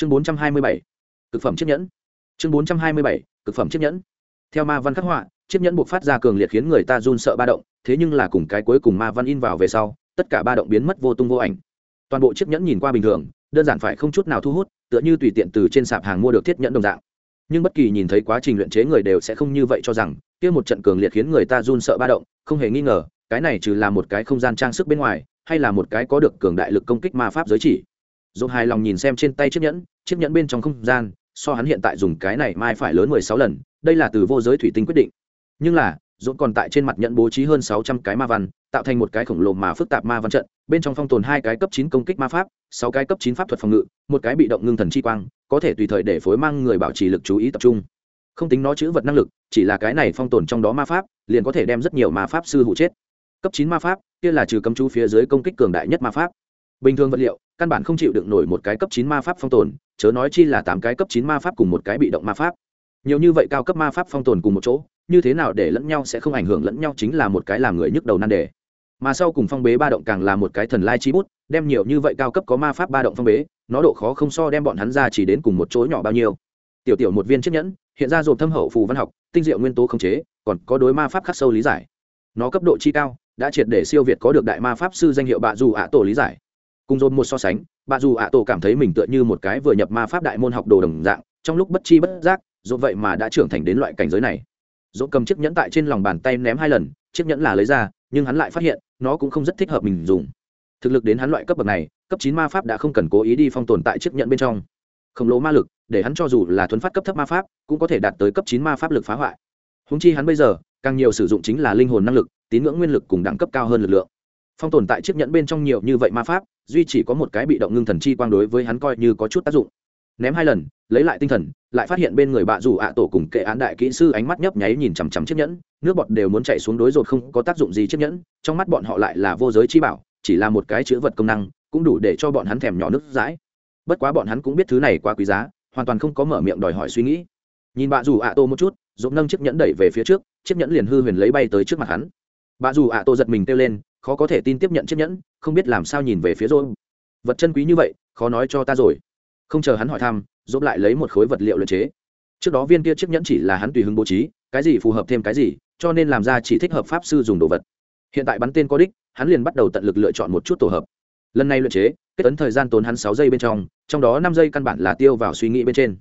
chương bốn trăm hai mươi bảy, cực phẩm chiếc nhẫn. Chương bốn trăm hai mươi bảy, cực phẩm chiếc nhẫn. Theo ma văn khắc họa, chiếc nhẫn buộc phát ra cường liệt khiến người ta run sợ ba động, thế nhưng là cùng cái cuối cùng ma văn in vào về sau, tất cả ba động biến mất vô tung vô ảnh. Toàn bộ chiếc nhẫn nhìn qua bình thường, đơn giản phải không chút nào thu hút, tựa như tùy tiện từ trên sạp hàng mua được thiết nhẫn đồng dạng. Nhưng bất kỳ nhìn thấy quá trình luyện chế người đều sẽ không như vậy cho rằng, kia một trận cường liệt khiến người ta run sợ ba động, không hề nghi ngờ, cái này trừ là một cái không gian trang sức bên ngoài, hay là một cái có được cường đại lực công kích ma pháp giới chỉ dồn hài lòng nhìn xem trên tay chiếc nhẫn chiếc nhẫn bên trong không gian, so hắn hiện tại dùng cái này mai phải lớn mười sáu lần, đây là từ vô giới thủy tinh quyết định. Nhưng là dồn còn tại trên mặt nhẫn bố trí hơn sáu trăm cái ma văn, tạo thành một cái khổng lồ mà phức tạp ma văn trận, bên trong phong tồn hai cái cấp chín công kích ma pháp, sáu cái cấp chín pháp thuật phòng ngự, một cái bị động ngưng thần chi quang, có thể tùy thời để phối mang người bảo trì lực chú ý tập trung. Không tính nó chữ vật năng lực, chỉ là cái này phong tồn trong đó ma pháp, liền có thể đem rất nhiều ma pháp sư hụ chết. Cấp chín ma pháp, kia là trừ cấm chú phía dưới công kích cường đại nhất ma pháp bình thường vật liệu, căn bản không chịu đựng nổi một cái cấp chín ma pháp phong tồn, chớ nói chi là tám cái cấp chín ma pháp cùng một cái bị động ma pháp. Nhiều như vậy cao cấp ma pháp phong tồn cùng một chỗ, như thế nào để lẫn nhau sẽ không ảnh hưởng lẫn nhau chính là một cái làm người nhức đầu nan đề. Mà sau cùng phong bế ba động càng là một cái thần lai chi bút, đem nhiều như vậy cao cấp có ma pháp ba động phong bế, nó độ khó không so đem bọn hắn ra chỉ đến cùng một chỗ nhỏ bao nhiêu. Tiểu tiểu một viên chiếc nhẫn, hiện ra dồn thâm hậu phù văn học, tinh diệu nguyên tố khống chế, còn có đối ma pháp khắc sâu lý giải. Nó cấp độ chi cao, đã triệt để siêu việt có được đại ma pháp sư danh hiệu bạ dù ạ tổ lý giải cùng dồn một so sánh, bà dù ạ tổ cảm thấy mình tựa như một cái vừa nhập ma pháp đại môn học đồ đồng dạng, trong lúc bất chi bất giác dồn vậy mà đã trưởng thành đến loại cảnh giới này. Dồn cầm chiếc nhẫn tại trên lòng bàn tay ném hai lần, chiếc nhẫn là lấy ra, nhưng hắn lại phát hiện, nó cũng không rất thích hợp mình dùng. Thực lực đến hắn loại cấp bậc này, cấp chín ma pháp đã không cần cố ý đi phong tồn tại chiếc nhẫn bên trong. Khổng lồ ma lực, để hắn cho dù là thuấn phát cấp thấp ma pháp, cũng có thể đạt tới cấp chín ma pháp lực phá hoại. Húng chi hắn bây giờ, càng nhiều sử dụng chính là linh hồn năng lực, tín ngưỡng nguyên lực cùng đẳng cấp cao hơn lực lượng phong tồn tại chiếc nhẫn bên trong nhiều như vậy ma pháp, duy chỉ có một cái bị động ngưng thần chi quang đối với hắn coi như có chút tác dụng. Ném hai lần, lấy lại tinh thần, lại phát hiện bên người bạ rủ ạ tổ cùng kệ án đại kỹ sư ánh mắt nhấp nháy nhìn chằm chằm chiếc nhẫn, nước bọt đều muốn chạy xuống đối rột không có tác dụng gì chiếc nhẫn, trong mắt bọn họ lại là vô giới chi bảo, chỉ là một cái chữ vật công năng, cũng đủ để cho bọn hắn thèm nhỏ nước dãi. Bất quá bọn hắn cũng biết thứ này quá quý giá, hoàn toàn không có mở miệng đòi hỏi suy nghĩ. Nhìn bạ rủ ạ tổ một chút dột nâng chiếc nhẫn đẩy về phía trước, chiếc nhẫn liền hư huyền lấy bay tới trước mặt hắn. Bạ rủ ạ tổ giật mình kêu lên khó có thể tin tiếp nhận chiếc nhẫn, không biết làm sao nhìn về phía rồi vật chân quý như vậy, khó nói cho ta rồi. Không chờ hắn hỏi thăm rôm lại lấy một khối vật liệu luyện chế. Trước đó viên kia chiếc nhẫn chỉ là hắn tùy hứng bố trí, cái gì phù hợp thêm cái gì, cho nên làm ra chỉ thích hợp pháp sư dùng đồ vật. Hiện tại bắn tên có đích, hắn liền bắt đầu tận lực lựa chọn một chút tổ hợp. Lần này luyện chế, kết tấn thời gian tốn hắn sáu giây bên trong trong đó năm giây căn bản là tiêu vào suy nghĩ bên trên.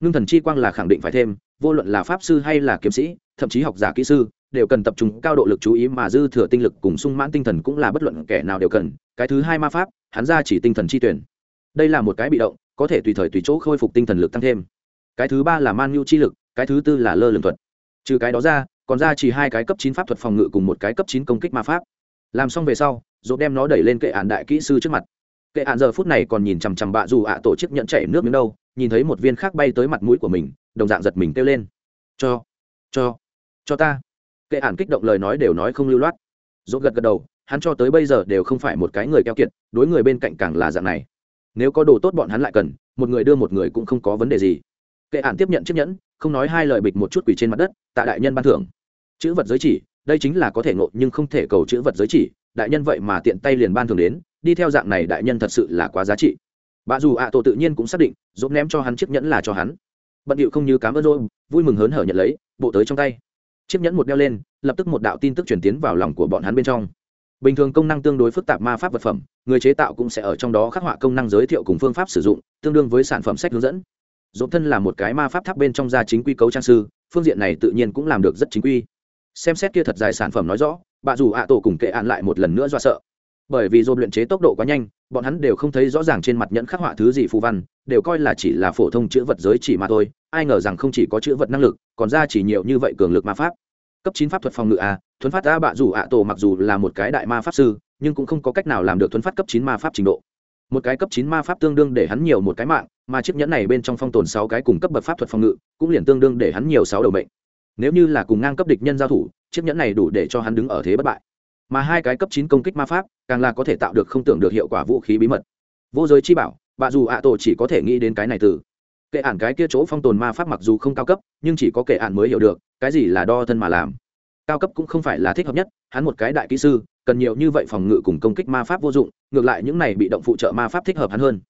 Ngưng thần chi quang là khẳng định phải thêm, vô luận là pháp sư hay là kiếm sĩ thậm chí học giả kỹ sư, đều cần tập trung cao độ lực chú ý mà dư thừa tinh lực cùng sung mãn tinh thần cũng là bất luận kẻ nào đều cần. Cái thứ hai ma pháp, hắn ra chỉ tinh thần chi tuyển. Đây là một cái bị động, có thể tùy thời tùy chỗ khôi phục tinh thần lực tăng thêm. Cái thứ ba là man nhu chi lực, cái thứ tư là lơ lường thuật. Trừ cái đó ra, còn ra chỉ hai cái cấp chín pháp thuật phòng ngự cùng một cái cấp chín công kích ma pháp. Làm xong về sau dốt đem nó đẩy lên kệ ạn đại kỹ sư trước mặt. Kệ ạn giờ phút này còn nhìn chằm chằm bạ dù ạ tổ chức nhận chảy nước miếng đâu, nhìn thấy một viên khác bay tới mặt mũi của mình, đồng dạng giật mình kêu lên. Cho cho cho ta. Kệ ạn kích động lời nói đều nói không lưu loát. Dốt gật gật đầu, hắn cho tới bây giờ đều không phải một cái người keo kiệt, đối người bên cạnh càng là dạng này. Nếu có đồ tốt bọn hắn lại cần, một người đưa một người cũng không có vấn đề gì. Kệ ạn tiếp nhận chiếc nhẫn, không nói hai lời bịch một chút quỷ trên mặt đất, tạ đại nhân ban thưởng. Chữ vật giới chỉ, đây chính là có thể ngộ nhưng không thể cầu chữ vật giới chỉ, đại nhân vậy mà tiện tay liền ban thường đến, đi theo dạng này đại nhân thật sự là quá giá trị. Bà dù ạ tổ tự nhiên cũng xác định, dốt ném cho hắn chiếc nhẫn là cho hắn. Bận điệu không như cám ơn rồi, vui mừng hớn hở nhận lấy, bộ tới trong tay chiếc nhẫn một đeo lên, lập tức một đạo tin tức truyền tiến vào lòng của bọn hắn bên trong. Bình thường công năng tương đối phức tạp ma pháp vật phẩm, người chế tạo cũng sẽ ở trong đó khắc họa công năng giới thiệu cùng phương pháp sử dụng, tương đương với sản phẩm sách hướng dẫn. Dốt thân là một cái ma pháp tháp bên trong gia chính quy cấu trang sư, phương diện này tự nhiên cũng làm được rất chính quy. Xem xét kia thật dài sản phẩm nói rõ, bà dù ạ tổ cùng kệ ạn lại một lần nữa do sợ. Bởi vì dồn luyện chế tốc độ quá nhanh bọn hắn đều không thấy rõ ràng trên mặt nhẫn khắc họa thứ gì phù văn, đều coi là chỉ là phổ thông chữ vật giới chỉ mà thôi, ai ngờ rằng không chỉ có chữ vật năng lực, còn ra chỉ nhiều như vậy cường lực ma pháp. Cấp chín pháp thuật phòng ngự a thuấn phát a bạ dù ạ tổ mặc dù là một cái đại ma pháp sư, nhưng cũng không có cách nào làm được thuấn phát cấp chín ma pháp trình độ. Một cái cấp chín ma pháp tương đương để hắn nhiều một cái mạng, mà chiếc nhẫn này bên trong phong tồn sáu cái cùng cấp bậc pháp thuật phòng ngự, cũng liền tương đương để hắn nhiều sáu đầu mệnh. Nếu như là cùng ngang cấp địch nhân giao thủ, chiếc nhẫn này đủ để cho hắn đứng ở thế bất bại mà hai cái cấp chín công kích ma pháp, càng là có thể tạo được không tưởng được hiệu quả vũ khí bí mật. Vô giới chi bảo, bà dù ạ tổ chỉ có thể nghĩ đến cái này từ. Kệ ản cái kia chỗ phong tồn ma pháp mặc dù không cao cấp, nhưng chỉ có kệ ản mới hiểu được, cái gì là đo thân mà làm. Cao cấp cũng không phải là thích hợp nhất, hắn một cái đại kỹ sư, cần nhiều như vậy phòng ngự cùng công kích ma pháp vô dụng, ngược lại những này bị động phụ trợ ma pháp thích hợp hắn hơn.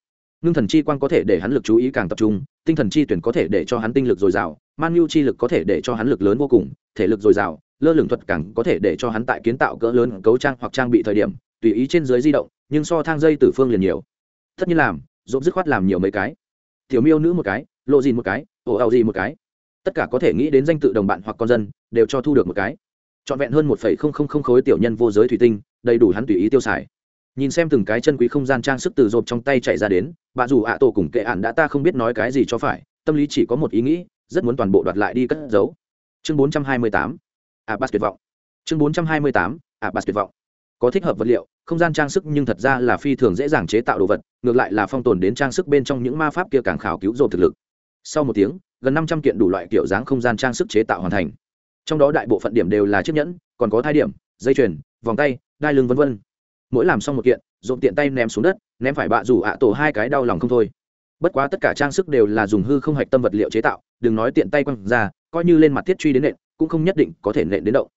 Ngưng thần chi quang có thể để hắn lực chú ý càng tập trung, tinh thần chi tuyển có thể để cho hắn tinh lực dồi dào man nhu chi lực có thể để cho hắn lực lớn vô cùng, thể lực dồi dào, lơ lửng thuật càng có thể để cho hắn tại kiến tạo cỡ lớn cấu trang hoặc trang bị thời điểm, tùy ý trên dưới di động, nhưng so thang dây tử phương liền nhiều. Tất nhiên làm dốt dứt khoát làm nhiều mấy cái. Tiểu miêu nữ một cái, lộ dìn một cái, ổ ảo gì một cái. Tất cả có thể nghĩ đến danh tự đồng bạn hoặc con dân, đều cho thu được một cái. Trọn vẹn hơn một phẩy không không không khối tiểu nhân vô giới thủy tinh, đầy đủ hắn tùy ý tiêu xài. Nhìn xem từng cái chân quý không gian trang sức từ rộp trong tay chạy ra đến, bà dù ạ tổ cùng kệ ạn đã ta không biết nói cái gì cho phải, tâm lý chỉ có một ý nghĩ rất muốn toàn bộ đoạt lại đi cất giấu. Chương bốn trăm hai mươi tám abbas tuyệt vọng. Chương bốn trăm hai mươi tám abbas tuyệt vọng. Có thích hợp vật liệu, không gian trang sức nhưng thật ra là phi thường dễ dàng chế tạo đồ vật, ngược lại là phong tồn đến trang sức bên trong những ma pháp kia càng khảo cứu dồn thực lực. Sau một tiếng, gần năm trăm kiện đủ loại kiểu dáng không gian trang sức chế tạo hoàn thành. Trong đó đại bộ phận điểm đều là chiếc nhẫn, còn có thai điểm, dây chuyền, vòng tay, đai lưng v v mỗi làm xong một kiện, dồn tiện tay ném xuống đất, ném phải bạ rủ ạ tổ hai cái đau lòng không thôi. Bất quá tất cả trang sức đều là dùng hư không hạch tâm vật liệu chế tạo đừng nói tiện tay quăng ra, coi như lên mặt thiết truy đến nện, cũng không nhất định có thể nện đến động.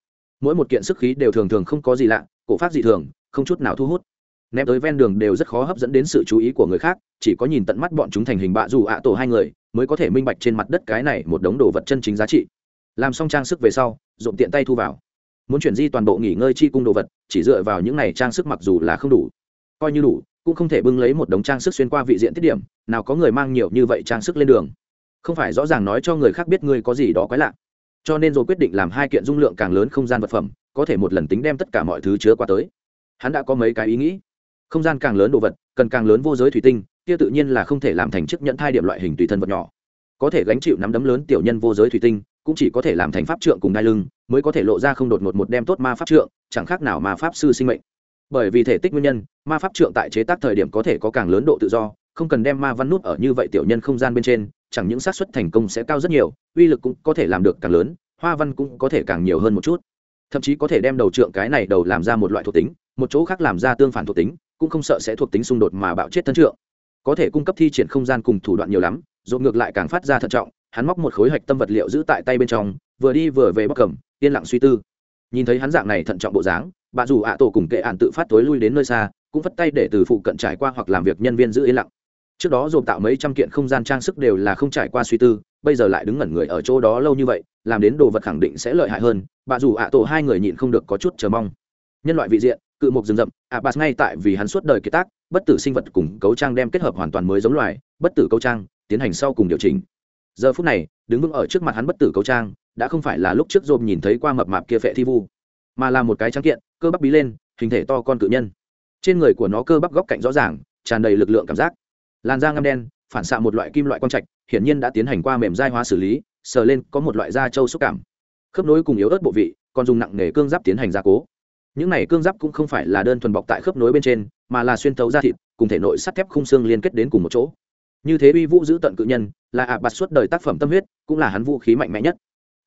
Mỗi một kiện sức khí đều thường thường không có gì lạ, cổ phát dị thường, không chút nào thu hút. Ném tới ven đường đều rất khó hấp dẫn đến sự chú ý của người khác, chỉ có nhìn tận mắt bọn chúng thành hình bạ dù ạ tổ hai người, mới có thể minh bạch trên mặt đất cái này một đống đồ vật chân chính giá trị. Làm xong trang sức về sau, dụng tiện tay thu vào. Muốn chuyển di toàn bộ nghỉ ngơi chi cung đồ vật, chỉ dựa vào những này trang sức mặc dù là không đủ. Coi như đủ, cũng không thể bưng lấy một đống trang sức xuyên qua vị diện tiết điểm, nào có người mang nhiều như vậy trang sức lên đường không phải rõ ràng nói cho người khác biết ngươi có gì đó quái lạ. Cho nên rồi quyết định làm hai kiện dung lượng càng lớn không gian vật phẩm, có thể một lần tính đem tất cả mọi thứ chứa qua tới. Hắn đã có mấy cái ý nghĩ. Không gian càng lớn đồ vật, cần càng lớn vô giới thủy tinh, kia tự nhiên là không thể làm thành chiếc nhẫn thai điểm loại hình tùy thân vật nhỏ. Có thể gánh chịu nắm đấm lớn tiểu nhân vô giới thủy tinh, cũng chỉ có thể làm thành pháp trượng cùng đai lưng, mới có thể lộ ra không đột ngột một đem tốt ma pháp trượng, chẳng khác nào mà pháp sư sinh mệnh. Bởi vì thể tích nguyên nhân, ma pháp trượng tại chế tác thời điểm có thể có càng lớn độ tự do, không cần đem ma văn nút ở như vậy tiểu nhân không gian bên trên chẳng những xác suất thành công sẽ cao rất nhiều, uy lực cũng có thể làm được càng lớn, hoa văn cũng có thể càng nhiều hơn một chút. Thậm chí có thể đem đầu trượng cái này đầu làm ra một loại thuộc tính, một chỗ khác làm ra tương phản thuộc tính, cũng không sợ sẽ thuộc tính xung đột mà bạo chết thân trượng. Có thể cung cấp thi triển không gian cùng thủ đoạn nhiều lắm dồn ngược lại càng phát ra thận trọng, hắn móc một khối hạch tâm vật liệu giữ tại tay bên trong, vừa đi vừa về bắc cầm, yên lặng suy tư. Nhìn thấy hắn dạng này thận trọng bộ dáng, bà dù ạ tổ cùng kệ ạn tự phát tối lui đến nơi xa, cũng vất tay để từ phụ cận trải qua hoặc làm việc nhân viên giữ yên lặng trước đó dồn tạo mấy trăm kiện không gian trang sức đều là không trải qua suy tư, bây giờ lại đứng ngẩn người ở chỗ đó lâu như vậy, làm đến đồ vật khẳng định sẽ lợi hại hơn, Bà dù ạ tổ hai người nhịn không được có chút chờ mong. Nhân loại vị diện, cự mục rừng rậm abbas ngay tại vì hắn suốt đời kiệt tác, bất tử sinh vật cùng cấu trang đem kết hợp hoàn toàn mới giống loài, bất tử cấu trang, tiến hành sau cùng điều chỉnh. Giờ phút này, đứng vững ở trước mặt hắn bất tử cấu trang, đã không phải là lúc trước dồn nhìn thấy qua mập mạp kia phệ thi vu, mà là một cái trắng kiện, cơ bắp bí lên, hình thể to con cự nhân. Trên người của nó cơ bắp góc cạnh rõ ràng, tràn đầy lực lượng cảm giác làn da ngâm đen, phản xạ một loại kim loại quang trạch, hiển nhiên đã tiến hành qua mềm dai hóa xử lý, sờ lên có một loại da trâu xúc cảm. Khớp nối cùng yếu ớt bộ vị, còn dùng nặng nề cương giáp tiến hành gia cố. Những này cương giáp cũng không phải là đơn thuần bọc tại khớp nối bên trên, mà là xuyên thấu da thịt, cùng thể nội sắt thép khung xương liên kết đến cùng một chỗ. Như thế uy vũ giữ tận cự nhân, là ạ bạt suốt đời tác phẩm tâm huyết, cũng là hắn vũ khí mạnh mẽ nhất.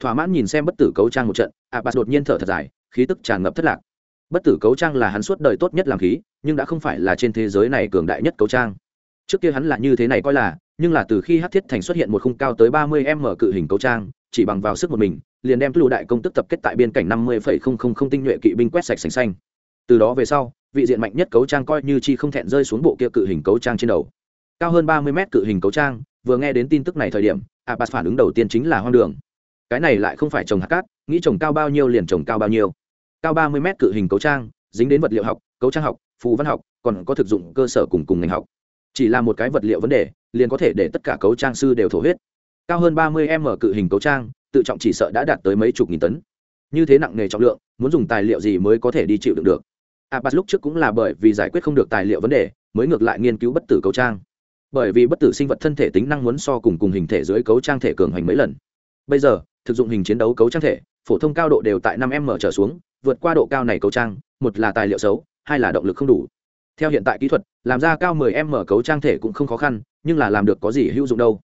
Thỏa mãn nhìn xem bất tử cấu trang một trận ạ bạt đột nhiên thở thật dài, khí tức tràn ngập thất lạc. Bất tử cấu trang là hắn suốt đời tốt nhất làm khí, nhưng đã không phải là trên thế giới này cường đại nhất cấu trang trước kia hắn là như thế này coi là, nhưng là từ khi hát thiết thành xuất hiện một khung cao tới ba mươi m cự hình cấu trang, chỉ bằng vào sức một mình, liền đem lưu đại công tức tập kết tại biên cảnh năm mươi tinh nhuệ kỵ binh quét sạch sành xanh. Từ đó về sau, vị diện mạnh nhất cấu trang coi như chi không thẹn rơi xuống bộ kia cự hình cấu trang trên đầu. Cao hơn ba mươi mét cự hình cấu trang, vừa nghe đến tin tức này thời điểm, abbas phản ứng đầu tiên chính là hoang đường. Cái này lại không phải trồng hạt cát, nghĩ trồng cao bao nhiêu liền trồng cao bao nhiêu. Cao ba mươi mét cự hình cấu trang, dính đến vật liệu học, cấu trang học, phù văn học, còn có thực dụng cơ sở cùng cùng ngành học chỉ là một cái vật liệu vấn đề, liền có thể để tất cả cấu trang sư đều thổ huyết. Cao hơn ba mươi m cự hình cấu trang, tự trọng chỉ sợ đã đạt tới mấy chục nghìn tấn. Như thế nặng nề trọng lượng, muốn dùng tài liệu gì mới có thể đi chịu đựng được? A abbas lúc trước cũng là bởi vì giải quyết không được tài liệu vấn đề, mới ngược lại nghiên cứu bất tử cấu trang. Bởi vì bất tử sinh vật thân thể tính năng muốn so cùng cùng hình thể dưới cấu trang thể cường hành mấy lần. Bây giờ, thực dụng hình chiến đấu cấu trang thể, phổ thông cao độ đều tại năm m trở xuống, vượt qua độ cao này cấu trang, một là tài liệu xấu, hai là động lực không đủ theo hiện tại kỹ thuật, làm ra cao 10 m cấu trang thể cũng không khó khăn, nhưng là làm được có gì hữu dụng đâu.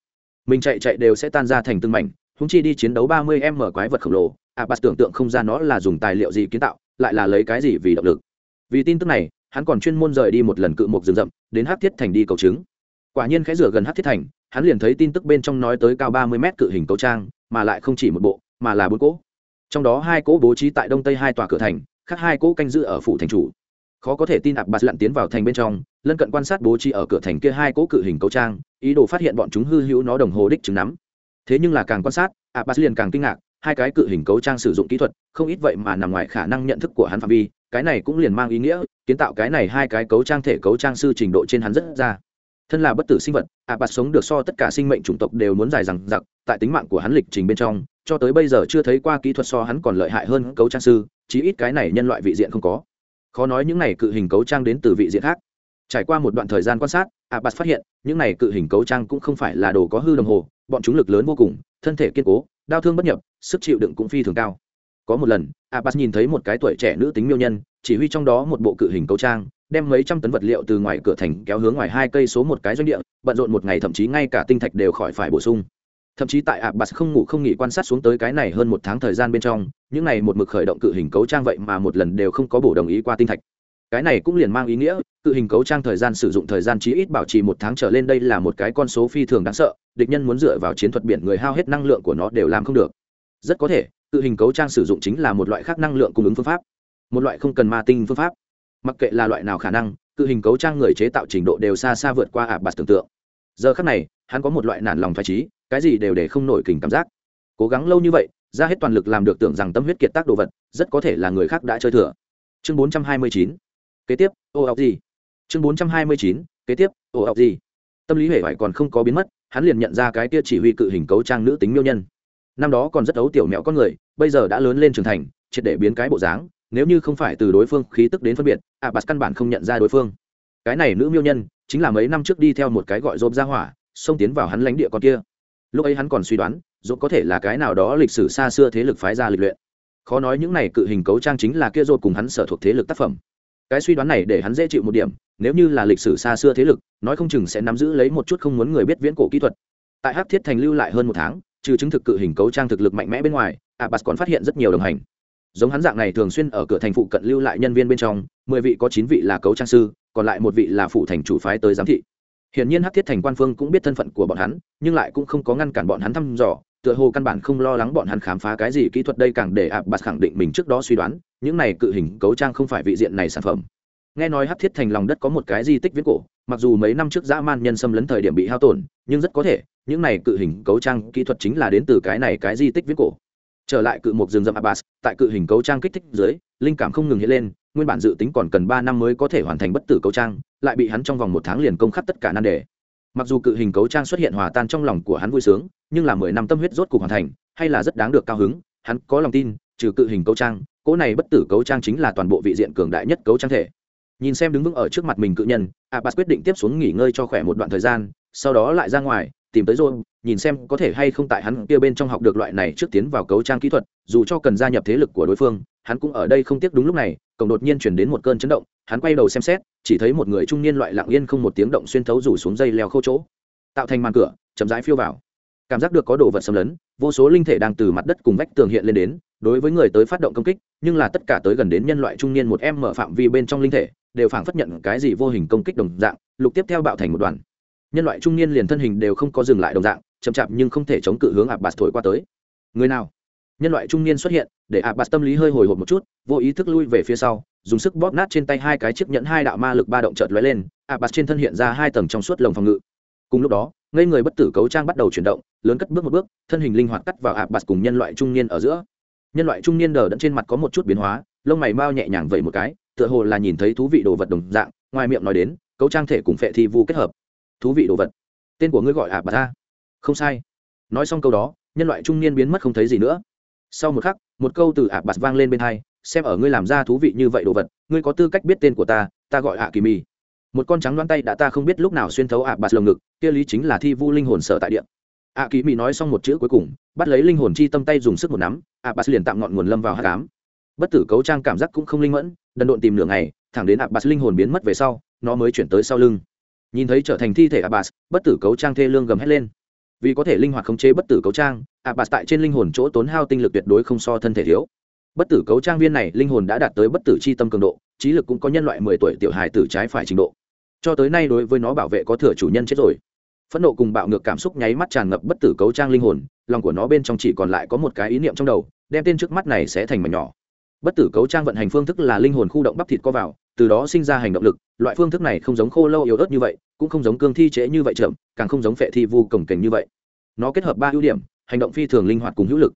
Mình chạy chạy đều sẽ tan ra thành từng mảnh húng chi đi chiến đấu 30 m quái vật khổng lồ à, abbas tưởng tượng không ra nó là dùng tài liệu gì kiến tạo, lại là lấy cái gì vì động lực. Vì tin tức này, hắn còn chuyên môn rời đi một lần cự mục rừng rậm, đến hát thiết thành đi cầu chứng. Quả nhiên khẽ rửa gần hát thiết thành, hắn liền thấy tin tức bên trong nói tới cao 30 mét cự hình cấu trang, mà lại không chỉ một bộ, mà là bốn cỗ. Trong đó hai cỗ bố trí tại đông tây hai tòa cửa thành, khác hai cỗ canh giữ ở phủ thành chủ khó có thể tin abbas lặn tiến vào thành bên trong, lân cận quan sát bố trí ở cửa thành kia hai cỗ cự hình cấu trang, ý đồ phát hiện bọn chúng hư hữu nó đồng hồ đích chứng nắm. Thế nhưng là càng quan sát abbas liền càng kinh ngạc, hai cái cự hình cấu trang sử dụng kỹ thuật, không ít vậy mà nằm ngoài khả năng nhận thức của hắn phạm vi, cái này cũng liền mang ý nghĩa, kiến tạo cái này hai cái cấu trang thể cấu trang sư trình độ trên hắn rất ra. Thân là bất tử sinh vật abbas sống được so tất cả sinh mệnh chủng tộc đều muốn dài rằng giặc tại tính mạng của hắn lịch trình bên trong, cho tới bây giờ chưa thấy qua kỹ thuật so hắn còn lợi hại hơn cấu trang sư, chí ít cái này nhân loại vị diện không có khó nói những này cự hình cấu trang đến từ vị diện khác. Trải qua một đoạn thời gian quan sát, abbas phát hiện, những này cự hình cấu trang cũng không phải là đồ có hư đồng hồ, bọn chúng lực lớn vô cùng, thân thể kiên cố, đau thương bất nhập, sức chịu đựng cũng phi thường cao. Có một lần, abbas nhìn thấy một cái tuổi trẻ nữ tính miêu nhân, chỉ huy trong đó một bộ cự hình cấu trang, đem mấy trăm tấn vật liệu từ ngoài cửa thành kéo hướng ngoài hai cây số một cái doanh địa, bận rộn một ngày thậm chí ngay cả tinh thạch đều khỏi phải bổ sung thậm chí tại abbas không ngủ không nghỉ quan sát xuống tới cái này hơn một tháng thời gian bên trong, những này một mực khởi động cự hình cấu trang vậy mà một lần đều không có bổ đồng ý qua tinh thạch. Cái này cũng liền mang ý nghĩa, cự hình cấu trang thời gian sử dụng thời gian chí ít bảo trì một tháng trở lên đây là một cái con số phi thường đáng sợ, địch nhân muốn dựa vào chiến thuật biển người hao hết năng lượng của nó đều làm không được. Rất có thể, cự hình cấu trang sử dụng chính là một loại khác năng lượng cung ứng phương pháp, một loại không cần ma tinh phương pháp. Mặc kệ là loại nào khả năng, cự hình cấu trang người chế tạo trình độ đều xa xa vượt qua ả bạt tưởng tượng. Giờ khác này, hắn có một loại nản lòng phải trí cái gì đều để không nổi kình cảm giác. Cố gắng lâu như vậy, ra hết toàn lực làm được tưởng rằng tâm huyết kiệt tác đồ vật, rất có thể là người khác đã chơi thừa. Chương 429. kế tiếp, ô học gì? Chương 429. kế tiếp, ô học gì? Tâm lý hệ vải còn không có biến mất, hắn liền nhận ra cái kia chỉ huy cự hình cấu trang nữ tính miêu nhân. Năm đó còn rất ấu tiểu mẹo con người, bây giờ đã lớn lên trưởng thành, triệt để biến cái bộ dáng, nếu như không phải từ đối phương khí tức đến phân biệt a bạt căn bản không nhận ra đối phương. Cái này nữ miêu nhân, chính là mấy năm trước đi theo một cái gọi rôm ra hỏa, xông tiến vào hắn lánh địa con kia lúc ấy hắn còn suy đoán dốt có thể là cái nào đó lịch sử xa xưa thế lực phái ra lịch luyện. Khó nói những này cự hình cấu trang chính là kia dốt cùng hắn sở thuộc thế lực tác phẩm. Cái suy đoán này để hắn dễ chịu một điểm, nếu như là lịch sử xa xưa thế lực, nói không chừng sẽ nắm giữ lấy một chút không muốn người biết viễn cổ kỹ thuật. Tại hắc thiết thành lưu lại hơn một tháng, trừ chứng thực cự hình cấu trang thực lực mạnh mẽ bên ngoài, abbas còn phát hiện rất nhiều đồng hành. Giống hắn dạng này thường xuyên ở cửa thành phụ cận lưu lại nhân viên bên trong, mười vị có chín vị là cấu trang sư, còn lại một vị là phụ thành chủ phái tới giám thị hiển nhiên hắc thiết thành quan phương cũng biết thân phận của bọn hắn, nhưng lại cũng không có ngăn cản bọn hắn thăm dò, tựa hồ căn bản không lo lắng bọn hắn khám phá cái gì kỹ thuật đây càng để ạp bạt khẳng định mình trước đó suy đoán, những này cự hình cấu trang không phải vị diện này sản phẩm. Nghe nói hắc thiết thành lòng đất có một cái di tích viễn cổ, mặc dù mấy năm trước dã man nhân xâm lấn thời điểm bị hao tổn, nhưng rất có thể, những này cự hình cấu trang kỹ thuật chính là đến từ cái này cái di tích viễn cổ. Trở lại cự mục rừng rậm abbas tại cự hình cấu trang kích thích dưới, linh cảm không ngừng hiện lên nguyên bản dự tính còn cần ba năm mới có thể hoàn thành bất tử cấu trang, lại bị hắn trong vòng một tháng liền công khắc tất cả nan đề. Mặc dù cự hình cấu trang xuất hiện hòa tan trong lòng của hắn vui sướng, nhưng là mười năm tâm huyết rốt cuộc hoàn thành, hay là rất đáng được cao hứng, hắn có lòng tin, trừ cự hình cấu trang, cỗ này bất tử cấu trang chính là toàn bộ vị diện cường đại nhất cấu trang thể. Nhìn xem đứng vững ở trước mặt mình cự nhân, abbas quyết định tiếp xuống nghỉ ngơi cho khỏe một đoạn thời gian, sau đó lại ra ngoài, tìm tới rồi nhìn xem có thể hay không tại hắn kia bên trong học được loại này trước tiến vào cấu trang kỹ thuật, dù cho cần gia nhập thế lực của đối phương, hắn cũng ở đây không tiếc đúng lúc này, cổng đột nhiên chuyển đến một cơn chấn động, hắn quay đầu xem xét, chỉ thấy một người trung niên loại lặng yên không một tiếng động xuyên thấu rủ xuống dây leo khâu chỗ, tạo thành màn cửa, chậm rãi phiêu vào. Cảm giác được có đồ vật xâm lấn, vô số linh thể đang từ mặt đất cùng vách tường hiện lên đến, đối với người tới phát động công kích, nhưng là tất cả tới gần đến nhân loại trung niên một em mở phạm vi bên trong linh thể, đều phản phất nhận cái gì vô hình công kích đồng dạng, lục tiếp theo bạo thành một đoàn. Nhân loại trung niên liền thân hình đều không có dừng lại đồng dạng chậm chạp nhưng không thể chống cự hướng abbas thổi qua tới. Người nào? Nhân loại trung niên xuất hiện, để abbas tâm lý hơi hồi hộp một chút, vô ý thức lui về phía sau, dùng sức bóp nát trên tay hai cái chiếc nhẫn hai đạo ma lực ba động chợt lóe lên, abbas trên thân hiện ra hai tầng trong suốt lồng phòng ngự. Cùng lúc đó, ngây người bất tử cấu trang bắt đầu chuyển động, lớn cất bước một bước, thân hình linh hoạt cắt vào abbas cùng nhân loại trung niên ở giữa. Nhân loại trung niên đờ đẫn trên mặt có một chút biến hóa, lông mày mau nhẹ nhàng vậy một cái, tựa hồ là nhìn thấy thú vị đồ vật đồng dạng, ngoài miệng nói đến, cấu trang thể cùng phệ thi vu kết hợp. Thú vị đồ vật. Tên của ngươi gọi ạ bà ta không sai. Nói xong câu đó, nhân loại trung niên biến mất không thấy gì nữa. Sau một khắc, một câu từ ạ bạt vang lên bên hai, xem ở ngươi làm ra thú vị như vậy đồ vật, ngươi có tư cách biết tên của ta ta gọi ạ kỳ mì. Một con trắng đoán tay đã ta không biết lúc nào xuyên thấu ạ bạt lồng ngực, kia lý chính là thi vu linh hồn sở tại điện ạ kỳ mì nói xong một chữ cuối cùng, bắt lấy linh hồn chi tâm tay dùng sức một nắm ạ bạt liền tạm ngọn nguồn lâm vào hạ cám bất tử cấu trang cảm giác cũng không linh mẫn, đần độn tìm nửa ngày, thẳng đến ạ bạt linh hồn biến mất về sau, nó mới chuyển tới sau lưng. Nhìn thấy trở thành thi thể abbas bất tử cấu trang thê lương gầm hét lên vì có thể linh hoạt khống chế bất tử cấu trang, abbas tại trên linh hồn chỗ tốn hao tinh lực tuyệt đối không so thân thể thiếu. Bất tử cấu trang viên này, linh hồn đã đạt tới bất tử c h i tâm cường độ, trí lực cũng có nhân loại mười tuổi tiểu hài tử trái phải trình độ. Cho tới nay đối với nó bảo vệ có thừa chủ nhân chết rồi. Phẫn nộ cùng bạo ngược cảm xúc nháy mắt tràn ngập bất tử cấu trang linh hồn, lòng của nó bên trong chỉ còn lại có một cái ý niệm trong đầu, đem tên trước mắt này sẽ thành mảnh nhỏ. Bất tử cấu trang vận hành phương thức là linh hồn khu động bắp thịt co vào từ đó sinh ra hành động lực, loại phương thức này không giống khô lâu yếu ớt như vậy, cũng không giống cương thi trễ như vậy chậm, càng không giống phệ thi vu cổng kềnh như vậy. Nó kết hợp ba ưu điểm, hành động phi thường linh hoạt cùng hữu lực.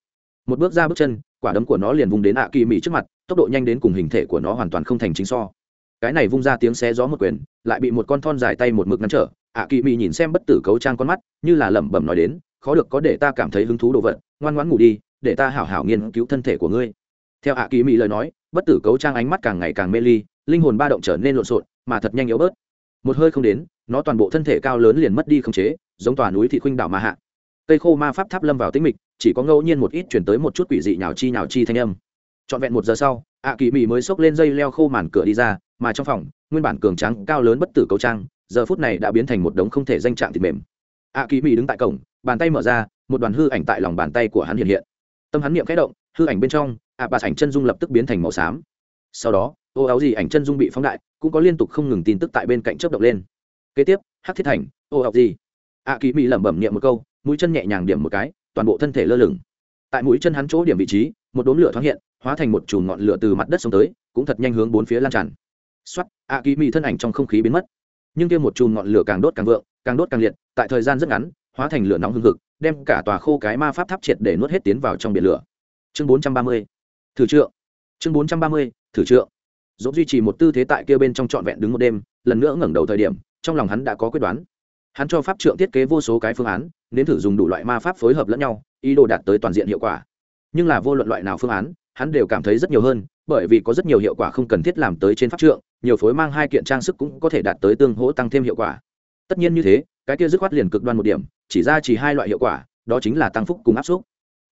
Một bước ra bước chân, quả đấm của nó liền vùng đến ạ kỳ mỹ trước mặt, tốc độ nhanh đến cùng hình thể của nó hoàn toàn không thành chính so. Cái này vung ra tiếng xé gió một quyền, lại bị một con thon dài tay một mực ngăn trở, ạ kỳ mỹ nhìn xem bất tử cấu trang con mắt, như là lẩm bẩm nói đến, khó được, có để ta cảm thấy hứng thú đồ vật, ngoan ngoãn ngủ đi, để ta hảo hảo nghiên cứu thân thể của ngươi. Theo ạ kỳ mỹ lời nói, bất tử cấu trang ánh mắt càng ngày càng mê ly linh hồn ba động trở nên lộn xộn, mà thật nhanh yếu bớt. Một hơi không đến, nó toàn bộ thân thể cao lớn liền mất đi khống chế, giống tòa núi thị khuynh đảo mà hạ. Cây khô ma pháp tháp lâm vào tĩnh mịch, chỉ có ngẫu nhiên một ít chuyển tới một chút quỷ dị nhào chi nhào chi thanh âm. Trọn vẹn một giờ sau ạ kỳ mỹ mới xốc lên dây leo khô màn cửa đi ra, mà trong phòng, nguyên bản cường trắng cao lớn bất tử cấu trang, giờ phút này đã biến thành một đống không thể danh trạng thịt mềm. Ạ kỳ mỹ đứng tại cổng, bàn tay mở ra, một đoàn hư ảnh tại lòng bàn tay của hắn hiện hiện. Tâm hắn niệm khẽ động, hư ảnh bên trong, ạ bà ảnh chân dung lập tức biến thành màu xám sau đó, ô áo gì ảnh chân dung bị phóng đại, cũng có liên tục không ngừng tin tức tại bên cạnh chớp động lên. Kế tiếp, hắc thiết thành, ô áo gì? Ạ kỳ mỹ lẩm bẩm niệm một câu, mũi chân nhẹ nhàng điểm một cái, toàn bộ thân thể lơ lửng. Tại mũi chân hắn chỗ điểm vị trí, một đốm lửa thoáng hiện, hóa thành một chùm ngọn lửa từ mặt đất xuống tới, cũng thật nhanh hướng bốn phía lan tràn. Xoắt ạ kỳ mỹ thân ảnh trong không khí biến mất. Nhưng kia một chùm ngọn lửa càng đốt càng vượng, càng đốt càng liệt, tại thời gian rất ngắn, hóa thành lửa nóng hương hực, đem cả tòa khô cái ma pháp tháp triệt để nuốt hết tiến vào trong biển lửa. Chương bốn trăm ba mươi, thử trượng. Chương bốn trăm ba mươi thử trượng. Dốt duy trì một tư thế tại kia bên trong trọn vẹn đứng một đêm, lần nữa ngẩng đầu thời điểm, trong lòng hắn đã có quyết đoán. Hắn cho pháp trượng thiết kế vô số cái phương án, nên thử dùng đủ loại ma pháp phối hợp lẫn nhau, ý đồ đạt tới toàn diện hiệu quả. Nhưng là vô luận loại nào phương án, hắn đều cảm thấy rất nhiều hơn, bởi vì có rất nhiều hiệu quả không cần thiết làm tới trên pháp trượng, nhiều phối mang hai kiện trang sức cũng có thể đạt tới tương hỗ tăng thêm hiệu quả. Tất nhiên như thế, cái kia dứt khoát liền cực đoan một điểm, chỉ ra chỉ hai loại hiệu quả, đó chính là tăng phúc cùng áp xúc.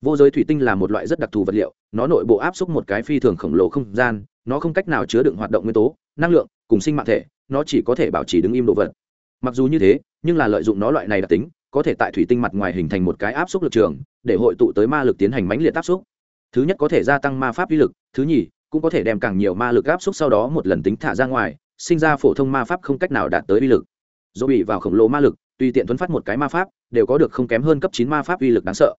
Vô giới thủy tinh là một loại rất đặc thù vật liệu, nó nội bộ áp xúc một cái phi thường khổng lồ không gian nó không cách nào chứa đựng hoạt động nguyên tố, năng lượng cùng sinh mạng thể, nó chỉ có thể bảo trì đứng im đồ vật. Mặc dù như thế, nhưng là lợi dụng nó loại này đặc tính, có thể tại thủy tinh mặt ngoài hình thành một cái áp suất lực trường, để hội tụ tới ma lực tiến hành mãnh liệt áp suất. thứ nhất có thể gia tăng ma pháp uy lực, thứ nhì cũng có thể đem càng nhiều ma lực áp suất sau đó một lần tính thả ra ngoài, sinh ra phổ thông ma pháp không cách nào đạt tới uy lực. Do bị vào khổng lồ ma lực, tùy tiện thuấn phát một cái ma pháp, đều có được không kém hơn cấp chín ma pháp uy lực đáng sợ.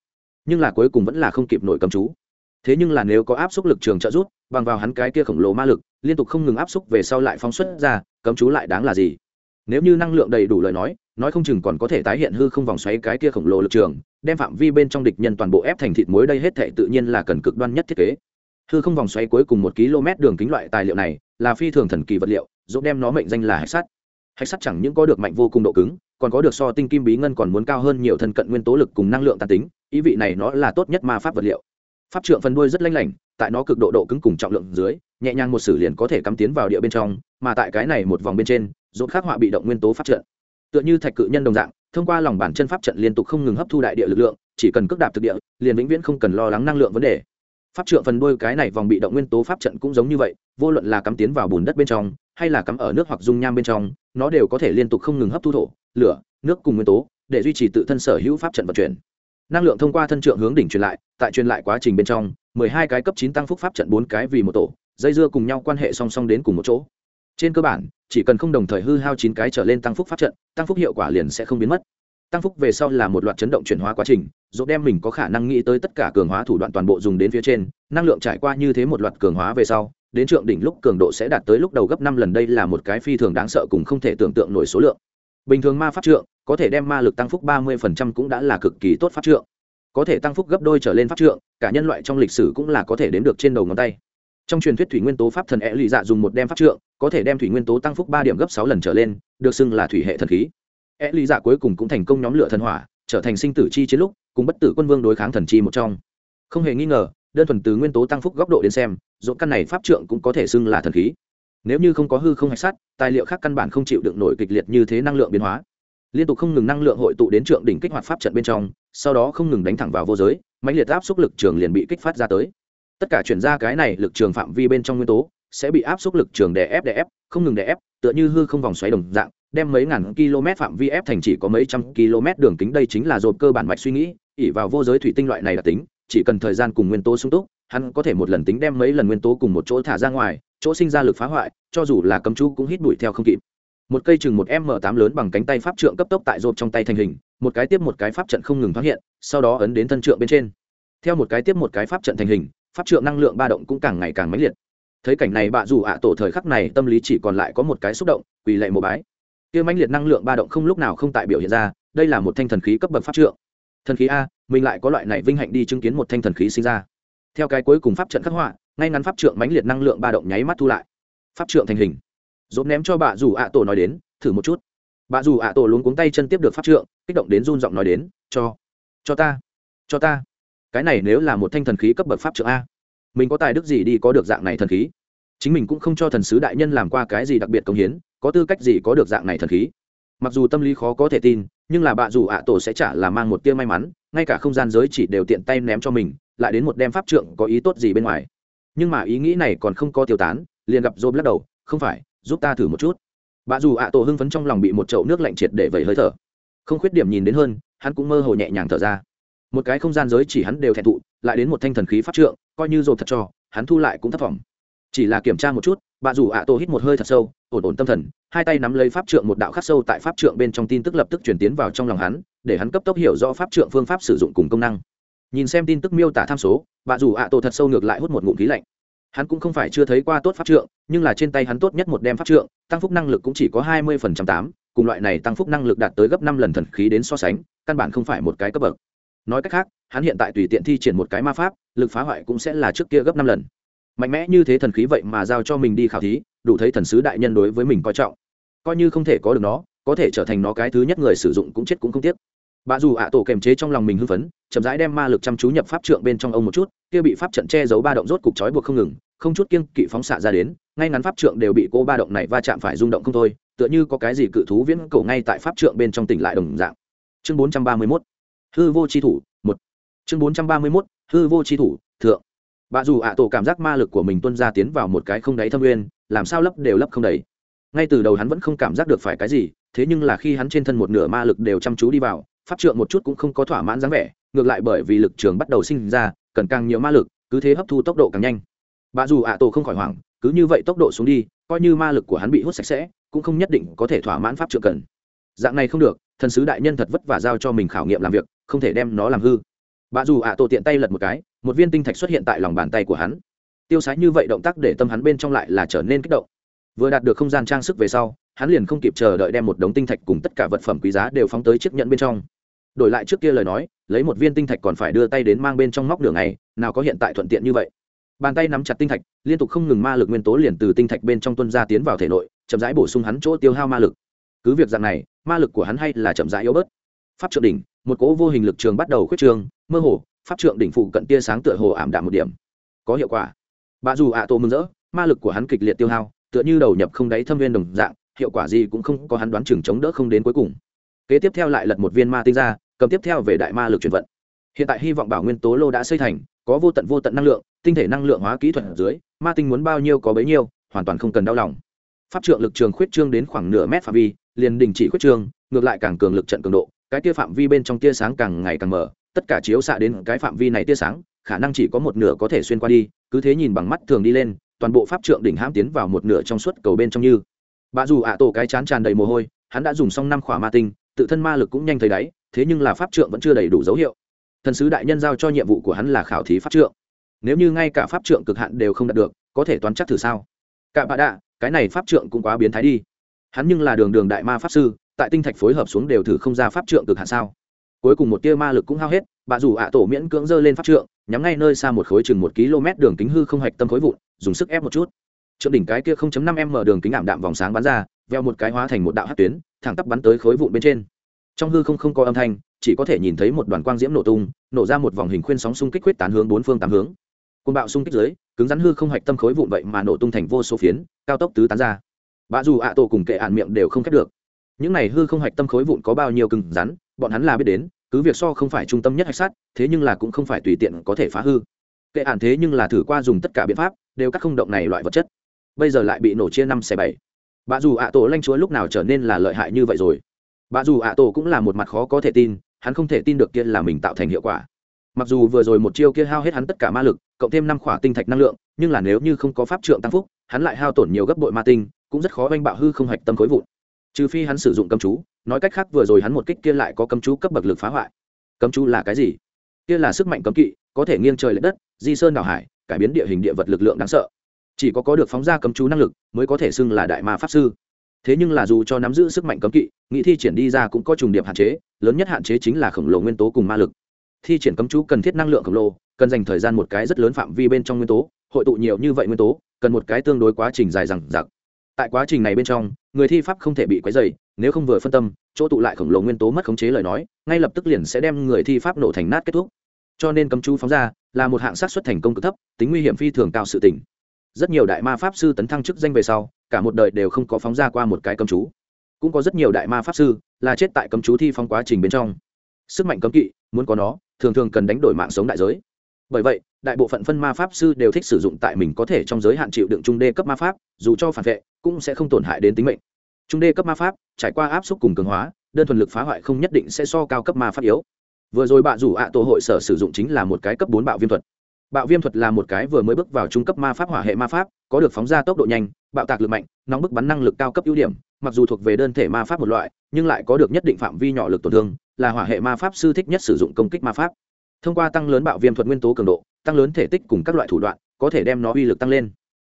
Nhưng là cuối cùng vẫn là không kịp nổi cầm chú thế nhưng là nếu có áp xúc lực trường trợ rút bằng vào hắn cái kia khổng lồ ma lực, liên tục không ngừng áp xúc về sau lại phóng xuất ra, cấm chú lại đáng là gì? Nếu như năng lượng đầy đủ lời nói nói không chừng còn có thể tái hiện hư không vòng xoáy cái kia khổng lồ lực trường, đem phạm vi bên trong địch nhân toàn bộ ép thành thịt muối đây hết thệ tự nhiên là cần cực đoan nhất thiết kế. Hư không vòng xoáy cuối cùng một km đường kính loại tài liệu này, là phi thường thần kỳ vật liệu dẫu đem nó mệnh danh là hạch sắt. Hạch sắt chẳng những có được mạnh vô cùng độ cứng, còn có được so tinh kim bí ngân còn muốn cao hơn nhiều thân cận nguyên tố lực cùng năng lượng tàn tính, ý vị này nó là tốt nhất ma pháp vật liệu pháp trượng phần đuôi rất lanh lảnh, tại nó cực độ độ cứng cùng trọng lượng dưới, nhẹ nhàng một sử liền có thể cắm tiến vào địa bên trong, mà tại cái này một vòng bên trên dồn khắc họa bị động nguyên tố pháp trận. Tựa như thạch cự nhân đồng dạng, thông qua lòng bản chân pháp trận liên tục không ngừng hấp thu đại địa lực lượng, chỉ cần cước đạp thực địa, liền vĩnh viễn không cần lo lắng năng lượng vấn đề. Pháp trượng phần đuôi cái này vòng bị động nguyên tố pháp trận cũng giống như vậy, vô luận là cắm tiến vào bùn đất bên trong, hay là cắm ở nước hoặc dung nham bên trong, nó đều có thể liên tục không ngừng hấp thu thổ, lửa, nước cùng nguyên tố, để duy trì tự thân sở hữu pháp trận vận chuyển năng lượng thông qua thân trượng hướng đỉnh truyền lại, tại truyền lại quá trình bên trong, mười hai cái cấp chín tăng phúc pháp trận bốn cái vì một tổ, dây dưa cùng nhau quan hệ song song đến cùng một chỗ. Trên cơ bản, chỉ cần không đồng thời hư hao chín cái trở lên tăng phúc pháp trận, tăng phúc hiệu quả liền sẽ không biến mất. Tăng phúc về sau là một loạt chấn động chuyển hóa quá trình dỗ đem mình có khả năng nghĩ tới tất cả cường hóa thủ đoạn toàn bộ dùng đến phía trên, năng lượng trải qua như thế một loạt cường hóa về sau, đến trượng đỉnh lúc cường độ sẽ đạt tới lúc đầu gấp năm lần, đây là một cái phi thường đáng sợ cùng không thể tưởng tượng nổi số lượng bình thường ma pháp trượng, có thể đem ma lực tăng phúc ba mươi cũng đã là cực kỳ tốt pháp trượng. Có thể tăng phúc gấp đôi trở lên pháp trượng, cả nhân loại trong lịch sử cũng là có thể đến được trên đầu ngón tay. Trong truyền thuyết thủy nguyên tố pháp thần é lụy dạ dùng một đem pháp trượng, có thể đem thủy nguyên tố tăng phúc ba điểm gấp sáu lần trở lên, được xưng là thủy hệ thần khí. É lụy dạ cuối cùng cũng thành công nhóm lửa thần hỏa, trở thành sinh tử chi chiến lúc, cùng bất tử quân vương đối kháng thần chi một trong. Không hề nghi ngờ, đơn thuần từ nguyên tố tăng phúc góc độ đến xem dỗ căn này pháp trượng cũng có thể xưng là thần khí nếu như không có hư không hạch sắt, tài liệu khác căn bản không chịu đựng nổi kịch liệt như thế năng lượng biến hóa. Liên tục không ngừng năng lượng hội tụ đến trượng đỉnh kích hoạt pháp trận bên trong sau đó không ngừng đánh thẳng vào vô giới mạnh liệt áp xúc lực trường liền bị kích phát ra tới. Tất cả chuyển ra cái này lực trường phạm vi bên trong nguyên tố sẽ bị áp xúc lực trường đè ép đè ép không ngừng đè ép tựa như hư không vòng xoáy đồng dạng đem mấy ngàn km phạm vi ép thành chỉ có mấy trăm km đường kính. Đây chính là dồn cơ bản mạch suy nghĩ ỉ vào vô giới thủy tinh loại này là tính chỉ cần thời gian cùng nguyên tố sung túc hắn có thể một lần tính đem mấy lần nguyên tố cùng một chỗ thả ra ngoài chỗ sinh ra lực phá hoại, cho dù là cấm chú cũng hít bụi theo không kịp. Một cây chừng một m tám lớn bằng cánh tay pháp trượng cấp tốc tại rộp trong tay thành hình, một cái tiếp một cái pháp trận không ngừng thoát hiện, sau đó ấn đến thân trượng bên trên. Theo một cái tiếp một cái pháp trận thành hình, pháp trượng năng lượng ba động cũng càng ngày càng mãnh liệt. Thấy cảnh này bạ dù ạ tổ thời khắc này tâm lý chỉ còn lại có một cái xúc động, quỳ lệ một bái. Kia mãnh liệt năng lượng ba động không lúc nào không tại biểu hiện ra, đây là một thanh thần khí cấp bậc pháp trượng. Thần khí a, mình lại có loại này vinh hạnh đi chứng kiến một thanh thần khí sinh ra theo cái cuối cùng pháp trận khắc họa, ngay ngắn pháp trượng mãnh liệt năng lượng ba động nháy mắt thu lại. Pháp trượng thành hình. Dốt ném cho bà dù ạ tổ nói đến, thử một chút. Bà dù ạ tổ luống cuống tay chân tiếp được pháp trượng, kích động đến run giọng nói đến, cho cho ta cho ta. Cái này nếu là một thanh thần khí cấp bậc pháp trượng a, mình có tài đức gì đi có được dạng này thần khí? Chính mình cũng không cho thần sứ đại nhân làm qua cái gì đặc biệt công hiến, có tư cách gì có được dạng này thần khí? Mặc dù tâm lý khó có thể tin, nhưng là bà dù ạ tổ sẽ trả là mang một tia may mắn, ngay cả không gian giới chỉ đều tiện tay ném cho mình lại đến một đem pháp trượng có ý tốt gì bên ngoài. Nhưng mà ý nghĩ này còn không có tiêu tán, liền gặp dôm lắc đầu, không phải, giúp ta thử một chút. Bà dù ạ tổ hưng phấn trong lòng bị một chậu nước lạnh triệt để vẩy hơi thở. Không khuyết điểm nhìn đến hơn, hắn cũng mơ hồ nhẹ nhàng thở ra. Một cái không gian giới chỉ hắn đều thẹn thụ, lại đến một thanh thần khí pháp trượng, coi như dồn thật cho, hắn thu lại cũng thất vọng chỉ là kiểm tra một chút, bà dù ạ tổ hít một hơi thật sâu, ổn ổn tâm thần, hai tay nắm lấy pháp trượng một đạo khắc sâu tại pháp trượng bên trong tin tức lập tức chuyển tiến vào trong lòng hắn, để hắn cấp tốc hiểu rõ pháp trượng phương pháp sử dụng cùng công năng nhìn xem tin tức miêu tả tham số, bà dù ạ tổ thật sâu ngược lại hút một ngụm khí lạnh. Hắn cũng không phải chưa thấy qua tốt pháp trượng, nhưng là trên tay hắn tốt nhất một đem pháp trượng, tăng phúc năng lực cũng chỉ có hai mươi phần trăm tám, cùng loại này tăng phúc năng lực đạt tới gấp năm lần thần khí đến so sánh, căn bản không phải một cái cấp bậc. Nói cách khác, hắn hiện tại tùy tiện thi triển một cái ma pháp, lực phá hoại cũng sẽ là trước kia gấp năm lần. Mạnh mẽ như thế thần khí vậy mà giao cho mình đi khảo thí, đủ thấy thần sứ đại nhân đối với mình coi trọng. Coi như không thể có được nó, có thể trở thành nó cái thứ nhất người sử dụng cũng chết cũng không tiếc bà dù ạ tổ kềm chế trong lòng mình hưng phấn, chậm rãi đem ma lực chăm chú nhập pháp trượng bên trong ông một chút, kia bị pháp trận che giấu ba động rốt cục trói buộc không ngừng, không chút kiêng kỵ phóng xạ ra đến, ngay ngắn pháp trượng đều bị cô ba động này va chạm phải rung động không thôi, tựa như có cái gì cự thú viễn cầu ngay tại pháp trượng bên trong tỉnh lại đồng dạng. Chương bốn trăm ba mươi 431 hư vô chi thủ, một. Chương bốn trăm ba mươi 431 hư vô chi thủ, thượng. Bà dù ạ tổ cảm giác ma lực của mình tuân ra tiến vào một cái không đáy thâm nguyên, làm sao lấp đều lấp không đầy. Ngay từ đầu hắn vẫn không cảm giác được phải cái gì, thế nhưng là khi hắn trên thân một nửa ma lực đều chăm chú đi vào pháp trượng một chút cũng không có thỏa mãn dáng vẻ, ngược lại bởi vì lực trường bắt đầu sinh ra, cần càng nhiều ma lực, cứ thế hấp thu tốc độ càng nhanh. Bà dù ạ tổ không khỏi hoảng, cứ như vậy tốc độ xuống đi, coi như ma lực của hắn bị hút sạch sẽ, cũng không nhất định có thể thỏa mãn pháp trượng cần. Dạng này không được, thần sứ đại nhân thật vất vả giao cho mình khảo nghiệm làm việc, không thể đem nó làm hư. Bà dù ạ tổ tiện tay lật một cái, một viên tinh thạch xuất hiện tại lòng bàn tay của hắn. Tiêu sái như vậy động tác để tâm hắn bên trong lại là trở nên kích động. Vừa đạt được không gian trang sức về sau, hắn liền không kịp chờ đợi đem một đống tinh thạch cùng tất cả vật phẩm quý giá đều phóng tới chiếc nhẫn bên trong đổi lại trước kia lời nói, lấy một viên tinh thạch còn phải đưa tay đến mang bên trong móc đường này nào có hiện tại thuận tiện như vậy. Bàn tay nắm chặt tinh thạch, liên tục không ngừng ma lực nguyên tố liền từ tinh thạch bên trong tuân ra tiến vào thể nội, chậm rãi bổ sung hắn chỗ tiêu hao ma lực. Cứ việc dạng này, ma lực của hắn hay là chậm rãi yếu bớt. Pháp trượng đỉnh, một cỗ vô hình lực trường bắt đầu khuyết trường mơ hồ, pháp trượng đỉnh phụ cận tia sáng tựa hồ ảm đạm một điểm. Có hiệu quả. Bà dù ạ tô mừng rỡ, ma lực của hắn kịch liệt tiêu hao, tựa như đầu nhập không đáy thâm viên đồng dạng, hiệu quả gì cũng không có hắn đoán chừng chống đỡ không đến cuối cùng. Kế tiếp theo lại lật một viên ma tinh ra cầm tiếp theo về đại ma lực chuyển vận. Hiện tại hy vọng bảo nguyên tố lô đã xây thành, có vô tận vô tận năng lượng, tinh thể năng lượng hóa kỹ thuật ở dưới, ma tinh muốn bao nhiêu có bấy nhiêu, hoàn toàn không cần đau lòng. Pháp trượng lực trường khuyết trương đến khoảng nửa mét phạm vi, liền đình chỉ khuyết trương, ngược lại càng cường lực trận cường độ, cái tia phạm vi bên trong tia sáng càng ngày càng mở, tất cả chiếu xạ đến cái phạm vi này tia sáng, khả năng chỉ có một nửa có thể xuyên qua đi, cứ thế nhìn bằng mắt thường đi lên, toàn bộ pháp trượng đỉnh hãm tiến vào một nửa trong suốt cầu bên trong như. Bà dù ạ tổ cái chán tràn đầy mồ hôi, hắn đã dùng xong năm khỏa ma tinh, tự thân ma lực cũng nhanh thấy đáy thế nhưng là pháp trượng vẫn chưa đầy đủ dấu hiệu. Thần sứ đại nhân giao cho nhiệm vụ của hắn là khảo thí pháp trượng. Nếu như ngay cả pháp trượng cực hạn đều không đạt được, có thể toán chắc thử sao? Cả bà đạ, cái này pháp trượng cũng quá biến thái đi. Hắn nhưng là đường đường đại ma pháp sư, tại tinh thạch phối hợp xuống đều thử không ra pháp trượng cực hạn sao? Cuối cùng một tia ma lực cũng hao hết, bà rủ ạ tổ miễn cưỡng dơ lên pháp trượng, nhắm ngay nơi xa một khối chừng một km đường kính hư không hạch tâm khối vụn, dùng sức ép một chút. Trượng đỉnh cái kia 0.5 m đường kính ảm đạm vòng sáng bắn ra, veo một cái hóa thành một đạo hát tuyến, thẳng tắp bắn tới khối vụn bên trên trong hư không không có âm thanh, chỉ có thể nhìn thấy một đoàn quang diễm nổ tung, nổ ra một vòng hình khuyên sóng xung kích quyết tán hướng bốn phương tám hướng. Côn bạo xung kích dưới, cứng rắn hư không hạch tâm khối vụn vậy mà nổ tung thành vô số phiến, cao tốc tứ tán ra. Bà dù ạ tổ cùng kệ ạn miệng đều không khép được. Những này hư không hạch tâm khối vụn có bao nhiêu cứng rắn, bọn hắn là biết đến, cứ việc so không phải trung tâm nhất hạch sát, thế nhưng là cũng không phải tùy tiện có thể phá hư. Kệ ạn thế nhưng là thử qua dùng tất cả biện pháp, đều các không động này loại vật chất. Bây giờ lại bị nổ chia năm xẻ bảy. Bà dù ạ tổ lanh chúa lúc nào trở nên là lợi hại như vậy rồi? Bà dù ạ tổ cũng là một mặt khó có thể tin, hắn không thể tin được kia là mình tạo thành hiệu quả. Mặc dù vừa rồi một chiêu kia hao hết hắn tất cả ma lực, cộng thêm năm khỏa tinh thạch năng lượng, nhưng là nếu như không có pháp trượng tăng phúc, hắn lại hao tổn nhiều gấp bội ma tinh, cũng rất khó oanh bạo hư không hạch tâm khối vụn. Trừ phi hắn sử dụng cấm chú, nói cách khác vừa rồi hắn một kích kia lại có cấm chú cấp bậc lực phá hoại. Cấm chú là cái gì? Kia là sức mạnh cấm kỵ, có thể nghiêng trời l ệ đất, di sơn đảo hải, cải biến địa hình địa vật lực lượng đáng sợ. Chỉ có có được phóng ra cấm chú năng lực, mới có thể xưng là đại ma pháp sư thế nhưng là dù cho nắm giữ sức mạnh cấm kỵ, nghị thi triển đi ra cũng có trùng điệp hạn chế, lớn nhất hạn chế chính là khổng lồ nguyên tố cùng ma lực. Thi triển cấm chú cần thiết năng lượng khổng lồ, cần dành thời gian một cái rất lớn phạm vi bên trong nguyên tố, hội tụ nhiều như vậy nguyên tố, cần một cái tương đối quá trình dài dằng dặc. Tại quá trình này bên trong, người thi pháp không thể bị quấy dày nếu không vừa phân tâm, chỗ tụ lại khổng lồ nguyên tố mất khống chế lời nói, ngay lập tức liền sẽ đem người thi pháp nổ thành nát kết thúc. Cho nên cấm chú phóng ra, là một hạng sát xuất thành công cực thấp, tính nguy hiểm phi thường cao sự tỉnh rất nhiều đại ma pháp sư tấn thăng chức danh về sau cả một đời đều không có phóng ra qua một cái cấm chú. Cũng có rất nhiều đại ma pháp sư là chết tại cấm chú thi phong quá trình bên trong. Sức mạnh cấm kỵ, muốn có nó, thường thường cần đánh đổi mạng sống đại giới. Bởi vậy, đại bộ phận phân ma pháp sư đều thích sử dụng tại mình có thể trong giới hạn chịu đựng trung đê cấp ma pháp, dù cho phản vệ, cũng sẽ không tổn hại đến tính mệnh. Trung đê cấp ma pháp, trải qua áp suất cùng cường hóa, đơn thuần lực phá hoại không nhất định sẽ so cao cấp ma pháp yếu. Vừa rồi bạ rủ ạ tổ hội sở sử dụng chính là một cái cấp bốn bạo viêm thuật bạo viêm thuật là một cái vừa mới bước vào trung cấp ma pháp hỏa hệ ma pháp, có được phóng ra tốc độ nhanh, bạo tạc lực mạnh, nóng bức bắn năng lực cao cấp ưu điểm, mặc dù thuộc về đơn thể ma pháp một loại, nhưng lại có được nhất định phạm vi nhỏ lực tổn thương, là hỏa hệ ma pháp sư thích nhất sử dụng công kích ma pháp. Thông qua tăng lớn bạo viêm thuật nguyên tố cường độ, tăng lớn thể tích cùng các loại thủ đoạn, có thể đem nó uy lực tăng lên.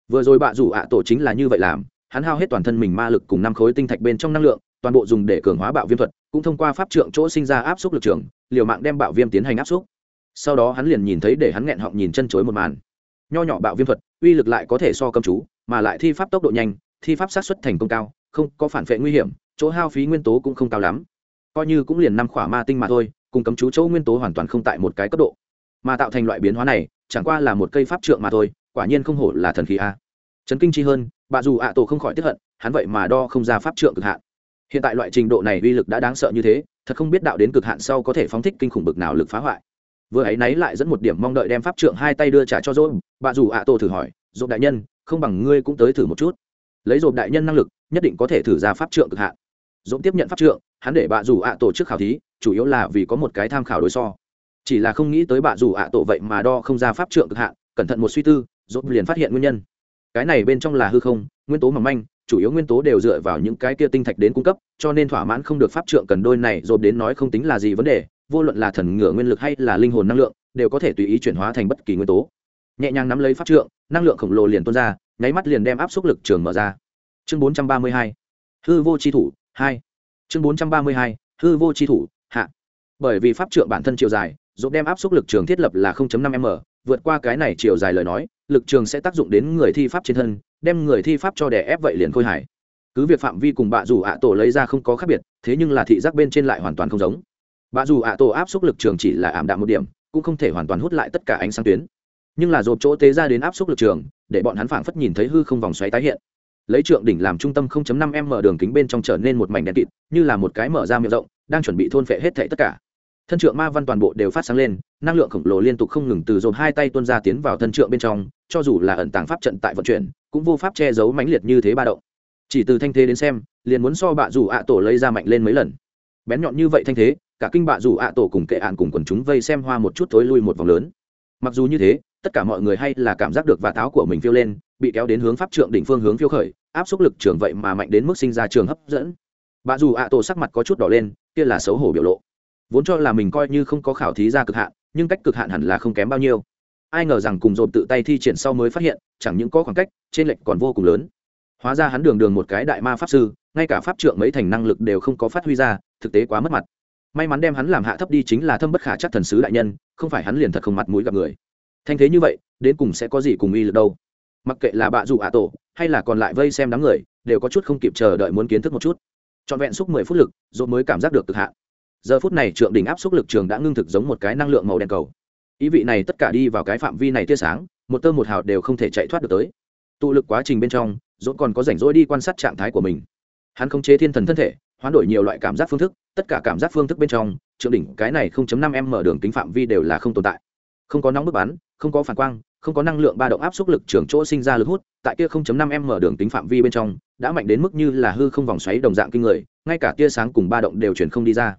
Vừa rồi bạ rủ ạ tổ chính là như vậy làm, hắn hao hết toàn thân mình ma lực cùng năm khối tinh thạch bên trong năng lượng, toàn bộ dùng để cường hóa bạo viêm thuật, cũng thông qua pháp trượng chỗ sinh ra áp suất lực trường, liều mạng đem bạo viêm tiến hành áp suất sau đó hắn liền nhìn thấy để hắn nghẹn họng nhìn chân chối một màn. Nho nhỏ bạo viêm thuật, uy lực lại có thể so cầm chú, mà lại thi pháp tốc độ nhanh, thi pháp sát xuất thành công cao, không có phản vệ nguy hiểm, chỗ hao phí nguyên tố cũng không cao lắm. Coi như cũng liền năm khỏa ma tinh mà thôi, cùng cấm chú chỗ nguyên tố hoàn toàn không tại một cái cấp độ. Mà tạo thành loại biến hóa này, chẳng qua là một cây pháp trượng mà thôi, quả nhiên không hổ là thần khí a. Trấn kinh chi hơn, bà dù ạ tổ không khỏi tiếp hận, hắn vậy mà đo không ra pháp trượng cực hạn. Hiện tại loại trình độ này uy lực đã đáng sợ như thế, thật không biết đạo đến cực hạn sau có thể phóng thích kinh khủng bực nào lực phá hoại vừa ấy nấy lại dẫn một điểm mong đợi đem pháp trượng hai tay đưa trả cho dỗ bà dù ạ tổ thử hỏi dỗ đại nhân, không bằng ngươi cũng tới thử một chút. Lấy dồn đại nhân năng lực, nhất định có thể thử ra pháp trượng cực hạn. Dỗ tiếp nhận pháp trượng, hắn để bà dù ạ tổ trước khảo thí, chủ yếu là vì có một cái tham khảo đối so. Chỉ là không nghĩ tới bà dù ạ tổ vậy mà đo không ra pháp trượng cực hạn, cẩn thận một suy tư dỗ liền phát hiện nguyên nhân. Cái này bên trong là hư không, nguyên tố mỏng manh, chủ yếu nguyên tố đều dựa vào những cái kia tinh thạch đến cung cấp, cho nên thỏa mãn không được pháp trượng cần đôi này dồn đến nói không tính là gì vấn đề vô luận là thần ngựa nguyên lực hay là linh hồn năng lượng, đều có thể tùy ý chuyển hóa thành bất kỳ nguyên tố. Nhẹ nhàng nắm lấy pháp trượng, năng lượng khổng lồ liền tuôn ra, nháy mắt liền đem áp suất lực trường mở ra. Chương 432 hư vô chi thủ, hai. Chương 432 hư vô chi thủ, hạ. Bởi vì pháp trượng bản thân chiều dài, giúp đem áp suất lực trường thiết lập là 0.5 m, vượt qua cái này chiều dài lời nói, lực trường sẽ tác dụng đến người thi pháp trên thân, đem người thi pháp cho đè ép vậy liền khôi hải cứ việc phạm vi cùng bạ rủ ạ tổ lấy ra không có khác biệt, thế nhưng là thị giác bên trên lại hoàn toàn không giống bà dù ạ tổ áp suất lực trường chỉ là ảm đạm một điểm, cũng không thể hoàn toàn hút lại tất cả ánh sáng tuyến. Nhưng là dồn chỗ tế ra đến áp suất lực trường, để bọn hắn phảng phất nhìn thấy hư không vòng xoáy tái hiện. Lấy trượng đỉnh làm trung tâm 0.5 m đường kính bên trong trở nên một mảnh đen kịt, như là một cái mở ra miệng rộng, đang chuẩn bị thôn phệ hết thảy tất cả. Thân trượng ma văn toàn bộ đều phát sáng lên, năng lượng khổng lồ liên tục không ngừng từ dồn hai tay tuôn ra tiến vào thân trượng bên trong, cho dù là ẩn tàng pháp trận tại vận chuyển, cũng vô pháp che giấu mãnh liệt như thế ba động. Chỉ từ thanh thế đến xem, liền muốn so bạ dù ạ tổ lấy ra mạnh lên mấy lần. Bén nhọn như vậy thanh thế cả kinh bạ rủ ạ tổ cùng kệ ạn cùng quần chúng vây xem hoa một chút thối lui một vòng lớn. Mặc dù như thế, tất cả mọi người hay là cảm giác được và táo của mình phiêu lên, bị kéo đến hướng pháp trượng đỉnh phương hướng phiêu khởi, áp suất lực trường vậy mà mạnh đến mức sinh ra trường hấp dẫn. Bạ dù ạ tổ sắc mặt có chút đỏ lên, kia là xấu hổ biểu lộ. Vốn cho là mình coi như không có khảo thí ra cực hạn, nhưng cách cực hạn hẳn là không kém bao nhiêu. Ai ngờ rằng cùng dồn tự tay thi triển sau mới phát hiện, chẳng những có khoảng cách, trên lệnh còn vô cùng lớn. Hóa ra hắn đường đường một cái đại ma pháp sư, ngay cả pháp trượng mấy thành năng lực đều không có phát huy ra, thực tế quá mất mặt may mắn đem hắn làm hạ thấp đi chính là thâm bất khả chắc thần sứ đại nhân, không phải hắn liền thật không mặt mũi gặp người. Thanh thế như vậy, đến cùng sẽ có gì cùng y lực đâu? Mặc kệ là bạ dù ạ tổ, hay là còn lại vây xem đám người, đều có chút không kịp chờ đợi muốn kiến thức một chút. Trọn vẹn xúc mười phút lực rồi mới cảm giác được cực hạn. Giờ phút này trượng đỉnh áp xúc lực trường đã ngưng thực giống một cái năng lượng màu đen cầu. Ý vị này tất cả đi vào cái phạm vi này tia sáng, một tơ một hào đều không thể chạy thoát được tới. Tụ lực quá trình bên trong dốt còn có rảnh rỗi đi quan sát trạng thái của mình. Hắn không chế thiên thần thân thể hoán đổi nhiều loại cảm giác phương thức, tất cả cảm giác phương thức bên trong, trượng đỉnh cái này 0.5 m đường kính phạm vi đều là không tồn tại. Không có nóng bức bắn, không có phản quang, không có năng lượng ba động áp xúc lực trường chỗ sinh ra lực hút, tại kia 0.5 m đường kính phạm vi bên trong, đã mạnh đến mức như là hư không vòng xoáy đồng dạng kinh người, ngay cả tia sáng cùng ba động đều chuyển không đi ra.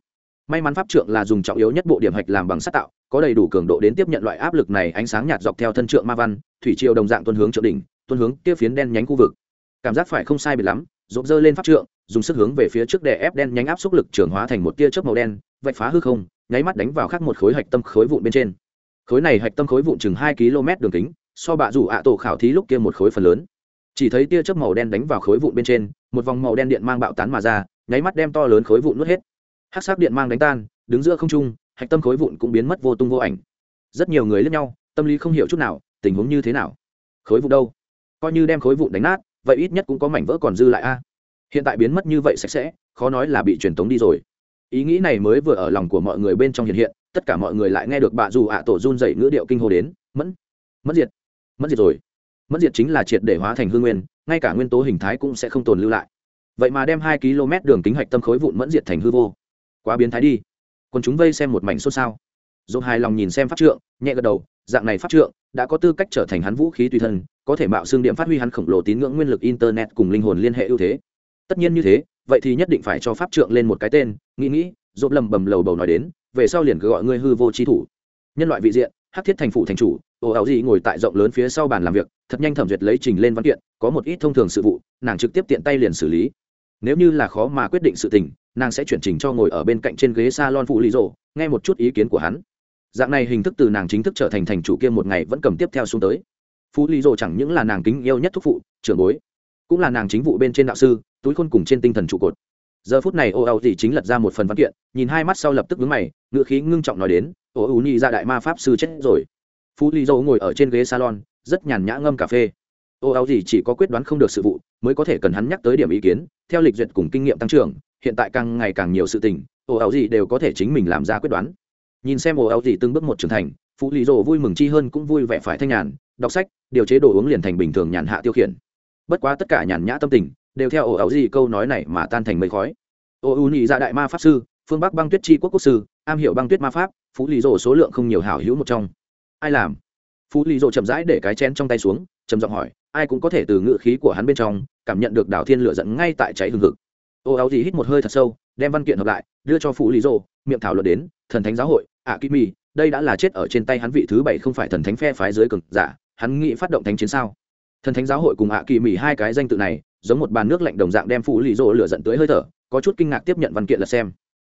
May mắn pháp trượng là dùng trọng yếu nhất bộ điểm hạch làm bằng sắt tạo, có đầy đủ cường độ đến tiếp nhận loại áp lực này ánh sáng nhạt dọc theo thân trượng ma văn, thủy triều đồng dạng tuân hướng trượng đỉnh tuân hướng kia phiến đen nhánh khu vực. Cảm giác phải không sai biệt lắm, rộp dơ lên pháp trượng dùng sức hướng về phía trước để ép đen nhánh áp xúc lực trường hóa thành một tia chớp màu đen, vạch phá hư không, nháy mắt đánh vào khắc một khối hạch tâm khối vụn bên trên. Khối này hạch tâm khối vụn chừng hai km đường kính, so bạ rủ ạ tổ khảo thí lúc kia một khối phần lớn. Chỉ thấy tia chớp màu đen đánh vào khối vụn bên trên, một vòng màu đen điện mang bạo tán mà ra, nháy mắt đem to lớn khối vụn nuốt hết. Hát sắc điện mang đánh tan, đứng giữa không trung, hạch tâm khối vụn cũng biến mất vô tung vô ảnh. Rất nhiều người lẫn nhau, tâm lý không hiểu chút nào, tình huống như thế nào? Khối vụn đâu? Coi như đem khối vụn đánh nát, vậy ít nhất cũng có mảnh vỡ còn dư lại a hiện tại biến mất như vậy sạch sẽ, khó nói là bị truyền tống đi rồi. Ý nghĩ này mới vừa ở lòng của mọi người bên trong hiện hiện, tất cả mọi người lại nghe được bà dù ạ tổ run dậy ngữ điệu kinh hô đến, mẫn mất diệt mất diệt rồi. Mất diệt chính là triệt để hóa thành hương nguyên, ngay cả nguyên tố hình thái cũng sẽ không tồn lưu lại. Vậy mà đem hai km đường kính hạch tâm khối vụn mẫn diệt thành hư vô. Quá biến thái đi. Còn chúng vây xem một mảnh xôn xao. Dồn hài lòng nhìn xem pháp trượng, nhẹ gật đầu, dạng này pháp trượng đã có tư cách trở thành hắn vũ khí tùy thân, có thể mạo xương điểm phát huy hắn khổng lồ tín ngưỡng nguyên lực internet cùng linh hồn liên hệ ưu thế tất nhiên như thế, vậy thì nhất định phải cho pháp trượng lên một cái tên, nghĩ nghĩ dồn lầm bầm lầu bầu nói đến, về sau liền cứ gọi ngươi hư vô trí thủ. Nhân loại vị diện, hắc thiết thành phủ thành chủ ồ ảo gì ngồi tại rộng lớn phía sau bàn làm việc, thật nhanh thẩm duyệt lấy trình lên văn kiện, có một ít thông thường sự vụ, nàng trực tiếp tiện tay liền xử lý. Nếu như là khó mà quyết định sự tình, nàng sẽ chuyển trình cho ngồi ở bên cạnh trên ghế salon phụ lý rộ nghe một chút ý kiến của hắn. Dạng này hình thức từ nàng chính thức trở thành thành chủ kia một ngày vẫn cầm tiếp theo xuống tới. Phú lý rộ chẳng những là nàng kính yêu nhất thúc phụ, trưởng bối, cũng là nàng chính vụ bên trên đạo sư túi khôn cùng trên tinh thần trụ cột. Giờ phút này ô âu thì chính lật ra một phần văn kiện, nhìn hai mắt sau lập tức vướng mày ngựa khí ngưng trọng nói đến ô ưu nhi ra dạ đại ma pháp sư chết rồi. Phú lý dâu ngồi ở trên ghế salon, rất nhàn nhã ngâm cà phê. Ô áo gì chỉ có quyết đoán không được sự vụ, mới có thể cần hắn nhắc tới điểm ý kiến, theo lịch duyệt cùng kinh nghiệm tăng trưởng, hiện tại càng ngày càng nhiều sự tình ô áo gì đều có thể chính mình làm ra quyết đoán. Nhìn xem ô áo gì từng bước một trưởng thành, phú lý dỗ vui mừng chi hơn cũng vui vẻ phải thanh nhàn, đọc sách, điều chế đồ uống liền thành bình thường nhàn hạ tiêu khiển. Bất quá tất cả nhàn nhã tâm tình đều theo ổ áo gì câu nói này mà tan thành mây khói. Ô u nhị ra dạ đại ma pháp sư, phương bắc băng tuyết chi quốc quốc sư, am hiểu băng tuyết ma pháp, phú lý dỗ số lượng không nhiều hảo hữu một trong. Ai làm? Phú lý dỗ chậm rãi để cái chén trong tay xuống, trầm giọng hỏi, ai cũng có thể từ ngự khí của hắn bên trong, cảm nhận được đảo thiên lửa giận ngay tại cháy hừng hực. Ô áo gì hít một hơi thật sâu, đem văn kiện hợp lại, đưa cho phú lý dỗ miệng thảo luận đến, thần thánh giáo hội, ạ kim mi đây đã là chết ở trên tay hắn vị thứ bảy không phải thần thánh phe phái dưới cực giả, hắn nghĩ phát động thánh chiến sao? Thần thánh giáo hội cùng ạ kỳ mỹ hai cái danh tự này giống một bàn nước lạnh đồng dạng đem phụ lý rồ lửa giận tới hơi thở, có chút kinh ngạc tiếp nhận văn kiện là xem.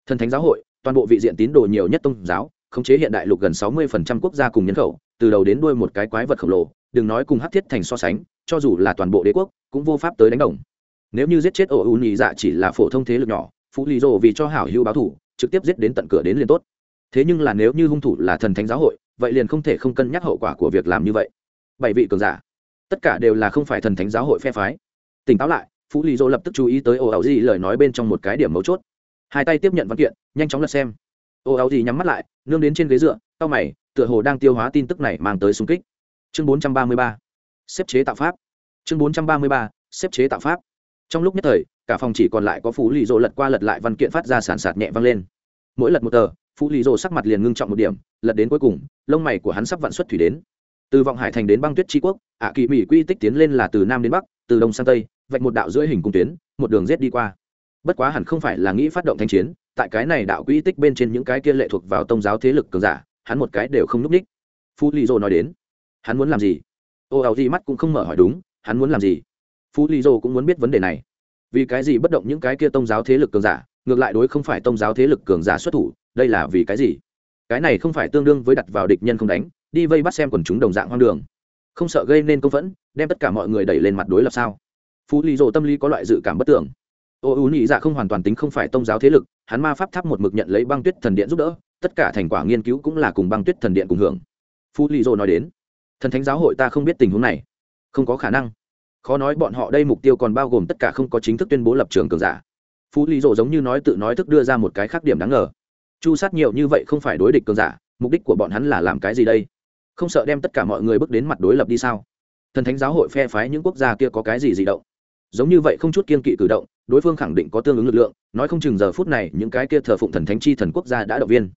Thần thánh giáo hội, toàn bộ vị diện tín đồ nhiều nhất tôn giáo, khống chế hiện đại lục gần 60% quốc gia cùng nhân khẩu, từ đầu đến đuôi một cái quái vật khổng lồ, đừng nói cùng hắc thiết thành so sánh, cho dù là toàn bộ đế quốc, cũng vô pháp tới đánh đồng. Nếu như giết chết ổ ủ nhị dạ chỉ là phổ thông thế lực nhỏ, phụ lý rồ vì cho hảo hữu báo thủ, trực tiếp giết đến tận cửa đến liền tốt. Thế nhưng là nếu như hung thủ là thần thánh giáo hội, vậy liền không thể không cân nhắc hậu quả của việc làm như vậy. Bảy vị cường giả, tất cả đều là không phải thần thánh giáo hội phe phái tỉnh táo lại, phú lý dô lập tức chú ý tới ô áo gì lời nói bên trong một cái điểm mấu chốt. Hai tay tiếp nhận văn kiện, nhanh chóng lật xem. Ô áo gì nhắm mắt lại, nương đến trên ghế dựa tao mày, tựa hồ đang tiêu hóa tin tức này mang tới xung kích. Chương 433. xếp chế tạo pháp. Chương 433. xếp chế tạo pháp. Trong lúc nhất thời, cả phòng chỉ còn lại có phú lý dô lật qua lật lại văn kiện phát ra sản sạt nhẹ vang lên. Mỗi lật một tờ, phú lý dô sắc mặt liền ngưng trọng một điểm, lật đến cuối cùng, lông mày của hắn sắp vặn xuất thủy đến. Từ vọng hải thành đến băng tuyết tri quốc ả kỳ mỹ quy tích tiến lên là từ nam đến bắc từ đông sang tây, vạch một đạo dưới hình cung tuyến, một đường rết đi qua. Bất quá hẳn không phải là nghĩ phát động thanh chiến, tại cái này đạo quỹ tích bên trên những cái kia lệ thuộc vào tôn giáo thế lực cường giả, hắn một cái đều không núp ních. Phu lì dô nói đến, hắn muốn làm gì? Ô ảo gì mắt cũng không mở hỏi đúng, hắn muốn làm gì? Phu lì dô cũng muốn biết vấn đề này. Vì cái gì bất động những cái kia tôn giáo thế lực cường giả, ngược lại đối không phải tôn giáo thế lực cường giả xuất thủ, đây là vì cái gì? Cái này không phải tương đương với đặt vào địch nhân không đánh, đi vây bắt xem quần chúng đồng dạng hoang đường. Không sợ gây nên công phẫn đem tất cả mọi người đẩy lên mặt đối lập sao? Phú lý dỗ tâm lý có loại dự cảm bất tưởng. Ô, ưu nhị dạ không hoàn toàn tính không phải tôn giáo thế lực, hắn ma pháp tháp một mực nhận lấy băng tuyết thần điện giúp đỡ, tất cả thành quả nghiên cứu cũng là cùng băng tuyết thần điện cùng hưởng. Phú lý dỗ nói đến, thần thánh giáo hội ta không biết tình huống này. Không có khả năng. Khó nói bọn họ đây mục tiêu còn bao gồm tất cả không có chính thức tuyên bố lập trường cường giả. Phú lý dỗ giống như nói tự nói thức đưa ra một cái khác điểm đáng ngờ. Chu sát nhiều như vậy không phải đối địch cường giả, mục đích của bọn hắn là làm cái gì đây? Không sợ đem tất cả mọi người bước đến mặt đối lập đi sao? Thần thánh giáo hội phe phái những quốc gia kia có cái gì dị động? Giống như vậy không chút kiên kỵ cử động, đối phương khẳng định có tương ứng lực lượng, nói không chừng giờ phút này những cái kia thờ phụng thần thánh chi thần quốc gia đã động viên.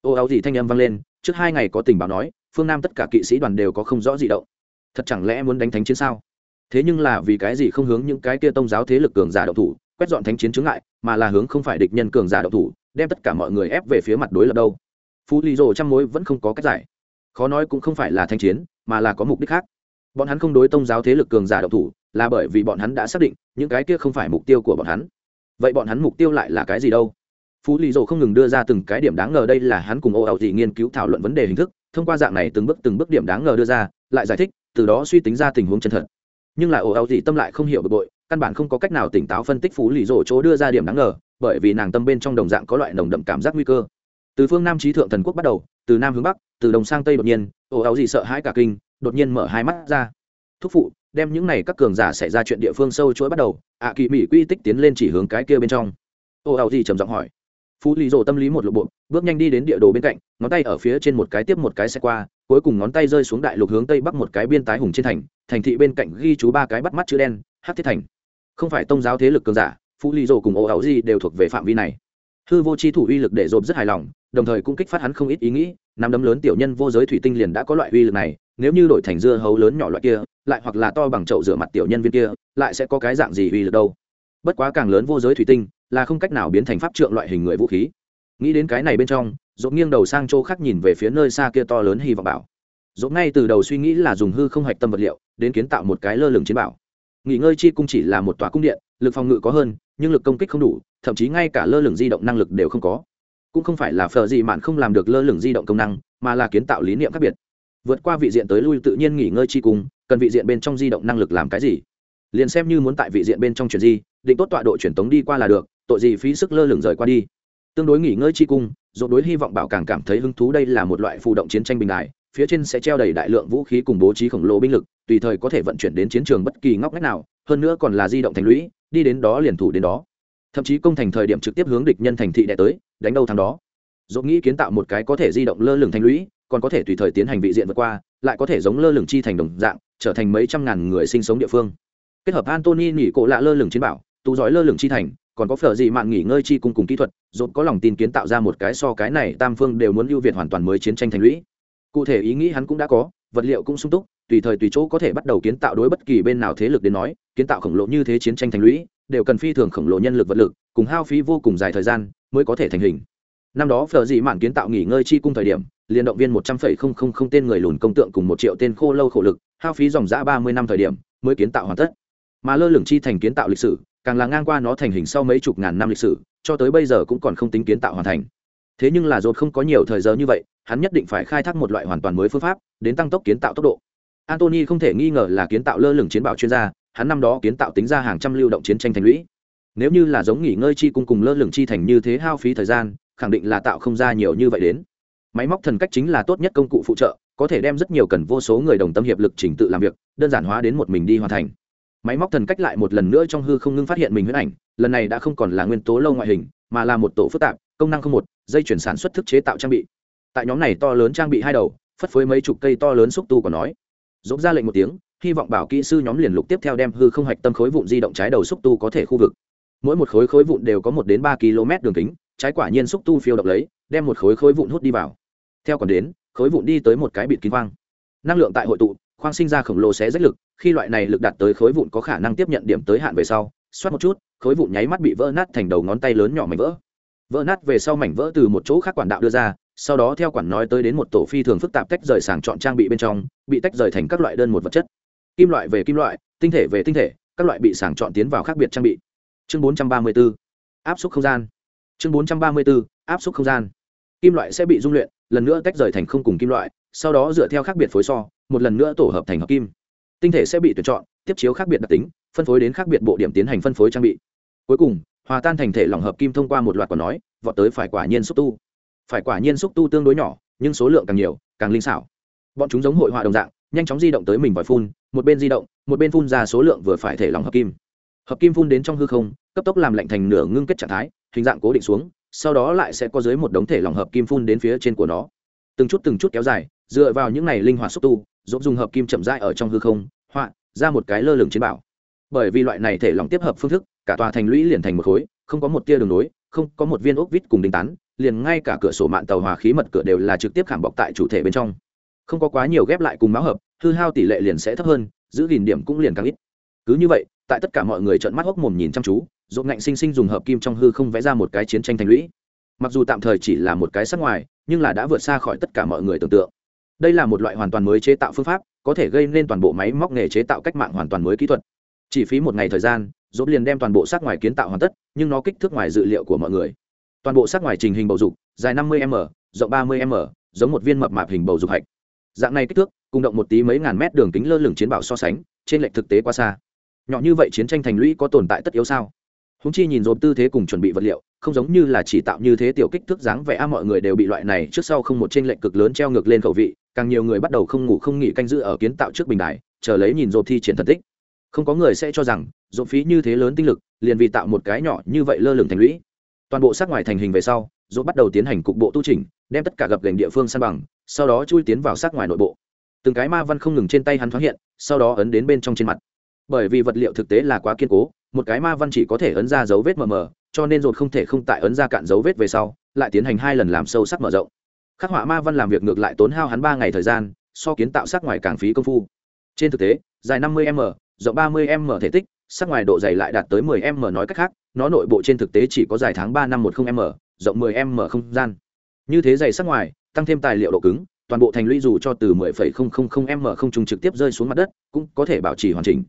Ô, áo gì thanh âm vang lên, trước hai ngày có tình báo nói, phương nam tất cả kỵ sĩ đoàn đều có không rõ dị động. Thật chẳng lẽ muốn đánh thánh chiến sao? Thế nhưng là vì cái gì không hướng những cái kia tôn giáo thế lực cường giả động thủ, quét dọn thánh chiến chướng ngại, mà là hướng không phải địch nhân cường giả động thủ, đem tất cả mọi người ép về phía mặt đối lập đâu? Phú lý rồ trăm mối vẫn không có cách giải. Khó nói cũng không phải là thanh chiến, mà là có mục đích khác bọn hắn không đối tông giáo thế lực cường giả động thủ, là bởi vì bọn hắn đã xác định, những cái kia không phải mục tiêu của bọn hắn. Vậy bọn hắn mục tiêu lại là cái gì đâu? Phú lý dồ không ngừng đưa ra từng cái điểm đáng ngờ, đây là hắn cùng ô ảo dị nghiên cứu thảo luận vấn đề hình thức, thông qua dạng này từng bước từng bước điểm đáng ngờ đưa ra, lại giải thích, từ đó suy tính ra tình huống chân thật. Nhưng lại ồ ảo dị tâm lại không hiểu bực bội, căn bản không có cách nào tỉnh táo phân tích phú lì rổ chỗ đưa ra điểm đáng ngờ, bởi vì nàng tâm bên trong đồng dạng có loại nồng đậm cảm giác nguy cơ. Từ phương nam trí thượng thần quốc bắt đầu, từ nam hướng bắc, từ đông sang tây đột nhiên ồ ảo dị sợ hãi cả kinh đột nhiên mở hai mắt ra. Thúc phụ, đem những này các cường giả xảy ra chuyện địa phương sâu chuỗi bắt đầu, ạ kỳ mỹ quy tích tiến lên chỉ hướng cái kia bên trong. Ô ảo gì trầm giọng hỏi. Phú lý rổ tâm lý một lộ bộ, bước nhanh đi đến địa đồ bên cạnh, ngón tay ở phía trên một cái tiếp một cái xe qua, cuối cùng ngón tay rơi xuống đại lục hướng tây bắc một cái biên tái hùng trên thành thành thị bên cạnh ghi chú ba cái bắt mắt chữ đen hát thiết thành. Không phải tông giáo thế lực cường giả, phú lý rổ cùng ô ảo gì đều thuộc về phạm vi này. Hư vô chi thủ uy lực để dồn rất hài lòng, đồng thời cũng kích phát hắn không ít ý nghĩ nắm đấm lớn tiểu nhân vô giới thủy tinh liền đã có loại uy lực này, nếu như đổi thành dưa hấu lớn nhỏ loại kia, lại hoặc là to bằng chậu rửa mặt tiểu nhân viên kia, lại sẽ có cái dạng gì uy lực đâu? Bất quá càng lớn vô giới thủy tinh, là không cách nào biến thành pháp trượng loại hình người vũ khí. Nghĩ đến cái này bên trong dồn nghiêng đầu sang chỗ khác nhìn về phía nơi xa kia to lớn hy vọng bảo. Dồn ngay từ đầu suy nghĩ là dùng hư không hạch tâm vật liệu, đến kiến tạo một cái lơ lửng chiến bảo. Nghỉ ngơi chi cung chỉ là một tòa cung điện, lực phòng ngự có hơn, nhưng lực công kích không đủ, thậm chí ngay cả lơ lửng di động năng lực đều không có cũng không phải là phờ gì mạn không làm được lơ lửng di động công năng, mà là kiến tạo lý niệm khác biệt. Vượt qua vị diện tới lui tự nhiên nghỉ ngơi chi cung cần vị diện bên trong di động năng lực làm cái gì? Liền xem như muốn tại vị diện bên trong chuyển di, định tốt tọa độ truyền tống đi qua là được, tội gì phí sức lơ lửng rời qua đi. Tương đối nghỉ ngơi chi cung dồn đối hy vọng bảo càng cảm thấy hứng thú đây là một loại phụ động chiến tranh bình đại, phía trên sẽ treo đầy đại lượng vũ khí cùng bố trí khổng lồ binh lực, tùy thời có thể vận chuyển đến chiến trường bất kỳ ngóc ngách nào, hơn nữa còn là di động thành lũy, đi đến đó liền thủ đến đó thậm chí công thành thời điểm trực tiếp hướng địch nhân thành thị đệ tới, đánh đâu thằng đó. Dốt nghĩ kiến tạo một cái có thể di động lơ lửng thành lũy, còn có thể tùy thời tiến hành vị diện vượt qua, lại có thể giống lơ lửng chi thành đồng dạng, trở thành mấy trăm ngàn người sinh sống địa phương. Kết hợp antony nghỉ cổ lạ lơ lửng chiến bảo tụ giỏi lơ lửng chi thành, còn có phở dị mạng nghỉ ngơi chi cung cùng kỹ thuật dốt có lòng tin kiến tạo ra một cái so cái này tam phương đều muốn ưu việt hoàn toàn mới chiến tranh thành lũy. Cụ thể ý nghĩ hắn cũng đã có, vật liệu cũng sung túc, tùy thời tùy chỗ có thể bắt đầu kiến tạo đối bất kỳ bên nào thế lực đến nói, kiến tạo khổng lồ như thế chiến tranh thành lũy đều cần phi thường khổng lồ nhân lực vật lực, cùng hao phí vô cùng dài thời gian mới có thể thành hình. Năm đó phở dị mạn kiến tạo nghỉ ngơi chi cung thời điểm liên động viên một trăm phẩy không không không tên người lùn công tượng cùng một triệu tên khô lâu khổ lực, hao phí dòng giã ba mươi năm thời điểm mới kiến tạo hoàn tất. Mà lơ lửng chi thành kiến tạo lịch sử, càng là ngang qua nó thành hình sau mấy chục ngàn năm lịch sử, cho tới bây giờ cũng còn không tính kiến tạo hoàn thành. Thế nhưng là dột không có nhiều thời giờ như vậy, hắn nhất định phải khai thác một loại hoàn toàn mới phương pháp, đến tăng tốc kiến tạo tốc độ. Antony không thể nghi ngờ là kiến tạo lơ lửng chiến bảo chuyên gia hắn năm đó kiến tạo tính ra hàng trăm lưu động chiến tranh thành lũy. Nếu như là giống nghỉ ngơi chi cung cùng lơ lửng chi thành như thế hao phí thời gian, khẳng định là tạo không ra nhiều như vậy đến. Máy móc thần cách chính là tốt nhất công cụ phụ trợ, có thể đem rất nhiều cần vô số người đồng tâm hiệp lực trình tự làm việc, đơn giản hóa đến một mình đi hoàn thành. Máy móc thần cách lại một lần nữa trong hư không ngưng phát hiện mình huyết ảnh, lần này đã không còn là nguyên tố lâu ngoại hình, mà là một tổ phức tạp, công năng không một, dây chuyển sản xuất thức chế tạo trang bị. Tại nhóm này to lớn trang bị hai đầu, phất phới mấy chục cây to lớn xúc tu còn nói. Dỗ ra lệnh một tiếng hy vọng bảo kỹ sư nhóm liền lục tiếp theo đem hư không hạch tâm khối vụn di động trái đầu xúc tu có thể khu vực. Mỗi một khối khối vụn đều có một đến ba km đường kính, trái quả nhiên xúc tu phiêu độc lấy, đem một khối khối vụn hút đi vào. Theo còn đến, khối vụn đi tới một cái bịt kín khoang. Năng lượng tại hội tụ, khoang sinh ra khổng lồ xé rách lực, khi loại này lực đạt tới khối vụn có khả năng tiếp nhận điểm tới hạn về sau, xoát một chút, khối vụn nháy mắt bị vỡ nát thành đầu ngón tay lớn nhỏ mảnh vỡ. Vỡ nát về sau mảnh vỡ từ một chỗ khác quản đạo đưa ra, sau đó theo quản nói tới đến một tổ phi thường phức tạp tách rời sàng chọn trang bị bên trong, bị tách rời thành các loại đơn một vật chất kim loại về kim loại tinh thể về tinh thể các loại bị sàng chọn tiến vào khác biệt trang bị. Chương 434, áp suất không gian. Chương 434, áp suất không gian. Kim loại sẽ bị dung luyện lần nữa tách rời thành không cùng kim loại sau đó dựa theo khác biệt phối so một lần nữa tổ hợp thành hợp kim. Tinh thể sẽ bị tuyển chọn tiếp chiếu khác biệt đặc tính phân phối đến khác biệt bộ điểm tiến hành phân phối trang bị. Cuối cùng hòa tan thành thể lỏng hợp kim thông qua một loạt quả nói vọt tới phải quả nhiên xúc tu. Phải quả nhiên xúc tu tương đối nhỏ nhưng số lượng càng nhiều càng linh xảo. Bọn chúng giống hội họa đồng dạng nhanh chóng di động tới mình vòi phun, một bên di động, một bên phun ra số lượng vừa phải thể lỏng hợp kim. Hợp kim phun đến trong hư không, cấp tốc làm lạnh thành nửa ngưng kết trạng thái, hình dạng cố định xuống, sau đó lại sẽ có dưới một đống thể lỏng hợp kim phun đến phía trên của nó. Từng chút từng chút kéo dài, dựa vào những này linh hoạt xúc tu dỗ dùng hợp kim chậm rãi ở trong hư không, họa ra một cái lơ lửng chiến bảo. Bởi vì loại này thể lỏng tiếp hợp phương thức, cả tòa thành lũy liền thành một khối, không có một tia đường nối, không có một viên ốc vít cùng đinh tán, liền ngay cả cửa sổ mạng tàu hòa khí mật cửa đều là trực tiếp khảm bọc tại chủ thể bên trong không có quá nhiều ghép lại cùng máu hợp, hư hao tỷ lệ liền sẽ thấp hơn, giữ gìn điểm cũng liền càng ít. Cứ như vậy, tại tất cả mọi người trợn mắt hốc mồm nhìn chăm chú dồn ngạnh sinh sinh dùng hợp kim trong hư không vẽ ra một cái chiến tranh thành lũy. Mặc dù tạm thời chỉ là một cái sắc ngoài, nhưng là đã vượt xa khỏi tất cả mọi người tưởng tượng. Đây là một loại hoàn toàn mới chế tạo phương pháp, có thể gây nên toàn bộ máy móc nghề chế tạo cách mạng hoàn toàn mới kỹ thuật. Chỉ phí một ngày thời gian dốt liền đem toàn bộ sắc ngoài kiến tạo hoàn tất, nhưng nó kích thước ngoài dự liệu của mọi người. Toàn bộ sắc ngoài trình hình bầu dục, dài 50 m, rộng 30 m, giống một viên mập mạp hình bầu dục hạch dạng này kích thước, cùng động một tí mấy ngàn mét đường kính lơ lửng chiến bảo so sánh, trên lệnh thực tế quá xa. Nhỏ như vậy chiến tranh thành lũy có tồn tại tất yếu sao? Húng chi nhìn dồn tư thế cùng chuẩn bị vật liệu, không giống như là chỉ tạo như thế tiểu kích thước dáng vẻ a mọi người đều bị loại này trước sau không một trên lệnh cực lớn treo ngược lên khẩu vị, càng nhiều người bắt đầu không ngủ không nghỉ canh giữ ở kiến tạo trước bình đài, chờ lấy nhìn dồn thi triển thần tích. Không có người sẽ cho rằng, dồn phí như thế lớn tinh lực, liền vì tạo một cái nhỏ như vậy lơ lửng thành lũy. Toàn bộ sát ngoài thành hình về sau, dồn bắt đầu tiến hành cục bộ tu trình đem tất cả gập gành địa phương san bằng sau đó chui tiến vào sát ngoài nội bộ. Từng cái ma văn không ngừng trên tay hắn thoáng hiện, sau đó ấn đến bên trong trên mặt. Bởi vì vật liệu thực tế là quá kiên cố, một cái ma văn chỉ có thể ấn ra dấu vết mờ mờ, cho nên rột không thể không tại ấn ra cạn dấu vết về sau, lại tiến hành hai lần làm sâu sắc mở rộng. Khắc họa ma văn làm việc ngược lại tốn hao hắn ba ngày thời gian, so kiến tạo sắc ngoài càng phí công phu. Trên thực tế, dài 50 m, rộng 30 m thể tích sắc ngoài độ dày lại đạt tới 10 m nói cách khác, nó nội bộ trên thực tế chỉ có dài tháng ba năm một m, rộng 10 m không gian. Như thế dày sắc ngoài tăng thêm tài liệu độ cứng toàn bộ thành lũy dù cho từ 10,000 m không trùng trực tiếp rơi xuống mặt đất cũng có thể bảo trì hoàn chỉnh.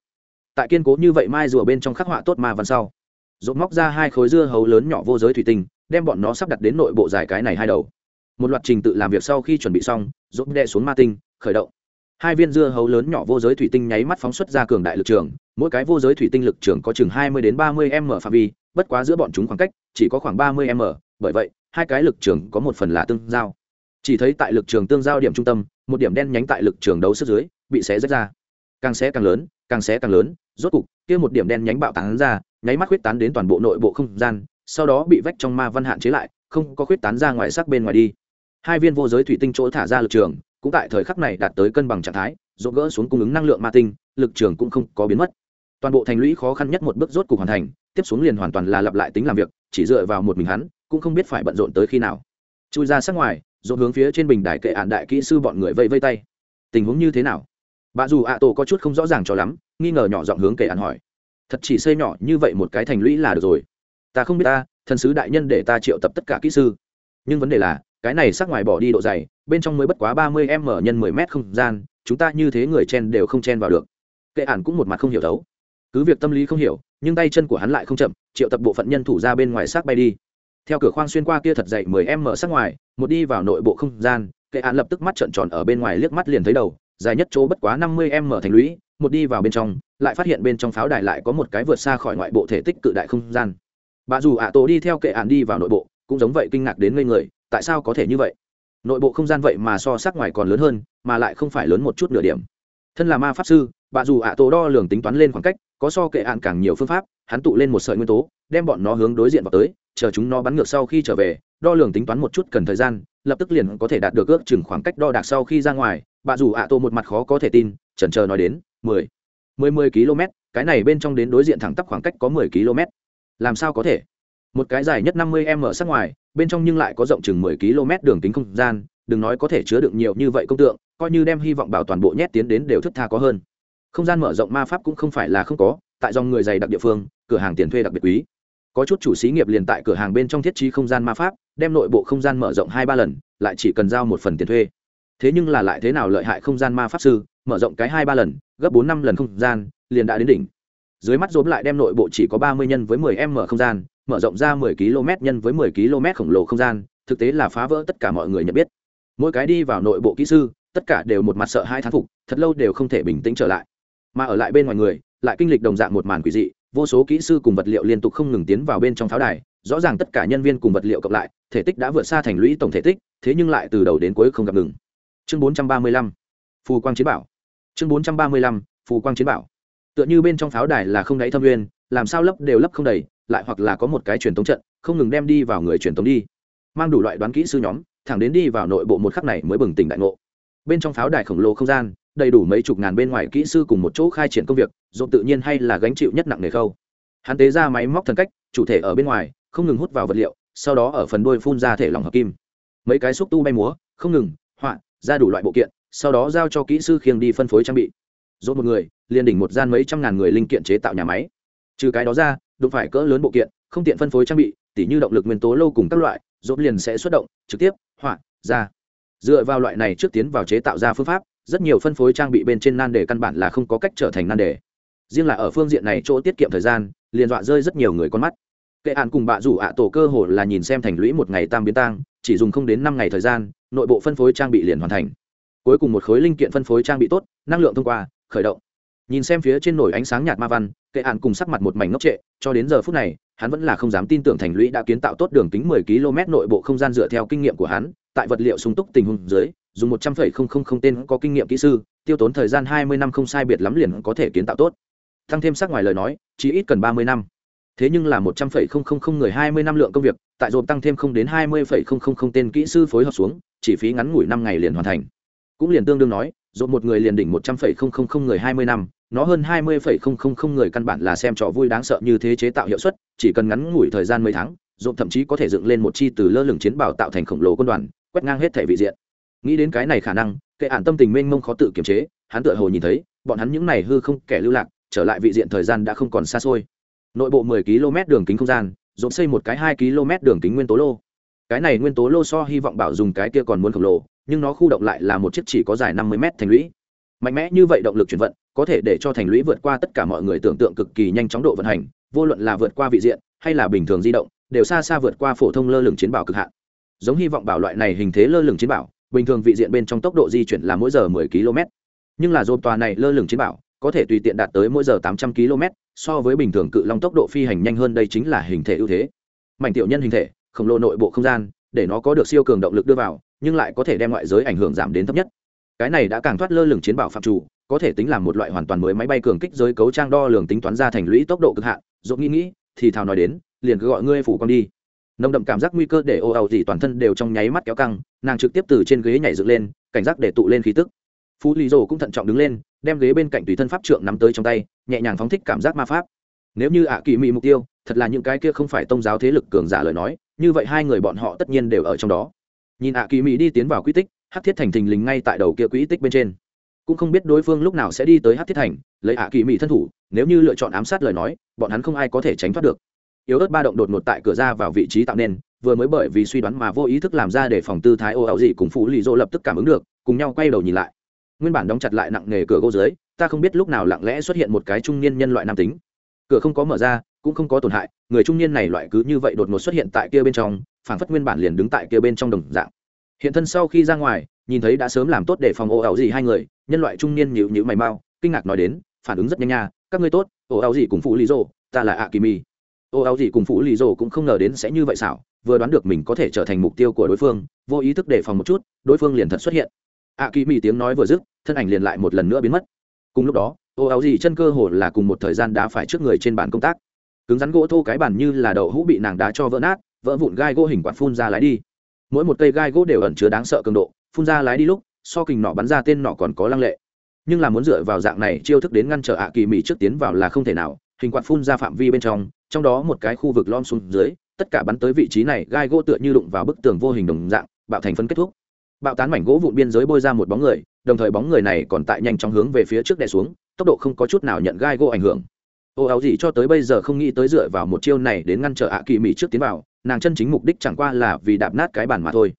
Tại kiên cố như vậy mai rùa bên trong khắc họa tốt ma văn sau rộp móc ra hai khối dưa hấu lớn nhỏ vô giới thủy tinh đem bọn nó sắp đặt đến nội bộ dài cái này hai đầu. Một loạt trình tự làm việc sau khi chuẩn bị xong rộp đe xuống ma tinh khởi động. Hai viên dưa hấu lớn nhỏ vô giới thủy tinh nháy mắt phóng xuất ra cường đại lực trường mỗi cái vô giới thủy tinh lực trường có chừng hai mươi đến ba mươi m phạm vi bất quá giữa bọn chúng khoảng cách chỉ có khoảng ba mươi m bởi vậy hai cái lực trường có một phần là tương giao chỉ thấy tại lực trường tương giao điểm trung tâm, một điểm đen nhánh tại lực trường đấu sức dưới, bị xé rách ra. Càng xé càng lớn, càng xé càng lớn, rốt cục, kia một điểm đen nhánh bạo tán ra, nháy mắt huyết tán đến toàn bộ nội bộ không gian, sau đó bị vách trong ma văn hạn chế lại, không có khuyết tán ra ngoài sắc bên ngoài đi. Hai viên vô giới thủy tinh chỗ thả ra lực trường, cũng tại thời khắc này đạt tới cân bằng trạng thái, rộn gỡ xuống cung ứng năng lượng ma tinh, lực trường cũng không có biến mất. Toàn bộ thành lũy khó khăn nhất một bước rốt cục hoàn thành, tiếp xuống liền hoàn toàn là lặp lại tính làm việc, chỉ dựa vào một mình hắn, cũng không biết phải bận rộn tới khi nào. Chui ra sát ngoài dồn hướng phía trên bình đài kệ ạn đại kỹ sư bọn người vây vây tay. Tình huống như thế nào? Bà dù ạ tổ có chút không rõ ràng cho lắm, nghi ngờ nhỏ giọng hướng kệ ạn hỏi. Thật chỉ xây nhỏ như vậy một cái thành lũy là được rồi. Ta không biết ta, thần sứ đại nhân để ta triệu tập tất cả kỹ sư. Nhưng vấn đề là, cái này sắc ngoài bỏ đi độ dày, bên trong mới bất quá ba mươi m nhân mười m không gian, chúng ta như thế người chen đều không chen vào được. Kệ ản cũng một mặt không hiểu thấu. Cứ việc tâm lý không hiểu, nhưng tay chân của hắn lại không chậm, triệu tập bộ phận nhân thủ ra bên ngoài xác bay đi theo cửa khoang xuyên qua kia thật dậy mười em mở sát ngoài, một đi vào nội bộ không gian, kệ án lập tức mắt trợn tròn ở bên ngoài liếc mắt liền thấy đầu, dài nhất chỗ bất quá năm mươi em mở thành lũy, một đi vào bên trong, lại phát hiện bên trong pháo đài lại có một cái vượt xa khỏi ngoại bộ thể tích cự đại không gian. Bà dù ạ tổ đi theo kệ án đi vào nội bộ, cũng giống vậy kinh ngạc đến ngây người, tại sao có thể như vậy? Nội bộ không gian vậy mà so sát ngoài còn lớn hơn, mà lại không phải lớn một chút nửa điểm. Thân là ma pháp sư, bà dù ạ tổ đo lường tính toán lên khoảng cách, có so kệ án càng nhiều phương pháp, hắn tụ lên một sợi nguyên tố, đem bọn nó hướng đối diện vào tới chờ chúng nó bắn ngược sau khi trở về, đo lường tính toán một chút cần thời gian, lập tức liền có thể đạt được ước chừng khoảng cách đo đạc sau khi ra ngoài. Bà dù ạ tô một mặt khó có thể tin, chần chờ nói đến, mười mười mười km, cái này bên trong đến đối diện thẳng tắp khoảng cách có mười km. Làm sao có thể? Một cái dài nhất năm mươi m sát ngoài, bên trong nhưng lại có rộng chừng mười km đường tính không gian, đừng nói có thể chứa được nhiều như vậy công tượng, coi như đem hy vọng bảo toàn bộ nhét tiến đến đều thức tha có hơn. Không gian mở rộng ma pháp cũng không phải là không có, tại dòng người dày đặc địa phương, cửa hàng tiền thuê đặc biệt quý có chút chủ xí nghiệp liền tại cửa hàng bên trong thiết trí không gian ma pháp, đem nội bộ không gian mở rộng hai ba lần, lại chỉ cần giao một phần tiền thuê. Thế nhưng là lại thế nào lợi hại không gian ma pháp sư, mở rộng cái hai ba lần, gấp bốn năm lần không gian, liền đã đến đỉnh. Dưới mắt dốm lại đem nội bộ chỉ có ba mươi nhân với mười m không gian, mở rộng ra mười km nhân với mười km khổng lồ không gian, thực tế là phá vỡ tất cả mọi người nhận biết. Mỗi cái đi vào nội bộ kỹ sư, tất cả đều một mặt sợ hai thán phục, thật lâu đều không thể bình tĩnh trở lại. Mà ở lại bên ngoài người, lại kinh lịch đồng dạng một màn quỷ dị vô số kỹ sư cùng vật liệu liên tục không ngừng tiến vào bên trong pháo đài, rõ ràng tất cả nhân viên cùng vật liệu cộng lại, thể tích đã vượt xa thành lũy tổng thể tích, thế nhưng lại từ đầu đến cuối không gặp ngừng. Chương bốn trăm ba mươi lăm, phù quang chiến bảo. Chương bốn trăm ba mươi lăm, phù quang chiến bảo. Tựa như bên trong pháo đài là không đáy thâm nguyên, làm sao lấp đều lấp không đầy, lại hoặc là có một cái truyền thống trận, không ngừng đem đi vào người truyền thống đi. Mang đủ loại đoán kỹ sư nhóm, thẳng đến đi vào nội bộ một khắc này mới bừng tỉnh đại ngộ. Bên trong pháo đài khổng lồ không gian đầy đủ mấy chục ngàn bên ngoài kỹ sư cùng một chỗ khai triển công việc dồn tự nhiên hay là gánh chịu nhất nặng nề khâu. Hắn tế ra máy móc thần cách, chủ thể ở bên ngoài, không ngừng hút vào vật liệu, sau đó ở phần đuôi phun ra thể lỏng hợp kim. Mấy cái xúc tu bay múa, không ngừng, họa, ra đủ loại bộ kiện, sau đó giao cho kỹ sư khiêng đi phân phối trang bị. Dồn một người, liền đỉnh một gian mấy trăm ngàn người linh kiện chế tạo nhà máy. Trừ cái đó ra, đụng phải cỡ lớn bộ kiện, không tiện phân phối trang bị, tỉ như động lực nguyên tố lâu cùng các loại dồn liền sẽ xuất động, trực tiếp, họa, ra. Dựa vào loại này trước tiến vào chế tạo ra phương pháp rất nhiều phân phối trang bị bên trên nan đề căn bản là không có cách trở thành nan đề. Riêng là ở phương diện này chỗ tiết kiệm thời gian, liền dọa rơi rất nhiều người con mắt. Kệ hạn cùng bạ rủ ạ tổ cơ hồ là nhìn xem thành lũy một ngày tam biến tang, chỉ dùng không đến năm ngày thời gian, nội bộ phân phối trang bị liền hoàn thành. Cuối cùng một khối linh kiện phân phối trang bị tốt, năng lượng thông qua, khởi động nhìn xem phía trên nổi ánh sáng nhạt ma văn, kệ hạn cùng sắc mặt một mảnh ngốc trệ, cho đến giờ phút này, hắn vẫn là không dám tin tưởng thành lũy đã kiến tạo tốt đường kính 10 km nội bộ không gian dựa theo kinh nghiệm của hắn, tại vật liệu sung túc tình huống dưới, dùng một trăm linh tên có kinh nghiệm kỹ sư, tiêu tốn thời gian hai mươi năm không sai biệt lắm liền có thể kiến tạo tốt. Tăng thêm sắc ngoài lời nói, chỉ ít cần ba mươi năm. Thế nhưng là một trăm linh người hai mươi năm lượng công việc, tại dồn tăng thêm không đến hai mươi tên kỹ sư phối hợp xuống, chỉ phí ngắn ngủi năm ngày liền hoàn thành. Cũng liền tương đương nói dồn một người liền đỉnh một trăm linh người hai mươi năm, nó hơn hai mươi người căn bản là xem trò vui đáng sợ như thế chế tạo hiệu suất, chỉ cần ngắn ngủi thời gian mấy tháng dồn thậm chí có thể dựng lên một chi từ lơ lửng chiến bảo tạo thành khổng lồ quân đoàn, quét ngang hết thể vị diện. Nghĩ đến cái này khả năng, kệ ản tâm tình mênh mông khó tự kiềm chế, hắn tựa hồ nhìn thấy, bọn hắn những này hư không kẻ lưu lạc, trở lại vị diện thời gian đã không còn xa xôi. Nội bộ 10 km đường kính không gian dồn xây một cái 2 km đường kính nguyên tố lô. Cái này nguyên tố lô so hy vọng bảo dùng cái kia còn muốn khổng lồ nhưng nó khu động lại là một chiếc chỉ có dài 50 mét thành lũy. Mạnh mẽ như vậy động lực chuyển vận, có thể để cho thành lũy vượt qua tất cả mọi người tưởng tượng cực kỳ nhanh chóng độ vận hành, vô luận là vượt qua vị diện, hay là bình thường di động, đều xa xa vượt qua phổ thông lơ lửng chiến bảo cực hạn. Giống hy vọng bảo loại này hình thế lơ lửng chiến bảo, bình thường vị diện bên trong tốc độ di chuyển là mỗi giờ 10 km. Nhưng là dồn tòa này lơ lửng chiến bảo, có thể tùy tiện đạt tới mỗi giờ 800 km, so với bình thường cự long tốc độ phi hành nhanh hơn đây chính là hình thể ưu thế. Mảnh tiểu nhân hình thể, khổng lồ nội bộ không gian, để nó có được siêu cường động lực đưa vào nhưng lại có thể đem ngoại giới ảnh hưởng giảm đến thấp nhất. Cái này đã càng thoát lơ lửng chiến bảo phạm chủ, có thể tính làm một loại hoàn toàn mới máy bay cường kích giới cấu trang đo lường tính toán ra thành lũy tốc độ cực hạn. Dốt nghĩ nghĩ, thì thào nói đến, liền cứ gọi ngươi phủ con đi. Nồng đậm cảm giác nguy cơ để ô ẩu gì toàn thân đều trong nháy mắt kéo căng, nàng trực tiếp từ trên ghế nhảy dựng lên, cảnh giác để tụ lên khí tức. Phú lý rồ cũng thận trọng đứng lên, đem ghế bên cạnh tùy thân pháp trượng nắm tới trong tay, nhẹ nhàng phóng thích cảm giác ma pháp. Nếu như ạ kỳ mị mục tiêu, thật là những cái kia không phải tôn giáo thế lực cường giả lời nói, như vậy hai người bọn họ tất nhiên đều ở trong đó nhìn ạ kỳ mị đi tiến vào quy tích hát thiết thành thình lình ngay tại đầu kia quỹ tích bên trên. Cũng không biết đối phương lúc nào sẽ đi tới hát thiết thành, lấy ạ kỳ mị thân thủ, nếu như lựa chọn ám sát lời nói, bọn hắn không ai có thể tránh thoát được. Yếu ớt ba động đột ngột tại cửa ra vào vị trí tạo nên, vừa mới bởi vì suy đoán mà vô ý thức làm ra để phòng tư thái ô ảo dị cùng phụ lì dô lập tức cảm ứng được, cùng nhau quay đầu nhìn lại. Nguyên bản đóng chặt lại nặng nghề cửa gỗ dưới, ta không biết lúc nào lặng lẽ xuất hiện một cái trung niên nhân loại nam tính cửa không có mở ra, cũng không có tổn hại, người trung niên này loại cứ như vậy đột ngột xuất hiện tại kia bên trong phản phất nguyên bản liền đứng tại kia bên trong đồng dạng. Hiện thân sau khi ra ngoài, nhìn thấy đã sớm làm tốt để phòng ồ ảo gì hai người, nhân loại trung niên nhịu nhịu mày mau, kinh ngạc nói đến, phản ứng rất nhanh nha, các ngươi tốt ồ ảo gì cùng phụ lý rồ, ta là ạ kỳ mi ồ ảo gì cùng phụ lý rồ cũng không ngờ đến sẽ như vậy xảo, vừa đoán được mình có thể trở thành mục tiêu của đối phương, vô ý thức đề phòng một chút, đối phương liền thật xuất hiện. Ạ kỳ mi tiếng nói vừa dứt, thân ảnh liền lại một lần nữa biến mất. Cùng lúc đó Ô áo gì chân cơ hồ là cùng một thời gian đá phải trước người trên bàn công tác. Cứng rắn gỗ thô cái bàn như là đậu hũ bị nàng đá cho vỡ nát, vỡ vụn gai gỗ hình quạt phun ra lái đi. Mỗi một cây gai gỗ đều ẩn chứa đáng sợ cường độ, phun ra lái đi lúc, so kình nọ bắn ra tên nọ còn có lăng lệ. Nhưng là muốn dựa vào dạng này chiêu thức đến ngăn trở ạ kỳ mỹ trước tiến vào là không thể nào, hình quạt phun ra phạm vi bên trong trong đó một cái khu vực lom xuống dưới, tất cả bắn tới vị trí này, gai gỗ tựa như đụng vào bức tường vô hình đồng dạng, bạo thành phân kết thúc. Bạo tán mảnh gỗ vụn biên giới bôi ra một bóng người, đồng thời bóng người này còn tại nhanh chóng hướng về phía trước đè xuống tốc độ không có chút nào nhận gai gỗ ảnh hưởng. Ô áo gì cho tới bây giờ không nghĩ tới dựa vào một chiêu này đến ngăn trở ạ kỳ mỹ trước tiến vào, nàng chân chính mục đích chẳng qua là vì đạp nát cái bàn mà thôi.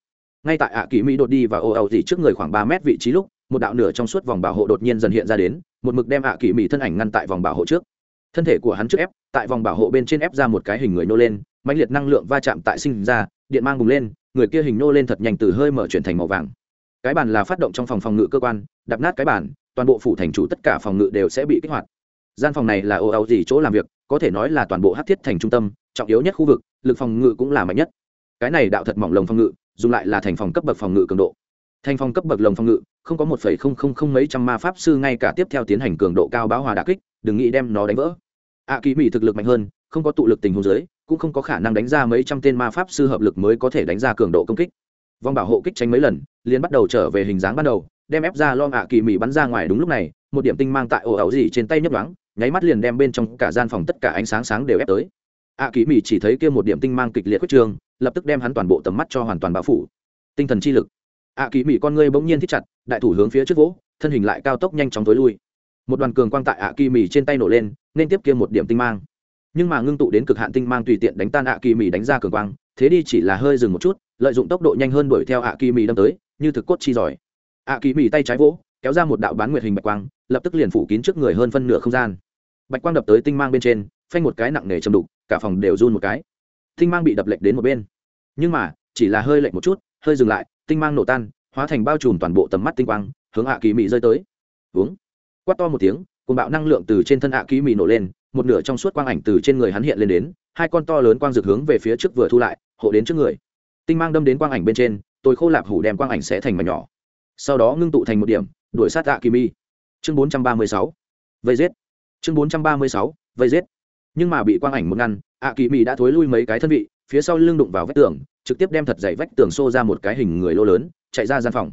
Ngay tại ạ kỳ mỹ đột đi và ô áo gì trước người khoảng ba mét vị trí lúc, một đạo nửa trong suốt vòng bảo hộ đột nhiên dần hiện ra đến, một mực đem ạ kỳ mỹ thân ảnh ngăn tại vòng bảo hộ trước. Thân thể của hắn trước ép, tại vòng bảo hộ bên trên ép ra một cái hình người nô lên mạnh liệt năng lượng va chạm tại sinh ra, điện mang bùng lên, người kia hình nô lên thật nhanh từ hơi mở chuyển thành màu vàng. Cái bàn là phát động trong phòng phòng ngự cơ quan, đạp nát cái bàn toàn bộ phủ thành chủ tất cả phòng ngự đều sẽ bị kích hoạt. Gian phòng này là ô ào gì chỗ làm việc có thể nói là toàn bộ hát thiết thành trung tâm trọng yếu nhất khu vực lực phòng ngự cũng là mạnh nhất. Cái này đạo thật mỏng lồng phòng ngự dùng lại là thành phòng cấp bậc phòng ngự cường độ. Thành phòng cấp bậc lồng phòng ngự không có một phẩy không không không mấy trăm ma pháp sư ngay cả tiếp theo tiến hành cường độ cao báo hòa đà kích đừng nghĩ đem nó đánh vỡ. Ạ à, kỳ mỹ thực lực mạnh hơn không có tụ lực tình huống giới cũng không có khả năng đánh ra mấy trăm tên ma pháp sư hợp lực mới có thể đánh ra cường độ công kích. Vòng bảo hộ kích tránh mấy lần liền bắt đầu trở về hình dáng ban đầu đem ép ra lom ạ kỳ mỹ bắn ra ngoài đúng lúc này, một điểm tinh mang tại ổ ẩu gì trên tay nhấp đoáng nháy mắt liền đem bên trong cả gian phòng tất cả ánh sáng sáng đều ép tới. Ạ kỳ mỹ chỉ thấy kia một điểm tinh mang kịch liệt quyết trường, lập tức đem hắn toàn bộ tầm mắt cho hoàn toàn bao phủ. Tinh thần chi lực. Ạ kỳ mỹ con ngươi bỗng nhiên thích chặt, đại thủ hướng phía trước vỗ, thân hình lại cao tốc nhanh chóng tối lui. Một đoàn cường quang tại ạ kỳ mỹ trên tay nổ lên, nên tiếp kia một điểm tinh mang. Nhưng mà ngưng tụ đến cực hạn tinh mang tùy tiện đánh tan ạ kỳ mỹ đánh ra cường quang, thế đi chỉ là hơi dừng một chút, lợi dụng tốc độ nhanh hơn đuổi theo ạ kỳ mỹ đâm tới, như thực cốt chi giỏi ạ kỳ mỹ tay trái vỗ, kéo ra một đạo bán nguyệt hình bạch quang, lập tức liền phủ kín trước người hơn phân nửa không gian. Bạch quang đập tới tinh mang bên trên, phanh một cái nặng nề chầm đục, cả phòng đều run một cái. Tinh mang bị đập lệch đến một bên. Nhưng mà, chỉ là hơi lệch một chút, hơi dừng lại, tinh mang nổ tan, hóa thành bao trùm toàn bộ tầm mắt tinh quang, hướng ạ kỳ mị rơi tới. Uống quát to một tiếng cùng bạo năng lượng từ trên thân ạ kỳ mị nổ lên, một nửa trong suốt quang ảnh từ trên người hắn hiện lên đến, hai con to lớn quang rực hướng về phía trước vừa thu lại, hộ đến trước người. Tinh mang đâm đến quang ảnh bên trên, tôi khô lạp hủ đem quang ảnh sẽ thành mảnh nhỏ sau đó ngưng tụ thành một điểm đuổi sát ạ kỳ mi, chương bốn trăm ba mươi sáu vây giết. Chương bốn trăm ba mươi sáu vây giết. Nhưng mà bị quang ảnh một ngăn ạ kỳ mi đã thối lui mấy cái thân vị phía sau lưng đụng vào vách tường trực tiếp đem thật dày vách tường xô ra một cái hình người lô lớn chạy ra gian phòng.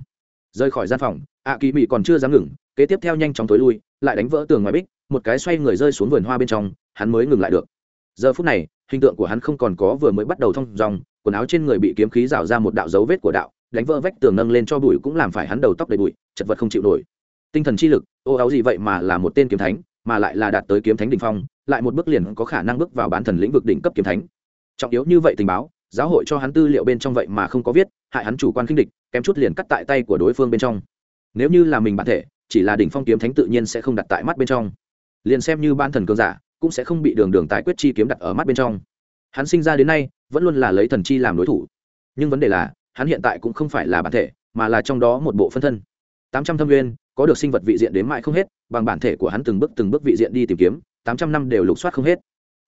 Rời khỏi gian phòng ạ kỳ mi còn chưa dám ngừng kế tiếp theo nhanh chóng thối lui lại đánh vỡ tường ngoài bích một cái xoay người rơi xuống vườn hoa bên trong hắn mới ngừng lại được. Giờ phút này hình tượng của hắn không còn có vừa mới bắt đầu thông dòng quần áo trên người bị kiếm khí rào ra một đạo dấu vết của đạo đánh vỡ vách tường nâng lên cho bụi cũng làm phải hắn đầu tóc đầy bụi, chật vật không chịu nổi. Tinh thần chi lực, ô áo gì vậy mà là một tên kiếm thánh, mà lại là đạt tới kiếm thánh đỉnh phong, lại một bước liền có khả năng bước vào bán thần lĩnh vực đỉnh cấp kiếm thánh. Trọng yếu như vậy tình báo, giáo hội cho hắn tư liệu bên trong vậy mà không có viết, hại hắn chủ quan khinh địch, kém chút liền cắt tại tay của đối phương bên trong. Nếu như là mình bản thể, chỉ là đỉnh phong kiếm thánh tự nhiên sẽ không đặt tại mắt bên trong. Liền xem như ban thần cường giả, cũng sẽ không bị đường đường tài quyết chi kiếm đặt ở mắt bên trong. Hắn sinh ra đến nay, vẫn luôn là lấy thần chi làm đối thủ. Nhưng vấn đề là hắn hiện tại cũng không phải là bản thể, mà là trong đó một bộ phân thân. Tám trăm thâm nguyên, có được sinh vật vị diện đến mãi không hết, bằng bản thể của hắn từng bước từng bước vị diện đi tìm kiếm, tám trăm năm đều lục soát không hết.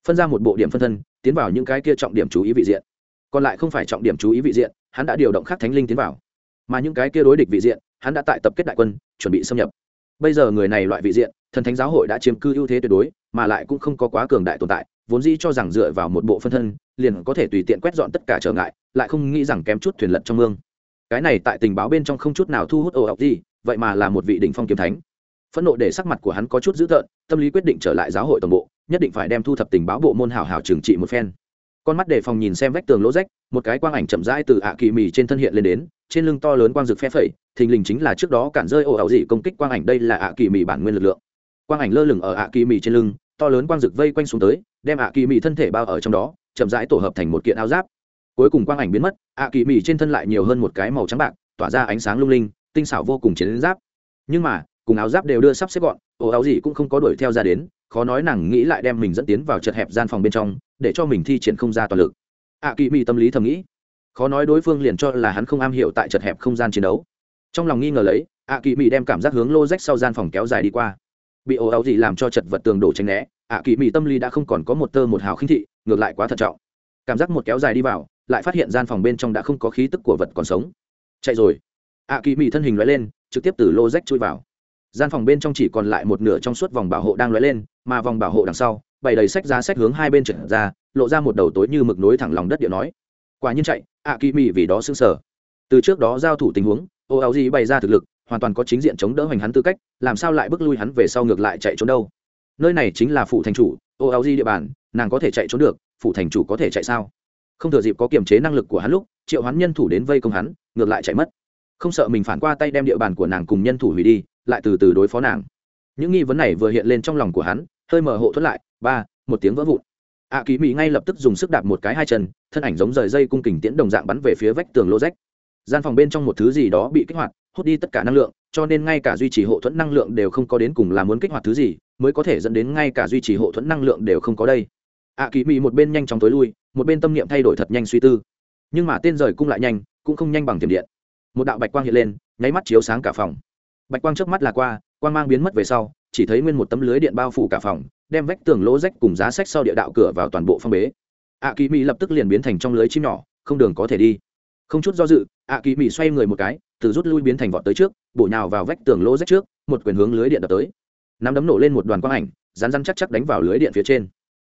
Phân ra một bộ điểm phân thân, tiến vào những cái kia trọng điểm chú ý vị diện. Còn lại không phải trọng điểm chú ý vị diện, hắn đã điều động khắc thánh linh tiến vào. Mà những cái kia đối địch vị diện, hắn đã tại tập kết đại quân, chuẩn bị xâm nhập. Bây giờ người này loại vị diện, thần thánh giáo hội đã chiếm cư ưu thế tuyệt đối, mà lại cũng không có quá cường đại tồn tại vốn dĩ cho rằng dựa vào một bộ phân thân, liền có thể tùy tiện quét dọn tất cả trở ngại, lại không nghĩ rằng kém chút thuyền lật trong mương. Cái này tại tình báo bên trong không chút nào thu hút ồ ọc gì, vậy mà là một vị đỉnh phong kiếm thánh. Phẫn nộ để sắc mặt của hắn có chút dữ tợn, tâm lý quyết định trở lại giáo hội toàn bộ, nhất định phải đem thu thập tình báo bộ môn hào hào trừng trị một phen. Con mắt đề phòng nhìn xem vách tường lỗ rách, một cái quang ảnh chậm rãi từ ạ kỳ mì trên thân hiện lên đến, trên lưng to lớn quang rực phe phẩy, thình lình chính là trước đó cản rơi ồ ảo dị công kích quang ảnh đây là ạ kỳ mì bản nguyên lực lượng. Quang ảnh lơ lửng ở ạ kỳ mì trên lưng to lớn quang rực vây quanh xuống tới, đem ạ kỳ mị thân thể bao ở trong đó, chậm rãi tổ hợp thành một kiện áo giáp. Cuối cùng quang ảnh biến mất, ạ kỳ mị trên thân lại nhiều hơn một cái màu trắng bạc, tỏa ra ánh sáng lung linh, tinh xảo vô cùng chiến giáp. Nhưng mà, cùng áo giáp đều đưa sắp xếp gọn ồ áo gì cũng không có đuổi theo ra đến, khó nói nàng nghĩ lại đem mình dẫn tiến vào chật hẹp gian phòng bên trong, để cho mình thi triển không ra toàn lực. Ạ kỳ mị tâm lý thầm nghĩ, khó nói đối phương liền cho là hắn không am hiểu tại chật hẹp không gian chiến đấu. Trong lòng nghi ngờ lấy, ạ kỳ mị đem cảm giác hướng lô rách sau gian phòng kéo dài đi qua bị ồ áo gì làm cho chật vật tường đổ tránh né, ạ kỳ mỹ tâm lý đã không còn có một tơ một hào khinh thị, ngược lại quá thận trọng. Cảm giác một kéo dài đi vào, lại phát hiện gian phòng bên trong đã không có khí tức của vật còn sống. Chạy rồi. Ạ kỳ mỹ thân hình loại lên, trực tiếp từ lô rách chui vào. Gian phòng bên trong chỉ còn lại một nửa trong suốt vòng bảo hộ đang loại lên, mà vòng bảo hộ đằng sau, bày đầy sách giá sách hướng hai bên trở ra, lộ ra một đầu tối như mực nối thẳng lòng đất điệu nói. Quả nhiên chạy, ạ kỳ mị vì đó xương sở từ trước đó giao thủ tình huống ô áo gì bày ra thực lực hoàn toàn có chính diện chống đỡ hoành hắn tư cách làm sao lại bước lui hắn về sau ngược lại chạy trốn đâu? Nơi này chính là phủ thành chủ ô áo di địa bàn nàng có thể chạy trốn được phủ thành chủ có thể chạy sao? Không thừa dịp có kiềm chế năng lực của hắn lúc triệu hắn nhân thủ đến vây công hắn ngược lại chạy mất. Không sợ mình phản qua tay đem địa bàn của nàng cùng nhân thủ hủy đi lại từ từ đối phó nàng. Những nghi vấn này vừa hiện lên trong lòng của hắn hơi mở hộ thuất lại ba một tiếng vỡ vụn. Ạ à, kỳ mỹ ngay lập tức dùng sức đạp một cái hai chân thân ảnh giống rời dây cung kình tiễn đồng dạng bắn về phía vách tường lô rách gian phòng bên trong một thứ gì đó bị kích hoạt, hút đi tất cả năng lượng, cho nên ngay cả duy trì hộ thuẫn năng lượng đều không có đến cùng là muốn kích hoạt thứ gì, mới có thể dẫn đến ngay cả duy trì hộ thuẫn năng lượng đều không có đây. Ạ kỳ mỹ một bên nhanh chóng tối lui, một bên tâm niệm thay đổi thật nhanh suy tư. Nhưng mà tên rời cung lại nhanh, cũng không nhanh bằng tiềm điện. Một đạo bạch quang hiện lên, nháy mắt chiếu sáng cả phòng. Bạch quang trước mắt là qua, quang mang biến mất về sau, chỉ thấy nguyên một tấm lưới điện bao phủ cả phòng, đem vách tường lỗ rách cùng giá sách sau địa đạo cửa vào toàn bộ phong bế. Ạ kỳ mỹ lập tức liền biến thành trong lưới chim nhỏ, không đường có thể đi không chút do dự, ạ kỳ mỹ xoay người một cái, từ rút lui biến thành vọt tới trước, bổ nhào vào vách tường lỗ rách trước, một quyền hướng lưới điện đập tới. Nắm đấm nổ lên một đoàn quang ảnh rán rán chắc chắc đánh vào lưới điện phía trên.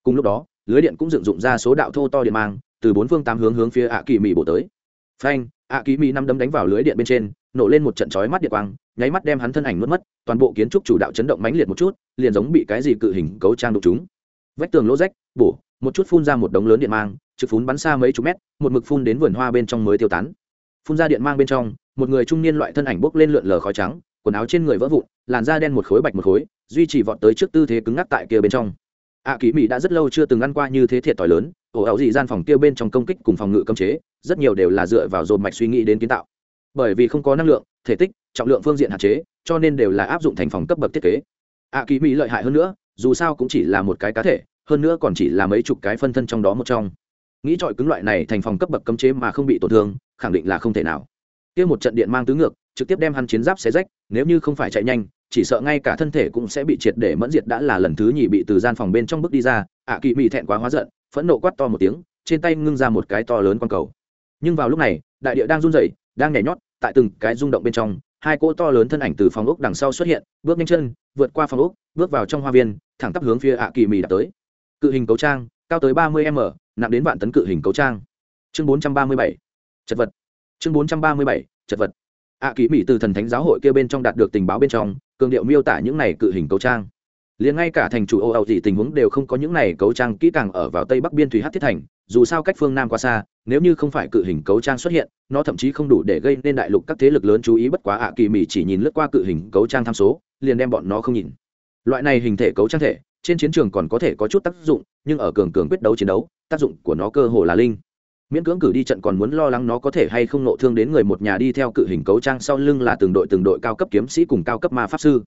Cùng lúc đó, lưới điện cũng dựng dụng ra số đạo thô to điện mang, từ bốn phương tám hướng hướng phía ạ kỳ mỹ bổ tới. Phanh, ạ kỳ mỹ năm đấm đánh vào lưới điện bên trên, nổ lên một trận chói mắt điện quang, nháy mắt đem hắn thân ảnh mất mất, toàn bộ kiến trúc chủ đạo chấn động mãnh liệt một chút, liền giống bị cái gì cự hình cấu trang đục chúng vách tường lỗ rách, bổ một chút phun ra một đống lớn điện mang, trực phun bắn xa mấy chục mét, một mực phun đến vườn hoa bên trong mới tiêu tán. Phun ra điện mang bên trong, một người trung niên loại thân ảnh bốc lên lượn lờ khói trắng, quần áo trên người vỡ vụn, làn da đen một khối bạch một khối, duy trì vọt tới trước tư thế cứng ngắc tại kia bên trong. Ạ kỳ mỹ đã rất lâu chưa từng ăn qua như thế thiệt t lớn, ổ ảo gì gian phòng kia bên trong công kích cùng phòng ngự cấm chế, rất nhiều đều là dựa vào dồn mạch suy nghĩ đến kiến tạo. Bởi vì không có năng lượng, thể tích, trọng lượng phương diện hạn chế, cho nên đều là áp dụng thành phòng cấp bậc thiết kế. Ạ kỳ mỹ lợi hại hơn nữa, dù sao cũng chỉ là một cái cá thể hơn nữa còn chỉ là mấy chục cái phân thân trong đó một trong. Nghĩ trọi cứng loại này thành phòng cấp bậc cấm chế mà không bị tổn thương, khẳng định là không thể nào. Kia một trận điện mang tứ ngược, trực tiếp đem hắn chiến giáp xé rách, nếu như không phải chạy nhanh, chỉ sợ ngay cả thân thể cũng sẽ bị triệt để mẫn diệt đã là lần thứ nhì bị từ gian phòng bên trong bước đi ra, ạ kỳ mị thẹn quá hóa giận, phẫn nộ quát to một tiếng, trên tay ngưng ra một cái to lớn quang cầu. Nhưng vào lúc này, đại địa đang run rẩy, đang nhảy nhót, tại từng cái rung động bên trong, hai cỗ to lớn thân ảnh từ phòng ốc đằng sau xuất hiện, bước nhanh chân, vượt qua phòng ốc, bước vào trong hoa viên, thẳng tắp hướng phía ạ kỳ mị đã tới cự hình cấu trang, cao tới ba mươi m, nặng đến vạn tấn cự hình cấu trang. Chương bốn trăm ba mươi bảy, chật vật. Chương bốn trăm ba mươi bảy, chật vật. Ạ kỳ mỹ từ thần thánh giáo hội kia bên trong đạt được tình báo bên trong, cường điệu miêu tả những này cự hình cấu trang. Liền ngay cả thành chủ ô ẩu gì tình huống đều không có những này cấu trang kỹ càng ở vào tây bắc biên thủy hát thiết thành, dù sao cách phương nam quá xa, nếu như không phải cự hình cấu trang xuất hiện, nó thậm chí không đủ để gây nên đại lục các thế lực lớn chú ý, bất quá ạ kỳ mỹ chỉ nhìn lướt qua cự hình cấu trang tham số, liền đem bọn nó không nhìn. Loại này hình thể cấu trang thể trên chiến trường còn có thể có chút tác dụng, nhưng ở cường cường quyết đấu chiến đấu, tác dụng của nó cơ hồ là linh. Miễn cưỡng cử đi trận còn muốn lo lắng nó có thể hay không nộ thương đến người một nhà đi theo cự hình cấu trang sau lưng là từng đội từng đội cao cấp kiếm sĩ cùng cao cấp ma pháp sư.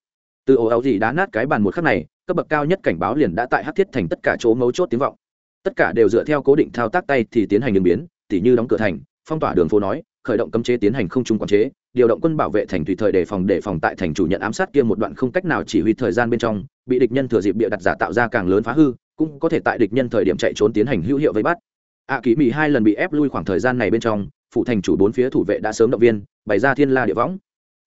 Từ ồ áo gì đá nát cái bàn một khắc này, cấp bậc cao nhất cảnh báo liền đã tại hát thiết thành tất cả chỗ mấu chốt tiếng vọng. Tất cả đều dựa theo cố định thao tác tay thì tiến hành đường biến, tỉ như đóng cửa thành, phong tỏa đường phố nói khởi động cấm chế tiến hành không trung quản chế, điều động quân bảo vệ thành tùy thời đề phòng để phòng tại thành chủ nhận ám sát kia một đoạn không cách nào chỉ huy thời gian bên trong, bị địch nhân thừa dịp bịa đặt giả tạo ra càng lớn phá hư, cũng có thể tại địch nhân thời điểm chạy trốn tiến hành hữu hiệu vây bắt. Ạ kỳ mỹ hai lần bị ép lui khoảng thời gian này bên trong phụ thành chủ bốn phía thủ vệ đã sớm động viên, bày ra thiên la địa võng.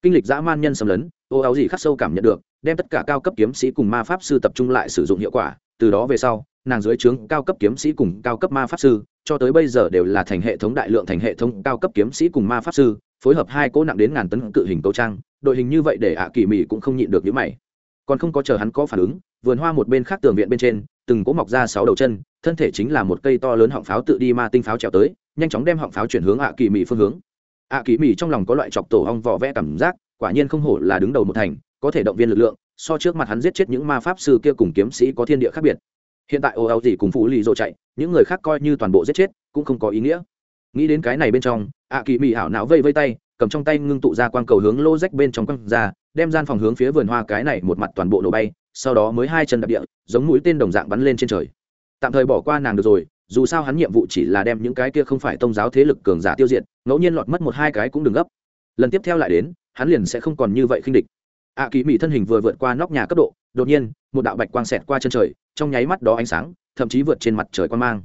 Kinh lịch dã man nhân xâm lấn, ô áo gì khắc sâu cảm nhận được, đem tất cả cao cấp kiếm sĩ cùng ma pháp sư tập trung lại sử dụng hiệu quả, từ đó về sau nàng dưới trướng cao cấp kiếm sĩ cùng cao cấp ma pháp sư, cho tới bây giờ đều là thành hệ thống đại lượng thành hệ thống cao cấp kiếm sĩ cùng ma pháp sư, phối hợp hai cỗ nặng đến ngàn tấn cự hình cấu trang, đội hình như vậy để ạ kỳ mỹ cũng không nhịn được những mày. Còn không có chờ hắn có phản ứng, vườn hoa một bên khác tường viện bên trên, từng cỗ mọc ra sáu đầu chân, thân thể chính là một cây to lớn họng pháo tự đi ma tinh pháo trèo tới, nhanh chóng đem họng pháo chuyển hướng ạ kỳ mỹ phương hướng. Ạ kỳ mỹ trong lòng có loại chọc tổ hong vỏ vẽ cảm giác, quả nhiên không hổ là đứng đầu một thành, có thể động viên lực lượng, so trước mặt hắn giết chết những ma pháp sư kia cùng kiếm sĩ có thiên địa khác biệt hiện tại ô ào gì cùng phụ lì dỗ chạy những người khác coi như toàn bộ giết chết cũng không có ý nghĩa. Nghĩ đến cái này bên trong ạ kỳ mỹ hảo não vây vây tay cầm trong tay ngưng tụ ra quang cầu hướng lô rách bên trong quăng ra đem gian phòng hướng phía vườn hoa cái này một mặt toàn bộ nổ bay sau đó mới hai chân đạp địa giống mũi tên đồng dạng bắn lên trên trời. Tạm thời bỏ qua nàng được rồi dù sao hắn nhiệm vụ chỉ là đem những cái kia không phải tôn giáo thế lực cường giả tiêu diệt ngẫu nhiên lọt mất một hai cái cũng đừng gấp. Lần tiếp theo lại đến hắn liền sẽ không còn như vậy khinh địch. Ạ à, kỳ mỹ thân hình vừa vượt qua nóc nhà cấp độ đột nhiên, một đạo bạch quang xẹt qua chân trời, trong nháy mắt đó ánh sáng, thậm chí vượt trên mặt trời quan mang.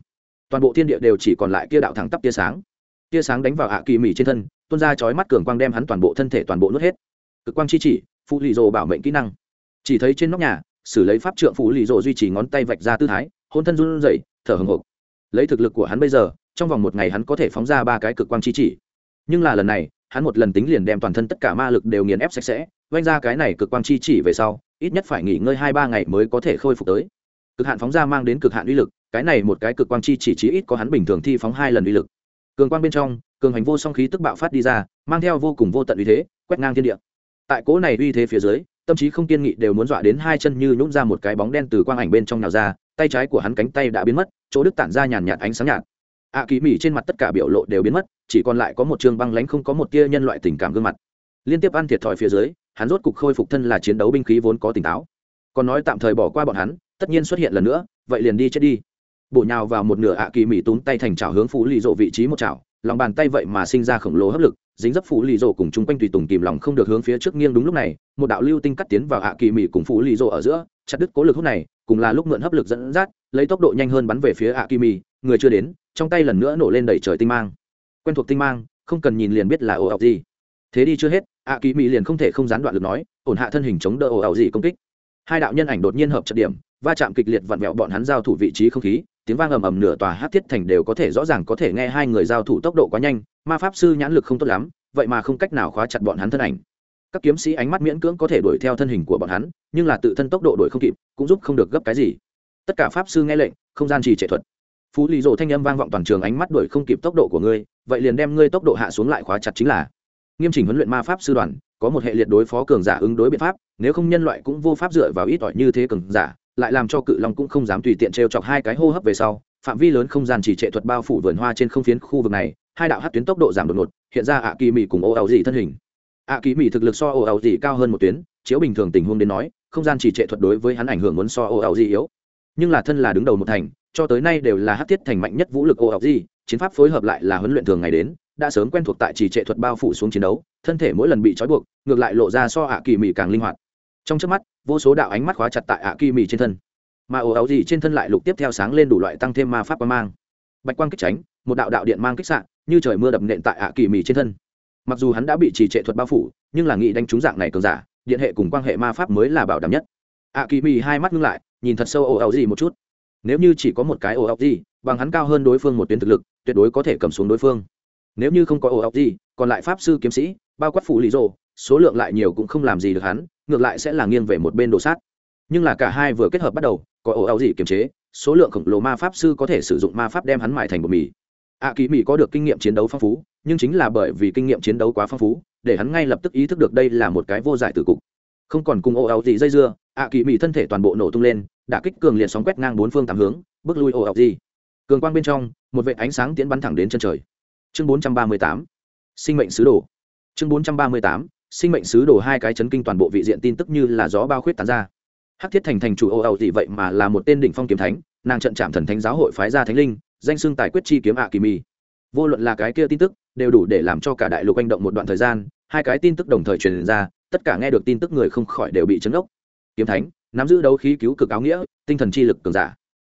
Toàn bộ thiên địa đều chỉ còn lại kia đạo thẳng tắp tia sáng. Tia sáng đánh vào hạ à kỳ mỉ trên thân, tuôn ra chói mắt cường quang đem hắn toàn bộ thân thể toàn bộ nuốt hết. Cực quang chi chỉ, phụ lì rồ bảo mệnh kỹ năng. Chỉ thấy trên nóc nhà, xử lấy pháp trượng phụ lì rồ duy trì ngón tay vạch ra tư thái, hôn thân run rẩy, thở hồng hộc lấy thực lực của hắn bây giờ, trong vòng một ngày hắn có thể phóng ra ba cái cực quang chi chỉ. Nhưng là lần này, hắn một lần tính liền đem toàn thân tất cả ma lực đều nghiền ép sạch sẽ vanh ra cái này cực quang chi chỉ về sau ít nhất phải nghỉ ngơi hai ba ngày mới có thể khôi phục tới. Cực hạn phóng ra mang đến cực hạn uy lực cái này một cái cực quang chi chỉ chí ít có hắn bình thường thi phóng hai lần uy lực. Cường quang bên trong cường hành vô song khí tức bạo phát đi ra mang theo vô cùng vô tận uy thế quét ngang thiên địa. Tại cố này uy thế phía dưới tâm trí không kiên nghị đều muốn dọa đến hai chân như nhún ra một cái bóng đen từ quang ảnh bên trong nhào ra tay trái của hắn cánh tay đã biến mất chỗ đức tản ra nhàn nhạt ánh sáng nhạt. Ạ à, kỳ mỹ trên mặt tất cả biểu lộ đều biến mất chỉ còn lại có một trường băng lánh không có một tia nhân loại tình cảm gương mặt. Liên tiếp ăn thiệt thòi phía dưới hắn rốt cục khôi phục thân là chiến đấu binh khí vốn có tỉnh táo. Còn nói tạm thời bỏ qua bọn hắn, tất nhiên xuất hiện lần nữa, vậy liền đi chết đi. Bổ nhào vào một nửa ạ kỳ mỹ túm tay thành chảo hướng phú lì rộ vị trí một chảo, lòng bàn tay vậy mà sinh ra khổng lồ hấp lực, dính dấp phú lì rộ cùng chung quanh tùy tùng kìm lòng không được hướng phía trước nghiêng đúng lúc này, một đạo lưu tinh cắt tiến vào ạ kỳ mỹ cùng phú lì rộ ở giữa, chặt đứt cố lực hút này, cùng là lúc mượn hấp lực dẫn dắt, lấy tốc độ nhanh hơn bắn về phía ạ kỳ mỹ người chưa đến, trong tay lần nữa nổ lên đẩy trời tinh mang. Quen thuộc tinh mang, không cần nhìn liền biết là ồ ọc gì thế đi chưa hết ạ kỳ mỹ liền không thể không gián đoạn được nói, ổn hạ thân hình chống đỡ ồ ọc gì công kích. Hai đạo nhân ảnh đột nhiên hợp trận điểm, va chạm kịch liệt vặn vẹo bọn hắn giao thủ vị trí không khí, tiếng vang ầm ầm nửa tòa hát thiết thành đều có thể rõ ràng có thể nghe hai người giao thủ tốc độ quá nhanh, ma pháp sư nhãn lực không tốt lắm, vậy mà không cách nào khóa chặt bọn hắn thân ảnh. Các kiếm sĩ ánh mắt miễn cưỡng có thể đuổi theo thân hình của bọn hắn, nhưng là tự thân tốc độ đuổi không kịp, cũng giúp không được gấp cái gì. Tất cả pháp sư nghe lệnh, không gian trì trệ thuật. Phú lý rồ thanh âm vang vọng toàn trường, ánh mắt đuổi không kịp tốc độ của ngươi, vậy liền đem ngươi tốc độ hạ xuống lại khóa chặt chính là nghiêm chỉnh huấn luyện ma pháp sư đoàn, có một hệ liệt đối phó cường giả ứng đối biện pháp, nếu không nhân loại cũng vô pháp dựa vào ít ỏi như thế cường giả, lại làm cho cự long cũng không dám tùy tiện t chọc hai cái hô hấp về sau, phạm vi lớn không gian chỉ trệ thuật bao phủ vườn hoa trên không phiến khu vực này, hai đạo hát tuyến tốc độ giảm đột ngột, hiện ra ạ kỳ mỹ cùng ô ảo dị thân hình. Ạ kỳ mỹ thực lực so ô ảo dị cao hơn một tuyến, chiếu bình thường tình huống đến nói, không gian chỉ trệ thuật đối với hắn ảnh hưởng muốn so ô ảo dị yếu. Nhưng là thân là đứng đầu một thành, cho tới nay đều là hát thiết thành mạnh nhất vũ lực ô ảo dị chiến pháp phối hợp lại là huấn luyện thường ngày đến đã sớm quen thuộc tại chỉ trệ thuật bao phủ xuống chiến đấu, thân thể mỗi lần bị trói buộc, ngược lại lộ ra so ạ kỳ mị càng linh hoạt. Trong trước mắt, vô số đạo ánh mắt khóa chặt tại ạ kỳ mị trên thân. Mà ồ áo gì trên thân lại lục tiếp theo sáng lên đủ loại tăng thêm ma pháp quang mang. Bạch quang kích tránh, một đạo đạo điện mang kích sạn như trời mưa đập nện tại ạ kỳ mị trên thân. Mặc dù hắn đã bị trì trệ thuật bao phủ, nhưng là nghị đánh trúng dạng này cường giả, điện hệ cùng quan hệ ma pháp mới là bảo đảm nhất. Ạ kỳ mị hai mắt ngưng lại, nhìn thật sâu ồ áo gì một chút. Nếu như chỉ có một cái ồ áo gì, bằng hắn cao hơn đối phương một tuyến thực lực, tuyệt đối có thể cầm xuống đối phương nếu như không có ổ ọc gì, còn lại pháp sư kiếm sĩ, bao quát phủ lý rồ, số lượng lại nhiều cũng không làm gì được hắn, ngược lại sẽ là nghiêng về một bên đồ sát. Nhưng là cả hai vừa kết hợp bắt đầu, có ổ áo gì kiềm chế, số lượng khổng lồ ma pháp sư có thể sử dụng ma pháp đem hắn mại thành bột mì. Ạ kỳ mỹ có được kinh nghiệm chiến đấu phong phú, nhưng chính là bởi vì kinh nghiệm chiến đấu quá phong phú, để hắn ngay lập tức ý thức được đây là một cái vô giải từ cục. Không còn cùng ổ áo gì dây dưa ạ kỳ mỹ thân thể toàn bộ nổ tung lên đã kích cường liệt sóng quét ngang bốn phương tám hướng, bước lui ổ áo gì. Cường quang bên trong, một vệ ánh sáng tiến bắn thẳng đến chân trời chương bốn trăm ba mươi tám, sinh mệnh sứ đồ. Chương bốn trăm ba mươi tám, sinh mệnh sứ đồ hai cái chấn kinh toàn bộ vị diện tin tức như là gió bao khuyết tán ra. Hắc thiết thành thành chủ ồ âu gì vậy mà là một tên đỉnh phong kiếm thánh, nàng trận chạm thần thánh giáo hội phái ra thánh linh, danh xưng tài quyết chi kiếm ạ kỳ mi vô luận là cái kia tin tức, đều đủ để làm cho cả đại lục anh động một đoạn thời gian, hai cái tin tức đồng thời truyền ra, tất cả nghe được tin tức người không khỏi đều bị chấn ốc. Kiếm thánh, nắm giữ đấu khí cứu cực áo nghĩa, tinh thần chi lực cường giả.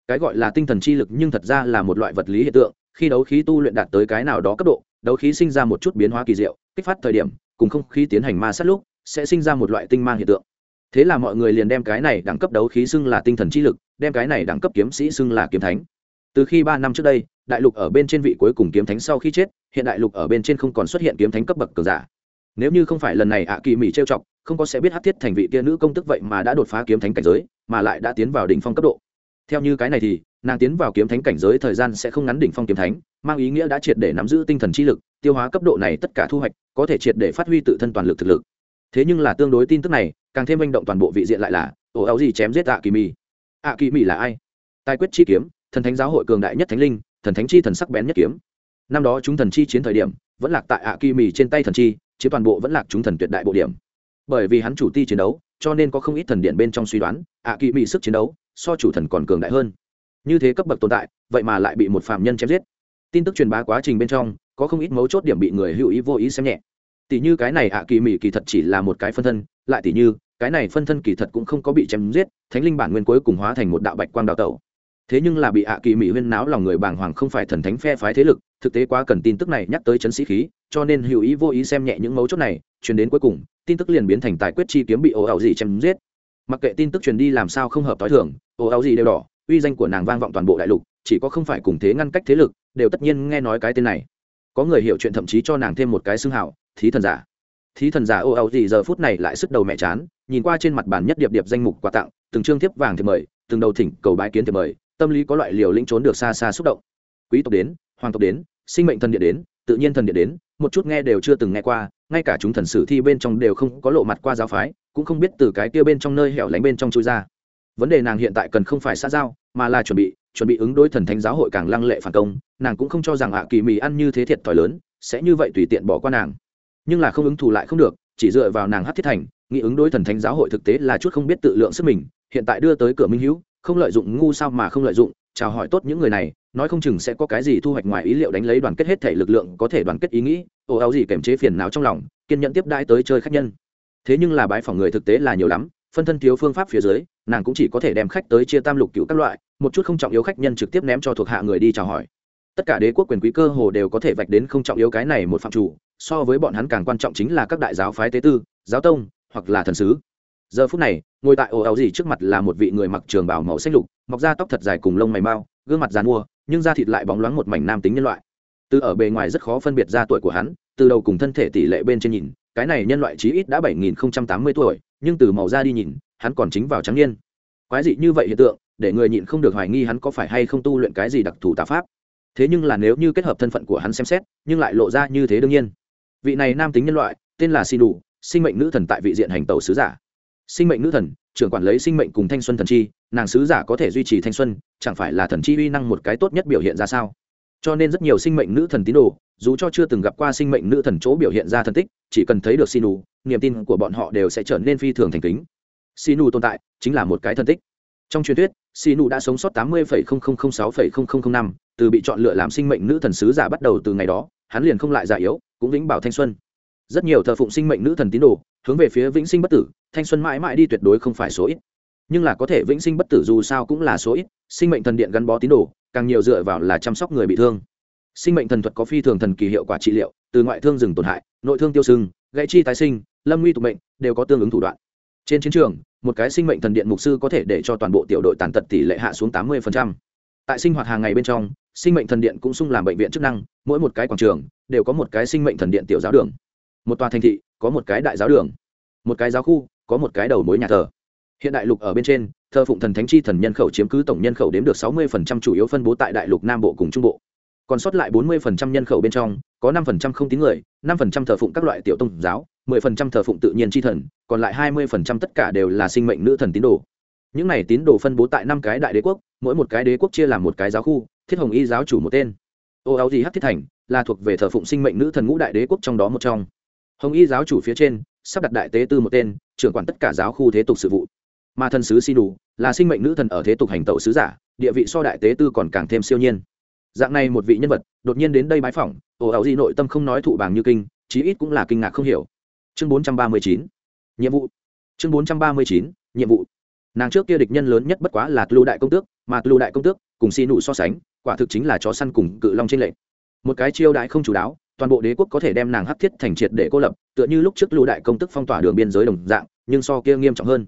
Cái gọi là tinh thần chi lực nhưng thật ra là một loại vật lý hiện tượng khi đấu khí tu luyện đạt tới cái nào đó cấp độ, đấu khí sinh ra một chút biến hóa kỳ diệu, kích phát thời điểm, cùng không khí tiến hành ma sát lúc, sẽ sinh ra một loại tinh mang hiện tượng. Thế là mọi người liền đem cái này đẳng cấp đấu khí xưng là tinh thần chi lực, đem cái này đẳng cấp kiếm sĩ xưng là kiếm thánh. Từ khi ba năm trước đây, đại lục ở bên trên vị cuối cùng kiếm thánh sau khi chết, hiện đại lục ở bên trên không còn xuất hiện kiếm thánh cấp bậc cường giả. Nếu như không phải lần này ạ kỳ mỹ trêu chọc, không có sẽ biết hát thiết thành vị kia nữ công tức vậy mà đã đột phá kiếm thánh cảnh giới, mà lại đã tiến vào đỉnh phong cấp độ. Theo như cái này thì nàng tiến vào kiếm thánh cảnh giới thời gian sẽ không ngắn đỉnh phong kiếm thánh, mang ý nghĩa đã triệt để nắm giữ tinh thần chi lực, tiêu hóa cấp độ này tất cả thu hoạch, có thể triệt để phát huy tự thân toàn lực thực lực. Thế nhưng là tương đối tin tức này, càng thêm manh động toàn bộ vị diện lại là, ổ áo gì chém giết ạ kỳ mì ạ kỳ mì là ai? Tài quyết chi kiếm, thần thánh giáo hội cường đại nhất thánh linh, thần thánh chi thần sắc bén nhất kiếm. Năm đó chúng thần chi chiến thời điểm, vẫn lạc tại ạ kỳ mì trên tay thần chi chứ toàn bộ vẫn lạc chúng thần tuyệt đại bộ điểm. Bởi vì hắn chủ ti chiến đấu, cho nên có không ít thần điện bên trong suy đoán ạ kỳ mì sức chiến đấu, so chủ thần còn cường đại hơn như thế cấp bậc tồn tại, vậy mà lại bị một phạm nhân chém giết. Tin tức truyền bá quá trình bên trong, có không ít mấu chốt điểm bị người hữu ý vô ý xem nhẹ. Tỷ như cái này ạ, kỳ mỹ kỳ thật chỉ là một cái phân thân, lại tỷ như, cái này phân thân kỳ thật cũng không có bị chém giết, thánh linh bản nguyên cuối cùng hóa thành một đạo bạch quang đào tẩu. Thế nhưng là bị ạ, kỳ mỹ huyên náo lòng người bàng hoàng không phải thần thánh phe phái thế lực, thực tế quá cần tin tức này nhắc tới chấn sĩ khí, cho nên hữu ý vô ý xem nhẹ những mấu chốt này, truyền đến cuối cùng, tin tức liền biến thành tài quyết chi kiếm bị ồ ảo gì chém giết. Mặc kệ tin tức truyền đi làm sao không hợp t h i thường ồ ảo gì đều đỏ uy danh của nàng vang vọng toàn bộ đại lục, chỉ có không phải cùng thế ngăn cách thế lực, đều tất nhiên nghe nói cái tên này. Có người hiểu chuyện thậm chí cho nàng thêm một cái xưng hào thí thần giả. Thí thần giả ô âu gì giờ phút này lại sức đầu mẹ chán, nhìn qua trên mặt bàn nhất điệp điệp danh mục quà tặng, từng trương thiếp vàng thì mời, từng đầu thỉnh cầu bái kiến thì mời, tâm lý có loại liều lĩnh trốn được xa xa xúc động. Quý tộc đến, hoàng tộc đến, sinh mệnh thần điện đến, tự nhiên thần điện đến, một chút nghe đều chưa từng nghe qua, ngay cả chúng thần sử thi bên trong đều không có lộ mặt qua giáo phái, cũng không biết từ cái kia bên trong nơi hẻo lánh bên trong chui ra vấn đề nàng hiện tại cần không phải xã giao, mà là chuẩn bị chuẩn bị ứng đối thần thánh giáo hội càng lăng lệ phản công, nàng cũng không cho rằng ạ kỳ mì ăn như thế thiệt thòi lớn, sẽ như vậy tùy tiện bỏ qua nàng. Nhưng là không ứng thù lại không được, chỉ dựa vào nàng hát thiết thành, nghĩ ứng đối thần thánh giáo hội thực tế là chút không biết tự lượng sức mình, hiện tại đưa tới cửa minh hữu, không lợi dụng ngu sao mà không lợi dụng, chào hỏi tốt những người này, nói không chừng sẽ có cái gì thu hoạch ngoài ý liệu đánh lấy đoàn kết hết thể lực lượng có thể đoàn kết ý nghĩ ồ áo gì kềm chế phiền não trong lòng, kiên nhẫn tiếp đãi tới chơi khách nhân. Thế nhưng là bái phỏng người thực tế là nhiều lắm, phân thân thiếu phương pháp phía dưới nàng cũng chỉ có thể đem khách tới chia tam lục cựu các loại, một chút không trọng yếu khách nhân trực tiếp ném cho thuộc hạ người đi chào hỏi. Tất cả đế quốc quyền quý cơ hồ đều có thể vạch đến không trọng yếu cái này một phạm chủ, so với bọn hắn càng quan trọng chính là các đại giáo phái tế tư, giáo tông, hoặc là thần sứ. Giờ phút này, ngồi tại ồ áo gì trước mặt là một vị người mặc trường bảo màu xanh lục, mọc da tóc thật dài cùng lông mày mau, gương mặt dàn mua, nhưng da thịt lại bóng loáng một mảnh nam tính nhân loại. Từ ở bề ngoài rất khó phân biệt ra tuổi của hắn, từ đầu cùng thân thể tỷ lệ bên trên nhìn, cái này nhân loại chí ít đã bảy nghìn tám mươi tuổi, nhưng từ màu da đi nhìn hắn còn chính vào trắng niên. Quái dị như vậy hiện tượng, để người nhịn không được hoài nghi hắn có phải hay không tu luyện cái gì đặc thù tà pháp. Thế nhưng là nếu như kết hợp thân phận của hắn xem xét, nhưng lại lộ ra như thế đương nhiên. Vị này nam tính nhân loại, tên là xin đủ sinh mệnh nữ thần tại vị diện hành tàu sứ giả. Sinh mệnh nữ thần, trưởng quản lấy sinh mệnh cùng thanh xuân thần chi, nàng sứ giả có thể duy trì thanh xuân, chẳng phải là thần chi uy năng một cái tốt nhất biểu hiện ra sao? Cho nên rất nhiều sinh mệnh nữ thần tín đồ, dù cho chưa từng gặp qua sinh mệnh nữ thần chỗ biểu hiện ra thần tích, chỉ cần thấy được xin đủ niềm tin của bọn họ đều sẽ trở nên phi thường thành kính xì nù tồn tại chính là một cái thần tích. Trong truyền thuyết xì nù đã sống sót tám mươi sáu năm, từ bị chọn lựa làm sinh mệnh nữ thần sứ giả bắt đầu từ ngày đó, hắn liền không lại già yếu, cũng vĩnh bảo thanh xuân. Rất nhiều thờ phụng sinh mệnh nữ thần tín đồ hướng về phía vĩnh sinh bất tử, thanh xuân mãi mãi đi tuyệt đối không phải số ít. Nhưng là có thể vĩnh sinh bất tử dù sao cũng là số ít, sinh mệnh thần điện gắn bó tín đồ, càng nhiều dựa vào là chăm sóc người bị thương. Sinh mệnh thần thuật có phi thường thần kỳ hiệu quả trị liệu, từ ngoại thương rừng tổn hại, nội thương tiêu sưng, gãy chi tái sinh, lâm nguy tục mệnh, đều có tương ứng thủ đoạn trên chiến trường, một cái sinh mệnh thần điện mục sư có thể để cho toàn bộ tiểu đội tàn tật tỷ lệ hạ xuống tám mươi tại sinh hoạt hàng ngày bên trong, sinh mệnh thần điện cũng sung làm bệnh viện chức năng, mỗi một cái quảng trường đều có một cái sinh mệnh thần điện tiểu giáo đường. Một tòa thành thị, có một cái đại giáo đường. Một cái giáo khu, có một cái đầu mối nhà thờ. Hiện đại lục ở bên trên, thờ phụng thần thánh chi thần nhân khẩu chiếm cứ tổng nhân khẩu đếm được sáu mươi chủ yếu phân bố tại đại lục nam bộ cùng trung bộ. Còn sót lại bốn mươi nhân khẩu bên trong, có năm không tín người, năm thờ phụng các loại tiểu tôn giáo. 10% thờ phụng tự nhiên chi thần, còn lại 20% tất cả đều là sinh mệnh nữ thần tín đồ. Những này tín đồ phân bố tại năm cái đại đế quốc, mỗi một cái đế quốc chia làm một cái giáo khu, thiết hồng y giáo chủ một tên. Ô áo gì hắc thiết thành là thuộc về thờ phụng sinh mệnh nữ thần ngũ đại đế quốc trong đó một trong. Hồng y giáo chủ phía trên, sắp đặt đại tế tư một tên, trưởng quản tất cả giáo khu thế tục sự vụ. Mà thần sứ si đủ là sinh mệnh nữ thần ở thế tục hành tẩu sứ giả, địa vị so đại tế tư còn càng thêm siêu nhiên. Dạng này một vị nhân vật, đột nhiên đến đây bái phỏng ồ ảo gì nội tâm không nói thụ bảng như kinh, chí ít cũng là kinh ngạc không hiểu chương bốn trăm ba mươi chín, nhiệm vụ. Chương bốn trăm ba mươi chín, nhiệm vụ. Nàng trước kia địch nhân lớn nhất bất quá là lưu đại công tước, mà lưu đại công tước cùng xi nụ so sánh, quả thực chính là chó săn cùng cự long trên lệnh một cái chiêu đại không chủ đáo, toàn bộ đế quốc có thể đem nàng hắc thiết thành triệt để cô lập, tựa như lúc trước lưu đại công tức phong tỏa đường biên giới đồng dạng, nhưng so kia nghiêm trọng hơn.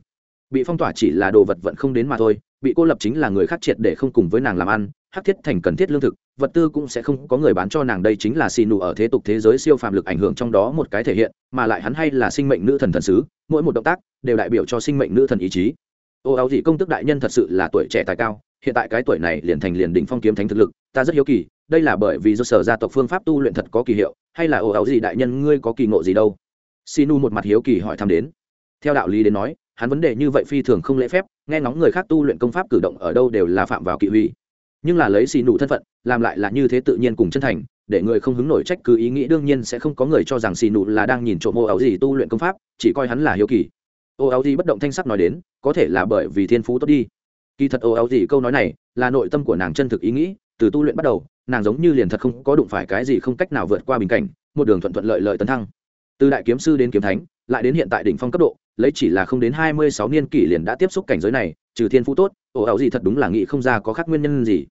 Bị phong tỏa chỉ là đồ vật vận không đến mà thôi, bị cô lập chính là người khác triệt để không cùng với nàng làm ăn hắc thiết thành cần thiết lương thực, vật tư cũng sẽ không có người bán cho nàng đây chính là xì nụ ở thế tục thế giới siêu phàm lực ảnh hưởng trong đó một cái thể hiện, mà lại hắn hay là sinh mệnh nữ thần thần sứ, mỗi một động tác đều đại biểu cho sinh mệnh nữ thần ý chí. Ô áo dị công tức đại nhân thật sự là tuổi trẻ tài cao, hiện tại cái tuổi này liền thành liền đỉnh phong kiếm thánh thực lực, ta rất hiếu kỳ, đây là bởi vì do sở gia tộc phương pháp tu luyện thật có kỳ hiệu, hay là ô áo dị đại nhân ngươi có kỳ ngộ gì đâu? Sinu một mặt hiếu kỳ hỏi thăm đến. Theo đạo lý đến nói, hắn vấn đề như vậy phi thường không lễ phép, nghe ngóng người khác tu luyện công pháp cử động ở đâu đều là phạm vào kỵ huy nhưng là lấy xì nụ thân phận, làm lại là như thế tự nhiên cùng chân thành, để người không hứng nổi trách cứ ý nghĩ đương nhiên sẽ không có người cho rằng xì nụ là đang nhìn trộm ô áo gì tu luyện công pháp, chỉ coi hắn là hiếu kỳ. Ô áo gì bất động thanh sắc nói đến, có thể là bởi vì thiên phú tốt đi. Kỳ thật ô áo gì câu nói này, là nội tâm của nàng chân thực ý nghĩ, từ tu luyện bắt đầu, nàng giống như liền thật không có đụng phải cái gì không cách nào vượt qua bình cảnh, một đường thuận thuận lợi lợi tấn thăng. Từ đại kiếm sư đến kiếm thánh, lại đến hiện tại đỉnh phong cấp độ, lấy chỉ là không đến hai mươi sáu niên kỷ liền đã tiếp xúc cảnh giới này, trừ thiên phú tốt ồ ảo gì thật đúng là nghĩ không ra có khác nguyên nhân gì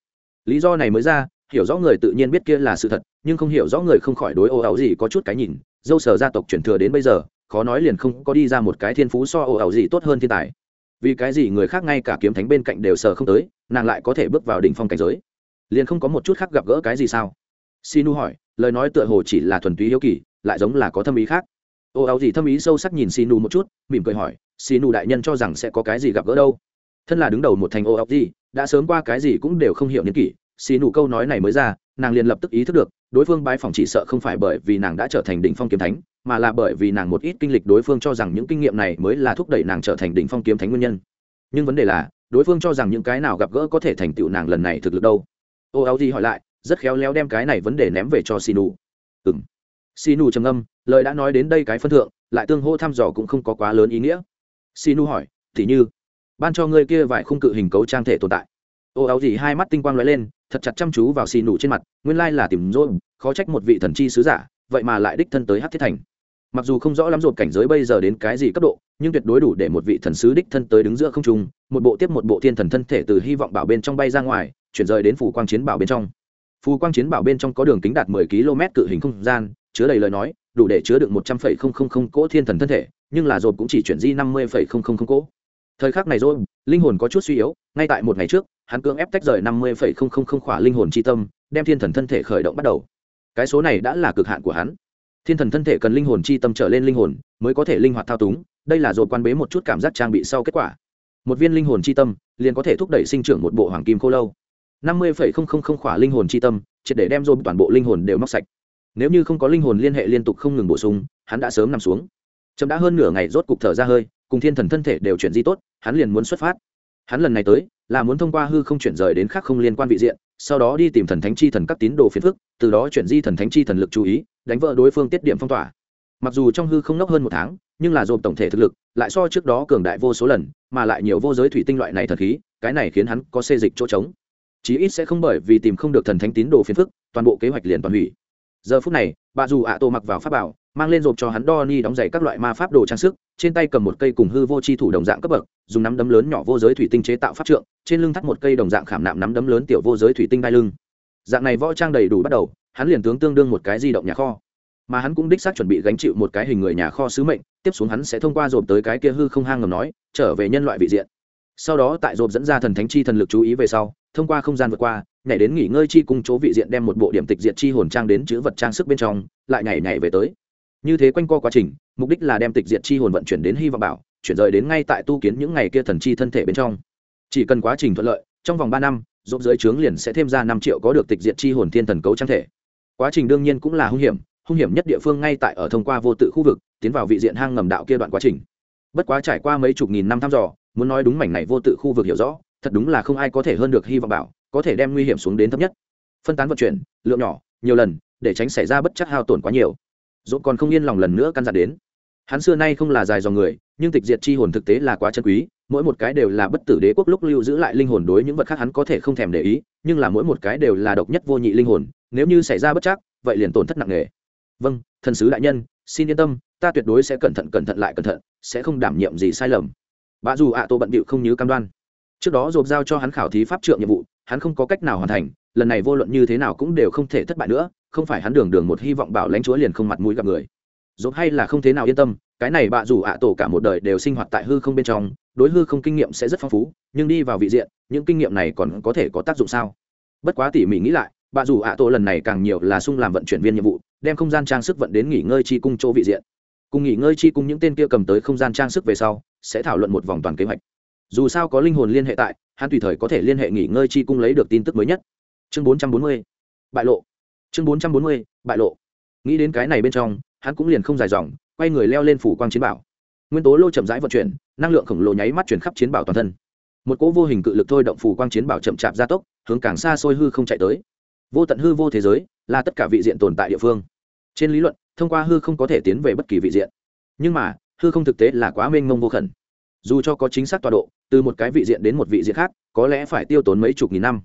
lý do này mới ra, hiểu rõ người tự nhiên biết kia là sự thật, nhưng không hiểu rõ người không khỏi đối ồ ảo gì có chút cái nhìn. Dâu sở gia tộc chuyển thừa đến bây giờ, khó nói liền không có đi ra một cái thiên phú so ồ ảo gì tốt hơn thiên tài. Vì cái gì người khác ngay cả kiếm thánh bên cạnh đều sờ không tới, nàng lại có thể bước vào đỉnh phong cảnh giới? Liền không có một chút khác gặp gỡ cái gì sao? Sinu hỏi, lời nói tựa hồ chỉ là thuần túy hiếu kỳ, lại giống là có thâm ý khác. Ô áo gì thâm ý sâu sắc nhìn xì một chút, mỉm cười hỏi xì đại nhân cho rằng sẽ có cái gì gặp gỡ đâu? Thân là đứng đầu một thành ô ốc gì đã sớm qua cái gì cũng đều không hiểu niên kỷ, xì nụ câu nói này mới ra, nàng liền lập tức ý thức được, đối phương bái phòng chỉ sợ không phải bởi vì nàng đã trở thành đỉnh phong kiếm thánh, mà là bởi vì nàng một ít kinh lịch đối phương cho rằng những kinh nghiệm này mới là thúc đẩy nàng trở thành đỉnh phong kiếm thánh nguyên nhân. Nhưng vấn đề là, đối phương cho rằng những cái nào gặp gỡ có thể thành tựu nàng lần này thực lực đâu? Ô áo gì hỏi lại, rất khéo léo đem cái này vấn đề ném về cho xì nụ. Ừng xì nụ trầm âm lời đã nói đến đây cái phân thượng, lại tương hô thăm dò cũng không có quá lớn ý nghĩa. Xì nụ hỏi, thì như? Ban cho ngươi kia vài khung cự hình cấu trang thể tồn tại. Ô, áo gì hai mắt tinh quang lóe lên, thật chặt chăm chú vào xì nụ trên mặt, nguyên lai là tìm rôn khó trách một vị thần chi sứ giả, vậy mà lại đích thân tới hát thiết thành. Mặc dù không rõ lắm rột cảnh giới bây giờ đến cái gì cấp độ, nhưng tuyệt đối đủ để một vị thần sứ đích thân tới đứng giữa không trung, một bộ tiếp một bộ thiên thần thân thể từ hy vọng bảo bên trong bay ra ngoài, chuyển rời đến phủ quang chiến bảo bên trong. Phù quang chiến bảo bên trong có đường kính đạt 10 km cự hình không gian, chứa đầy lời nói, đủ để chứa được một trăm phẩy không không không cỗ thiên thần thân thể, nhưng là dồn cũng chỉ chuyển di năm mươi phẩy không không không cỗ thời khắc này rồi, linh hồn có chút suy yếu, ngay tại một ngày trước, hắn cưỡng ép tách rời năm mươi phẩy không không không khỏa linh hồn chi tâm, đem thiên thần thân thể khởi động bắt đầu. Cái số này đã là cực hạn của hắn. Thiên thần thân thể cần linh hồn chi tâm trở lên linh hồn, mới có thể linh hoạt thao túng, đây là dồn quan bế một chút cảm giác trang bị sau kết quả. Một viên linh hồn chi tâm, liền có thể thúc đẩy sinh trưởng một bộ hoàng kim khô lâu. năm mươi phẩy không không không khỏa linh hồn chi tâm, triệt để đem dồn toàn bộ linh hồn đều móc sạch. Nếu như không có linh hồn liên hệ liên tục không ngừng bổ sung, hắn đã sớm nằm xuống. Chấm đã hơn nửa ngày rốt cục thở ra hơi cùng thiên thần thân thể đều chuyển di tốt, hắn liền muốn xuất phát. Hắn lần này tới, là muốn thông qua hư không chuyển rời đến khác không liên quan vị diện, sau đó đi tìm thần thánh chi thần các tín đồ phiền phức, từ đó chuyển di thần thánh chi thần lực chú ý, đánh vỡ đối phương tiết điểm phong tỏa. Mặc dù trong hư không nốc hơn một tháng, nhưng là dồn tổng thể thực lực, lại so trước đó cường đại vô số lần, mà lại nhiều vô giới thủy tinh loại này thật khí, cái này khiến hắn có xê dịch chỗ trống. Chí ít sẽ không bởi vì tìm không được thần thánh tín đồ phiền phức, toàn bộ kế hoạch liền toàn hủy. Giờ phút này, bà dù ạ tô mặc vào pháp bảo mang lên rộp cho hắn đo ni đóng giày các loại ma pháp đồ trang sức, trên tay cầm một cây cùng hư vô chi thủ đồng dạng cấp bậc, dùng nắm đấm lớn nhỏ vô giới thủy tinh chế tạo pháp trượng, trên lưng thắt một cây đồng dạng khảm nạm nắm đấm lớn tiểu vô giới thủy tinh đai lưng. Dạng này võ trang đầy đủ bắt đầu, hắn liền tướng tương đương một cái di động nhà kho. Mà hắn cũng đích xác chuẩn bị gánh chịu một cái hình người nhà kho sứ mệnh, tiếp xuống hắn sẽ thông qua rộp tới cái kia hư không hang ngầm nói, trở về nhân loại vị diện. Sau đó tại rộp dẫn ra thần thánh chi thần lực chú ý về sau, thông qua không gian vượt qua, nhảy đến nghỉ ngơi chi cung chỗ vị diện đem một bộ điểm tịch diệt chi hồn trang đến chữ vật trang sức bên trong, lại nhảy nhảy về tới như thế quanh co quá trình, mục đích là đem tịch diệt chi hồn vận chuyển đến hy vọng bảo, chuyển rời đến ngay tại tu kiến những ngày kia thần chi thân thể bên trong. Chỉ cần quá trình thuận lợi, trong vòng ba năm dốc dưới trướng liền sẽ thêm ra năm triệu có được tịch diệt chi hồn thiên thần cấu trang thể. Quá trình đương nhiên cũng là hung hiểm hung hiểm nhất địa phương ngay tại ở thông qua vô tự khu vực, tiến vào vị diện hang ngầm đạo kia đoạn quá trình. Bất quá trải qua mấy chục nghìn năm thăm dò, muốn nói đúng mảnh này vô tự khu vực hiểu rõ, thật đúng là không ai có thể hơn được hy vọng bảo, có thể đem nguy hiểm xuống đến thấp nhất. Phân tán vận chuyển, lượng nhỏ, nhiều lần, để tránh xảy ra bất chắc hao tổn quá nhiều dỗ còn không yên lòng lần nữa căn dặn đến. Hắn xưa nay không là dài dòng người, nhưng tịch diệt chi hồn thực tế là quá chân quý, mỗi một cái đều là bất tử đế quốc lúc lưu giữ lại linh hồn đối những vật khác hắn có thể không thèm để ý, nhưng là mỗi một cái đều là độc nhất vô nhị linh hồn, nếu như xảy ra bất chắc, vậy liền tổn thất nặng nề. Vâng thần sứ đại nhân, xin yên tâm, ta tuyệt đối sẽ cẩn thận cẩn thận lại cẩn thận, sẽ không đảm nhiệm gì sai lầm. Bà dù ạ tô bận bịu không như cam đoan. Trước đó dồn giao cho hắn khảo thí pháp trượng nhiệm vụ, hắn không có cách nào hoàn thành lần này vô luận như thế nào cũng đều không thể thất bại nữa, không phải hắn đường đường một hy vọng bảo lãnh chúa liền không mặt mũi gặp người. Dốt hay là không thế nào yên tâm, cái này bà dù ạ tổ cả một đời đều sinh hoạt tại hư không bên trong, đối hư không kinh nghiệm sẽ rất phong phú, nhưng đi vào vị diện, những kinh nghiệm này còn có thể có tác dụng sao? Bất quá tỉ mỉ nghĩ lại bà dù ạ tổ lần này càng nhiều là sung làm vận chuyển viên nhiệm vụ, đem không gian trang sức vận đến nghỉ ngơi chi cung chỗ vị diện. Cùng nghỉ ngơi chi cung những tên kia cầm tới không gian trang sức về sau, sẽ thảo luận một vòng toàn kế hoạch. Dù sao có linh hồn liên hệ tại, hắn tùy thời có thể liên hệ nghỉ ngơi chi cung lấy được tin tức mới nhất chương 440. bại lộ. Chương 440. bại lộ. Nghĩ đến cái này bên trong, hắn cũng liền không dài dòng, quay người leo lên phủ quang chiến bảo. Nguyên tố lô chậm rãi vận chuyển, năng lượng khổng lồ nháy mắt chuyển khắp chiến bảo toàn thân. Một cỗ vô hình cự lực thôi động phủ quang chiến bảo chậm chạp gia tốc, hướng càng xa xôi hư không chạy tới. Vô tận hư vô thế giới, là tất cả vị diện tồn tại địa phương. Trên lý luận, thông qua hư không có thể tiến về bất kỳ vị diện. Nhưng mà, hư không thực tế là quá mênh mông vô khẩn. Dù cho có chính xác tọa độ, từ một cái vị diện đến một vị diện khác, có lẽ phải tiêu tốn mấy chục nghìn năm.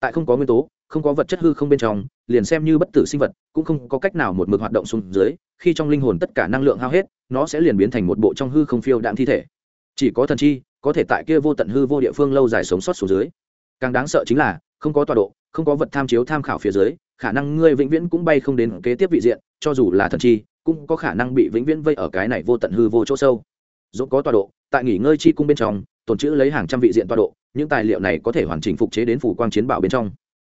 Tại không có nguyên tố không có vật chất hư không bên trong, liền xem như bất tử sinh vật, cũng không có cách nào một mực hoạt động xuống dưới, khi trong linh hồn tất cả năng lượng hao hết, nó sẽ liền biến thành một bộ trong hư không phiêu đạm thi thể. Chỉ có thần chi, có thể tại kia vô tận hư vô địa phương lâu dài sống sót xuống dưới. Càng đáng sợ chính là, không có tọa độ, không có vật tham chiếu tham khảo phía dưới, khả năng ngươi vĩnh viễn cũng bay không đến kế tiếp vị diện, cho dù là thần chi, cũng có khả năng bị vĩnh viễn vây ở cái này vô tận hư vô chỗ sâu. Dẫu có tọa độ, tại nghỉ ngơi chi cung bên trong, tồn trữ lấy hàng trăm vị diện tọa độ, những tài liệu này có thể hoàn chỉnh phục chế đến phủ quang chiến bảo bên trong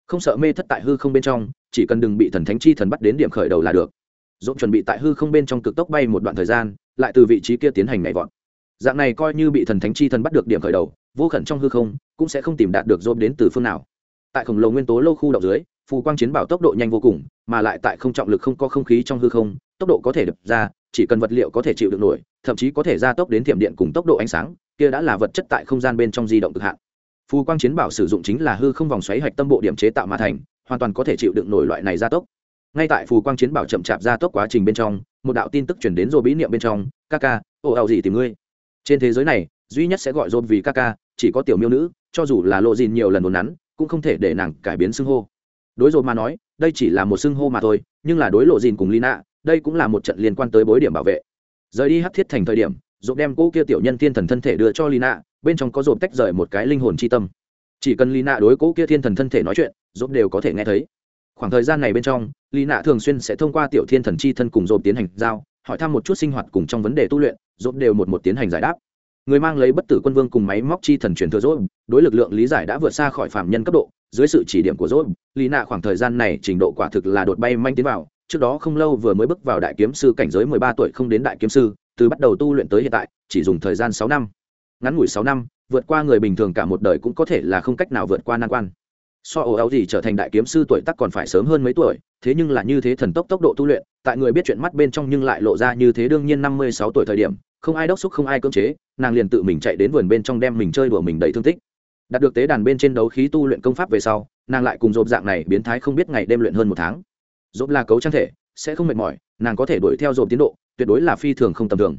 không sợ mê thất tại hư không bên trong, chỉ cần đừng bị thần thánh chi thần bắt đến điểm khởi đầu là được. Dũng chuẩn bị tại hư không bên trong cực tốc bay một đoạn thời gian, lại từ vị trí kia tiến hành nhảy vọt. Dạng này coi như bị thần thánh chi thần bắt được điểm khởi đầu, vô khẩn trong hư không, cũng sẽ không tìm đạt được dốt đến từ phương nào. Tại khổng lồ nguyên tố lô khu đậu dưới, phù quang chiến bảo tốc độ nhanh vô cùng, mà lại tại không trọng lực không có không khí trong hư không, tốc độ có thể đập ra, chỉ cần vật liệu có thể chịu được nổi, thậm chí có thể gia tốc đến thiểm điện cùng tốc độ ánh sáng, kia đã là vật chất tại không gian bên trong di động cực hạn phù quang chiến bảo sử dụng chính là hư không vòng xoáy hạch tâm bộ điểm chế tạo mà thành, hoàn toàn có thể chịu đựng nổi loại này gia tốc. Ngay tại phù quang chiến bảo chậm chạp gia tốc quá trình bên trong, một đạo tin tức chuyển đến rồi bí niệm bên trong ca ca ồ ào gì tìm ngươi? Trên thế giới này, duy nhất sẽ gọi dồn vì ca ca chỉ có tiểu miêu nữ, cho dù là lộ dìn nhiều lần đồn nắn, cũng không thể để nàng cải biến xưng hô. Đối dồn mà nói, đây chỉ là một xưng hô mà thôi, nhưng là đối lộ dìn cùng lina, đây cũng là một trận liên quan tới bối điểm bảo vệ. Rời đi hắc thiết thành thời điểm dồn đem cô kia tiểu nhân thiên thần thân thể đưa cho lina bên trong có rộp tách rời một cái linh hồn chi tâm. Chỉ cần lina đối cố kia thiên thần thân thể nói chuyện, rộp đều có thể nghe thấy. Khoảng thời gian này bên trong lina thường xuyên sẽ thông qua tiểu thiên thần chi thân cùng rộp tiến hành giao, hỏi thăm một chút sinh hoạt cùng trong vấn đề tu luyện, rộp đều một một tiến hành giải đáp. Người mang lấy bất tử quân vương cùng máy móc chi thần truyền thừa rộp, đối lực lượng lý giải đã vượt xa khỏi phạm nhân cấp độ, dưới sự chỉ điểm của rộp, lý nạ khoảng thời gian này trình độ quả thực là đột bay manh tiến vào, trước đó không lâu vừa mới bước vào đại kiếm sư cảnh giới mười ba tuổi không đến đại kiếm sư, từ bắt đầu tu luyện tới hiện tại, chỉ dùng thời gian sáu năm ngắn ngủi sáu năm, vượt qua người bình thường cả một đời cũng có thể là không cách nào vượt qua nan quan. So ổ áo gì trở thành đại kiếm sư tuổi tắc còn phải sớm hơn mấy tuổi, thế nhưng là như thế thần tốc tốc độ tu luyện, tại người biết chuyện mắt bên trong nhưng lại lộ ra như thế đương nhiên năm mươi sáu tuổi thời điểm, không ai đốc xúc không ai cưỡng chế, nàng liền tự mình chạy đến vườn bên trong đem mình chơi đùa mình đầy thương tích. Đạt được tế đàn bên trên đấu khí tu luyện công pháp về sau, nàng lại cùng dồn dạng này biến thái không biết ngày đêm luyện hơn một tháng. Dồn là cấu trang thể, sẽ không mệt mỏi, nàng có thể đuổi theo dồn tiến độ, tuyệt đối là phi thường không tầm thường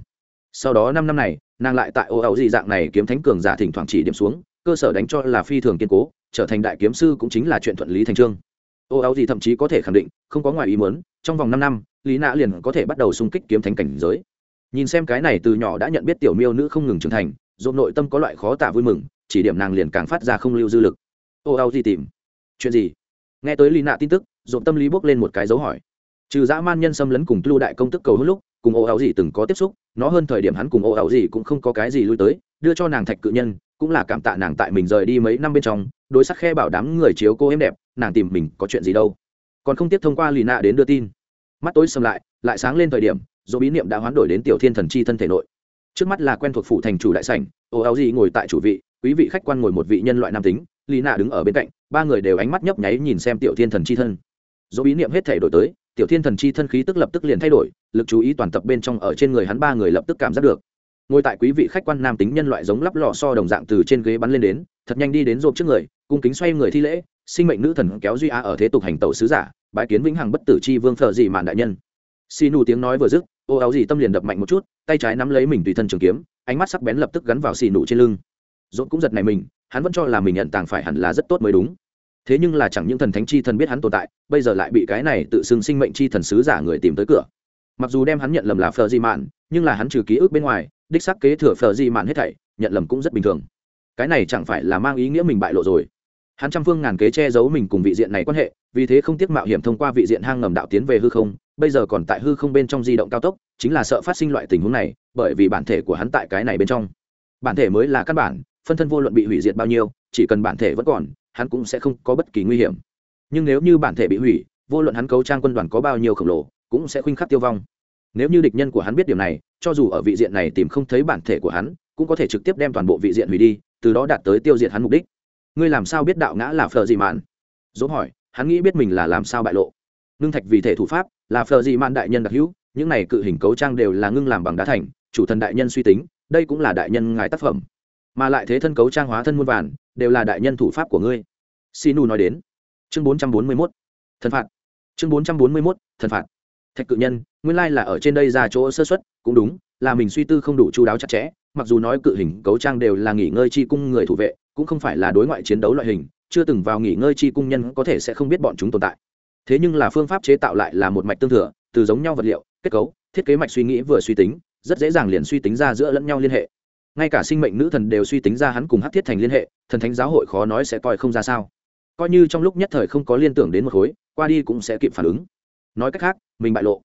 sau đó năm năm này, nàng lại tại ô ẩu dị dạng này kiếm thánh cường giả thỉnh thoảng chỉ điểm xuống, cơ sở đánh cho là phi thường kiên cố, trở thành đại kiếm sư cũng chính là chuyện thuận lý thành trương ô áo gì thậm chí có thể khẳng định, không có ngoài ý muốn, trong vòng năm năm, lý nạ liền có thể bắt đầu xung kích kiếm thánh cảnh giới. Nhìn xem cái này từ nhỏ đã nhận biết tiểu miêu nữ không ngừng trưởng thành dồn nội tâm có loại khó tả vui mừng, chỉ điểm nàng liền càng phát ra không lưu dư lực. Ô ao gì tìm. Chuyện gì? Nghe tới lý nạ tin tức dồn tâm lý bốc lên một cái dấu hỏi trừ dã man nhân xâm lấn cùng lưu đại công tức cầu hữu lúc, cùng ô áo gì từng có tiếp xúc, nó hơn thời điểm hắn cùng ô áo gì cũng không có cái gì lui tới, đưa cho nàng thạch cự nhân, cũng là cảm tạ nàng tại mình rời đi mấy năm bên trong, đối sắc khe bảo đám người chiếu cô em đẹp, nàng tìm mình có chuyện gì đâu. Còn không tiếp thông qua lì nạ đến đưa tin. Mắt tối xâm lại lại sáng lên thời điểm do bí niệm đã hoán đổi đến tiểu thiên thần chi thân thể nội. Trước mắt là quen thuộc phủ thành chủ đại sảnh, ô áo gì ngồi tại chủ vị, quý vị khách quan ngồi một vị nhân loại nam tính, lì nạ đứng ở bên cạnh, ba người đều ánh mắt nhấp nháy nhìn xem tiểu thiên thần chi thân. Do bí niệm hết thể đổi tới tiểu thiên thần chi thân khí tức lập tức liền thay đổi, lực chú ý toàn tập bên trong ở trên người hắn ba người lập tức cảm giác được. Ngồi tại quý vị khách quan nam tính nhân loại giống lắp lò so đồng dạng từ trên ghế bắn lên đến, thật nhanh đi đến rộp trước người, cung kính xoay người thi lễ, sinh mệnh nữ thần kéo duy a ở thế tục hành tẩu sứ giả bãi kiến vĩnh hằng bất tử chi vương phờ dị mạn đại nhân. Xì nù tiếng nói vừa dứt, ô áo gì tâm liền đập mạnh một chút, tay trái nắm lấy mình tùy thân trường kiếm, ánh mắt sắc bén lập tức gắn vào xì nụ trên lưng. Dốt cũng giật này mình, hắn vẫn cho là mình nhận tàng phải hẳn là rất tốt mới đúng thế nhưng là chẳng những thần thánh chi thần biết hắn tồn tại, bây giờ lại bị cái này tự xưng sinh mệnh chi thần sứ giả người tìm tới cửa. Mặc dù đem hắn nhận lầm là phờ di mạn, nhưng là hắn trừ ký ức bên ngoài, đích sắc kế thừa phờ di mạn hết thảy, nhận lầm cũng rất bình thường. Cái này chẳng phải là mang ý nghĩa mình bại lộ rồi. Hắn trăm phương ngàn kế che giấu mình cùng vị diện này quan hệ, vì thế không tiếc mạo hiểm thông qua vị diện hang ngầm đạo tiến về hư không, bây giờ còn tại hư không bên trong di động cao tốc, chính là sợ phát sinh loại tình huống này, bởi vì bản thể của hắn tại cái này bên trong. Bản thể mới là căn bản, phân thân vô luận bị hủy diệt bao nhiêu, chỉ cần bản thể vẫn còn hắn cũng sẽ không có bất kỳ nguy hiểm. Nhưng nếu như bản thể bị hủy, vô luận hắn cấu trang quân đoàn có bao nhiêu khổng lồ, cũng sẽ khuynh khắc tiêu vong. Nếu như địch nhân của hắn biết điều này, cho dù ở vị diện này tìm không thấy bản thể của hắn, cũng có thể trực tiếp đem toàn bộ vị diện hủy đi, từ đó đạt tới tiêu diệt hắn mục đích. Ngươi làm sao biết đạo ngã là phờ gì mạn? Dốt hỏi, hắn nghĩ biết mình là làm sao bại lộ. Ngưng thạch vì thể thủ pháp, là phờ gì mạn đại nhân đặc hữu, những này cự hình cấu trang đều là ngưng làm bằng đá thành, chủ thần đại nhân suy tính, đây cũng là đại nhân ngài tác phẩm mà lại thế thân cấu trang hóa thân muôn vàn, đều là đại nhân thủ pháp của ngươi. Sinu nói đến. Chương bốn trăm bốn mươi mốt. Thần phạt. Chương bốn trăm bốn mươi mốt. Thần phạt. Thạch cự nhân, nguyên lai là ở trên đây ra chỗ sơ xuất cũng đúng, là mình suy tư không đủ chú đáo chặt chẽ, mặc dù nói cự hình cấu trang đều là nghỉ ngơi chi cung người thủ vệ, cũng không phải là đối ngoại chiến đấu loại hình, chưa từng vào nghỉ ngơi chi cung nhân có thể sẽ không biết bọn chúng tồn tại. Thế nhưng là phương pháp chế tạo lại là một mạch tương thừa, từ giống nhau vật liệu, kết cấu, thiết kế mạch suy nghĩ vừa suy tính, rất dễ dàng liền suy tính ra giữa lẫn nhau liên hệ ngay cả sinh mệnh nữ thần đều suy tính ra hắn cùng hát thiết thành liên hệ, thần thánh giáo hội khó nói sẽ coi không ra sao. Coi như trong lúc nhất thời không có liên tưởng đến một khối, qua đi cũng sẽ kịp phản ứng. Nói cách khác, mình bại lộ.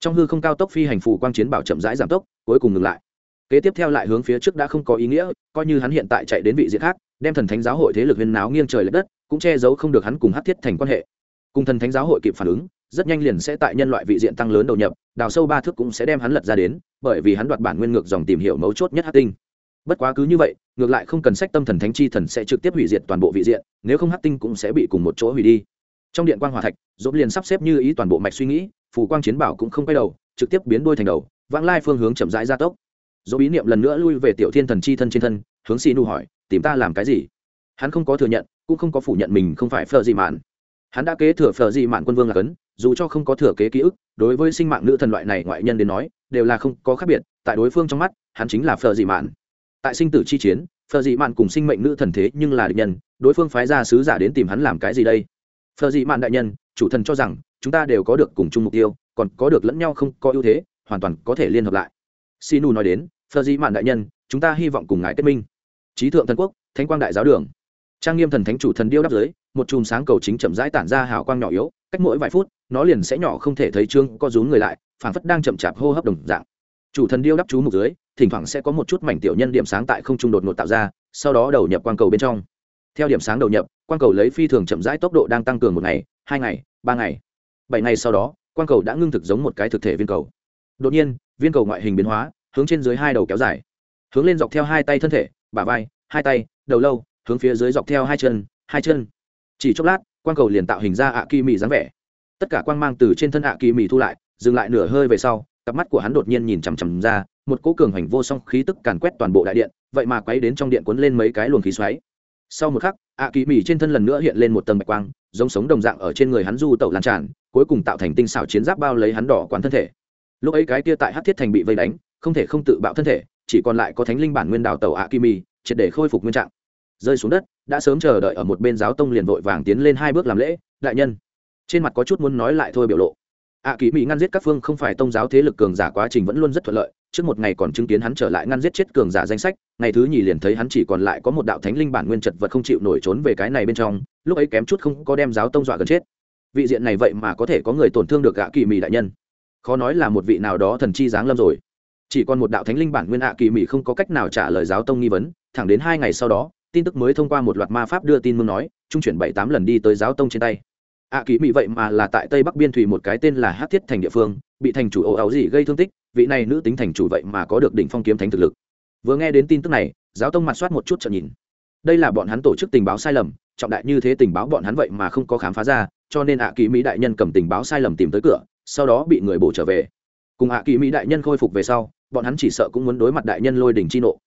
Trong hư không cao tốc phi hành phù quang chiến bảo chậm rãi giảm tốc, cuối cùng ngừng lại. Kế tiếp theo lại hướng phía trước đã không có ý nghĩa, coi như hắn hiện tại chạy đến vị diện khác, đem thần thánh giáo hội thế lực huyên náo nghiêng trời l ệ đất, cũng che giấu không được hắn cùng hát thiết thành quan hệ. Cùng thần thánh giáo hội kịp phản ứng, rất nhanh liền sẽ tại nhân loại vị diện tăng lớn đầu nhập, đào sâu ba thước cũng sẽ đem hắn lật ra đến, bởi vì hắn đoạt bản nguyên ngược dòng tìm hiểu mấu chốt nhất hát tinh bất quá cứ như vậy, ngược lại không cần sách tâm thần thánh chi thần sẽ trực tiếp hủy diệt toàn bộ vị diện, nếu không hát tinh cũng sẽ bị cùng một chỗ hủy đi. Trong điện quan hòa thạch dốt liền sắp xếp như ý toàn bộ mạch suy nghĩ phủ quang chiến bảo cũng không quay đầu, trực tiếp biến đôi thành đầu, vãng lai phương hướng chậm rãi gia tốc. Dỗ bí niệm lần nữa lui về tiểu thiên thần chi thân trên thân, hướng xì nu hỏi, tìm ta làm cái gì? Hắn không có thừa nhận, cũng không có phủ nhận mình không phải phờ gì mạn. Hắn đã kế thừa phờ gì mạn quân vương là cấn, dù cho không có thừa kế ký ức, đối với sinh mạng nữ thần loại này ngoại nhân đến nói, đều là không có khác biệt, tại đối phương trong mắt, hắn chính là phờ gì mạn tại sinh tử chi chiến phờ dị mạn cùng sinh mệnh nữ thần thế nhưng là địch nhân đối phương phái ra sứ giả đến tìm hắn làm cái gì đây? Phờ dị mạn đại nhân chủ thần cho rằng chúng ta đều có được cùng chung mục tiêu còn có được lẫn nhau không có ưu thế hoàn toàn có thể liên hợp lại. Sinu nói đến phờ dị mạn đại nhân chúng ta hy vọng cùng ngài kết minh. Trí thượng thần quốc thánh quang đại giáo đường. Trang nghiêm thần thánh chủ thần điêu đắp dưới, một chùm sáng cầu chính chậm rãi tản ra hào quang nhỏ yếu cách mỗi vài phút nó liền sẽ nhỏ không thể thấy trương có rúm người lại phảng phất đang chậm chạp hô hấp đồng dạng. Chủ thần điêu đắp chú mục dưới thỉnh thoảng sẽ có một chút mảnh tiểu nhân điểm sáng tại không trung đột ngột tạo ra, sau đó đầu nhập quang cầu bên trong. Theo điểm sáng đầu nhập, quang cầu lấy phi thường chậm rãi tốc độ đang tăng cường một ngày, hai ngày, ba ngày. Bảy ngày sau đó, quang cầu đã ngưng thực giống một cái thực thể viên cầu. Đột nhiên, viên cầu ngoại hình biến hóa, hướng trên dưới hai đầu kéo dài. Hướng lên dọc theo hai tay thân thể, bả vai, hai tay, đầu lâu, hướng phía dưới dọc theo hai chân hai chân. Chỉ chốc lát, quang cầu liền tạo hình ra ạ kỳ mị dáng vẻ. Tất cả quang mang từ trên thân ạ kỳ mị thu lại, dừng lại nửa hơi về sau cặp mắt của hắn đột nhiên nhìn chằm chằm ra, một cỗ cường hành vô song khí tức càn quét toàn bộ đại điện, vậy mà quấy đến trong điện cuốn lên mấy cái luồng khí xoáy. Sau một khắc, ạ kỳ mỉ trên thân lần nữa hiện lên một tầng bạch quang, giống sống đồng dạng ở trên người hắn du tẩu lan tràn, cuối cùng tạo thành tinh xảo chiến giáp bao lấy hắn đỏ quán thân thể. Lúc ấy cái kia tại hát thiết thành bị vây đánh, không thể không tự bạo thân thể, chỉ còn lại có thánh linh bản nguyên đào tàu ạ kỳ mỉ, triệt để khôi phục nguyên trạng. Rơi xuống đất, đã sớm chờ đợi ở một bên giáo tông liền vội vàng tiến lên hai bước làm lễ, đại nhân. Trên mặt có chút muốn nói lại thôi biểu lộ ạ kỳ mỹ ngăn giết các phương không phải tông giáo thế lực cường giả quá trình vẫn luôn rất thuận lợi, trước một ngày còn chứng kiến hắn trở lại ngăn giết chết cường giả danh sách, ngày thứ nhì liền thấy hắn chỉ còn lại có một đạo thánh linh bản nguyên chật vật không chịu nổi trốn về cái này bên trong, lúc ấy kém chút không có đem giáo tông dọa gần chết. Vị diện này vậy mà có thể có người tổn thương được ạ kỳ mỹ đại nhân. Khó nói là một vị nào đó thần chi giáng lâm rồi. Chỉ còn một đạo thánh linh bản nguyên ạ kỳ mỹ không có cách nào trả lời giáo tông nghi vấn, thẳng đến hai ngày sau đó, tin tức mới thông qua một loạt ma pháp đưa tin mương nói, trung chuyển bảy tám lần đi tới giáo tông trên tay ạ kỳ mỹ vậy mà là tại tây bắc biên thủy một cái tên là hát thiết thành địa phương, bị thành chủ ồ áo gì gây thương tích, vị này nữ tính thành chủ vậy mà có được đỉnh phong kiếm thánh thực lực. Vừa nghe đến tin tức này, giáo tông mặt soát một chút chợt nhìn. Đây là bọn hắn tổ chức tình báo sai lầm, trọng đại như thế tình báo bọn hắn vậy mà không có khám phá ra, cho nên ạ kỳ mỹ đại nhân cầm tình báo sai lầm tìm tới cửa, sau đó bị người bổ trở về. Cùng ạ kỳ mỹ đại nhân khôi phục về sau, bọn hắn chỉ sợ cũng muốn đối mặt đại nhân lôi đỉnh chi nộ.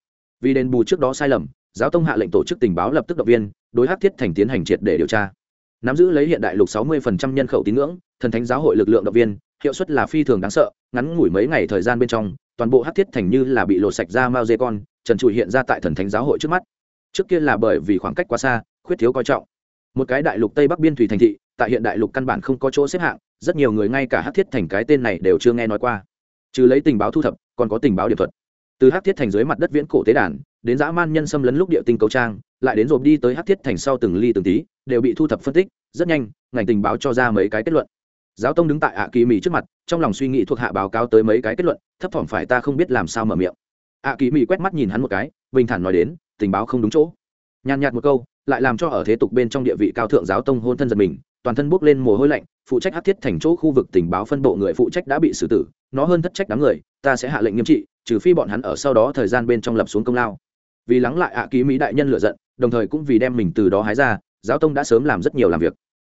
Vì đền bù trước đó sai lầm, giáo tông hạ lệnh tổ chức tình báo lập tức động viên, đối hát thiết thành tiến hành triệt để điều tra nắm giữ lấy hiện đại lục 60% nhân khẩu tín ngưỡng, thần thánh giáo hội lực lượng động viên, hiệu suất là phi thường đáng sợ, ngắn ngủi mấy ngày thời gian bên trong, toàn bộ hát thiết thành như là bị lột sạch ra mao dê con trần trụi hiện ra tại thần thánh giáo hội trước mắt. Trước kia là bởi vì khoảng cách quá xa, khuyết thiếu coi trọng. Một cái đại lục tây bắc biên thủy thành thị, tại hiện đại lục căn bản không có chỗ xếp hạng, rất nhiều người ngay cả hát thiết thành cái tên này đều chưa nghe nói qua. Trừ lấy tình báo thu thập, còn có tình báo điệp thuật. Từ hát thiết thành dưới mặt đất viễn cổ tế đàn, đến dã man nhân xâm lấn lúc địa tinh cầu trang, lại đến rộp đi tới hát thiết thành sau từng ly từng tí đều bị thu thập phân tích, rất nhanh, ngành tình báo cho ra mấy cái kết luận. Giáo tông đứng tại ạ kỳ mỹ trước mặt, trong lòng suy nghĩ thuộc hạ báo cáo tới mấy cái kết luận, thấp thỏm phải ta không biết làm sao mở miệng. ạ kỳ mỹ quét mắt nhìn hắn một cái, bình thản nói đến, tình báo không đúng chỗ. Nhàn nhạt một câu, lại làm cho ở thế tục bên trong địa vị cao thượng giáo tông hôn thân giật mình, toàn thân bốc lên mồ hôi lạnh, phụ trách hát thiết thành chỗ khu vực tình báo phân bộ người phụ trách đã bị xử tử, nó hơn thất trách đám người, ta sẽ hạ lệnh nghiêm trị, trừ phi bọn hắn ở sau đó thời gian bên trong lập xuống công lao. Vì lắng lại ạ ký mỹ đại nhân lựa giận, đồng thời cũng vì đem mình từ đó hái ra giáo tông đã sớm làm rất nhiều làm việc.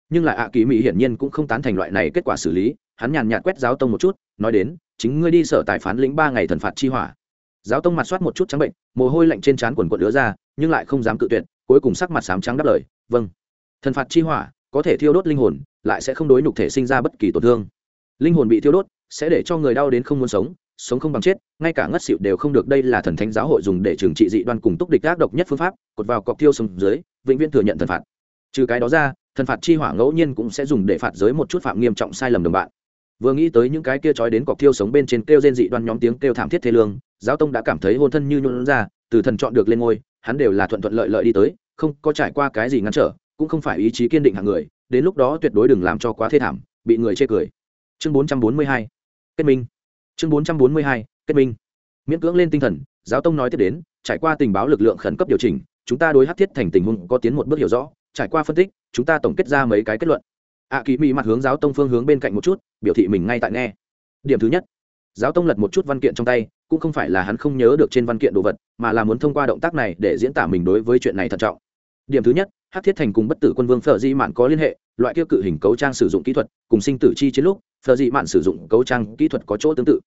Nhưng lại ạ ký mỹ hiển nhiên cũng không tán thành loại này kết quả xử lý, hắn nhàn nhạt quét giáo tông một chút, nói đến, chính ngươi đi sở tài phán lĩnh ba ngày thần phạt chi hỏa. Giáo tông mặt soát một chút trắng bệnh, mồ hôi lạnh trên trán quần quần đứa ra, nhưng lại không dám cự tuyệt, cuối cùng sắc mặt sám trắng đáp lời vâng. Thần phạt chi hỏa, có thể thiêu đốt linh hồn, lại sẽ không đối nhục thể sinh ra bất kỳ tổn thương. Linh hồn bị thiêu đốt, sẽ để cho người đau đến không muốn sống sống không bằng chết, ngay cả ngất xịu đều không được. Đây là thần thánh giáo hội dùng để trừng trị dị đoan cùng túc địch ác độc nhất phương pháp, cột vào cọc tiêu sống dưới, vĩnh viễn thừa nhận thần phạt trừ cái đó ra, thần phạt chi hỏa ngẫu nhiên cũng sẽ dùng để phạt giới một chút phạm nghiêm trọng sai lầm đồng bạn. Vừa nghĩ tới những cái kia trói đến cọc tiêu sống bên trên kêu rên dị đoan nhóm tiếng kêu thảm thiết thế lương, giáo tông đã cảm thấy hôn thân như nhuận ra, từ thần chọn được lên ngôi, hắn đều là thuận thuận lợi lợi đi tới, không có trải qua cái gì ngăn trở, cũng không phải ý chí kiên định hạng người, đến lúc đó tuyệt đối đừng làm cho quá thê thảm, bị người chê cười. Chương 442 kết minh. Chương 442 kết minh. Miễn cưỡng lên tinh thần, giáo tông nói tiếp đến, trải qua tình báo lực lượng khẩn cấp điều chỉnh, chúng ta đối hắc thiết thành tình huống có tiến một bước hiểu rõ trải qua phân tích chúng ta tổng kết ra mấy cái kết luận. Ạ à, kỳ mỹ mặt hướng giáo tông phương hướng bên cạnh một chút biểu thị mình ngay tại nghe. Điểm thứ nhất giáo tông lật một chút văn kiện trong tay cũng không phải là hắn không nhớ được trên văn kiện đồ vật mà là muốn thông qua động tác này để diễn tả mình đối với chuyện này thận trọng. Điểm thứ nhất hát thiết thành cùng bất tử quân vương phở di mạn có liên hệ loại kia cự hình cấu trang sử dụng kỹ thuật cùng sinh tử chi chiến lúc phở di mạn sử dụng cấu trang kỹ thuật có chỗ tương tự.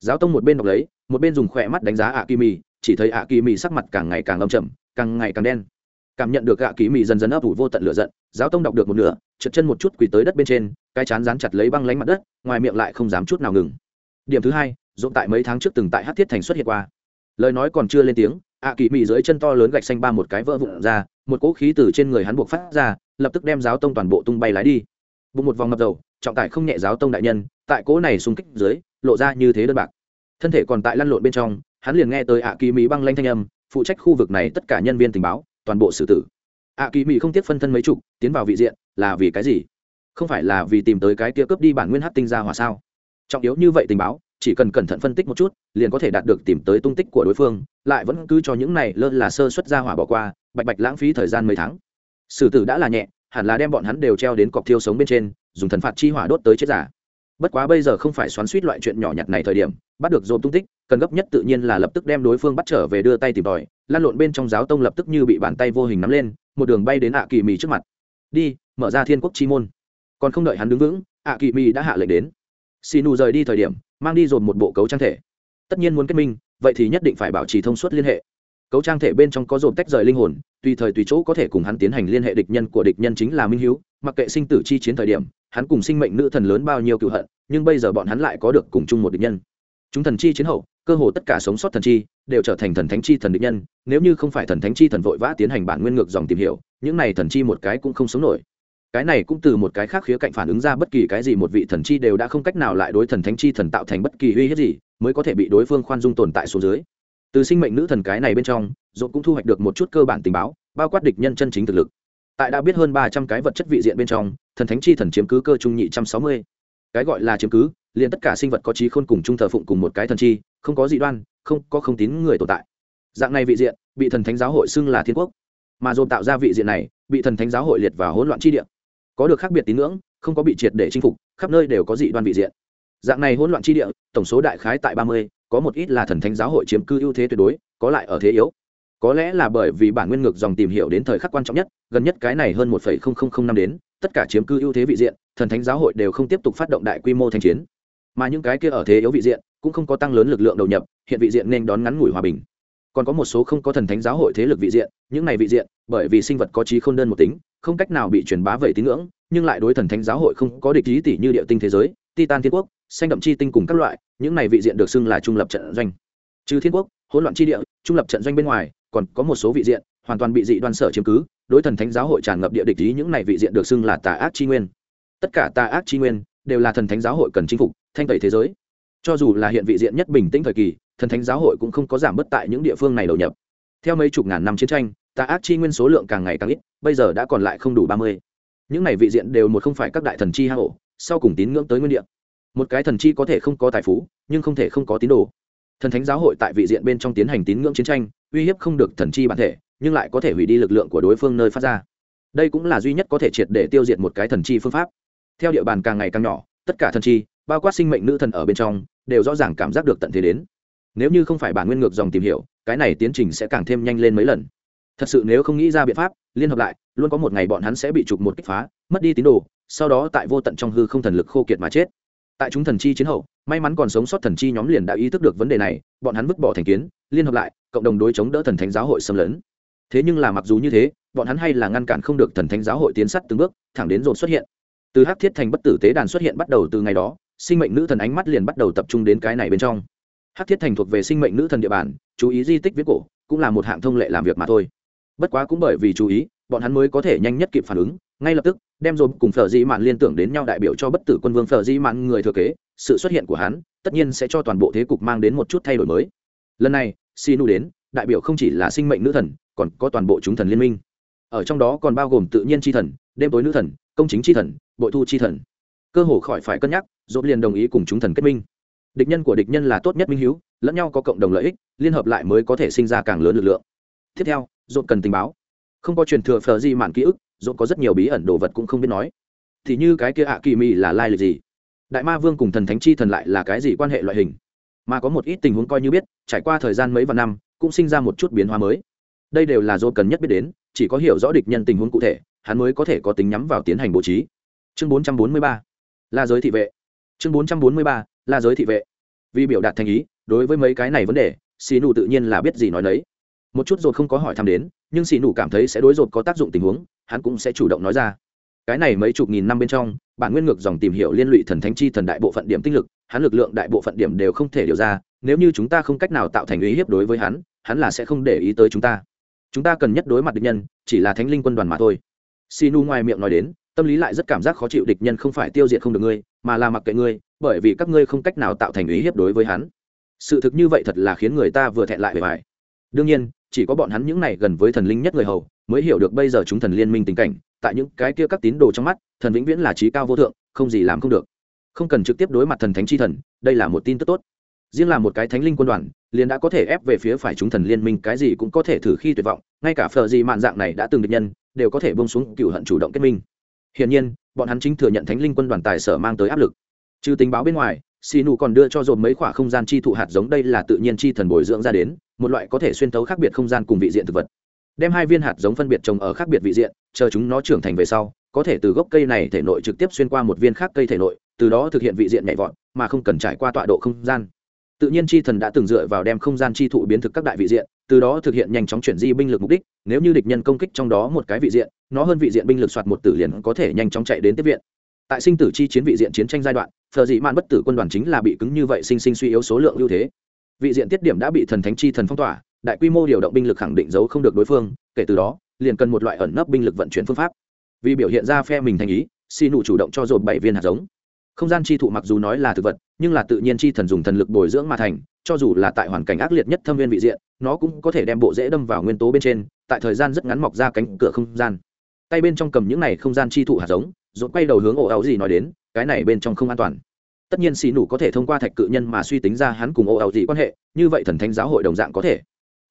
Giáo tông một bên đọc lấy một bên dùng khỏe mắt đánh giá ạ kỳ mì chỉ thấy ạ kỳ mì sắc mặt càng ngày càng âm chậm càng ngày càng đen cảm nhận được ạ kỳ mị dần dần ấp ủ vô tận lửa giận, giáo tông đọc được một nửa, trượt chân một chút quỳ tới đất bên trên, cái chán dán chặt lấy băng lánh mặt đất, ngoài miệng lại không dám chút nào ngừng. Điểm thứ hai dụng tại mấy tháng trước từng tại hát thiết thành xuất hiện qua. Lời nói còn chưa lên tiếng, ạ kỳ mị dưới chân to lớn gạch xanh ba một cái vỡ vụn ra, một cỗ khí từ trên người hắn buộc phát ra, lập tức đem giáo tông toàn bộ tung bay lái đi. Bụng một vòng ngập dầu trọng tải không nhẹ giáo tông đại nhân, tại cỗ này xung kích dưới, lộ ra như thế đơn bạc. Thân thể còn tại lăn lộn bên trong, hắn liền nghe tới ạ kỳ mỹ băng lanh thanh âm, phụ trách khu vực này tất cả nhân viên tình báo toàn bộ xử tử. Ạ kỳ mỹ không tiếc phân thân mấy chục, tiến vào vị diện, là vì cái gì? Không phải là vì tìm tới cái kia cướp đi bản nguyên hát tinh ra hòa sao? Trọng yếu như vậy tình báo, chỉ cần cẩn thận phân tích một chút, liền có thể đạt được tìm tới tung tích của đối phương, lại vẫn cứ cho những này lơ là sơ xuất ra hỏa bỏ qua, bạch bạch lãng phí thời gian mấy tháng. Sử tử đã là nhẹ, hẳn là đem bọn hắn đều treo đến cọc thiêu sống bên trên, dùng thần phạt chi hỏa đốt tới chết giả. Bất quá bây giờ không phải xoắn suýt loại chuyện nhỏ nhặt này thời điểm, bắt được dồn tung tích, cần gấp nhất tự nhiên là lập tức đem đối phương bắt trở về đưa tay tìm tòi lan lộn bên trong giáo tông lập tức như bị bàn tay vô hình nắm lên, một đường bay đến ạ kỳ mì trước mặt. Đi, mở ra thiên quốc chi môn. Còn không đợi hắn đứng vững, ạ kỳ mì đã hạ lệnh đến. Xì nù rời đi thời điểm, mang đi dồn một bộ cấu trang thể. Tất nhiên muốn kết minh, vậy thì nhất định phải bảo trì thông suốt liên hệ. Cấu trang thể bên trong có dồn tách rời linh hồn, tùy thời tùy chỗ có thể cùng hắn tiến hành liên hệ địch nhân của địch nhân chính là minh hiếu. Mặc kệ sinh tử chi chiến thời điểm, hắn cùng sinh mệnh nữ thần lớn bao nhiêu cựu hận, nhưng bây giờ bọn hắn lại có được cùng chung một địch nhân chúng thần chi chiến hậu, cơ hồ tất cả sống sót thần chi đều trở thành thần thánh chi thần định nhân, nếu như không phải thần thánh chi thần vội vã tiến hành bản nguyên ngược dòng tìm hiểu, những này thần chi một cái cũng không sống nổi. Cái này cũng từ một cái khác khía cạnh phản ứng ra bất kỳ cái gì một vị thần chi đều đã không cách nào lại đối thần thánh chi thần tạo thành bất kỳ uy hiếp gì, mới có thể bị đối phương khoan dung tồn tại số dưới. Từ sinh mệnh nữ thần cái này bên trong dồn cũng thu hoạch được một chút cơ bản tình báo, bao quát địch nhân chân chính thực lực. Tại đã biết hơn ba trăm cái vật chất vị diện bên trong, thần thánh chi thần chiếm cứ cơ trung nhị trăm sáu mươi. Cái gọi là chiếm cứ liền tất cả sinh vật có trí khôn cùng chung thờ phụng cùng một cái thần chi, không có dị đoan, không có không tín người tồn tại. Dạng này vị diện, bị thần thánh giáo hội xưng là thiên quốc. Mà dồn tạo ra vị diện này, bị thần thánh giáo hội liệt vào hỗn loạn chi địa. Có được khác biệt tín ngưỡng, không có bị triệt để chinh phục, khắp nơi đều có dị đoan vị diện. Dạng này hỗn loạn chi địa, tổng số đại khái tại ba mươi, có một ít là thần thánh giáo hội chiếm cư ưu thế tuyệt đối, có lại ở thế yếu. Có lẽ là bởi vì bản nguyên ngược dòng tìm hiểu đến thời khắc quan trọng nhất, gần nhất cái này hơn một năm đến, tất cả chiếm cư ưu thế vị diện, thần thánh giáo hội đều không tiếp tục phát động đại quy mô thanh chiến mà những cái kia ở thế yếu vị diện cũng không có tăng lớn lực lượng đầu nhập, hiện vị diện nên đón ngắn ngủi hòa bình. Còn có một số không có thần thánh giáo hội thế lực vị diện, những này vị diện, bởi vì sinh vật có trí không đơn một tính, không cách nào bị truyền bá về tín ngưỡng, nhưng lại đối thần thánh giáo hội không có địch trí tỷ như địa tinh thế giới, titan thiên quốc, xanh đậm chi tinh cùng các loại, những này vị diện được xưng là trung lập trận doanh. Trừ thiên quốc, hỗn loạn chi địa, trung lập trận doanh bên ngoài, còn có một số vị diện, hoàn toàn bị dị đoan sở chiếm cứ, đối thần thánh giáo hội tràn ngập địa địch ý những này vị diện được xưng là tà ác chi nguyên. Tất cả tà ác chi nguyên đều là thần thánh giáo hội cần chinh phục thanh tẩy thế giới. Cho dù là hiện vị diện nhất bình tĩnh thời kỳ, thần thánh giáo hội cũng không có giảm bớt tại những địa phương này đầu nhập. Theo mấy chục ngàn năm chiến tranh, tà ác chi nguyên số lượng càng ngày càng ít, bây giờ đã còn lại không đủ ba mươi. Những này vị diện đều một không phải các đại thần chi hạ hộ sau cùng tín ngưỡng tới nguyên địa. Một cái thần chi có thể không có tài phú, nhưng không thể không có tín đồ. Thần thánh giáo hội tại vị diện bên trong tiến hành tín ngưỡng chiến tranh, uy hiếp không được thần chi bản thể, nhưng lại có thể hủy đi lực lượng của đối phương nơi phát ra. Đây cũng là duy nhất có thể triệt để tiêu diệt một cái thần chi phương pháp. Theo địa bàn càng ngày càng nhỏ, tất cả thần chi bao quát sinh mệnh nữ thần ở bên trong, đều rõ ràng cảm giác được tận thế đến. Nếu như không phải bản nguyên ngược dòng tìm hiểu, cái này tiến trình sẽ càng thêm nhanh lên mấy lần. Thật sự nếu không nghĩ ra biện pháp, liên hợp lại, luôn có một ngày bọn hắn sẽ bị trục một kích phá, mất đi tín đồ, sau đó tại vô tận trong hư không thần lực khô kiệt mà chết. Tại chúng thần chi chiến hậu, may mắn còn sống sót thần chi nhóm liền đã ý thức được vấn đề này, bọn hắn vứt bỏ thành kiến, liên hợp lại, cộng đồng đối chống đỡ thần thánh giáo hội xâm lấn. Thế nhưng là mặc dù như thế, bọn hắn hay là ngăn cản không được thần thánh giáo hội tiến sắt từng bước, thẳng đến dồn xuất hiện. Từ hắc thiết thành bất tử tế đàn xuất hiện bắt đầu từ ngày đó sinh mệnh nữ thần ánh mắt liền bắt đầu tập trung đến cái này bên trong. Hắc thiết thành thuộc về sinh mệnh nữ thần địa bàn, chú ý di tích viết cổ, cũng là một hạng thông lệ làm việc mà thôi. Bất quá cũng bởi vì chú ý, bọn hắn mới có thể nhanh nhất kịp phản ứng, ngay lập tức, đem dồn cùng phở di mạn liên tưởng đến nhau đại biểu cho bất tử quân vương phở di mạn người thừa kế, sự xuất hiện của hắn, tất nhiên sẽ cho toàn bộ thế cục mang đến một chút thay đổi mới. Lần này sinu đến, đại biểu không chỉ là sinh mệnh nữ thần, còn có toàn bộ chúng thần liên minh. Ở trong đó còn bao gồm tự nhiên tri thần, đêm tối nữ thần, công chính tri thần, bội thu tri thần cơ hồ khỏi phải cân nhắc dốt liền đồng ý cùng chúng thần kết minh. Địch nhân của địch nhân là tốt nhất minh h lẫn nhau có cộng đồng lợi ích, liên hợp lại mới có thể sinh ra càng lớn lực lượng. Tiếp theo dốt cần tình báo. Không có truyền thừa phờ di mạn ký ức dốt có rất nhiều bí ẩn đồ vật cũng không biết nói. Thì như cái kia ạ kỳ mị là lai lịch gì? Đại ma vương cùng thần thánh chi thần lại là cái gì quan hệ loại hình? Mà có một ít tình huống coi như biết, trải qua thời gian mấy vạn năm, cũng sinh ra một chút biến hóa mới. Đây đều là dốt cần nhất biết đến, chỉ có hiểu rõ địch nhân tình huống cụ thể, hắn mới có thể có tính nhắm vào tiến hành bố trí. Chương 443 La giới thị vệ. Chương bốn trăm bốn mươi ba, La giới thị vệ. Vì biểu đạt thành ý, đối với mấy cái này vấn đề, xì nụ tự nhiên là biết gì nói nấy. Một chút rồi không có hỏi thăm đến, nhưng xì nụ cảm thấy sẽ đối rột có tác dụng tình huống, hắn cũng sẽ chủ động nói ra. Cái này mấy chục nghìn năm bên trong, bản nguyên ngược dòng tìm hiểu liên lụy thần thánh chi thần đại bộ phận điểm tinh lực, hắn lực lượng đại bộ phận điểm đều không thể điều ra, nếu như chúng ta không cách nào tạo thành ý hiếp đối với hắn hắn là sẽ không để ý tới chúng ta. Chúng ta cần nhất đối mặt địch nhân, chỉ là thánh linh quân đoàn mà thôi. Sinu ngoài miệng nói đến tâm lý lại rất cảm giác khó chịu địch nhân không phải tiêu diệt không được ngươi, mà là mặc kệ ngươi, bởi vì các ngươi không cách nào tạo thành ý hiếp đối với hắn. Sự thực như vậy thật là khiến người ta vừa thẹn lại bề bài đương nhiên, chỉ có bọn hắn những này gần với thần linh nhất người hầu mới hiểu được bây giờ chúng thần liên minh tình cảnh, tại những cái kia các tín đồ trong mắt, thần vĩnh viễn là trí cao vô thượng, không gì làm không được. Không cần trực tiếp đối mặt thần thánh chi thần, đây là một tin tức tốt. Riêng là một cái thánh linh quân đoàn, liền đã có thể ép về phía phải chúng thần liên minh, cái gì cũng có thể thử khi tuyệt vọng, ngay cả phờ gì mạn dạng này đã từng được nhân, đều có thể bông xuống cựu hận chủ động kết minh hiển nhiên, bọn hắn chính thừa nhận thánh linh quân đoàn tài sở mang tới áp lực. Trừ tình báo bên ngoài xì nụ còn đưa cho dồn mấy khoả không gian chi thụ hạt giống, đây là tự nhiên chi thần bồi dưỡng ra đến, một loại có thể xuyên tấu khác biệt không gian cùng vị diện thực vật. Đem hai viên hạt giống phân biệt trồng ở khác biệt vị diện, chờ chúng nó trưởng thành về sau, có thể từ gốc cây này thể nội trực tiếp xuyên qua một viên khác cây thể nội, từ đó thực hiện vị diện nhảy vọt, mà không cần trải qua tọa độ không gian. Tự nhiên chi thần đã từng dựa vào đem không gian chi thụ biến thực các đại vị diện từ đó thực hiện nhanh chóng chuyển di binh lực mục đích, nếu như địch nhân công kích trong đó một cái vị diện, nó hơn vị diện binh lực soạt một tử liền có thể nhanh chóng chạy đến tiếp viện. Tại sinh tử chi chiến vị diện chiến tranh giai đoạn thờ dị mạn bất tử quân đoàn chính là bị cứng như vậy sinh sinh suy yếu số lượng ưu thế. Vị diện tiết điểm đã bị thần thánh chi thần phong tỏa, đại quy mô điều động binh lực khẳng định giấu không được đối phương, kể từ đó, liền cần một loại ẩn nấp binh lực vận chuyển phương pháp. Vì biểu hiện ra phe mình thành ý xì nụ chủ động cho dồn bảy viên hạt giống. Không gian chi thụ mặc dù nói là thực vật nhưng là tự nhiên chi thần dùng thần lực bồi dưỡng mà thành, cho dù là tại hoàn cảnh ác liệt nhất thâm viên vị diện, nó cũng có thể đem bộ rễ đâm vào nguyên tố bên trên, tại thời gian rất ngắn mọc ra cánh cửa không gian. Tay bên trong cầm những này không gian chi thụ hạt giống, rồi quay đầu hướng ổ áo gì nói đến, cái này bên trong không an toàn. Tất nhiên xì nủ có thể thông qua thạch cự nhân mà suy tính ra hắn cùng ổ áo gì quan hệ, như vậy thần thánh giáo hội đồng dạng có thể.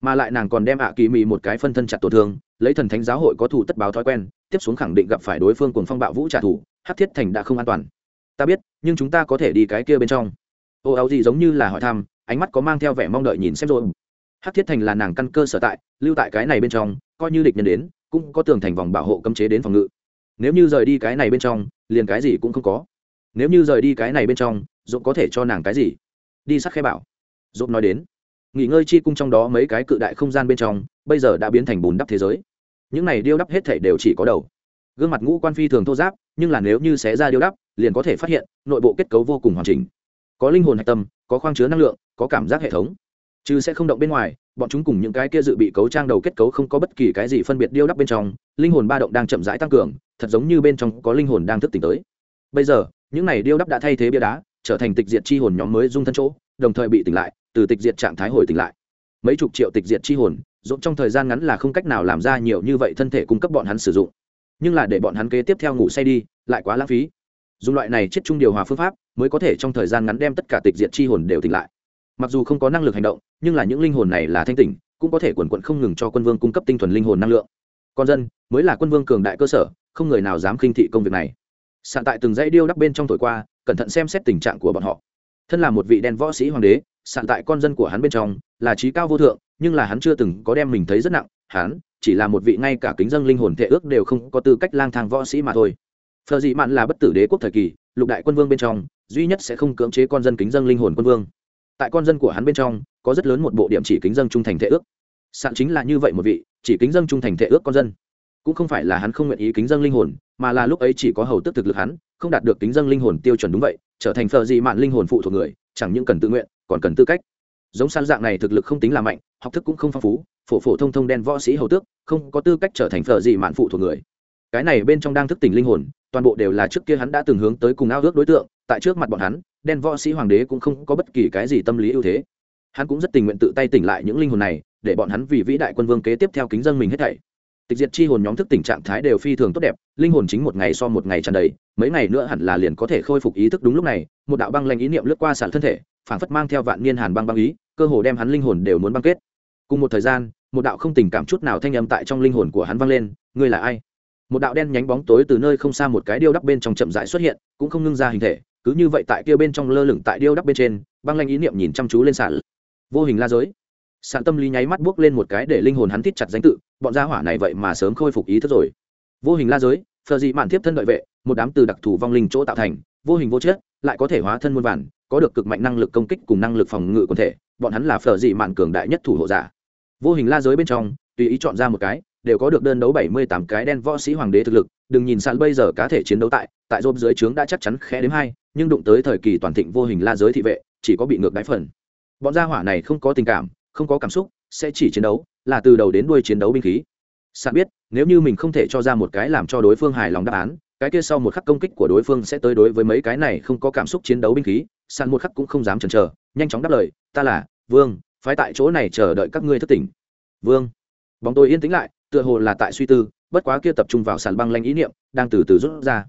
Mà lại nàng còn đem ạ kỳ mị một cái phân thân chặt tổn thương, lấy thần thánh giáo hội có thủ tất báo thói quen, tiếp xuống khẳng định gặp phải đối phương cùng phong bạo vũ trả thù hát thiết thành đã không an toàn ta biết, nhưng chúng ta có thể đi cái kia bên trong. Ô áo gì giống như là hỏi thăm, ánh mắt có mang theo vẻ mong đợi nhìn xem rồi. Hát thiết thành là nàng căn cơ sở tại, lưu tại cái này bên trong, coi như địch nhân đến, cũng có tường thành vòng bảo hộ cấm chế đến phòng ngự. Nếu như rời đi cái này bên trong, liền cái gì cũng không có. Nếu như rời đi cái này bên trong, dũng có thể cho nàng cái gì? Đi sắc khe bảo. Dũng nói đến, nghỉ ngơi chi cung trong đó mấy cái cự đại không gian bên trong, bây giờ đã biến thành bùn đắp thế giới. Những này điêu đắp hết thể đều chỉ có đầu. Gương mặt ngũ quan phi thường thô giáp, nhưng là nếu như xé ra điêu đắp liền có thể phát hiện, nội bộ kết cấu vô cùng hoàn chỉnh. Có linh hồn hạch tâm, có khoang chứa năng lượng, có cảm giác hệ thống. Chứ sẽ không động bên ngoài, bọn chúng cùng những cái kia dự bị cấu trang đầu kết cấu không có bất kỳ cái gì phân biệt điêu đắp bên trong, linh hồn ba động đang chậm rãi tăng cường, thật giống như bên trong có linh hồn đang thức tỉnh tới. Bây giờ, những này điêu đắp đã thay thế bia đá, trở thành tịch diệt chi hồn nhóm mới dung thân chỗ, đồng thời bị tỉnh lại, từ tịch diệt trạng thái hồi tỉnh lại. Mấy chục triệu tịch diệt chi hồn, dũng trong thời gian ngắn là không cách nào làm ra nhiều như vậy thân thể cung cấp bọn hắn sử dụng. Nhưng là để bọn hắn kế tiếp theo ngủ say đi, lại quá lãng phí dùng loại này chết chung điều hòa phương pháp mới có thể trong thời gian ngắn đem tất cả tịch diệt chi hồn đều tỉnh lại. Mặc dù không có năng lực hành động, nhưng là những linh hồn này là thanh tỉnh, cũng có thể quần quận không ngừng cho quân vương cung cấp tinh thuần linh hồn năng lượng. Con dân, mới là quân vương cường đại cơ sở, không người nào dám khinh thị công việc này. Sạn tại từng dãy điêu đắp bên trong thổi qua, cẩn thận xem xét tình trạng của bọn họ. Thân là một vị đen võ sĩ hoàng đế, sạn tại con dân của hắn bên trong là trí cao vô thượng, nhưng là hắn chưa từng có đem mình thấy rất nặng, hắn chỉ là một vị ngay cả kính dân linh hồn thể ước đều không có tư cách lang thang võ sĩ mà thôi phờ dị mạn là bất tử đế quốc thời kỳ, lục đại quân vương bên trong, duy nhất sẽ không cưỡng chế con dân kính dân linh hồn quân vương. Tại con dân của hắn bên trong, có rất lớn một bộ điểm chỉ kính dân trung thành thể ước. Sạn chính là như vậy một vị, chỉ kính dân trung thành thể ước con dân. Cũng không phải là hắn không nguyện ý kính dân linh hồn, mà là lúc ấy chỉ có hầu tức thực lực hắn, không đạt được kính dân linh hồn tiêu chuẩn đúng vậy, trở thành phờ dị mạn linh hồn phụ thuộc người, chẳng những cần tự nguyện, còn cần tư cách. Giống săn dạng này thực lực không tính là mạnh, học thức cũng không phong phú, phổ phổ thông thông đen võ sĩ hầu tước, không có tư cách trở thành phở dị mạn phụ thuộc người cái này bên trong đang thức tỉnh linh hồn, toàn bộ đều là trước kia hắn đã từng hướng tới cùng ao ước đối tượng, tại trước mặt bọn hắn, đen võ sĩ hoàng đế cũng không có bất kỳ cái gì tâm lý ưu thế. Hắn cũng rất tình nguyện tự tay tỉnh lại những linh hồn này, để bọn hắn vì vĩ đại quân vương kế tiếp theo kính dân mình hết thảy. Tịch diệt chi hồn nhóm thức tỉnh trạng thái đều phi thường tốt đẹp, linh hồn chính một ngày so một ngày tràn đầy, mấy ngày nữa hẳn là liền có thể khôi phục ý thức đúng lúc này, một đạo băng lanh ý niệm lướt qua sản thân thể, phảng phất mang theo vạn niên hàn băng băng ý, cơ hồ đem hắn linh hồn đều muốn băng kết. Cùng một thời gian, một đạo không tình cảm chút nào thanh âm tại trong linh hồn của hắn vang lên, ngươi là ai? Một đạo đen nhánh bóng tối từ nơi không xa một cái điêu đắp bên trong chậm rãi xuất hiện, cũng không ngưng ra hình thể, cứ như vậy tại kia bên trong lơ lửng tại điêu đắp bên trên, băng lanh ý niệm nhìn chăm chú lên sàn. Vô hình la giới. Sàn tâm lý nháy mắt buốc lên một cái để linh hồn hắn thít chặt danh tự, bọn gia hỏa này vậy mà sớm khôi phục ý thức rồi. Vô hình la giới, phờ dị mạn tiếp thân đợi vệ, một đám từ đặc thù vong linh chỗ tạo thành, vô hình vô chất, lại có thể hóa thân muôn vàn, có được cực mạnh năng lực công kích cùng năng lực phòng ngự quần thể, bọn hắn là phở dị mạn cường đại nhất thủ hộ giả. Vô hình la giới bên trong, tùy ý chọn ra một cái đều có được đơn đấu bảy mươi tám cái đen võ sĩ hoàng đế thực lực, đừng nhìn sạn bây giờ cá thể chiến đấu tại tại rộp dưới trướng đã chắc chắn khẽ đến hai, nhưng đụng tới thời kỳ toàn thịnh vô hình la giới thị vệ, chỉ có bị ngược đáy phần. Bọn gia hỏa này không có tình cảm, không có cảm xúc, sẽ chỉ chiến đấu, là từ đầu đến đuôi chiến đấu binh khí. Sạn biết, nếu như mình không thể cho ra một cái làm cho đối phương hài lòng đáp án, cái kia sau một khắc công kích của đối phương sẽ tới đối với mấy cái này không có cảm xúc chiến đấu binh khí Sạn một khắc cũng không dám chần chờ, nhanh chóng đáp lời, ta là, vương, phái tại chỗ này chờ đợi các ngươi thức tỉnh. Vương. Bóng tôi yên tĩnh lại tựa hồ là tại suy tư, bất quá kia tập trung vào sàn băng lanh ý niệm đang từ từ rút ra.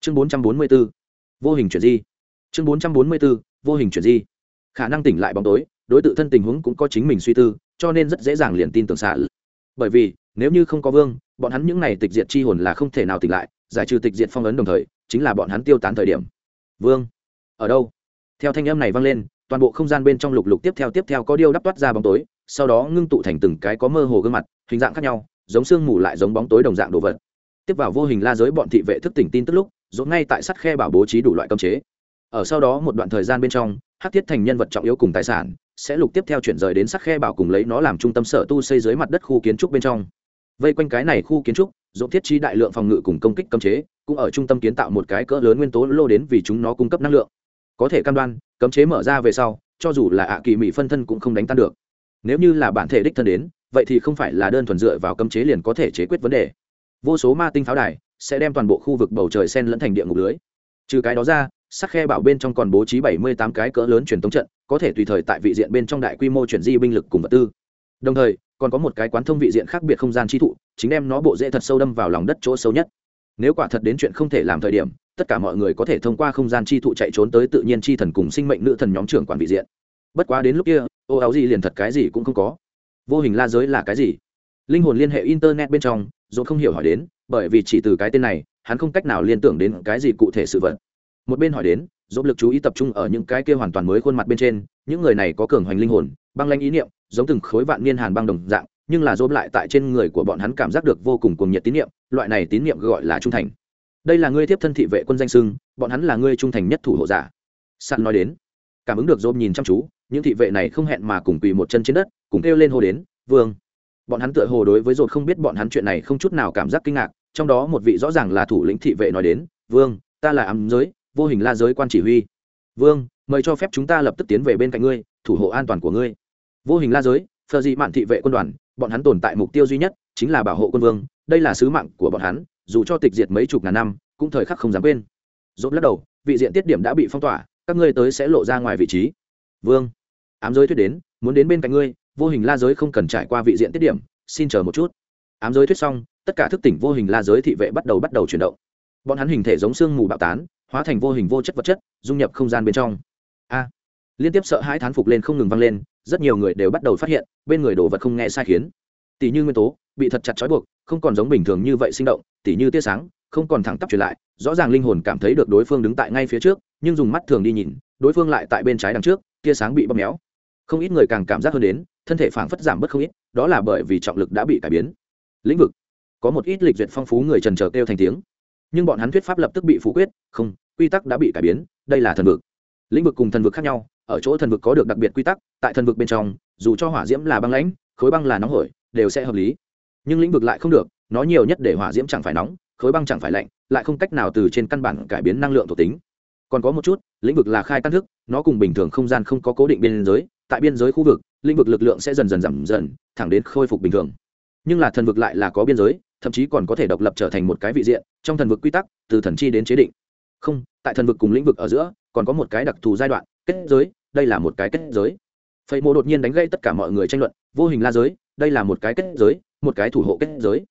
Chương bốn trăm bốn mươi 444 vô hình chuyển di. Chương bốn trăm bốn mươi 444 vô hình chuyển di. Khả năng tỉnh lại bóng tối, đối tượng thân tình huống cũng có chính mình suy tư, cho nên rất dễ dàng liền tin tưởng sàn. Bởi vì, nếu như không có vương, bọn hắn những này tịch diệt chi hồn là không thể nào tỉnh lại, giải trừ tịch diệt phong ấn đồng thời, chính là bọn hắn tiêu tán thời điểm. Vương, ở đâu? Theo thanh âm này vang lên, toàn bộ không gian bên trong lục lục tiếp theo tiếp theo có điêu đắp toát ra bóng tối, sau đó ngưng tụ thành từng cái có mơ hồ gương mặt, hình dạng khác nhau giống sương mù lại giống bóng tối đồng dạng đồ vật. Tiếp vào vô hình la giới bọn thị vệ thức tỉnh tin tức lúc dồn ngay tại sắt khe bảo bố trí đủ loại cơm chế. Ở sau đó một đoạn thời gian bên trong, hắc thiết thành nhân vật trọng yếu cùng tài sản sẽ lục tiếp theo chuyển rời đến sắt khe bảo cùng lấy nó làm trung tâm sở tu xây dưới mặt đất khu kiến trúc bên trong. Vây quanh cái này khu kiến trúc dồn thiết trí đại lượng phòng ngự cùng công kích cấm chế, cũng ở trung tâm kiến tạo một cái cỡ lớn nguyên tố lô đến vì chúng nó cung cấp năng lượng. Có thể cam đoan, cấm chế mở ra về sau, cho dù là ạ kỳ mỹ phân thân cũng không đánh tan được. Nếu như là bản thể đích thân đến vậy thì không phải là đơn thuần dựa vào cấm chế liền có thể chế quyết vấn đề. Vô số ma tinh pháo đài sẽ đem toàn bộ khu vực bầu trời sen lẫn thành địa ngục lưới. Trừ cái đó ra, sắc khe bảo bên trong còn bố trí bảy mươi tám cái cỡ lớn truyền tống trận, có thể tùy thời tại vị diện bên trong đại quy mô chuyển di binh lực cùng vật tư. Đồng thời, còn có một cái quán thông vị diện khác biệt không gian chi thụ, chính đem nó bộ dễ thật sâu đâm vào lòng đất chỗ sâu nhất. Nếu quả thật đến chuyện không thể làm thời điểm, tất cả mọi người có thể thông qua không gian chi thụ chạy trốn tới tự nhiên chi thần cùng sinh mệnh nữ thần nhóm trưởng quản vị diện. Bất quá đến lúc kia, ô áo gì liền thật cái gì cũng không có vô hình la giới là cái gì? Linh hồn liên hệ internet bên trong dồn không hiểu hỏi đến, bởi vì chỉ từ cái tên này, hắn không cách nào liên tưởng đến cái gì cụ thể sự vật. Một bên hỏi đến dồn lực chú ý tập trung ở những cái kia hoàn toàn mới khuôn mặt bên trên, những người này có cường hoành linh hồn, băng lanh ý niệm, giống từng khối vạn niên hàn băng đồng dạng, nhưng là dồn lại tại trên người của bọn hắn cảm giác được vô cùng cuồng nhiệt tín niệm, loại này tín niệm gọi là trung thành. Đây là ngươi tiếp thân thị vệ quân danh sưng bọn hắn là ngươi trung thành nhất thủ hộ giả. Sẵn nói đến, cảm ứng được dồn nhìn chăm chú những thị vệ này không hẹn mà cùng quỳ một chân trên đất, cùng kêu lên hô đến, vương! Bọn hắn tựa hồ đối với dột không biết bọn hắn chuyện này không chút nào cảm giác kinh ngạc, trong đó một vị rõ ràng là thủ lĩnh thị vệ nói đến, vương, ta là ám giới, vô hình la giới quan chỉ huy. Vương, mời cho phép chúng ta lập tức tiến về bên cạnh ngươi, thủ hộ an toàn của ngươi. Vô hình la giới, phờ dị mạn thị vệ quân đoàn, bọn hắn tồn tại mục tiêu duy nhất chính là bảo hộ quân vương, đây là sứ mạng của bọn hắn, dù cho tịch diệt mấy chục ngàn năm, cũng thời khắc không dám quên. Dốt lắc đầu, vị diện tiết điểm đã bị phong tỏa, các ngươi tới sẽ lộ ra ngoài vị trí. Vương ám giới thuyết đến, muốn đến bên cạnh ngươi, vô hình la giới không cần trải qua vị diện tiết điểm, xin chờ một chút. Ám giới thuyết xong, tất cả thức tỉnh vô hình la giới thị vệ bắt đầu bắt đầu chuyển động. Bọn hắn hình thể giống sương mù bạo tán, hóa thành vô hình vô chất vật chất, dung nhập không gian bên trong. A! Liên tiếp sợ hãi thán phục lên không ngừng vang lên, rất nhiều người đều bắt đầu phát hiện, bên người đồ vật không nghe sai khiến. Tỷ như nguyên tố, bị thật chặt trói buộc, không còn giống bình thường như vậy sinh động, tỷ như tia sáng, không còn thẳng tắp truyền lại, rõ ràng linh hồn cảm thấy được đối phương đứng tại ngay phía trước, nhưng dùng mắt thường đi nhìn, đối phương lại tại bên trái đằng trước, tia sáng bị bóp méo không ít người càng cảm giác hơn đến, thân thể phảng phất giảm bớt không ít, đó là bởi vì trọng lực đã bị cải biến. Lĩnh vực. Có một ít lịch duyệt phong phú người trần trờ kêu thành tiếng. Nhưng bọn hắn thuyết pháp lập tức bị phủ quyết, không, quy tắc đã bị cải biến, đây là thần vực. Lĩnh vực cùng thần vực khác nhau, ở chỗ thần vực có được đặc biệt quy tắc, tại thần vực bên trong, dù cho hỏa diễm là băng lãnh, khối băng là nóng hổi, đều sẽ hợp lý. Nhưng lĩnh vực lại không được, nó nhiều nhất để hỏa diễm chẳng phải nóng, khối băng chẳng phải lạnh, lại không cách nào từ trên căn bản cải biến năng lượng thuộc tính. Còn có một chút, lĩnh vực là khai căn thức, nó cùng bình thường không gian không có cố định biên giới tại biên giới khu vực, lĩnh vực lực lượng sẽ dần dần giảm dần, thẳng đến khôi phục bình thường. Nhưng là thần vực lại là có biên giới, thậm chí còn có thể độc lập trở thành một cái vị diện, trong thần vực quy tắc, từ thần chi đến chế định. Không, tại thần vực cùng lĩnh vực ở giữa, còn có một cái đặc thù giai đoạn, kết giới, đây là một cái kết giới. Phẩy mộ đột nhiên đánh gây tất cả mọi người tranh luận, vô hình la giới, đây là một cái kết giới, một cái thủ hộ kết giới.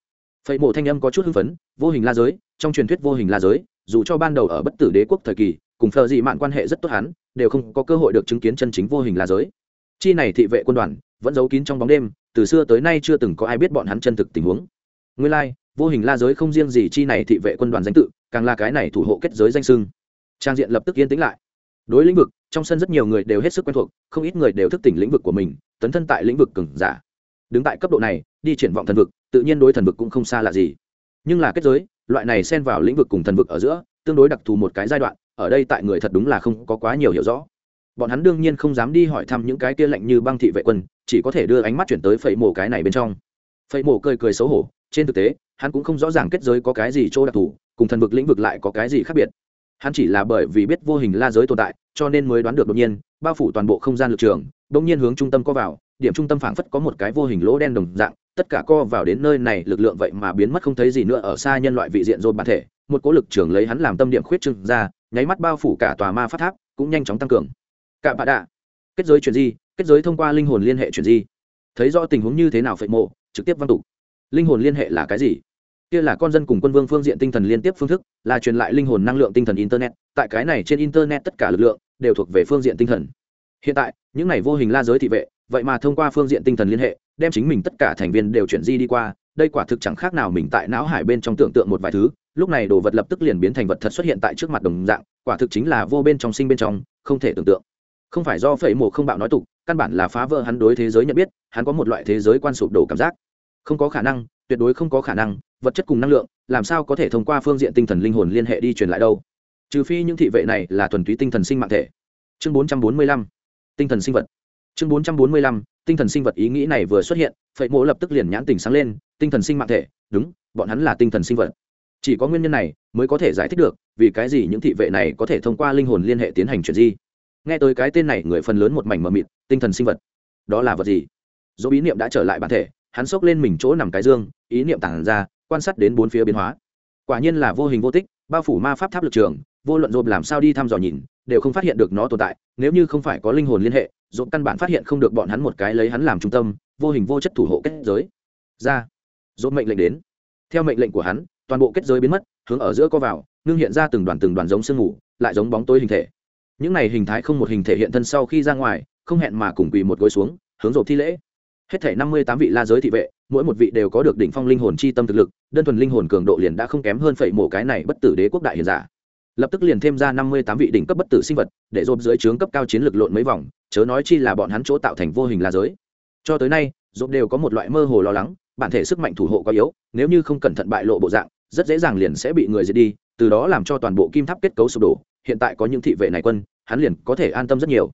Phẩy mộ thanh âm có chút hưng phấn, vô hình la giới, trong truyền thuyết vô hình la giới, dù cho ban đầu ở bất tử đế quốc thời kỳ, cùng phờ dị mạn quan hệ rất tốt hắn, đều không có cơ hội được chứng kiến chân chính vô hình la giới chi này thị vệ quân đoàn vẫn giấu kín trong bóng đêm từ xưa tới nay chưa từng có ai biết bọn hắn chân thực tình huống. Nguyên lai、like, vô hình la giới không riêng gì chi này thị vệ quân đoàn danh tự càng là cái này thủ hộ kết giới danh sưng. Trang diện lập tức yên tĩnh lại. Đối lĩnh vực trong sân rất nhiều người đều hết sức quen thuộc không ít người đều thức tỉnh lĩnh vực của mình tấn thân tại lĩnh vực cừng giả. Đứng tại cấp độ này đi triển vọng thần vực tự nhiên đối thần vực cũng không xa lạ gì. Nhưng là kết giới loại này xen vào lĩnh vực cùng thần vực ở giữa tương đối đặc thù một cái giai đoạn ở đây tại người thật đúng là không có quá nhiều hiểu rõ bọn hắn đương nhiên không dám đi hỏi thăm những cái kia lạnh như băng thị vệ quân, chỉ có thể đưa ánh mắt chuyển tới phẩy mổ cái này bên trong. Phẩy mổ cười cười xấu hổ, trên thực tế, hắn cũng không rõ ràng kết giới có cái gì chỗ đặc thù, cùng thần vực lĩnh vực lại có cái gì khác biệt. Hắn chỉ là bởi vì biết vô hình la giới tồn tại, cho nên mới đoán được đột nhiên, bao phủ toàn bộ không gian lực trường, đột nhiên hướng trung tâm có vào, điểm trung tâm phảng phất có một cái vô hình lỗ đen đồng dạng, tất cả co vào đến nơi này, lực lượng vậy mà biến mất không thấy gì nữa ở xa nhân loại vị diện rồi bản thể. Một cố lực trường lấy hắn làm tâm điểm khuyết trưng ra, nháy mắt bao phủ cả tòa ma phát tháp, cũng nhanh chóng tăng cường cả bạ đạ. Kết giới chuyển di, kết giới thông qua linh hồn liên hệ chuyển di. Thấy rõ tình huống như thế nào phệ mộ, trực tiếp văn tục. Linh hồn liên hệ là cái gì? Kia là con dân cùng quân vương phương diện tinh thần liên tiếp phương thức, là truyền lại linh hồn năng lượng tinh thần internet. Tại cái này trên internet tất cả lực lượng đều thuộc về phương diện tinh thần. Hiện tại, những này vô hình la giới thị vệ, vậy mà thông qua phương diện tinh thần liên hệ, đem chính mình tất cả thành viên đều chuyển di đi qua. Đây quả thực chẳng khác nào mình tại não hải bên trong tưởng tượng một vài thứ. Lúc này đồ vật lập tức liền biến thành vật thật xuất hiện tại trước mặt đồng dạng, quả thực chính là vô bên trong sinh bên trong, không thể tưởng tượng không phải do phẩy mổ không bạo nói tục căn bản là phá vỡ hắn đối thế giới nhận biết hắn có một loại thế giới quan sụp đổ cảm giác. Không có khả năng tuyệt đối không có khả năng vật chất cùng năng lượng làm sao có thể thông qua phương diện tinh thần linh hồn liên hệ đi truyền lại đâu? Trừ phi những thị vệ này là thuần túy tinh thần sinh mạng thể. Chương 445, tinh thần sinh vật. Chương 445, tinh thần sinh vật ý nghĩ này vừa xuất hiện phệ mộ lập tức liền nhãn tình sáng lên tinh thần sinh mạng thể đúng bọn hắn là tinh thần sinh vật. Chỉ có nguyên nhân này mới có thể giải thích được vì cái gì những thị vệ này có thể thông qua linh hồn liên hệ tiến hành chuyện di nghe tới cái tên này, người phần lớn một mảnh mờ mịt, tinh thần sinh vật. Đó là vật gì? Dỗ ý niệm đã trở lại bản thể, hắn xốc lên mình chỗ nằm cái dương, ý niệm tản ra, quan sát đến bốn phía biến hóa. Quả nhiên là vô hình vô tích, bao phủ ma pháp tháp lực trường, vô luận dồn làm sao đi thăm dò nhìn, đều không phát hiện được nó tồn tại, nếu như không phải có linh hồn liên hệ dồn căn bản phát hiện không được bọn hắn một cái lấy hắn làm trung tâm, vô hình vô chất thủ hộ kết giới. Ra dồn mệnh lệnh đến. Theo mệnh lệnh của hắn, toàn bộ kết giới biến mất, hướng ở giữa co vào, ngưng hiện ra từng đoàn từng đoàn giống sương mù, lại giống bóng tối hình thể những này hình thái không một hình thể hiện thân sau khi ra ngoài, không hẹn mà cùng quỳ một gối xuống, hướng rộp thi lễ. Hết thể năm mươi tám vị la giới thị vệ, mỗi một vị đều có được đỉnh phong linh hồn chi tâm thực lực, đơn thuần linh hồn cường độ liền đã không kém hơn phẩy mổ cái này bất tử đế quốc đại hiền giả. Lập tức liền thêm ra năm mươi tám vị đỉnh cấp bất tử sinh vật, để rộp dưới trướng cấp cao chiến lực lộn mấy vòng, chớ nói chi là bọn hắn chỗ tạo thành vô hình la giới. Cho tới nay rộp đều có một loại mơ hồ lo lắng, bản thể sức mạnh thủ hộ quá yếu, nếu như không cẩn thận bại lộ bộ dạng, rất dễ dàng liền sẽ bị người diệt đi, từ đó làm cho toàn bộ kim tháp kết cấu sụp đổ hiện tại có những thị vệ này quân, hắn liền có thể an tâm rất nhiều.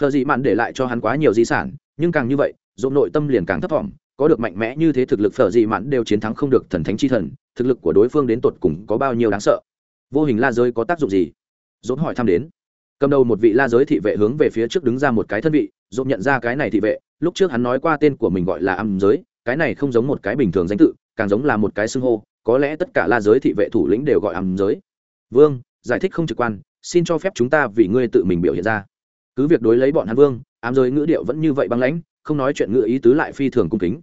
Phờ dị mạn để lại cho hắn quá nhiều di sản, nhưng càng như vậy dồn nội tâm liền càng thấp thỏm, có được mạnh mẽ như thế thực lực phở dị mạn đều chiến thắng không được thần thánh chi thần, thực lực của đối phương đến tột cùng có bao nhiêu đáng sợ. Vô hình la giới có tác dụng gì? Dồn hỏi thăm đến. Cầm đầu một vị la giới thị vệ hướng về phía trước đứng ra một cái thân vị dồn nhận ra cái này thị vệ, lúc trước hắn nói qua tên của mình gọi là âm giới, cái này không giống một cái bình thường danh tự, càng giống là một cái xưng hô, có lẽ tất cả la giới thị vệ thủ lĩnh đều gọi âm giới. Vương, giải thích không trực quan xin cho phép chúng ta vì ngươi tự mình biểu hiện ra. Cứ việc đối lấy bọn hắn vương, ám giới ngữ điệu vẫn như vậy băng lãnh, không nói chuyện ngữ ý tứ lại phi thường cung kính.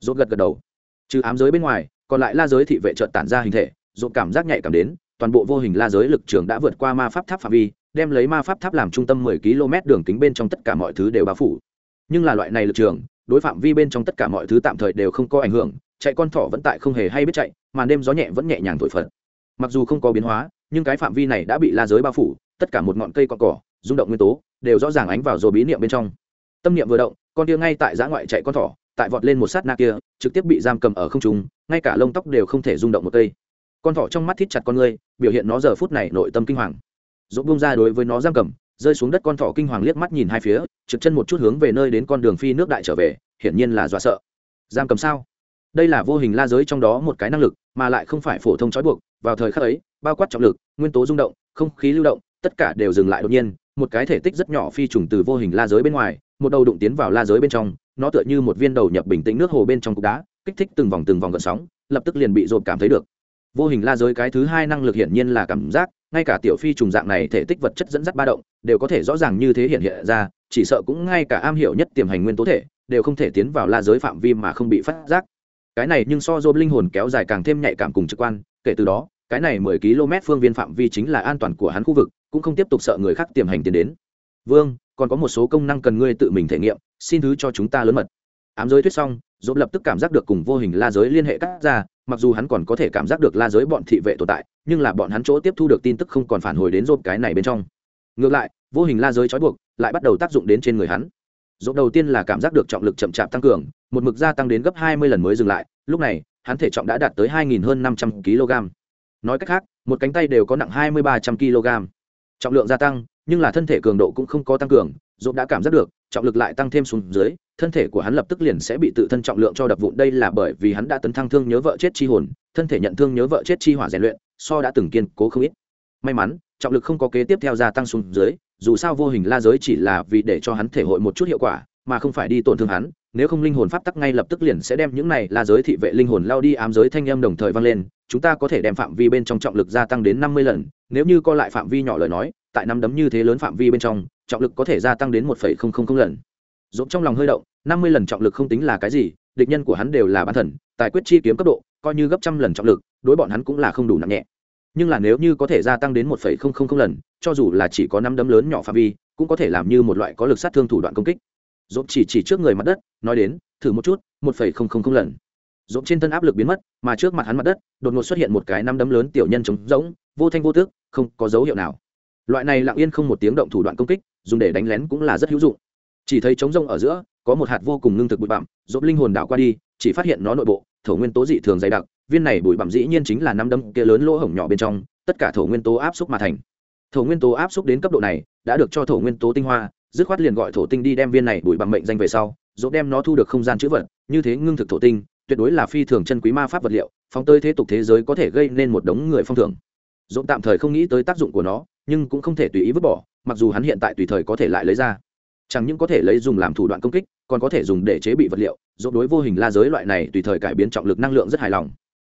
Dốt gật gật đầu. Trừ ám giới bên ngoài, còn lại la giới thị vệ trợn tản ra hình thể dốt cảm giác nhạy cảm đến, toàn bộ vô hình la giới lực trường đã vượt qua ma pháp tháp phạm vi, đem lấy ma pháp tháp làm trung tâm mười km đường kính bên trong tất cả mọi thứ đều bao phủ. Nhưng là loại này lực trường, đối phạm vi bên trong tất cả mọi thứ tạm thời đều không có ảnh hưởng, chạy con thỏ vẫn tại không hề hay biết chạy mà đêm gió nhẹ vẫn nhẹ nhàng thổi phật. Mặc dù không có biến hóa nhưng cái phạm vi này đã bị la giới bao phủ, tất cả một ngọn cây con cỏ, rung động nguyên tố, đều rõ ràng ánh vào rồi bí niệm bên trong. Tâm niệm vừa động, con kia ngay tại giã ngoại chạy con thỏ, tại vọt lên một sát na kia, trực tiếp bị giam cầm ở không trung, ngay cả lông tóc đều không thể rung động một cây. Con thỏ trong mắt thít chặt con ngươi biểu hiện nó giờ phút này nội tâm kinh hoàng. Dỗ bung ra đối với nó giam cầm, rơi xuống đất con thỏ kinh hoàng liếc mắt nhìn hai phía trực chân một chút hướng về nơi đến con đường phi nước đại trở về, hiển nhiên là dọa sợ. Giam cầm sao? Đây là vô hình la giới trong đó một cái năng lực, mà lại không phải phổ thông trói buộc, vào thời khắc ấy, bao quát trọng lực, nguyên tố rung động, không khí lưu động, tất cả đều dừng lại đột nhiên, một cái thể tích rất nhỏ phi trùng từ vô hình la giới bên ngoài, một đầu đụng tiến vào la giới bên trong, nó tựa như một viên đầu nhập bình tĩnh nước hồ bên trong cục đá, kích thích từng vòng từng vòng gợn sóng, lập tức liền bị dồn cảm thấy được. Vô hình la giới cái thứ hai năng lực hiển nhiên là cảm giác, ngay cả tiểu phi trùng dạng này thể tích vật chất dẫn dắt ba động, đều có thể rõ ràng như thế hiện hiện ra, chỉ sợ cũng ngay cả am hiểu nhất tiềm hành nguyên tố thể, đều không thể tiến vào la giới phạm vi mà không bị phát giác cái này nhưng so dồn linh hồn kéo dài càng thêm nhạy cảm cùng trực quan, kể từ đó, cái này mười km phương viên phạm vi chính là an toàn của hắn khu vực, cũng không tiếp tục sợ người khác tiềm hành tiến đến. Vương, còn có một số công năng cần ngươi tự mình thể nghiệm, xin thứ cho chúng ta lớn mật. Ám giới thuyết xong dồn lập tức cảm giác được cùng vô hình la giới liên hệ cắt ra, mặc dù hắn còn có thể cảm giác được la giới bọn thị vệ tồn tại, nhưng là bọn hắn chỗ tiếp thu được tin tức không còn phản hồi đến dồn cái này bên trong. Ngược lại, vô hình la giới trói buộc, lại bắt đầu tác dụng đến trên người hắn dỗ đầu tiên là cảm giác được trọng lực chậm chạp tăng cường, một mực gia tăng đến gấp hai mươi lần mới dừng lại, lúc này, hắn thể trọng đã đạt tới hai nghìn hơn năm trăm kg. Nói cách khác, một cánh tay đều có nặng hai mươi ba trăm kg. Trọng lượng gia tăng, nhưng là thân thể cường độ cũng không có tăng cường, dỗ đã cảm giác được, trọng lực lại tăng thêm xuống dưới, thân thể của hắn lập tức liền sẽ bị tự thân trọng lượng cho đập vụn. Đây là bởi vì hắn đã tấn thăng thương nhớ vợ chết chi hồn, thân thể nhận thương nhớ vợ chết chi hỏa rèn luyện, so đã từng kiên cố không ít. May mắn, trọng lực không có kế tiếp theo gia tăng xuống dưới dù sao vô hình la giới chỉ là vì để cho hắn thể hội một chút hiệu quả, mà không phải đi tổn thương hắn, nếu không linh hồn pháp tắc ngay lập tức liền sẽ đem những này la giới thị vệ linh hồn lao đi ám giới thanh âm đồng thời vang lên, chúng ta có thể đem phạm vi bên trong trọng lực gia tăng đến năm mươi lần, nếu như co lại phạm vi nhỏ lời nói, tại năm đấm như thế lớn phạm vi bên trong, trọng lực có thể gia tăng đến một phẩy không không không lần. Dũng trong lòng hơi động, năm mươi lần trọng lực không tính là cái gì, địch nhân của hắn đều là bán thần, tài quyết chi kiếm cấp độ, coi như gấp trăm lần trọng lực, đối bọn hắn cũng là không đủ nặng nhẹ nhưng là nếu như có thể gia tăng đến một phẩy không không không lần, cho dù là chỉ có năm đấm lớn nhỏ phạm vi, cũng có thể làm như một loại có lực sát thương thủ đoạn công kích. Dũng chỉ chỉ trước người mặt đất, nói đến, thử một chút, một phẩy không không không lần. Dũng trên thân áp lực biến mất, mà trước mặt hắn mặt đất, đột ngột xuất hiện một cái năm đấm lớn tiểu nhân trống rỗng, vô thanh vô tước không có dấu hiệu nào. Loại này lặng yên không một tiếng động thủ đoạn công kích, dùng để đánh lén cũng là rất hữu dụng. Chỉ thấy trống rông ở giữa, có một hạt vô cùng ngưng thực bụi bặm dốt linh hồn đảo qua đi chỉ phát hiện nó nội bộ, thổ nguyên tố dị thường dày đặc, viên này bụi bặm dĩ nhiên chính là năm đâm kia lớn lỗ hổng nhỏ bên trong, tất cả thổ nguyên tố áp xúc mà thành. Thổ nguyên tố áp xúc đến cấp độ này, đã được cho thổ nguyên tố tinh hoa, dứt khoát liền gọi thổ tinh đi đem viên này bụi bặm mệnh danh về sau, dốt đem nó thu được không gian chữ vật, như thế ngưng thực thổ tinh, tuyệt đối là phi thường chân quý ma pháp vật liệu, phóng tơi thế tục thế giới có thể gây nên một đống người phong thường dũng tạm thời không nghĩ tới tác dụng của nó, nhưng cũng không thể tùy ý vứt bỏ, mặc dù hắn hiện tại tùy thời có thể lại lấy ra chẳng những có thể lấy dùng làm thủ đoạn công kích, còn có thể dùng để chế bị vật liệu dỗ đối vô hình la giới loại này tùy thời cải biến trọng lực năng lượng rất hài lòng.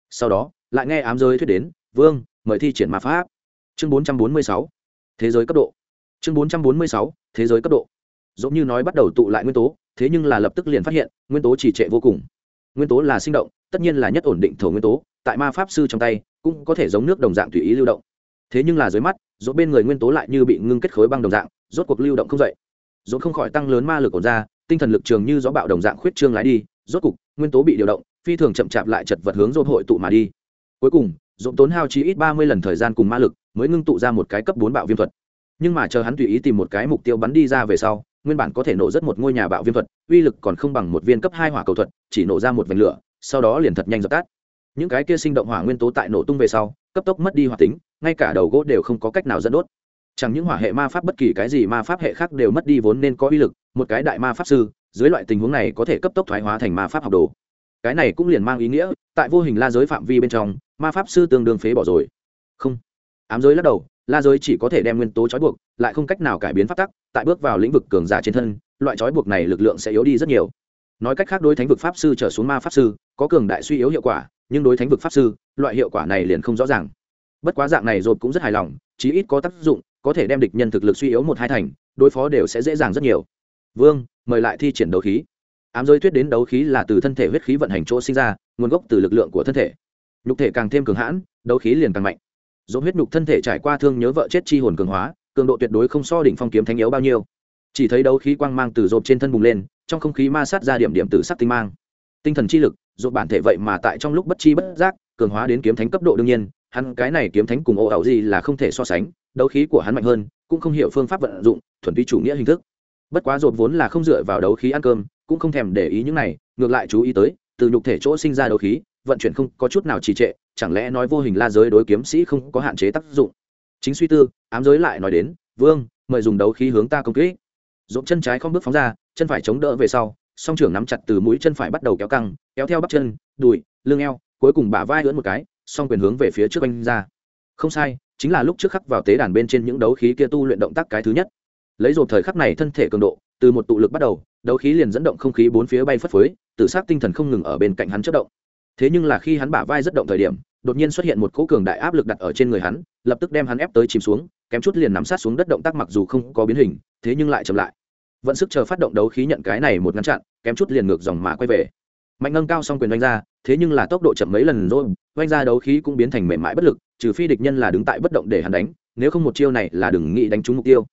Sau đó, lại nghe ám giới thuyết đến, vương, mời thi triển ma pháp. Chương bốn trăm bốn mươi sáu, thế giới cấp độ. Chương bốn trăm bốn mươi sáu, thế giới cấp độ. Giống như nói bắt đầu tụ lại nguyên tố, thế nhưng là lập tức liền phát hiện, nguyên tố trì trệ vô cùng. Nguyên tố là sinh động, tất nhiên là nhất ổn định thổ nguyên tố, tại ma pháp sư trong tay, cũng có thể giống nước đồng dạng tùy ý lưu động. Thế nhưng là dưới mắt dỗ bên người nguyên tố lại như bị ngưng kết khối băng đồng dạng, rốt cuộc lưu động không dậy dồn không khỏi tăng lớn ma lực ổn ra, tinh thần lực trường như gió bạo đồng dạng khuyết trương lái đi, rốt cục, nguyên tố bị điều động, phi thường chậm chạp lại chật vật hướng dồn hội tụ mà đi. Cuối cùng dồn tốn hao chi ít ba mươi lần thời gian cùng ma lực, mới ngưng tụ ra một cái cấp bốn bạo viêm thuật. Nhưng mà chờ hắn tùy ý tìm một cái mục tiêu bắn đi ra về sau, nguyên bản có thể nổ rất một ngôi nhà bạo viêm thuật, uy lực còn không bằng một viên cấp hai hỏa cầu thuật, chỉ nổ ra một vành lửa, sau đó liền thật nhanh dập tắt. Những cái kia sinh động hỏa nguyên tố tại nổ tung về sau, cấp tốc mất đi hoạt tính, ngay cả đầu gỗ đều không có cách nào dẫn đốt chẳng những hỏa hệ ma pháp bất kỳ cái gì ma pháp hệ khác đều mất đi vốn nên có uy lực, một cái đại ma pháp sư, dưới loại tình huống này có thể cấp tốc thoái hóa thành ma pháp học đồ. Cái này cũng liền mang ý nghĩa, tại vô hình la giới phạm vi bên trong, ma pháp sư tương đương phế bỏ rồi. Không. Ám giới lắc đầu, la giới chỉ có thể đem nguyên tố trói buộc, lại không cách nào cải biến pháp tắc, tại bước vào lĩnh vực cường giả trên thân, loại trói buộc này lực lượng sẽ yếu đi rất nhiều. Nói cách khác đối thánh vực pháp sư trở xuống ma pháp sư, có cường đại suy yếu hiệu quả, nhưng đối thánh vực pháp sư, loại hiệu quả này liền không rõ ràng. Bất quá dạng này rồi cũng rất hài lòng, chí ít có tác dụng có thể đem địch nhân thực lực suy yếu một hai thành, đối phó đều sẽ dễ dàng rất nhiều. Vương, mời lại thi triển đấu khí. Ám giới thuyết đến đấu khí là từ thân thể huyết khí vận hành chỗ sinh ra, nguồn gốc từ lực lượng của thân thể. Nhục thể càng thêm cường hãn, đấu khí liền càng mạnh. Dỗ huyết nhục thân thể trải qua thương nhớ vợ chết chi hồn cường hóa, cường độ tuyệt đối không so đỉnh phong kiếm thánh yếu bao nhiêu. Chỉ thấy đấu khí quang mang từ rộp trên thân bùng lên, trong không khí ma sát ra điểm điểm từ sắc tinh mang. Tinh thần chi lực dột bản thể vậy mà tại trong lúc bất chi bất giác, cường hóa đến kiếm thánh cấp độ đương nhiên hắn cái này kiếm thánh cùng ô ảo gì là không thể so sánh, đấu khí của hắn mạnh hơn, cũng không hiểu phương pháp vận dụng, thuần túy chủ nghĩa hình thức. Bất quá dột vốn là không dựa vào đấu khí ăn cơm, cũng không thèm để ý những này, ngược lại chú ý tới, từ nhục thể chỗ sinh ra đấu khí, vận chuyển không có chút nào trì trệ, chẳng lẽ nói vô hình la giới đối kiếm sĩ không có hạn chế tác dụng? Chính suy tư, ám giới lại nói đến, vương, mời dùng đấu khí hướng ta công kích. Dỗ chân trái không bước phóng ra, chân phải chống đỡ về sau, song trưởng nắm chặt từ mũi chân phải bắt đầu kéo căng, kéo theo bắp chân, đùi, lưng eo, cuối cùng bả vai lưỡn một cái song quyền hướng về phía trước anh ra. Không sai, chính là lúc trước khắc vào tế đàn bên trên những đấu khí kia tu luyện động tác cái thứ nhất. Lấy dồn thời khắc này thân thể cường độ, từ một tụ lực bắt đầu, đấu khí liền dẫn động không khí bốn phía bay phất phới, tự sát tinh thần không ngừng ở bên cạnh hắn chất động. Thế nhưng là khi hắn bả vai rất động thời điểm, đột nhiên xuất hiện một cỗ cường đại áp lực đặt ở trên người hắn, lập tức đem hắn ép tới chìm xuống, kém chút liền nắm sát xuống đất động tác mặc dù không có biến hình, thế nhưng lại chậm lại. Vẫn sức chờ phát động đấu khí nhận cái này một ngăn chặn, kém chút liền ngược dòng mà quay về mạnh nâng cao xong quyền đánh ra, thế nhưng là tốc độ chậm mấy lần rồi, oanh ra đấu khí cũng biến thành mềm mại bất lực, trừ phi địch nhân là đứng tại bất động để hắn đánh, nếu không một chiêu này là đừng nghĩ đánh trúng mục tiêu.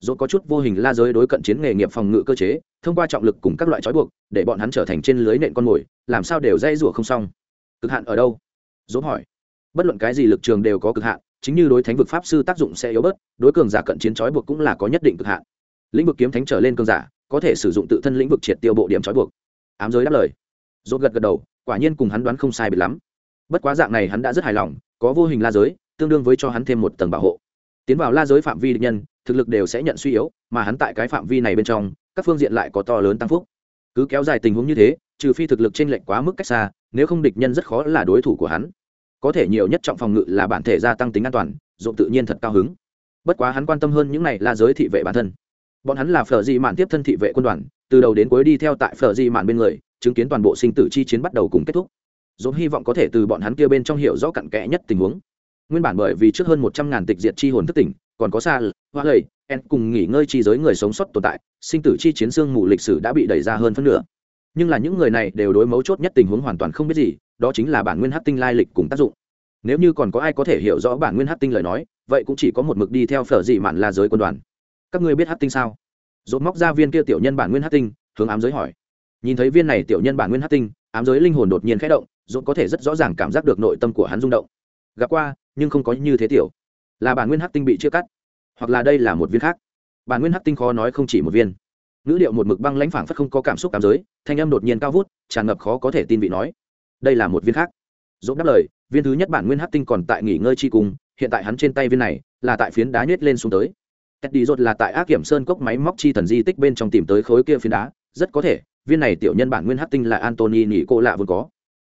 Dốt có chút vô hình la giới đối cận chiến nghề nghiệp phòng ngự cơ chế, thông qua trọng lực cùng các loại trói buộc, để bọn hắn trở thành trên lưới nện con mồi, làm sao đều dây rủa không xong. Cực hạn ở đâu? Dốt hỏi. Bất luận cái gì lực trường đều có cực hạn, chính như đối thánh vực pháp sư tác dụng sẽ yếu bớt, đối cường giả cận chiến trói buộc cũng là có nhất định cực hạn. Lĩnh vực kiếm thánh trở lên cường giả, có thể sử dụng tự thân lĩnh vực triệt tiêu bộ điểm trói buộc. Ám giới đáp lời dốt gật gật đầu, quả nhiên cùng hắn đoán không sai bị lắm. Bất quá dạng này hắn đã rất hài lòng, có vô hình la giới, tương đương với cho hắn thêm một tầng bảo hộ. Tiến vào la giới phạm vi địch nhân, thực lực đều sẽ nhận suy yếu, mà hắn tại cái phạm vi này bên trong, các phương diện lại có to lớn tăng phúc. Cứ kéo dài tình huống như thế, trừ phi thực lực trên lệnh quá mức cách xa, nếu không địch nhân rất khó là đối thủ của hắn. Có thể nhiều nhất trọng phòng ngự là bản thể gia tăng tính an toàn dụng tự nhiên thật cao hứng. Bất quá hắn quan tâm hơn những này là giới thị vệ bản thân bọn hắn là phở di mạn tiếp thân thị vệ quân đoàn, từ đầu đến cuối đi theo tại phở di mạn bên người, chứng kiến toàn bộ sinh tử chi chiến bắt đầu cùng kết thúc. Dồn hy vọng có thể từ bọn hắn kia bên trong hiểu rõ cặn kẽ nhất tình huống. Nguyên bản bởi vì trước hơn một trăm ngàn tịch diệt chi hồn thất tỉnh, còn có xa hoa lầy en cùng nghỉ ngơi chi giới người sống sót tồn tại, sinh tử chi chiến sương mù lịch sử đã bị đẩy ra hơn phân nửa. Nhưng là những người này đều đối mấu chốt nhất tình huống hoàn toàn không biết gì, đó chính là bản nguyên hát tinh lai lịch cùng tác dụng. Nếu như còn có ai có thể hiểu rõ bản nguyên hát tinh lời nói, vậy cũng chỉ có một mực đi theo phở dị mạn la giới quân đoàn các ngươi biết hát tinh sao? Dốt móc ra viên kia tiểu nhân bản nguyên hát tinh, hướng ám giới hỏi. Nhìn thấy viên này tiểu nhân bản nguyên hát tinh, ám giới linh hồn đột nhiên khẽ động dốt có thể rất rõ ràng cảm giác được nội tâm của hắn rung động. Gặp qua, nhưng không có như thế tiểu. Là bản nguyên hát tinh bị chia cắt, hoặc là đây là một viên khác. Bản nguyên hát tinh khó nói không chỉ một viên. Ngữ điệu một mực băng lãnh phảng phất không có cảm xúc cảm giới, thanh âm đột nhiên cao vút, tràn ngập khó có thể tin vị nói. Đây là một viên khác. Dốt đáp lời, viên thứ nhất bản nguyên hát tinh còn tại nghỉ ngơi chi cùng, hiện tại hắn trên tay viên này là tại phiến đá nhét lên xuống tới. Cách đi rột là tại ác kiểm sơn cốc máy móc chi thần di tích bên trong tìm tới khối kia phiến đá. Rất có thể, viên này tiểu nhân bản nguyên Hắc tinh là antony nghĩ cô lạ vốn có.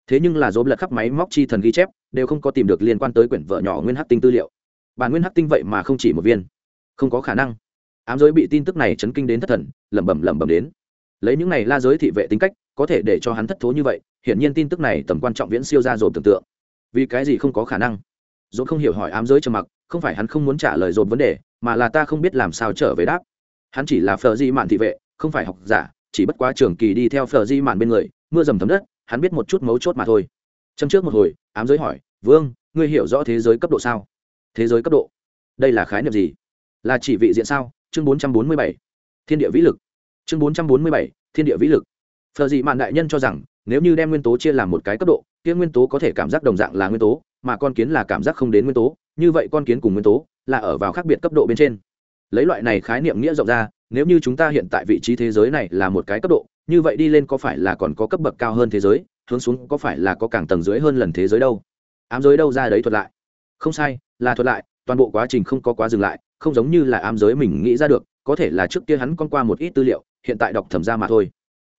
Thế nhưng là dốt lật khắp máy móc chi thần ghi chép, đều không có tìm được liên quan tới quyển vợ nhỏ nguyên Hắc tinh tư liệu. Bản nguyên Hắc tinh vậy mà không chỉ một viên. Không có khả năng. Ám giới bị tin tức này chấn kinh đến thất thần, lẩm bẩm lẩm bẩm đến. Lấy những này la giới thị vệ tính cách, có thể để cho hắn thất thố như vậy, hiển nhiên tin tức này tầm quan trọng viễn siêu ra dồn tưởng tượng. Vì cái gì không có khả năng? Dồn không hiểu hỏi ám giới trầm mặc, không phải hắn không muốn trả lời dồn vấn đề mà là ta không biết làm sao trở về đáp. Hắn chỉ là phờ di mạn thị vệ, không phải học giả, chỉ bất quá trường kỳ đi theo phờ di mạn bên người, mưa dầm thấm đất, hắn biết một chút mấu chốt mà thôi. Châm trước một hồi, ám giới hỏi, vương, ngươi hiểu rõ thế giới cấp độ sao? Thế giới cấp độ? Đây là khái niệm gì? Là chỉ vị diện sao? Chương bốn trăm bốn mươi bảy. Thiên địa vĩ lực. Chương bốn trăm bốn mươi bảy, thiên địa vĩ lực. Phờ dị mạn đại nhân cho rằng, nếu như đem nguyên tố chia làm một cái cấp độ, kia nguyên tố có thể cảm giác đồng dạng là nguyên tố, mà con kiến là cảm giác không đến nguyên tố, như vậy con kiến cùng nguyên tố là ở vào khác biệt cấp độ bên trên. Lấy loại này khái niệm nghĩa rộng ra, nếu như chúng ta hiện tại vị trí thế giới này là một cái cấp độ, như vậy đi lên có phải là còn có cấp bậc cao hơn thế giới, hướng xuống có phải là có càng tầng dưới hơn lần thế giới đâu? Ám giới đâu ra đấy thuật lại. Không sai, là thuật lại, toàn bộ quá trình không có quá dừng lại, không giống như là ám giới mình nghĩ ra được, có thể là trước kia hắn con qua một ít tư liệu, hiện tại đọc thẩm ra mà thôi.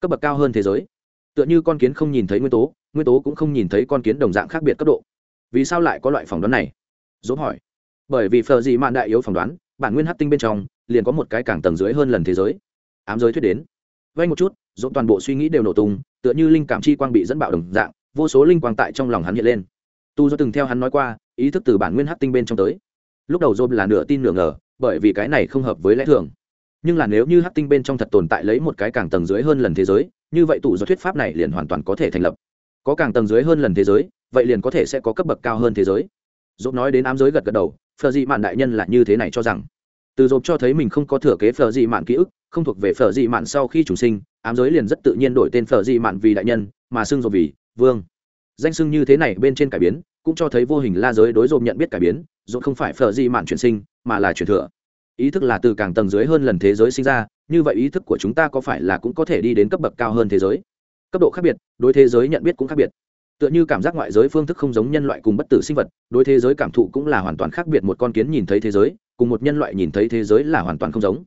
Cấp bậc cao hơn thế giới. Tựa như con kiến không nhìn thấy nguyên tố nguyên tố cũng không nhìn thấy con kiến đồng dạng khác biệt cấp độ. Vì sao lại có loại phỏng đoán này? Dốt hỏi bởi vì phờ gì mạn đại yếu phỏng đoán, bản nguyên hát tinh bên trong liền có một cái càng tầng dưới hơn lần thế giới. Ám giới thuyết đến. Vay một chút dỗ toàn bộ suy nghĩ đều nổ tung, tựa như linh cảm chi quang bị dẫn bạo đồng dạng, vô số linh quang tại trong lòng hắn hiện lên. Tu do từng theo hắn nói qua, ý thức từ bản nguyên hát tinh bên trong tới. Lúc đầu dôm là nửa tin nửa ngờ, bởi vì cái này không hợp với lẽ thường. Nhưng là nếu như hát tinh bên trong thật tồn tại lấy một cái càng tầng dưới hơn lần thế giới, như vậy tụ do thuyết pháp này liền hoàn toàn có thể thành lập. Có càng tầng dưới hơn lần thế giới, vậy liền có thể sẽ có cấp bậc cao hơn thế giới. Dỗ nói đến ám giới gật gật đầu phờ dị mạn đại nhân là như thế này cho rằng. Từ dộp cho thấy mình không có thừa kế phờ dị mạn ký ức, không thuộc về phờ dị mạn sau khi chủ sinh, ám giới liền rất tự nhiên đổi tên phờ dị mạn vì đại nhân, mà xưng dộp vì vương. Danh xưng như thế này bên trên cải biến, cũng cho thấy vô hình la giới đối dộp nhận biết cải biến, dộp không phải phờ dị mạn chuyển sinh, mà là chuyển thừa. Ý thức là từ càng tầng dưới hơn lần thế giới sinh ra, như vậy ý thức của chúng ta có phải là cũng có thể đi đến cấp bậc cao hơn thế giới? Cấp độ khác biệt, đối thế giới nhận biết cũng khác biệt tựa như cảm giác ngoại giới phương thức không giống nhân loại cùng bất tử sinh vật, đối thế giới cảm thụ cũng là hoàn toàn khác biệt. Một con kiến nhìn thấy thế giới, cùng một nhân loại nhìn thấy thế giới là hoàn toàn không giống.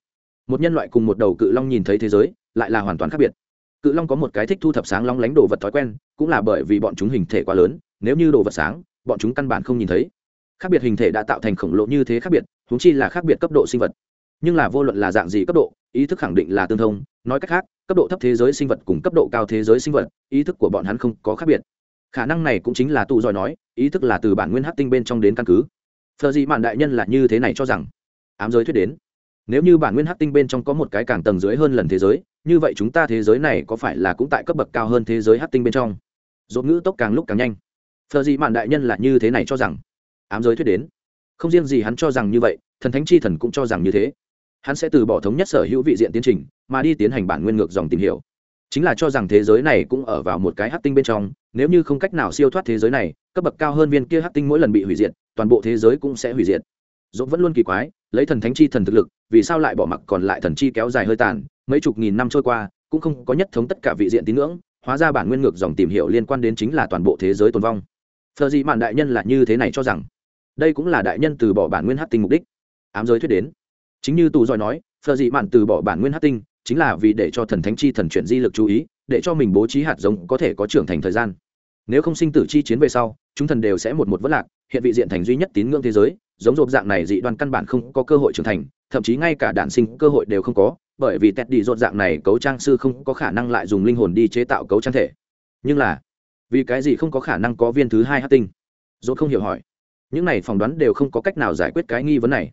Một nhân loại cùng một đầu cự long nhìn thấy thế giới, lại là hoàn toàn khác biệt. Cự long có một cái thích thu thập sáng long lánh đồ vật thói quen, cũng là bởi vì bọn chúng hình thể quá lớn, nếu như đồ vật sáng, bọn chúng căn bản không nhìn thấy. Khác biệt hình thể đã tạo thành khổng lồ như thế khác biệt húng chi là khác biệt cấp độ sinh vật. Nhưng là vô luận là dạng gì cấp độ, ý thức khẳng định là tương thông. Nói cách khác, cấp độ thấp thế giới sinh vật cùng cấp độ cao thế giới sinh vật, ý thức của bọn hắn không có khác biệt khả năng này cũng chính là tụ giỏi nói, ý thức là từ bản nguyên hát tinh bên trong đến căn cứ. Phờ dị mạn đại nhân là như thế này cho rằng, ám giới thuyết đến. Nếu như bản nguyên hát tinh bên trong có một cái càng tầng dưới hơn lần thế giới, như vậy chúng ta thế giới này có phải là cũng tại cấp bậc cao hơn thế giới hát tinh bên trong? Dột ngữ tốc càng lúc càng nhanh. Phờ dị mạn đại nhân là như thế này cho rằng, ám giới thuyết đến. Không riêng gì hắn cho rằng như vậy, thần thánh chi thần cũng cho rằng như thế. Hắn sẽ từ bỏ thống nhất sở hữu vị diện tiến trình, mà đi tiến hành bản nguyên ngược dòng tìm hiểu. Chính là cho rằng thế giới này cũng ở vào một cái hát tinh bên trong nếu như không cách nào siêu thoát thế giới này, cấp bậc cao hơn viên kia hát tinh mỗi lần bị hủy diệt, toàn bộ thế giới cũng sẽ hủy diệt. Dũng vẫn luôn kỳ quái, lấy thần thánh chi thần thực lực, vì sao lại bỏ mặc còn lại thần chi kéo dài hơi tàn, mấy chục nghìn năm trôi qua, cũng không có nhất thống tất cả vị diện tín ngưỡng, hóa ra bản nguyên ngược dòng tìm hiểu liên quan đến chính là toàn bộ thế giới tồn vong. Thờ gì mạn đại nhân là như thế này cho rằng, đây cũng là đại nhân từ bỏ bản nguyên hát tinh mục đích. Ám giới thuyết đến. Chính như tù giỏi nói thờ dị mạn từ bỏ bản nguyên hát tinh, chính là vì để cho thần thánh chi thần chuyển di lực chú ý, để cho mình bố trí hạt giống có thể có trưởng thành thời gian nếu không sinh tử chi chiến về sau, chúng thần đều sẽ một một vất lạc, hiện vị diện thành duy nhất tín ngưỡng thế giới, giống rộp dạng này dị đoan căn bản không có cơ hội trưởng thành, thậm chí ngay cả đản sinh cơ hội đều không có, bởi vì tét đi rộn dạng này cấu trang sư không có khả năng lại dùng linh hồn đi chế tạo cấu trang thể. Nhưng là, vì cái gì không có khả năng có viên thứ hai hát tinh? Rộn không hiểu hỏi. Những này phỏng đoán đều không có cách nào giải quyết cái nghi vấn này.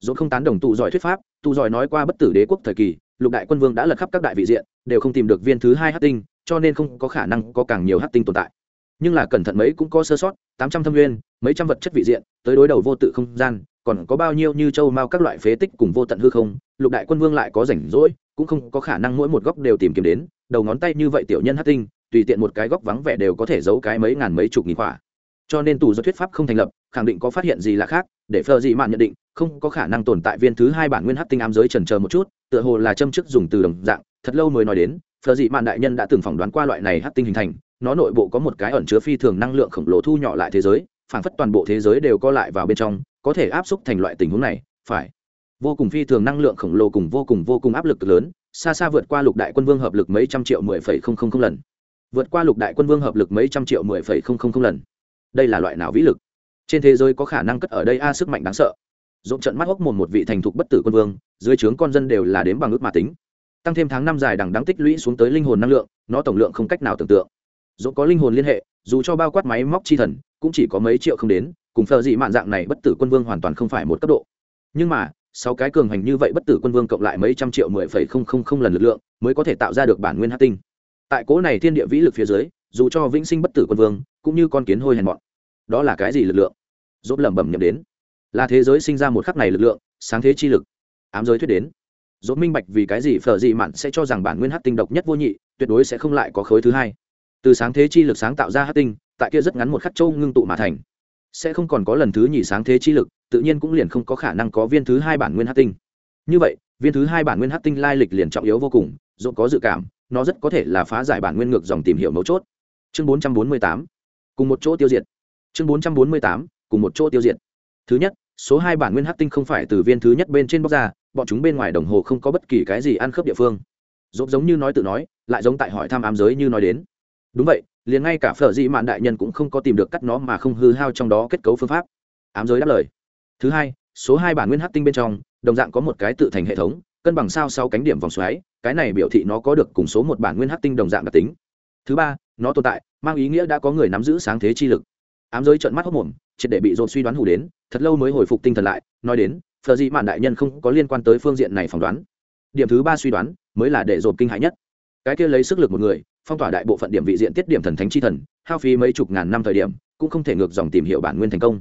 Dồn không tán đồng tụ giỏi thuyết pháp, tụ giỏi nói qua bất tử đế quốc thời kỳ, lục đại quân vương đã lật khắp các đại vị diện, đều không tìm được viên thứ hai hát tinh, cho nên không có khả năng có càng nhiều hát tinh tồn tại nhưng là cẩn thận mấy cũng có sơ sót, tám trăm thâm nguyên, mấy trăm vật chất vị diện, tới đối đầu vô tự không gian, còn có bao nhiêu như châu mao các loại phế tích cùng vô tận hư không, lục đại quân vương lại có rảnh rỗi, cũng không có khả năng mỗi một góc đều tìm kiếm đến, đầu ngón tay như vậy tiểu nhân hát tinh, tùy tiện một cái góc vắng vẻ đều có thể giấu cái mấy ngàn mấy chục nghìn quả. Cho nên tù do thuyết pháp không thành lập, khẳng định có phát hiện gì là khác, để phờ dị mạn nhận định, không có khả năng tồn tại viên thứ hai bản nguyên hắc tinh ám giới trần chờ một chút, tựa hồ là châm chức dùng từ đồng dạng, thật lâu mới nói đến, phờ dị mạn đại nhân đã từng phỏng đoán qua loại này hắc tinh hình thành nó nội bộ có một cái ẩn chứa phi thường năng lượng khổng lồ thu nhỏ lại thế giới phản phất toàn bộ thế giới đều co lại vào bên trong, có thể áp xúc thành loại tình huống này, phải. Vô cùng phi thường năng lượng khổng lồ cùng vô cùng vô cùng áp lực lớn, xa xa vượt qua lục đại quân vương hợp lực mấy trăm triệu mười phẩy không không không lần. Vượt qua lục đại quân vương hợp lực mấy trăm triệu mười phẩy không không không lần. Đây là loại nào vĩ lực? Trên thế giới có khả năng cất ở đây a, sức mạnh đáng sợ. Dộn trận mắt hốc mồm một vị thành thục bất tử quân vương, dưới trướng con dân đều là đếm bằng ước mà tính. Tăng thêm tháng năm dài đằng đáng tích lũy xuống tới linh hồn năng lượng, nó tổng lượng không cách nào tưởng tượng dộn có linh hồn liên hệ, dù cho bao quát máy móc chi thần, cũng chỉ có mấy triệu không đến, cùng phờ dị mạn dạng này bất tử quân vương hoàn toàn không phải một cấp độ. Nhưng mà, sáu cái cường hành như vậy bất tử quân vương cộng lại mấy trăm triệu mười phẩy không không không lần lực lượng, mới có thể tạo ra được bản nguyên hát tinh. Tại cố này thiên địa vĩ lực phía dưới, dù cho vĩnh sinh bất tử quân vương, cũng như con kiến hôi hèn mọn. Đó là cái gì lực lượng? Dốt lẩm bẩm nhầm đến. Là thế giới sinh ra một khắc này lực lượng, sáng thế chi lực, ám giới thuyết đến. Dốt minh bạch vì cái gì phở dị mạn sẽ cho rằng bản nguyên hát tinh độc nhất vô nhị, tuyệt đối sẽ không lại có khối thứ hai từ sáng thế chi lực sáng tạo ra hát tinh, tại kia rất ngắn một khắc châu ngưng tụ mà thành. Sẽ không còn có lần thứ nhì sáng thế chi lực, tự nhiên cũng liền không có khả năng có viên thứ hai bản nguyên hát tinh. Như vậy, viên thứ hai bản nguyên hát tinh lai lịch liền trọng yếu vô cùng dốt có dự cảm, nó rất có thể là phá giải bản nguyên ngược dòng tìm hiểu mấu chốt. Chương 448 cùng một chỗ tiêu diệt. Chương 448 cùng một chỗ tiêu diệt. Thứ nhất, số hai bản nguyên hát tinh không phải từ viên thứ nhất bên trên bóc ra, bọn chúng bên ngoài đồng hồ không có bất kỳ cái gì ăn khớp địa phương. Dốt giống như nói tự nói, lại giống tại hỏi thăm ám giới như nói đến đúng vậy, liền ngay cả phở dị mạn đại nhân cũng không có tìm được cắt nó mà không hư hao trong đó kết cấu phương pháp. Ám giới đáp lời. Thứ hai, số hai bản nguyên hắc tinh bên trong, đồng dạng có một cái tự thành hệ thống, cân bằng sao sau cánh điểm vòng xoáy, cái này biểu thị nó có được cùng số một bản nguyên hắc tinh đồng dạng đặc tính. Thứ ba, nó tồn tại, mang ý nghĩa đã có người nắm giữ sáng thế chi lực. Ám giới trợn mắt hốc mồm, triệt để bị dồn suy đoán hủ đến, thật lâu mới hồi phục tinh thần lại, nói đến phờ dị mạn đại nhân không có liên quan tới phương diện này phỏng đoán. Điểm thứ ba suy đoán, mới là để dồn kinh hãi nhất cái kia lấy sức lực một người, phong tỏa đại bộ phận điểm vị diện tiết điểm thần thánh chi thần, hao phí mấy chục ngàn năm thời điểm, cũng không thể ngược dòng tìm hiểu bản nguyên thành công.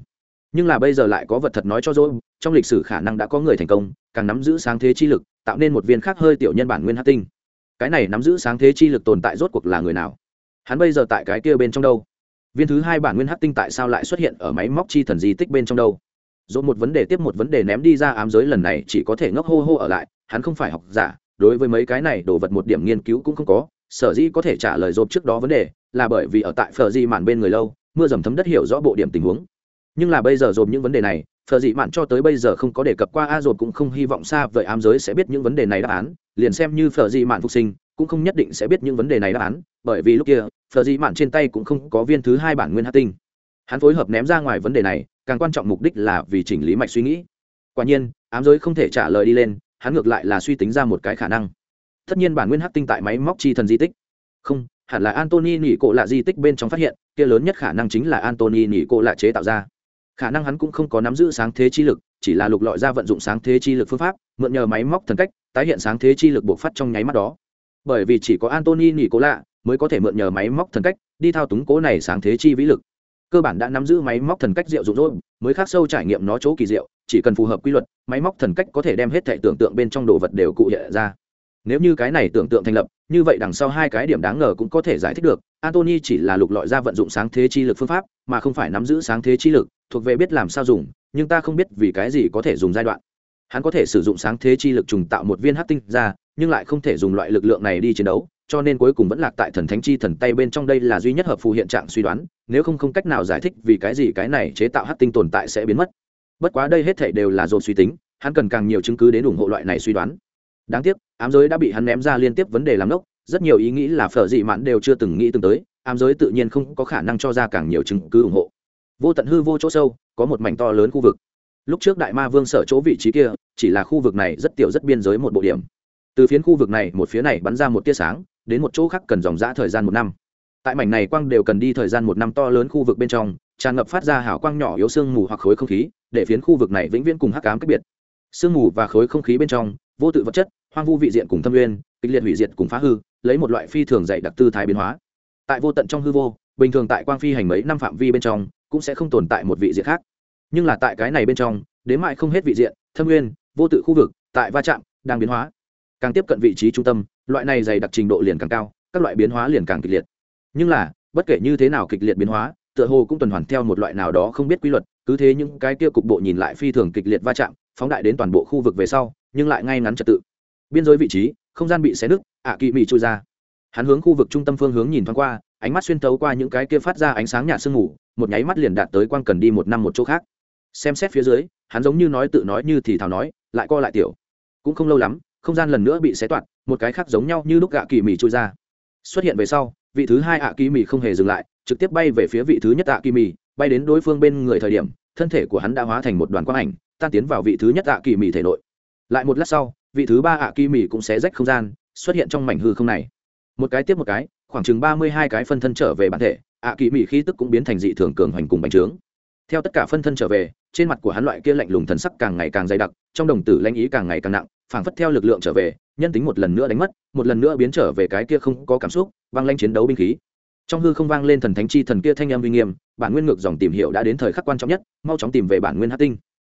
Nhưng là bây giờ lại có vật thật nói cho dỗ, trong lịch sử khả năng đã có người thành công, càng nắm giữ sáng thế chi lực, tạo nên một viên khác hơi tiểu nhân bản nguyên hát tinh. Cái này nắm giữ sáng thế chi lực tồn tại rốt cuộc là người nào? Hắn bây giờ tại cái kia bên trong đâu? Viên thứ hai bản nguyên hát tinh tại sao lại xuất hiện ở máy móc chi thần di tích bên trong đâu? Dồn một vấn đề tiếp một vấn đề ném đi ra ám giới lần này chỉ có thể ngốc hô hô ở lại, hắn không phải học giả đối với mấy cái này đồ vật một điểm nghiên cứu cũng không có, sở dĩ có thể trả lời dồn trước đó vấn đề là bởi vì ở tại phờ di mạn bên người lâu, mưa dầm thấm đất hiểu rõ bộ điểm tình huống. Nhưng là bây giờ dồn những vấn đề này phờ dị mạn cho tới bây giờ không có đề cập qua, a dồn cũng không hy vọng xa vậy ám giới sẽ biết những vấn đề này đáp án, liền xem như phờ dị mạn phục sinh, cũng không nhất định sẽ biết những vấn đề này đáp án, bởi vì lúc kia phờ dị mạn trên tay cũng không có viên thứ hai bản nguyên hát tinh. Hắn phối hợp ném ra ngoài vấn đề này, càng quan trọng mục đích là vì chỉnh lý mạch suy nghĩ. Quả nhiên, ám giới không thể trả lời đi lên hắn ngược lại là suy tính ra một cái khả năng. Tất nhiên bản nguyên hắc tinh tại máy móc chi thần di tích. Không, hẳn là antony nỉ cộ lạ di tích bên trong phát hiện, kia lớn nhất khả năng chính là antony nỉ cộ lạ chế tạo ra. Khả năng hắn cũng không có nắm giữ sáng thế chi lực, chỉ là lục lọi ra vận dụng sáng thế chi lực phương pháp, mượn nhờ máy móc thần cách, tái hiện sáng thế chi lực buộc phát trong nháy mắt đó. Bởi vì chỉ có antony nỉ cố lạ mới có thể mượn nhờ máy móc thần cách, đi thao túng cố này sáng thế chi vĩ lực. Cơ bản đã nắm giữ máy móc thần cách diệu dụng rồi, mới khác sâu trải nghiệm nó chỗ kỳ diệu chỉ cần phù hợp quy luật, máy móc thần cách có thể đem hết thể tưởng tượng bên trong đồ vật đều cụ hiện ra. Nếu như cái này tưởng tượng thành lập, như vậy đằng sau hai cái điểm đáng ngờ cũng có thể giải thích được antony chỉ là lục lọi ra vận dụng sáng thế chi lực phương pháp, mà không phải nắm giữ sáng thế chi lực, thuộc về biết làm sao dùng, nhưng ta không biết vì cái gì có thể dùng giai đoạn. Hắn có thể sử dụng sáng thế chi lực trùng tạo một viên hát tinh ra, nhưng lại không thể dùng loại lực lượng này đi chiến đấu, cho nên cuối cùng vẫn lạc tại thần thánh chi thần tay bên trong đây là duy nhất hợp phù hiện trạng suy đoán, nếu không không cách nào giải thích vì cái gì cái này chế tạo hát tinh tồn tại sẽ biến mất bất quá đây hết thể đều là dồn suy tính, hắn cần càng nhiều chứng cứ đến ủng hộ loại này suy đoán. Đáng tiếc, ám giới đã bị hắn ném ra liên tiếp vấn đề làm nốc rất nhiều ý nghĩ là phở dị mãn đều chưa từng nghĩ từng tới, ám giới tự nhiên không có khả năng cho ra càng nhiều chứng cứ ủng hộ. Vô tận hư vô chỗ sâu, có một mảnh to lớn khu vực. Lúc trước đại ma vương sở chỗ vị trí kia, chỉ là khu vực này rất tiểu rất biên giới một bộ điểm. Từ phiến khu vực này, một phía này bắn ra một tia sáng, đến một chỗ khác cần dòng giã thời gian một năm. Tại mảnh này quang đều cần đi thời gian một năm to lớn khu vực bên trong tràn ngập phát ra hào quang nhỏ yếu sương mù hoặc khối không khí, để phiến khu vực này vĩnh viễn cùng hắc cám cách biệt. Sương mù và khối không khí bên trong, vô tự vật chất, hoang vu vị diện cùng thâm nguyên, kịch liệt hủy diệt cùng phá hư, lấy một loại phi thường dạy đặc tư thái biến hóa. Tại vô tận trong hư vô, bình thường tại quang phi hành mấy năm phạm vi bên trong, cũng sẽ không tồn tại một vị diện khác. Nhưng là tại cái này bên trong, đến mại không hết vị diện, thâm nguyên, vô tự khu vực, tại va chạm, đang biến hóa. Càng tiếp cận vị trí trung tâm, loại này dày đặc trình độ liền càng cao, các loại biến hóa liền càng kịch liệt. Nhưng là, bất kể như thế nào kịch liệt biến hóa tựa hồ cũng tuần hoàn theo một loại nào đó không biết quy luật, cứ thế những cái kia cục bộ nhìn lại phi thường kịch liệt va chạm, phóng đại đến toàn bộ khu vực về sau, nhưng lại ngay ngắn trật tự. Biên giới vị trí, không gian bị xé nứt, ạ à kỵ mị trôi ra. Hắn hướng khu vực trung tâm phương hướng nhìn thoáng qua, ánh mắt xuyên thấu qua những cái kia phát ra ánh sáng nhạt sương mù, một nháy mắt liền đạt tới quang cần đi một năm một chỗ khác. Xem xét phía dưới, hắn giống như nói tự nói như thì thào nói, lại co lại tiểu. Cũng không lâu lắm, không gian lần nữa bị xé toạc, một cái khác giống nhau như lúc gạ kỳ mì trôi ra. Xuất hiện về sau, vị thứ hai ạ kỳ mì không hề dừng lại trực tiếp bay về phía vị thứ nhất tạ kỳ mì bay đến đối phương bên người thời điểm, thân thể của hắn đã hóa thành một đoàn quang ảnh, tan tiến vào vị thứ nhất tạ kỳ mì thể nội. Lại một lát sau, vị thứ ba ạ kỳ mì cũng xé rách không gian, xuất hiện trong mảnh hư không này. Một cái tiếp một cái, khoảng chừng ba mươi hai cái phân thân trở về bản thể ạ kỳ mì khí tức cũng biến thành dị thường cường hoành cùng bành trướng. Theo tất cả phân thân trở về, trên mặt của hắn loại kia lạnh lùng thần sắc càng ngày càng dày đặc, trong đồng tử lanh ý càng ngày càng nặng, phảng phất theo lực lượng trở về, nhân tính một lần nữa đánh mất, một lần nữa biến trở về cái kia không có cảm xúc, vang lanh chiến đấu binh khí trong hư không vang lên thần thánh chi thần kia thanh em uy nghiêm bản nguyên ngược dòng tìm hiểu đã đến thời khắc quan trọng nhất mau chóng tìm về bản nguyên hát tinh.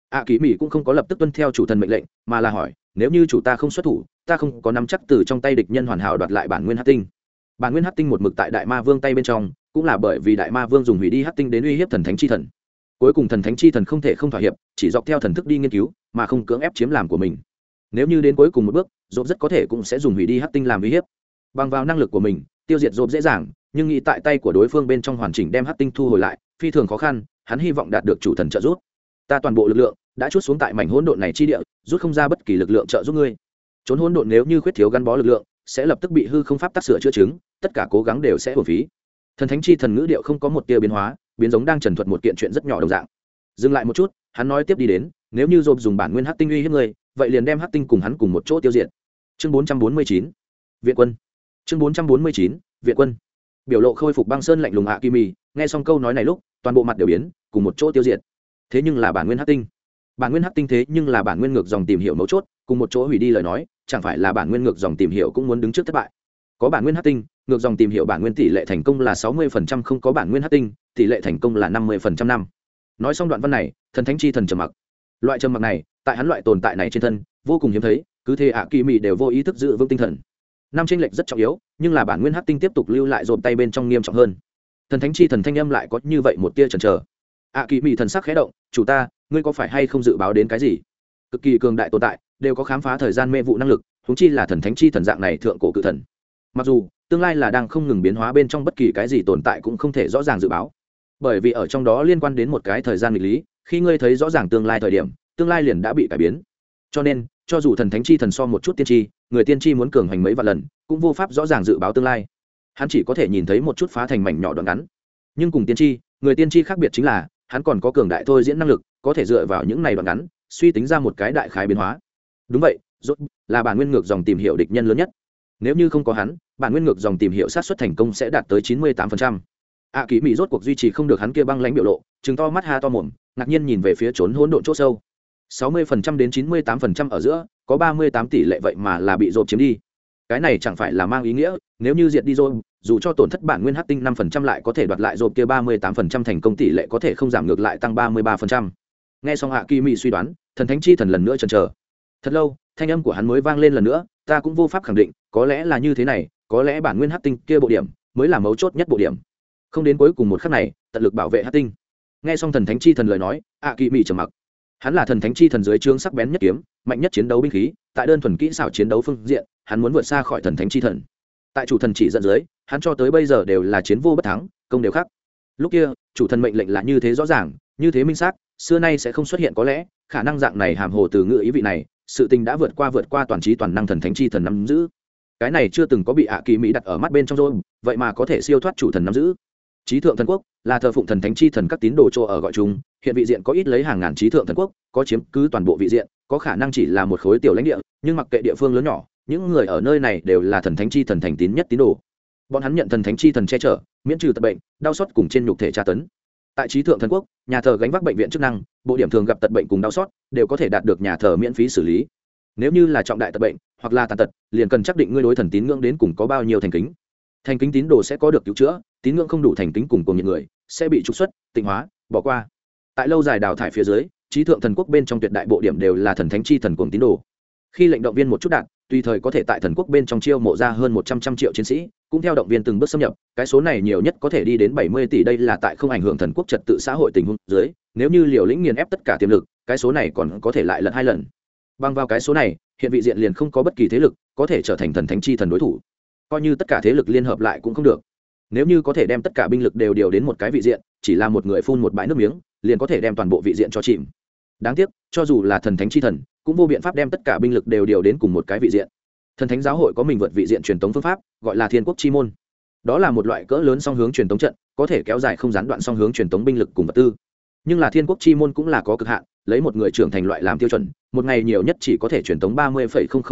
Ạ à, kỳ mỹ cũng không có lập tức tuân theo chủ thần mệnh lệnh mà là hỏi nếu như chủ ta không xuất thủ ta không có nắm chắc từ trong tay địch nhân hoàn hảo đoạt lại bản nguyên hát tinh. Bản nguyên hát tinh một mực tại đại ma vương tay bên trong cũng là bởi vì đại ma vương dùng hủy đi hát tinh đến uy hiếp thần thánh chi thần. Cuối cùng thần thánh chi thần không thể không thỏa hiệp chỉ dọc theo thần thức đi nghiên cứu mà không cưỡng ép chiếm làm của mình. Nếu như đến cuối cùng một bước dốt rất có thể cũng sẽ dùng hủy đi hát tinh làm uy hiếp. Bằng vào năng lực của mình tiêu diệt dốt dễ dàng nhưng nghĩ tại tay của đối phương bên trong hoàn chỉnh đem hắc tinh thu hồi lại, phi thường khó khăn, hắn hy vọng đạt được chủ thần trợ giúp. Ta toàn bộ lực lượng đã chút xuống tại mảnh hỗn độn này chi địa, rút không ra bất kỳ lực lượng trợ giúp ngươi. Trốn hỗn độn nếu như khuyết thiếu gắn bó lực lượng, sẽ lập tức bị hư không pháp tác sửa chữa chứng, tất cả cố gắng đều sẽ hồn phí. Thần thánh chi thần ngữ điệu không có một tia biến hóa, biến giống đang trần thuật một kiện chuyện rất nhỏ đồng dạng. Dừng lại một chút, hắn nói tiếp đi đến, nếu như dồn dùng bản nguyên hắc tinh uy hiếp ngươi, vậy liền đem hắc tinh cùng hắn cùng một chỗ tiêu diệt. Chương bốn trăm bốn mươi chín, viện quân. Chương bốn trăm bốn mươi chín, viện quân biểu lộ khôi phục băng sơn lạnh lùng hạ kim mì, nghe xong câu nói này lúc, toàn bộ mặt đều biến, cùng một chỗ tiêu diệt. Thế nhưng là bản nguyên hắc tinh. Bản nguyên hắc tinh thế nhưng là bản nguyên ngược dòng tìm hiểu mấu chốt, cùng một chỗ hủy đi lời nói, chẳng phải là bản nguyên ngược dòng tìm hiểu cũng muốn đứng trước thất bại. Có bản nguyên hắc tinh, ngược dòng tìm hiểu bản nguyên tỷ lệ thành công là sáu mươi phần trăm, không có bản nguyên hắc tinh, tỷ lệ thành công là năm mươi phần trăm năm. Nói xong đoạn văn này, thần thánh chi thần trầm mặc. Loại trầm mặc này, tại hắn loại tồn tại này trên thân, vô cùng hiếm thấy, cứ thế ạ kỳ mị đều vô ý thức giữ vững tinh thần năm tranh lệch rất trọng yếu, nhưng là bản nguyên hắc tinh tiếp tục lưu lại dồn tay bên trong nghiêm trọng hơn. Thần thánh chi thần thanh âm lại có như vậy một tia chần chờ. Ạ kỳ mị thần sắc khẽ động, chủ ta, ngươi có phải hay không dự báo đến cái gì? Cực kỳ cường đại tồn tại, đều có khám phá thời gian mê vụ năng lực húng chi là thần thánh chi thần dạng này thượng cổ cự thần. Mặc dù, tương lai là đang không ngừng biến hóa bên trong bất kỳ cái gì tồn tại cũng không thể rõ ràng dự báo. Bởi vì ở trong đó liên quan đến một cái thời gian nghịch lý, khi ngươi thấy rõ ràng tương lai thời điểm, tương lai liền đã bị cải biến. Cho nên cho dù thần thánh chi thần so một chút tiên tri người tiên tri muốn cường hành mấy vạn lần, cũng vô pháp rõ ràng dự báo tương lai. Hắn chỉ có thể nhìn thấy một chút phá thành mảnh nhỏ đoạn ngắn. Nhưng cùng tiên tri người tiên tri khác biệt chính là, hắn còn có cường đại thôi diễn năng lực, có thể dựa vào những này đoạn ngắn, suy tính ra một cái đại khái biến hóa. Đúng vậy, rốt là bản nguyên ngược dòng tìm hiểu địch nhân lớn nhất. Nếu như không có hắn, bản nguyên ngược dòng tìm hiểu sát xuất thành công sẽ đạt tới chín mươi tám phần trăm. Ạ kỳ mỹ rốt cuộc duy trì không được hắn kia băng lãnh biểu lộ chứng to mắt ha to mồm, ngạc nhiên nhìn về phía trốn hỗn độn c h ỗ sâu. 60% đến 98% ở giữa, có 38 tỷ lệ vậy mà là bị rộp chiếm đi. Cái này chẳng phải là mang ý nghĩa, nếu như diệt đi rồi, dù cho tổn thất bản nguyên hắc tinh 5% lại có thể đoạt lại rộp kia 38% thành công tỷ lệ có thể không giảm ngược lại tăng 33%. Nghe xong Hạ Kỳ Mị suy đoán, thần thánh chi thần lần nữa chần chờ. Thật lâu, thanh âm của hắn mới vang lên lần nữa, ta cũng vô pháp khẳng định, có lẽ là như thế này, có lẽ bản nguyên hắc tinh kia bộ điểm mới là mấu chốt nhất bộ điểm. Không đến cuối cùng một khắc này, tận lực bảo vệ hắc tinh. Nghe xong thần thánh chi thần lời nói, Hạ Kỳ Mị trầm mặc hắn là thần thánh chi thần dưới trướng sắc bén nhất kiếm, mạnh nhất chiến đấu binh khí, tại đơn thuần kỹ xảo chiến đấu phương diện, hắn muốn vượt xa khỏi thần thánh chi thần. Tại chủ thần chỉ dẫn dưới, hắn cho tới bây giờ đều là chiến vô bất thắng, công đều khác. Lúc kia, chủ thần mệnh lệnh là như thế rõ ràng, như thế minh xác, xưa nay sẽ không xuất hiện có lẽ, khả năng dạng này hàm hồ từ ngữ ý vị này, sự tình đã vượt qua vượt qua toàn trí toàn năng thần thánh chi thần nắm giữ. Cái này chưa từng có bị ạ kỳ mỹ đặt ở mắt bên trong rồi, vậy mà có thể siêu thoát chủ thần nắm giữ trí thượng thần quốc là thờ phụng thần thánh chi thần các tín đồ chỗ ở gọi chúng hiện vị diện có ít lấy hàng ngàn trí thượng thần quốc, có chiếm cứ toàn bộ vị diện, có khả năng chỉ là một khối tiểu lãnh địa, nhưng mặc kệ địa phương lớn nhỏ, những người ở nơi này đều là thần thánh chi thần thành tín nhất tín đồ. Bọn hắn nhận thần thánh chi thần che chở, miễn trừ tật bệnh, đau xót cùng trên nhục thể tra tấn. Tại trí thượng thần quốc, nhà thờ gánh vác bệnh viện chức năng, bộ điểm thường gặp tật bệnh cùng đau xót đều có thể đạt được nhà thờ miễn phí xử lý. Nếu như là trọng đại tật bệnh hoặc là tàn tật, liền cần xác định ngươi đối thần tín ngưỡng đến cùng có bao nhiêu thành kính. Thành kính tín đồ sẽ có được cứu chữa tín ngưỡng không đủ thành tính cùng cùng những người, sẽ bị trục xuất, tịnh hóa, bỏ qua. Tại lâu dài đào thải phía dưới, trí thượng thần quốc bên trong tuyệt đại bộ điểm đều là thần thánh chi thần cùng tín đồ. Khi lệnh động viên một chút đạn, tùy thời có thể tại thần quốc bên trong chiêu mộ ra hơn một trăm trăm triệu chiến sĩ, cũng theo động viên từng bước xâm nhập, cái số này nhiều nhất có thể đi đến bảy mươi tỷ đây là tại không ảnh hưởng thần quốc trật tự xã hội tình huống dưới, nếu như liều lĩnh nghiền ép tất cả tiềm lực, cái số này còn có thể lại lận hai lần. Bằng vào cái số này, hiện vị diện liền không có bất kỳ thế lực có thể trở thành thần thánh chi thần đối thủ. Coi như tất cả thế lực liên hợp lại cũng không được nếu như có thể đem tất cả binh lực đều điều đến một cái vị diện, chỉ là một người phun một bãi nước miếng, liền có thể đem toàn bộ vị diện cho chìm. Đáng tiếc, cho dù là thần thánh chi thần, cũng vô biện pháp đem tất cả binh lực đều điều đến cùng một cái vị diện. Thần thánh giáo hội có mình vượt vị diện truyền thống phương pháp, gọi là thiên quốc chi môn. Đó là một loại cỡ lớn song hướng truyền thống trận, có thể kéo dài không gián đoạn song hướng truyền thống binh lực cùng vật tư. Nhưng là thiên quốc chi môn cũng là có cực hạn, lấy một người trưởng thành loại làm tiêu chuẩn, một ngày nhiều nhất chỉ có thể truyền thống ba mươi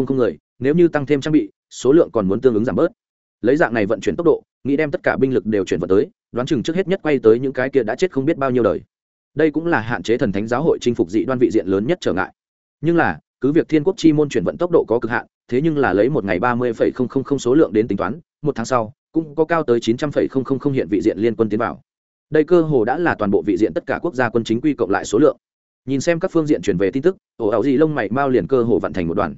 người, nếu như tăng thêm trang bị, số lượng còn muốn tương ứng giảm bớt lấy dạng này vận chuyển tốc độ, nghĩ đem tất cả binh lực đều chuyển vận tới, đoán chừng trước hết nhất quay tới những cái kia đã chết không biết bao nhiêu đời. Đây cũng là hạn chế thần thánh giáo hội chinh phục dị đoan vị diện lớn nhất trở ngại. Nhưng là, cứ việc thiên quốc chi môn chuyển vận tốc độ có cực hạn, thế nhưng là lấy một ngày ba mươi số lượng đến tính toán, một tháng sau, cũng có cao tới chín trăm linh hiện vị diện liên quân tiến vào. Đây cơ hồ đã là toàn bộ vị diện tất cả quốc gia quân chính quy cộng lại số lượng. Nhìn xem các phương diện truyền về tin tức, ổ ảo dị lông mày mao liền cơ hồ vận thành một đoàn.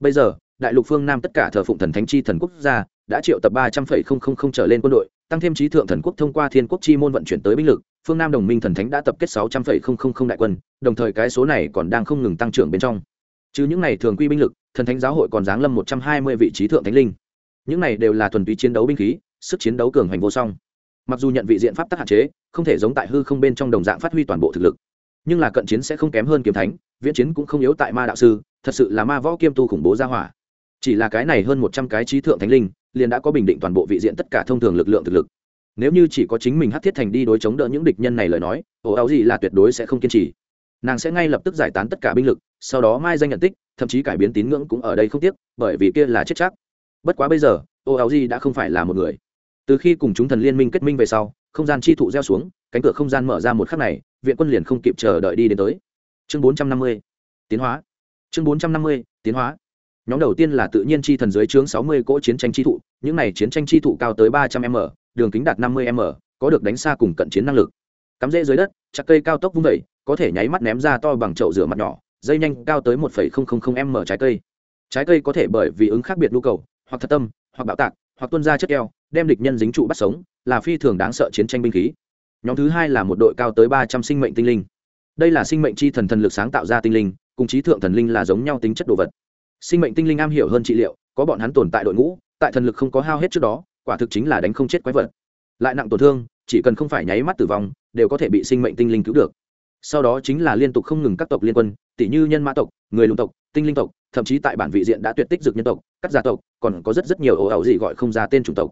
Bây giờ, đại lục phương nam tất cả thờ phụng thần thánh chi thần quốc gia đã triệu tập ba trăm linh trở lên quân đội, tăng thêm trí thượng thần quốc thông qua thiên quốc chi môn vận chuyển tới binh lực, phương nam đồng minh thần thánh đã tập kết sáu trăm linh đại quân, đồng thời cái số này còn đang không ngừng tăng trưởng bên trong. Chứ những này thường quy binh lực, thần thánh giáo hội còn giáng lâm một trăm hai mươi vị trí thượng thánh linh. Những này đều là thuần túy chiến đấu binh khí, sức chiến đấu cường hành vô song. Mặc dù nhận vị diện pháp tắc hạn chế, không thể giống tại hư không bên trong đồng dạng phát huy toàn bộ thực lực. Nhưng là cận chiến sẽ không kém hơn kiếm thánh, viễn chiến cũng không yếu tại ma đạo sư, thật sự là ma võ kiêm tu khủng bố ra hỏa. Chỉ là cái này hơn một trăm cái trí thượng thánh linh liền đã có bình định toàn bộ vị diện tất cả thông thường lực lượng thực lực. Nếu như chỉ có chính mình hát thiết thành đi đối chống đỡ những địch nhân này lời nói, ồ, áo gì là tuyệt đối sẽ không kiên trì. Nàng sẽ ngay lập tức giải tán tất cả binh lực, sau đó mai danh nhận tích, thậm chí cải biến tín ngưỡng cũng ở đây không tiếc, bởi vì kia là chết chắc. Bất quá bây giờ ô áo gì đã không phải là một người. Từ khi cùng chúng thần liên minh kết minh về sau, không gian chi thụ gieo xuống, cánh cửa không gian mở ra một khắc này, viện quân liền không kịp chờ đợi đi đến tới. Chương bốn trăm năm mươi, tiến hóa. Chương bốn trăm năm mươi, tiến hóa nhóm đầu tiên là tự nhiên chi thần dưới chướng sáu mươi cỗ chiến tranh chi thụ, những này chiến tranh chi thụ cao tới ba trăm m, đường kính đạt năm mươi m, có được đánh xa cùng cận chiến năng lực. Cắm rễ dưới đất, chặt cây cao tốc vung vẩy có thể nháy mắt ném ra to bằng chậu rửa mặt nhỏ, dây nhanh cao tới một m trái cây. Trái cây có thể bởi vì ứng khác biệt nhu cầu, hoặc thật tâm, hoặc bạo tạc, hoặc tuân ra chất keo, đem địch nhân dính trụ bắt sống, là phi thường đáng sợ chiến tranh binh khí. Nhóm thứ hai là một đội cao tới ba trăm sinh mệnh tinh linh. Đây là sinh mệnh chi thần thần lực sáng tạo ra tinh linh, cùng trí thượng thần linh là giống nhau tính chất đồ vật sinh mệnh tinh linh am hiểu hơn trị liệu, có bọn hắn tồn tại đội ngũ, tại thần lực không có hao hết trước đó, quả thực chính là đánh không chết quái vật. Lại nặng tổn thương, chỉ cần không phải nháy mắt tử vong, đều có thể bị sinh mệnh tinh linh cứu được. Sau đó chính là liên tục không ngừng các tộc liên quân tỷ như nhân mã tộc, người lùng tộc, tinh linh tộc, thậm chí tại bản vị diện đã tuyệt tích dược nhân tộc các gia tộc, còn có rất rất nhiều ổ ảo gì gọi không ra tên chủng tộc.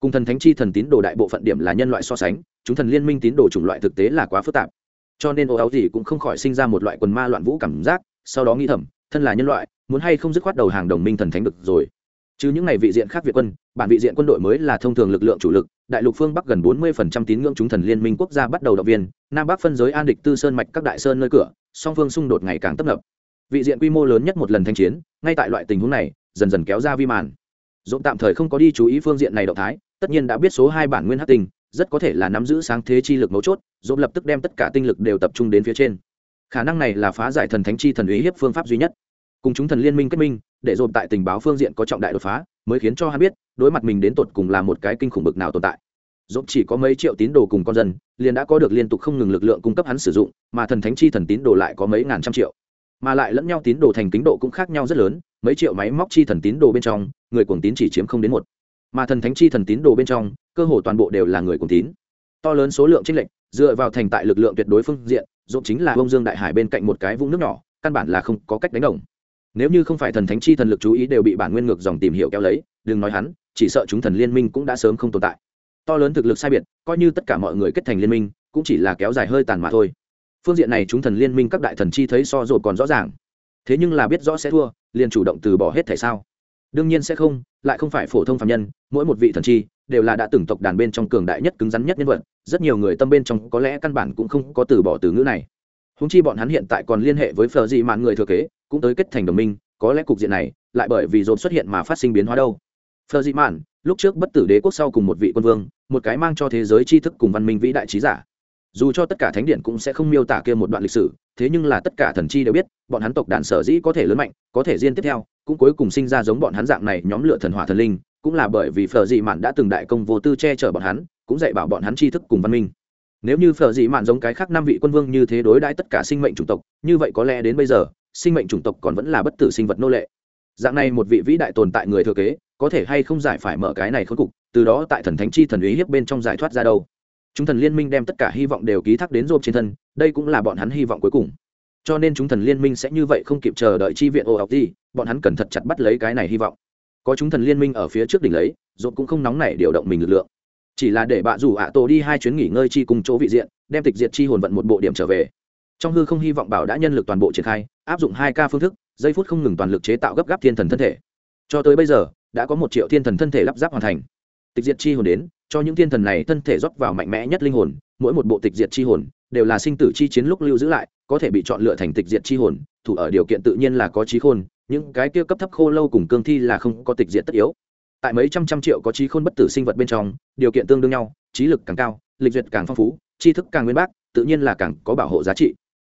Cùng thần thánh chi thần tín đồ đại bộ phận điểm là nhân loại so sánh, chúng thần liên minh tín đồ chủng loại thực tế là quá phức tạp. Cho nên ổ ảo gì cũng không khỏi sinh ra một loại quần ma loạn vũ cảm giác, sau đó nghĩ thầm thân là nhân loại, muốn hay không dứt khoát đầu hàng đồng minh thần thánh được rồi. Chứ những ngày vị diện khác việt quân, bản vị diện quân đội mới là thông thường lực lượng chủ lực, đại lục phương bắc gần bốn mươi tín ngưỡng chúng thần liên minh quốc gia bắt đầu động viên, nam bắc phân giới an địch tư sơn mạch các đại sơn nơi cửa, song phương xung đột ngày càng tấp nập. Vị diện quy mô lớn nhất một lần thanh chiến, ngay tại loại tình huống này, dần dần kéo ra vi màn. Dũng tạm thời không có đi chú ý phương diện này động thái, tất nhiên đã biết số hai bản nguyên hát tinh, rất có thể là nắm giữ sáng thế chi lực mấu chốt, dũng lập tức đem tất cả tinh lực đều tập trung đến phía trên khả năng này là phá giải thần thánh chi thần ý hiếp phương pháp duy nhất. Cùng chúng thần liên minh kết minh, để dồn tại tình báo phương diện có trọng đại đột phá, mới khiến cho hắn biết, đối mặt mình đến tột cùng là một cái kinh khủng bực nào tồn tại. Dồn chỉ có mấy triệu tín đồ cùng con dân, liền đã có được liên tục không ngừng lực lượng cung cấp hắn sử dụng, mà thần thánh chi thần tín đồ lại có mấy ngàn trăm triệu. Mà lại lẫn nhau tín đồ thành tín độ cũng khác nhau rất lớn, mấy triệu máy móc chi thần tín đồ bên trong, người cuồng tín chỉ chiếm không đến một. Mà thần thánh chi thần tín đồ bên trong, cơ hồ toàn bộ đều là người cuồng tín. To lớn số lượng trích lệnh dựa vào thành tại lực lượng tuyệt đối phương diện rộn chính là bông dương đại hải bên cạnh một cái vũng nước nhỏ, căn bản là không có cách đánh đồng. Nếu như không phải thần thánh chi thần lực chú ý đều bị bản nguyên ngược dòng tìm hiểu kéo lấy, đừng nói hắn, chỉ sợ chúng thần liên minh cũng đã sớm không tồn tại. To lớn thực lực sai biệt, coi như tất cả mọi người kết thành liên minh, cũng chỉ là kéo dài hơi tàn mà thôi. Phương diện này chúng thần liên minh các đại thần chi thấy so rộn còn rõ ràng. Thế nhưng là biết rõ sẽ thua, liền chủ động từ bỏ hết thể sao? Đương nhiên sẽ không, lại không phải phổ thông phạm nhân, mỗi một vị thần chi đều là đã từng tộc đàn bên trong cường đại nhất cứng rắn nhất nhân vật, rất nhiều người tâm bên trong có lẽ căn bản cũng không có từ bỏ từ ngữ này. Húng chi bọn hắn hiện tại còn liên hệ với phờ gì mạn người thừa kế, cũng tới kết thành đồng minh, có lẽ cục diện này lại bởi vì dồn xuất hiện mà phát sinh biến hóa đâu. Phờ dị mạn, lúc trước bất tử đế quốc sau cùng một vị quân vương, một cái mang cho thế giới tri thức cùng văn minh vĩ đại trí giả. Dù cho tất cả thánh điện cũng sẽ không miêu tả kia một đoạn lịch sử, thế nhưng là tất cả thần chi đều biết, bọn hắn tộc đàn sở dĩ có thể lớn mạnh, có thể riêng tiếp theo, cũng cuối cùng sinh ra giống bọn hắn dạng này nhóm lửa thần hỏa thần linh cũng là bởi vì phở dị mạn đã từng đại công vô tư che chở bọn hắn cũng dạy bảo bọn hắn tri thức cùng văn minh. Nếu như phở dị mạn giống cái khác năm vị quân vương như thế đối đãi tất cả sinh mệnh chủng tộc như vậy có lẽ đến bây giờ sinh mệnh chủng tộc còn vẫn là bất tử sinh vật nô lệ. Dạng này một vị vĩ đại tồn tại người thừa kế có thể hay không giải phải mở cái này khốn cục từ đó tại thần thánh chi thần ý hiếp bên trong giải thoát ra đâu. Chúng thần liên minh đem tất cả hy vọng đều ký thác đến rộp trên thân đây cũng là bọn hắn hy vọng cuối cùng. Cho nên chúng thần liên minh sẽ như vậy không kịp chờ đợi chi viện ô học gì, bọn hắn cần thật chặt bắt lấy cái này hy vọng có chúng thần liên minh ở phía trước đỉnh lấy dồn cũng không nóng nảy điều động mình lực lượng. Chỉ là để bạ rủ ạ tổ đi hai chuyến nghỉ ngơi chi cùng chỗ vị diện, đem tịch diệt chi hồn vận một bộ điểm trở về. Trong hư không hy vọng bảo đã nhân lực toàn bộ triển khai, áp dụng hai ca phương thức, giây phút không ngừng toàn lực chế tạo gấp gáp thiên thần thân thể. Cho tới bây giờ, đã có một triệu thiên thần thân thể lắp ráp hoàn thành. Tịch diệt chi hồn đến, cho những thiên thần này thân thể rót vào mạnh mẽ nhất linh hồn, mỗi một bộ tịch diệt chi hồn đều là sinh tử chi chiến lúc lưu giữ lại, có thể bị chọn lựa thành tịch diệt chi hồn, thủ ở điều kiện tự nhiên là có trí khôn những cái kia cấp thấp khô lâu cùng cương thi là không có tịch diệt tất yếu. Tại mấy trăm trăm triệu có trí khôn bất tử sinh vật bên trong, điều kiện tương đương nhau, trí lực càng cao, lịch duyệt càng phong phú, tri thức càng nguyên bác, tự nhiên là càng có bảo hộ giá trị.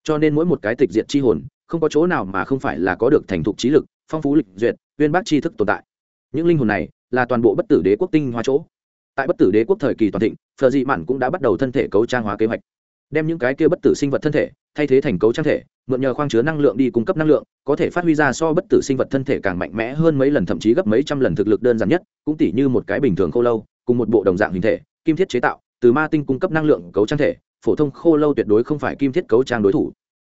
Cho nên mỗi một cái tịch diệt chi hồn, không có chỗ nào mà không phải là có được thành thục trí lực, phong phú lịch duyệt, nguyên bác tri thức tồn tại. Những linh hồn này là toàn bộ bất tử đế quốc tinh hoa chỗ. Tại bất tử đế quốc thời kỳ toàn thịnh, phờ dị mạn cũng đã bắt đầu thân thể cấu trang hóa kế hoạch đem những cái kia bất tử sinh vật thân thể, thay thế thành cấu trang thể, mượn nhờ khoang chứa năng lượng đi cung cấp năng lượng, có thể phát huy ra so bất tử sinh vật thân thể càng mạnh mẽ hơn mấy lần, thậm chí gấp mấy trăm lần thực lực đơn giản nhất, cũng tỷ như một cái bình thường khô lâu, cùng một bộ đồng dạng hình thể, kim thiết chế tạo, từ ma tinh cung cấp năng lượng cấu trang thể, phổ thông khô lâu tuyệt đối không phải kim thiết cấu trang đối thủ,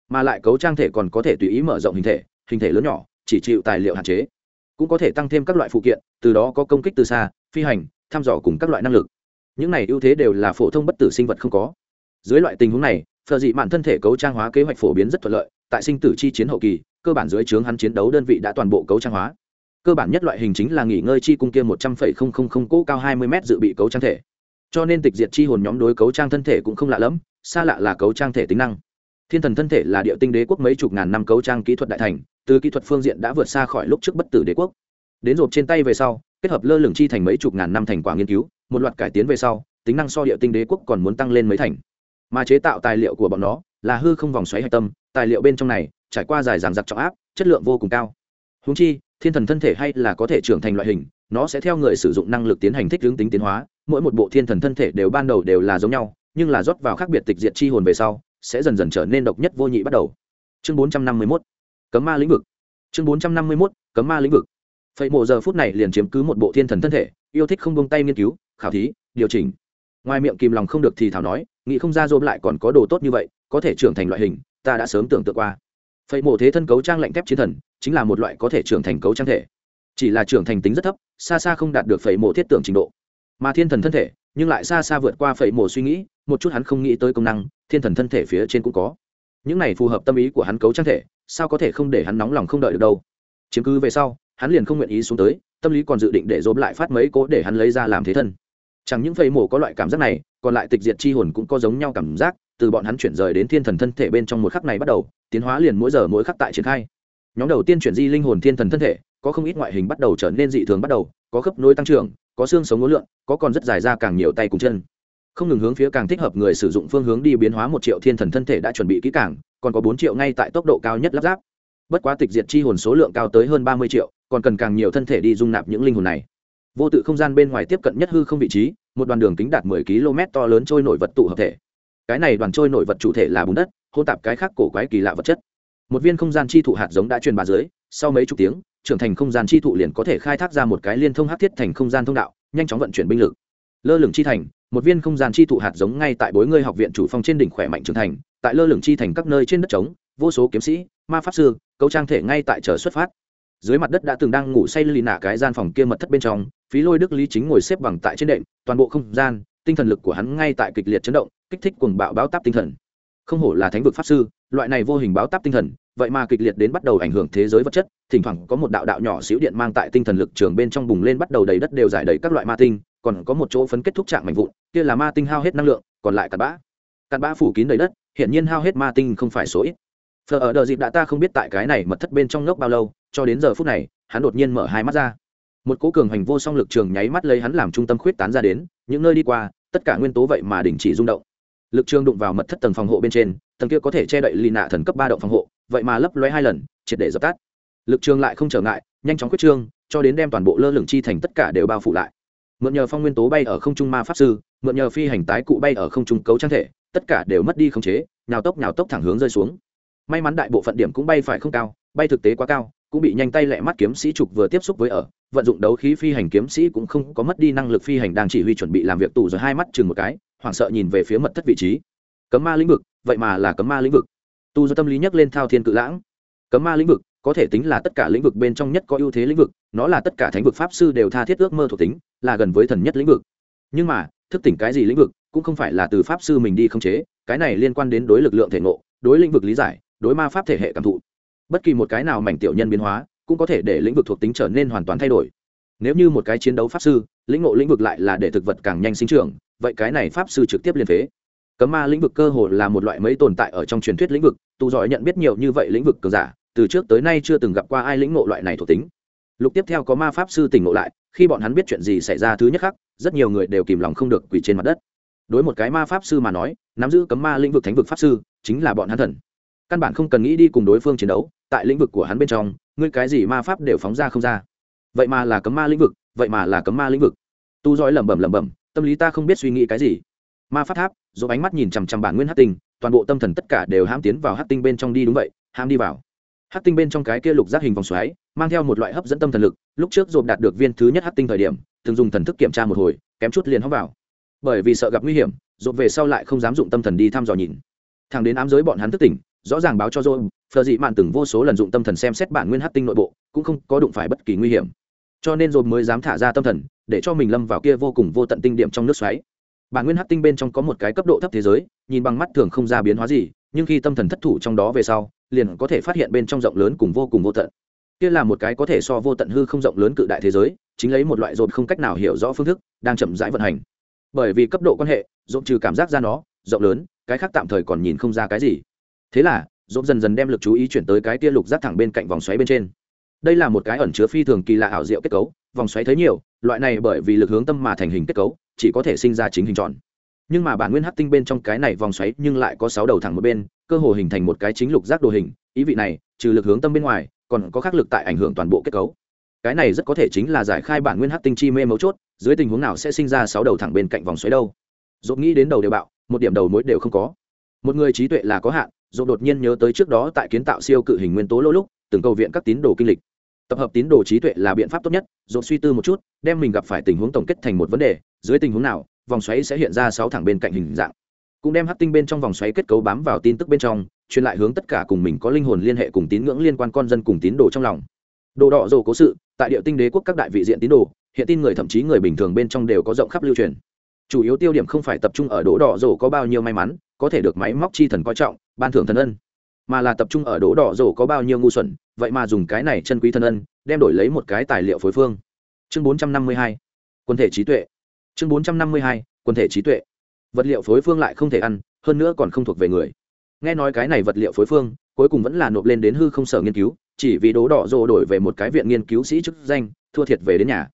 mà lại cấu trang thể còn có thể tùy ý mở rộng hình thể hình thể lớn nhỏ, chỉ chịu tài liệu hạn chế, cũng có thể tăng thêm các loại phụ kiện, từ đó có công kích từ xa, phi hành, thăm dò cùng các loại năng lực. Những này ưu thế đều là phổ thông bất tử sinh vật không có dưới loại tình huống này phờ dị mạn thân thể cấu trang hóa kế hoạch phổ biến rất thuận lợi, tại sinh tử chi chiến hậu kỳ, cơ bản dưới trướng hắn chiến đấu đơn vị đã toàn bộ cấu trang hóa. Cơ bản nhất loại hình chính là nghỉ ngơi chi cung kia một trăm phẩy không không không cỗ cao hai mươi m dự bị cấu trang thể. Cho nên tịch diệt chi hồn nhóm đối cấu trang thân thể cũng không lạ lẫm, xa lạ là cấu trang thể tính năng. Thiên thần thân thể là địa tinh đế quốc mấy chục ngàn năm cấu trang kỹ thuật đại thành, từ kỹ thuật phương diện đã vượt xa khỏi lúc trước bất tử đế quốc. Đến rộp trên tay về sau, kết hợp lơ lửng chi thành mấy chục ngàn năm thành quả nghiên cứu, một loạt cải tiến về sau, tính năng so địa tinh đế quốc còn muốn tăng lên mấy thành mà chế tạo tài liệu của bọn nó là hư không vòng xoáy hạch tâm, tài liệu bên trong này trải qua dài dàng giặc trọng áp, chất lượng vô cùng cao. Húng chi, thiên thần thân thể hay là có thể trưởng thành loại hình, nó sẽ theo người sử dụng năng lực tiến hành thích hướng tính tiến hóa, mỗi một bộ thiên thần thân thể đều ban đầu đều là giống nhau, nhưng là rót vào khác biệt tịch diệt chi hồn về sau, sẽ dần dần trở nên độc nhất vô nhị bắt đầu. Chương bốn trăm năm mươi 451 cấm ma lĩnh vực. Chương bốn trăm năm mươi 451 cấm ma lĩnh vực. Phẩy mộ giờ phút này liền chiếm cứ một bộ thiên thần thân thể, yêu thích không bông tay nghiên cứu, khảo thí, điều chỉnh. Ngoài miệng kìm lòng không được thì thảo nói nghĩ không ra dôm lại còn có đồ tốt như vậy, có thể trưởng thành loại hình, ta đã sớm tưởng tượng qua. Phẩy mộ thế thân cấu trang lạnh thép chiến thần, chính là một loại có thể trưởng thành cấu trang thể. Chỉ là trưởng thành tính rất thấp, xa xa không đạt được phẩy mộ thiết tưởng trình độ. Mà thiên thần thân thể, nhưng lại xa xa vượt qua phẩy mộ suy nghĩ, một chút hắn không nghĩ tới công năng, thiên thần thân thể phía trên cũng có. Những này phù hợp tâm ý của hắn cấu trang thể, sao có thể không để hắn nóng lòng không đợi được đâu? Chiếm cứ về sau, hắn liền không nguyện ý xuống tới, tâm lý còn dự định để dồn lại phát mấy cố để hắn lấy ra làm thế thân. Chẳng những phẩy mổ có loại cảm giác này còn lại tịch diệt chi hồn cũng có giống nhau cảm giác, từ bọn hắn chuyển rời đến thiên thần thân thể bên trong một khắc này bắt đầu, tiến hóa liền mỗi giờ mỗi khắc tại triển khai. Nhóm đầu tiên chuyển di linh hồn thiên thần thân thể, có không ít ngoại hình bắt đầu trở nên dị thường bắt đầu, có khớp nối tăng trưởng, có xương sống ngối lượng có còn rất dài ra càng nhiều tay cùng chân. Không ngừng hướng phía càng thích hợp người sử dụng phương hướng đi biến hóa một triệu thiên thần thân thể đã chuẩn bị kỹ càng, còn có bốn triệu ngay tại tốc độ cao nhất lắp ráp. Bất quá tịch diệt chi hồn số lượng cao tới hơn ba mươi triệu, còn cần càng nhiều thân thể đi dung nạp những linh hồn này vô tự không gian bên ngoài tiếp cận nhất hư không vị trí, một đoàn đường kính đạt mười km to lớn trôi nổi vật tụ hợp thể. Cái này đoàn trôi nổi vật chủ thể là bùn đất hô tạp cái khác cổ quái kỳ lạ vật chất. Một viên không gian chi thụ hạt giống đã truyền bà dưới, sau mấy chục tiếng, trưởng thành không gian chi thụ liền có thể khai thác ra một cái liên thông hát thiết thành không gian thông đạo, nhanh chóng vận chuyển binh lực. Lơ lửng chi thành, một viên không gian chi thụ hạt giống ngay tại bối ngươi học viện chủ phong trên đỉnh khỏe mạnh trưởng thành, tại lơ lửng chi thành các nơi trên đất trống, vô số kiếm sĩ, ma pháp sư, cấu trang thể ngay tại chờ xuất phát dưới mặt đất đã từng đang ngủ say lì nạ cái gian phòng kia mật thất bên trong, phí lôi đức lý chính ngồi xếp bằng tại trên đệm, toàn bộ không gian, tinh thần lực của hắn ngay tại kịch liệt chấn động, kích thích cuồng bạo báo táp tinh thần. Không hổ là thánh vực pháp sư, loại này vô hình báo táp tinh thần, vậy mà kịch liệt đến bắt đầu ảnh hưởng thế giới vật chất, thỉnh thoảng có một đạo đạo nhỏ xíu điện mang tại tinh thần lực trường bên trong bùng lên bắt đầu đầy đất đều giải đầy các loại ma tinh, còn có một chỗ phấn kết thúc trạng mạnh vụn, kia là ma tinh hao hết năng lượng, còn lại cặn bã. Cặn bã phủ kín đầy đất hiện nhiên hao hết ma tinh không phải số ít. Phờ ở đợt dịp đã ta không biết tại cái này mật thất bên trong ngốc bao lâu cho đến giờ phút này, hắn đột nhiên mở hai mắt ra. Một cố cường hành vô song lực trường nháy mắt lấy hắn làm trung tâm khuyết tán ra đến, những nơi đi qua, tất cả nguyên tố vậy mà đình chỉ rung động. Lực trường đụng vào mật thất tầng phòng hộ bên trên, tầng kia có thể che đậy lì nạ thần cấp ba động phòng hộ, vậy mà lấp lóe hai lần, triệt để dập tắt. Lực trường lại không trở ngại, nhanh chóng quyết trương, cho đến đem toàn bộ lơ lửng chi thành tất cả đều bao phủ lại. Mượn nhờ phong nguyên tố bay ở không trung ma pháp sư, mượn nhờ phi hành tái cụ bay ở không trung cấu trang thể, tất cả đều mất đi khống chế, nhào tốc nhào tốc thẳng hướng rơi xuống. May mắn đại bộ phận điểm cũng bay phải không cao, bay thực tế quá cao cũng bị nhanh tay lẹ mắt kiếm sĩ trục vừa tiếp xúc với ở, vận dụng đấu khí phi hành kiếm sĩ cũng không có mất đi năng lực phi hành đang chỉ huy chuẩn bị làm việc tù rồi hai mắt chừng một cái, hoảng sợ nhìn về phía mật thất vị trí. Cấm ma lĩnh vực, vậy mà là cấm ma lĩnh vực. Tu do tâm lý nhắc lên thao thiên cự lãng. Cấm ma lĩnh vực, có thể tính là tất cả lĩnh vực bên trong nhất có ưu thế lĩnh vực, nó là tất cả thánh vực pháp sư đều tha thiết ước mơ thuộc tính, là gần với thần nhất lĩnh vực. Nhưng mà, thức tỉnh cái gì lĩnh vực, cũng không phải là từ pháp sư mình đi khống chế, cái này liên quan đến đối lực lượng thể ngộ, đối lĩnh vực lý giải, đối ma pháp thể hệ cảm thụ bất kỳ một cái nào mảnh tiểu nhân biến hóa cũng có thể để lĩnh vực thuộc tính trở nên hoàn toàn thay đổi. Nếu như một cái chiến đấu pháp sư lĩnh ngộ lĩnh vực lại là để thực vật càng nhanh sinh trưởng vậy cái này pháp sư trực tiếp liên phế. Cấm ma lĩnh vực cơ hồ là một loại mấy tồn tại ở trong truyền thuyết lĩnh vực tu giỏi nhận biết nhiều như vậy lĩnh vực cường giả từ trước tới nay chưa từng gặp qua ai lĩnh ngộ loại này thuộc tính. Lục tiếp theo có ma pháp sư tỉnh ngộ lại khi bọn hắn biết chuyện gì xảy ra thứ nhất khác, rất nhiều người đều kìm lòng không được quỳ trên mặt đất. Đối một cái ma pháp sư mà nói nắm giữ cấm ma lĩnh vực thánh vực pháp sư chính là bọn hắn thần. Căn bản không cần nghĩ đi cùng đối phương chiến đấu tại lĩnh vực của hắn bên trong, ngươi cái gì ma pháp đều phóng ra không ra. Vậy mà là cấm ma lĩnh vực, vậy mà là cấm ma lĩnh vực. Tu dõi lẩm bẩm lẩm bẩm, tâm lý ta không biết suy nghĩ cái gì. Ma pháp tháp dỗ ánh mắt nhìn chằm chằm bản nguyên hát tinh, toàn bộ tâm thần tất cả đều hãm tiến vào hát tinh bên trong đi đúng vậy, hãm đi vào. Hát tinh bên trong cái kia lục giác hình vòng xoáy, mang theo một loại hấp dẫn tâm thần lực, lúc trước dồn đạt được viên thứ nhất hát tinh thời điểm thường dùng thần thức kiểm tra một hồi, kém chút liền hóc vào. Bởi vì sợ gặp nguy hiểm dồn về sau lại không dám dụng tâm thần đi thăm dò nhìn. Thằng đến ám giới bọn hắn thức tỉnh rõ ràng báo cho john phờ dị mạn từng vô số lần dụng tâm thần xem xét bản nguyên hát tinh nội bộ, cũng không có đụng phải bất kỳ nguy hiểm. Cho nên dồn mới dám thả ra tâm thần, để cho mình lâm vào kia vô cùng vô tận tinh điểm trong nước xoáy. Bản nguyên hát tinh bên trong có một cái cấp độ thấp thế giới, nhìn bằng mắt thường không ra biến hóa gì, nhưng khi tâm thần thất thủ trong đó về sau, liền có thể phát hiện bên trong rộng lớn cùng vô cùng vô tận. Kia là một cái có thể so vô tận hư không rộng lớn cự đại thế giới, chính lấy một loại rộn không cách nào hiểu rõ phương thức, đang chậm rãi vận hành. Bởi vì cấp độ quan hệ rộn trừ cảm giác ra nó rộng lớn, cái khác tạm thời còn nhìn không ra cái gì thế là rộn dần dần đem lực chú ý chuyển tới cái tia lục rác thẳng bên cạnh vòng xoáy bên trên. Đây là một cái ẩn chứa phi thường kỳ lạ ảo diệu kết cấu, vòng xoáy thấy nhiều, loại này bởi vì lực hướng tâm mà thành hình kết cấu, chỉ có thể sinh ra chính hình tròn. Nhưng mà bản nguyên hắc tinh bên trong cái này vòng xoáy nhưng lại có sáu đầu thẳng một bên, cơ hồ hình thành một cái chính lục giác đồ hình, ý vị này, trừ lực hướng tâm bên ngoài, còn có khắc lực tại ảnh hưởng toàn bộ kết cấu. Cái này rất có thể chính là giải khai bản nguyên hắc tinh chi mê mấu chốt, dưới tình huống nào sẽ sinh ra sáu đầu thẳng bên cạnh vòng xoáy đâu? Dốt nghĩ đến đầu đều bạo, một điểm đầu mối đều không có một người trí tuệ là có hạn dốt đột nhiên nhớ tới trước đó tại kiến tạo siêu cự hình nguyên tố lỗ lúc, từng cầu viện các tín đồ kinh lịch. Tập hợp tín đồ trí tuệ là biện pháp tốt nhất dốt suy tư một chút, đem mình gặp phải tình huống tổng kết thành một vấn đề, dưới tình huống nào, vòng xoáy sẽ hiện ra sáu thẳng bên cạnh hình dạng. Cũng đem hắc tinh bên trong vòng xoáy kết cấu bám vào tin tức bên trong, truyền lại hướng tất cả cùng mình có linh hồn liên hệ cùng tín ngưỡng liên quan con dân cùng tín đồ trong lòng. Đồ đỏ rồ cố sự, tại địa tinh đế quốc các đại vị diện tín đồ, hiện tin người thậm chí người bình thường bên trong đều có rộng khắp lưu truyền chủ yếu tiêu điểm không phải tập trung ở đỗ đỏ rổ có bao nhiêu may mắn, có thể được máy móc chi thần coi trọng, ban thưởng thần ân, mà là tập trung ở đỗ đỏ rổ có bao nhiêu ngu xuẩn, vậy mà dùng cái này chân quý thần ân, đem đổi lấy một cái tài liệu phối phương. Chương bốn trăm năm mươi hai, quân thể trí tuệ. Chương bốn trăm năm mươi hai, quân thể trí tuệ. Vật liệu phối phương lại không thể ăn, hơn nữa còn không thuộc về người. Nghe nói cái này vật liệu phối phương, cuối cùng vẫn là nộp lên đến hư không sở nghiên cứu, chỉ vì đố đỏ rồ đổi về một cái viện nghiên cứu sĩ chức danh, thua thiệt về đến nhà.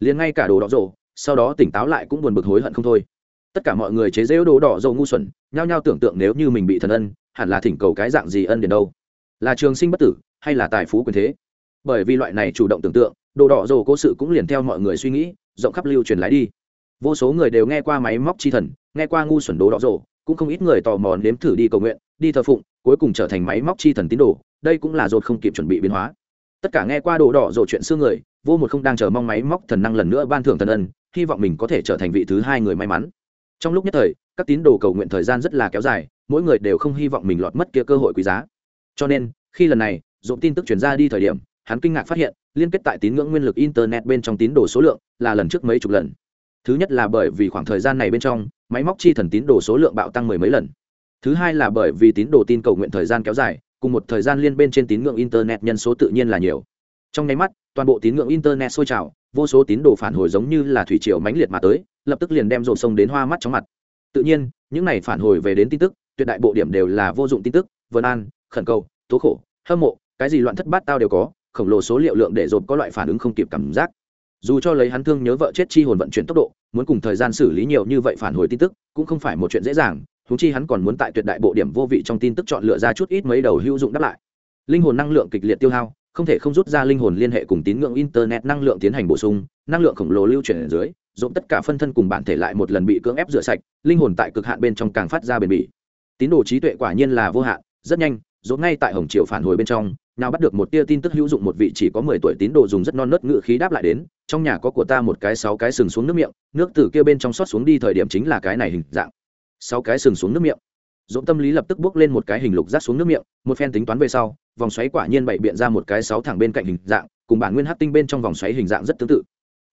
Liền ngay cả đồ đỏ rồ sau đó tỉnh táo lại cũng buồn bực hối hận không thôi. Tất cả mọi người chế giễu đồ đỏ dầu ngu xuẩn, nhao nhao tưởng tượng nếu như mình bị thần ân, hẳn là thỉnh cầu cái dạng gì ân điền đâu? Là trường sinh bất tử hay là tài phú quyền thế? Bởi vì loại này chủ động tưởng tượng, đồ đỏ dầu cố sự cũng liền theo mọi người suy nghĩ, rộng khắp lưu truyền lái đi. Vô số người đều nghe qua máy móc chi thần, nghe qua ngu xuẩn đồ đỏ dầu, cũng không ít người tò mò nếm thử đi cầu nguyện, đi thờ phụng, cuối cùng trở thành máy móc chi thần tín đồ, đây cũng là dột không kịp chuẩn bị biến hóa. Tất cả nghe qua đồ đỏ rồ chuyện xưa người, vô một không đang chờ mong máy móc thần năng lần nữa ban thưởng thần ân hy vọng mình có thể trở thành vị thứ hai người may mắn. Trong lúc nhất thời, các tín đồ cầu nguyện thời gian rất là kéo dài, mỗi người đều không hy vọng mình lọt mất kia cơ hội quý giá. Cho nên, khi lần này dồn tin tức chuyển ra đi thời điểm, hắn kinh ngạc phát hiện, liên kết tại tín ngưỡng nguyên lực internet bên trong tín đồ số lượng là lần trước mấy chục lần. Thứ nhất là bởi vì khoảng thời gian này bên trong, máy móc chi thần tín đồ số lượng bạo tăng mười mấy lần. Thứ hai là bởi vì tín đồ tin cầu nguyện thời gian kéo dài, cùng một thời gian liên bên trên tín ngưỡng internet nhân số tự nhiên là nhiều. Trong nháy mắt, toàn bộ tín ngưỡng internet sôi trào vô số tín đồ phản hồi giống như là thủy triều mãnh liệt mà tới, lập tức liền đem dồn sông đến hoa mắt chóng mặt. Tự nhiên, những này phản hồi về đến tin tức, tuyệt đại bộ điểm đều là vô dụng tin tức, vân an, khẩn cầu, tố khổ, hâm mộ, cái gì loạn thất bát tao đều có, khổng lồ số liệu lượng để dồn có loại phản ứng không kịp cảm giác. Dù cho lấy hắn thương nhớ vợ chết chi hồn vận chuyển tốc độ, muốn cùng thời gian xử lý nhiều như vậy phản hồi tin tức, cũng không phải một chuyện dễ dàng thú chi hắn còn muốn tại tuyệt đại bộ điểm vô vị trong tin tức chọn lựa ra chút ít mấy đầu hữu dụng đáp lại. Linh hồn năng lượng kịch liệt tiêu hao không thể không rút ra linh hồn liên hệ cùng tín ngưỡng internet năng lượng tiến hành bổ sung, năng lượng khổng lồ lưu chuyển ở dưới, dồn tất cả phân thân cùng bản thể lại một lần bị cưỡng ép rửa sạch, linh hồn tại cực hạn bên trong càng phát ra bền bỉ. Tín đồ trí tuệ quả nhiên là vô hạn, rất nhanh, dồn ngay tại hồng triều phản hồi bên trong, nào bắt được một tia tin tức hữu dụng một vị chỉ có mười tuổi tín đồ dùng rất non nớt ngự khí đáp lại đến, trong nhà có của ta một cái sáu cái sừng xuống nước miệng, nước từ kia bên trong xót xuống đi thời điểm chính là cái này hình dạng. Sáu cái sừng xuống nước miệng dũng tâm lý lập tức bước lên một cái hình lục rác xuống nước miệng, một phen tính toán về sau, vòng xoáy quả nhiên bậy biện ra một cái sáu thẳng bên cạnh hình dạng, cùng bản nguyên hát tinh bên trong vòng xoáy hình dạng rất tương tự.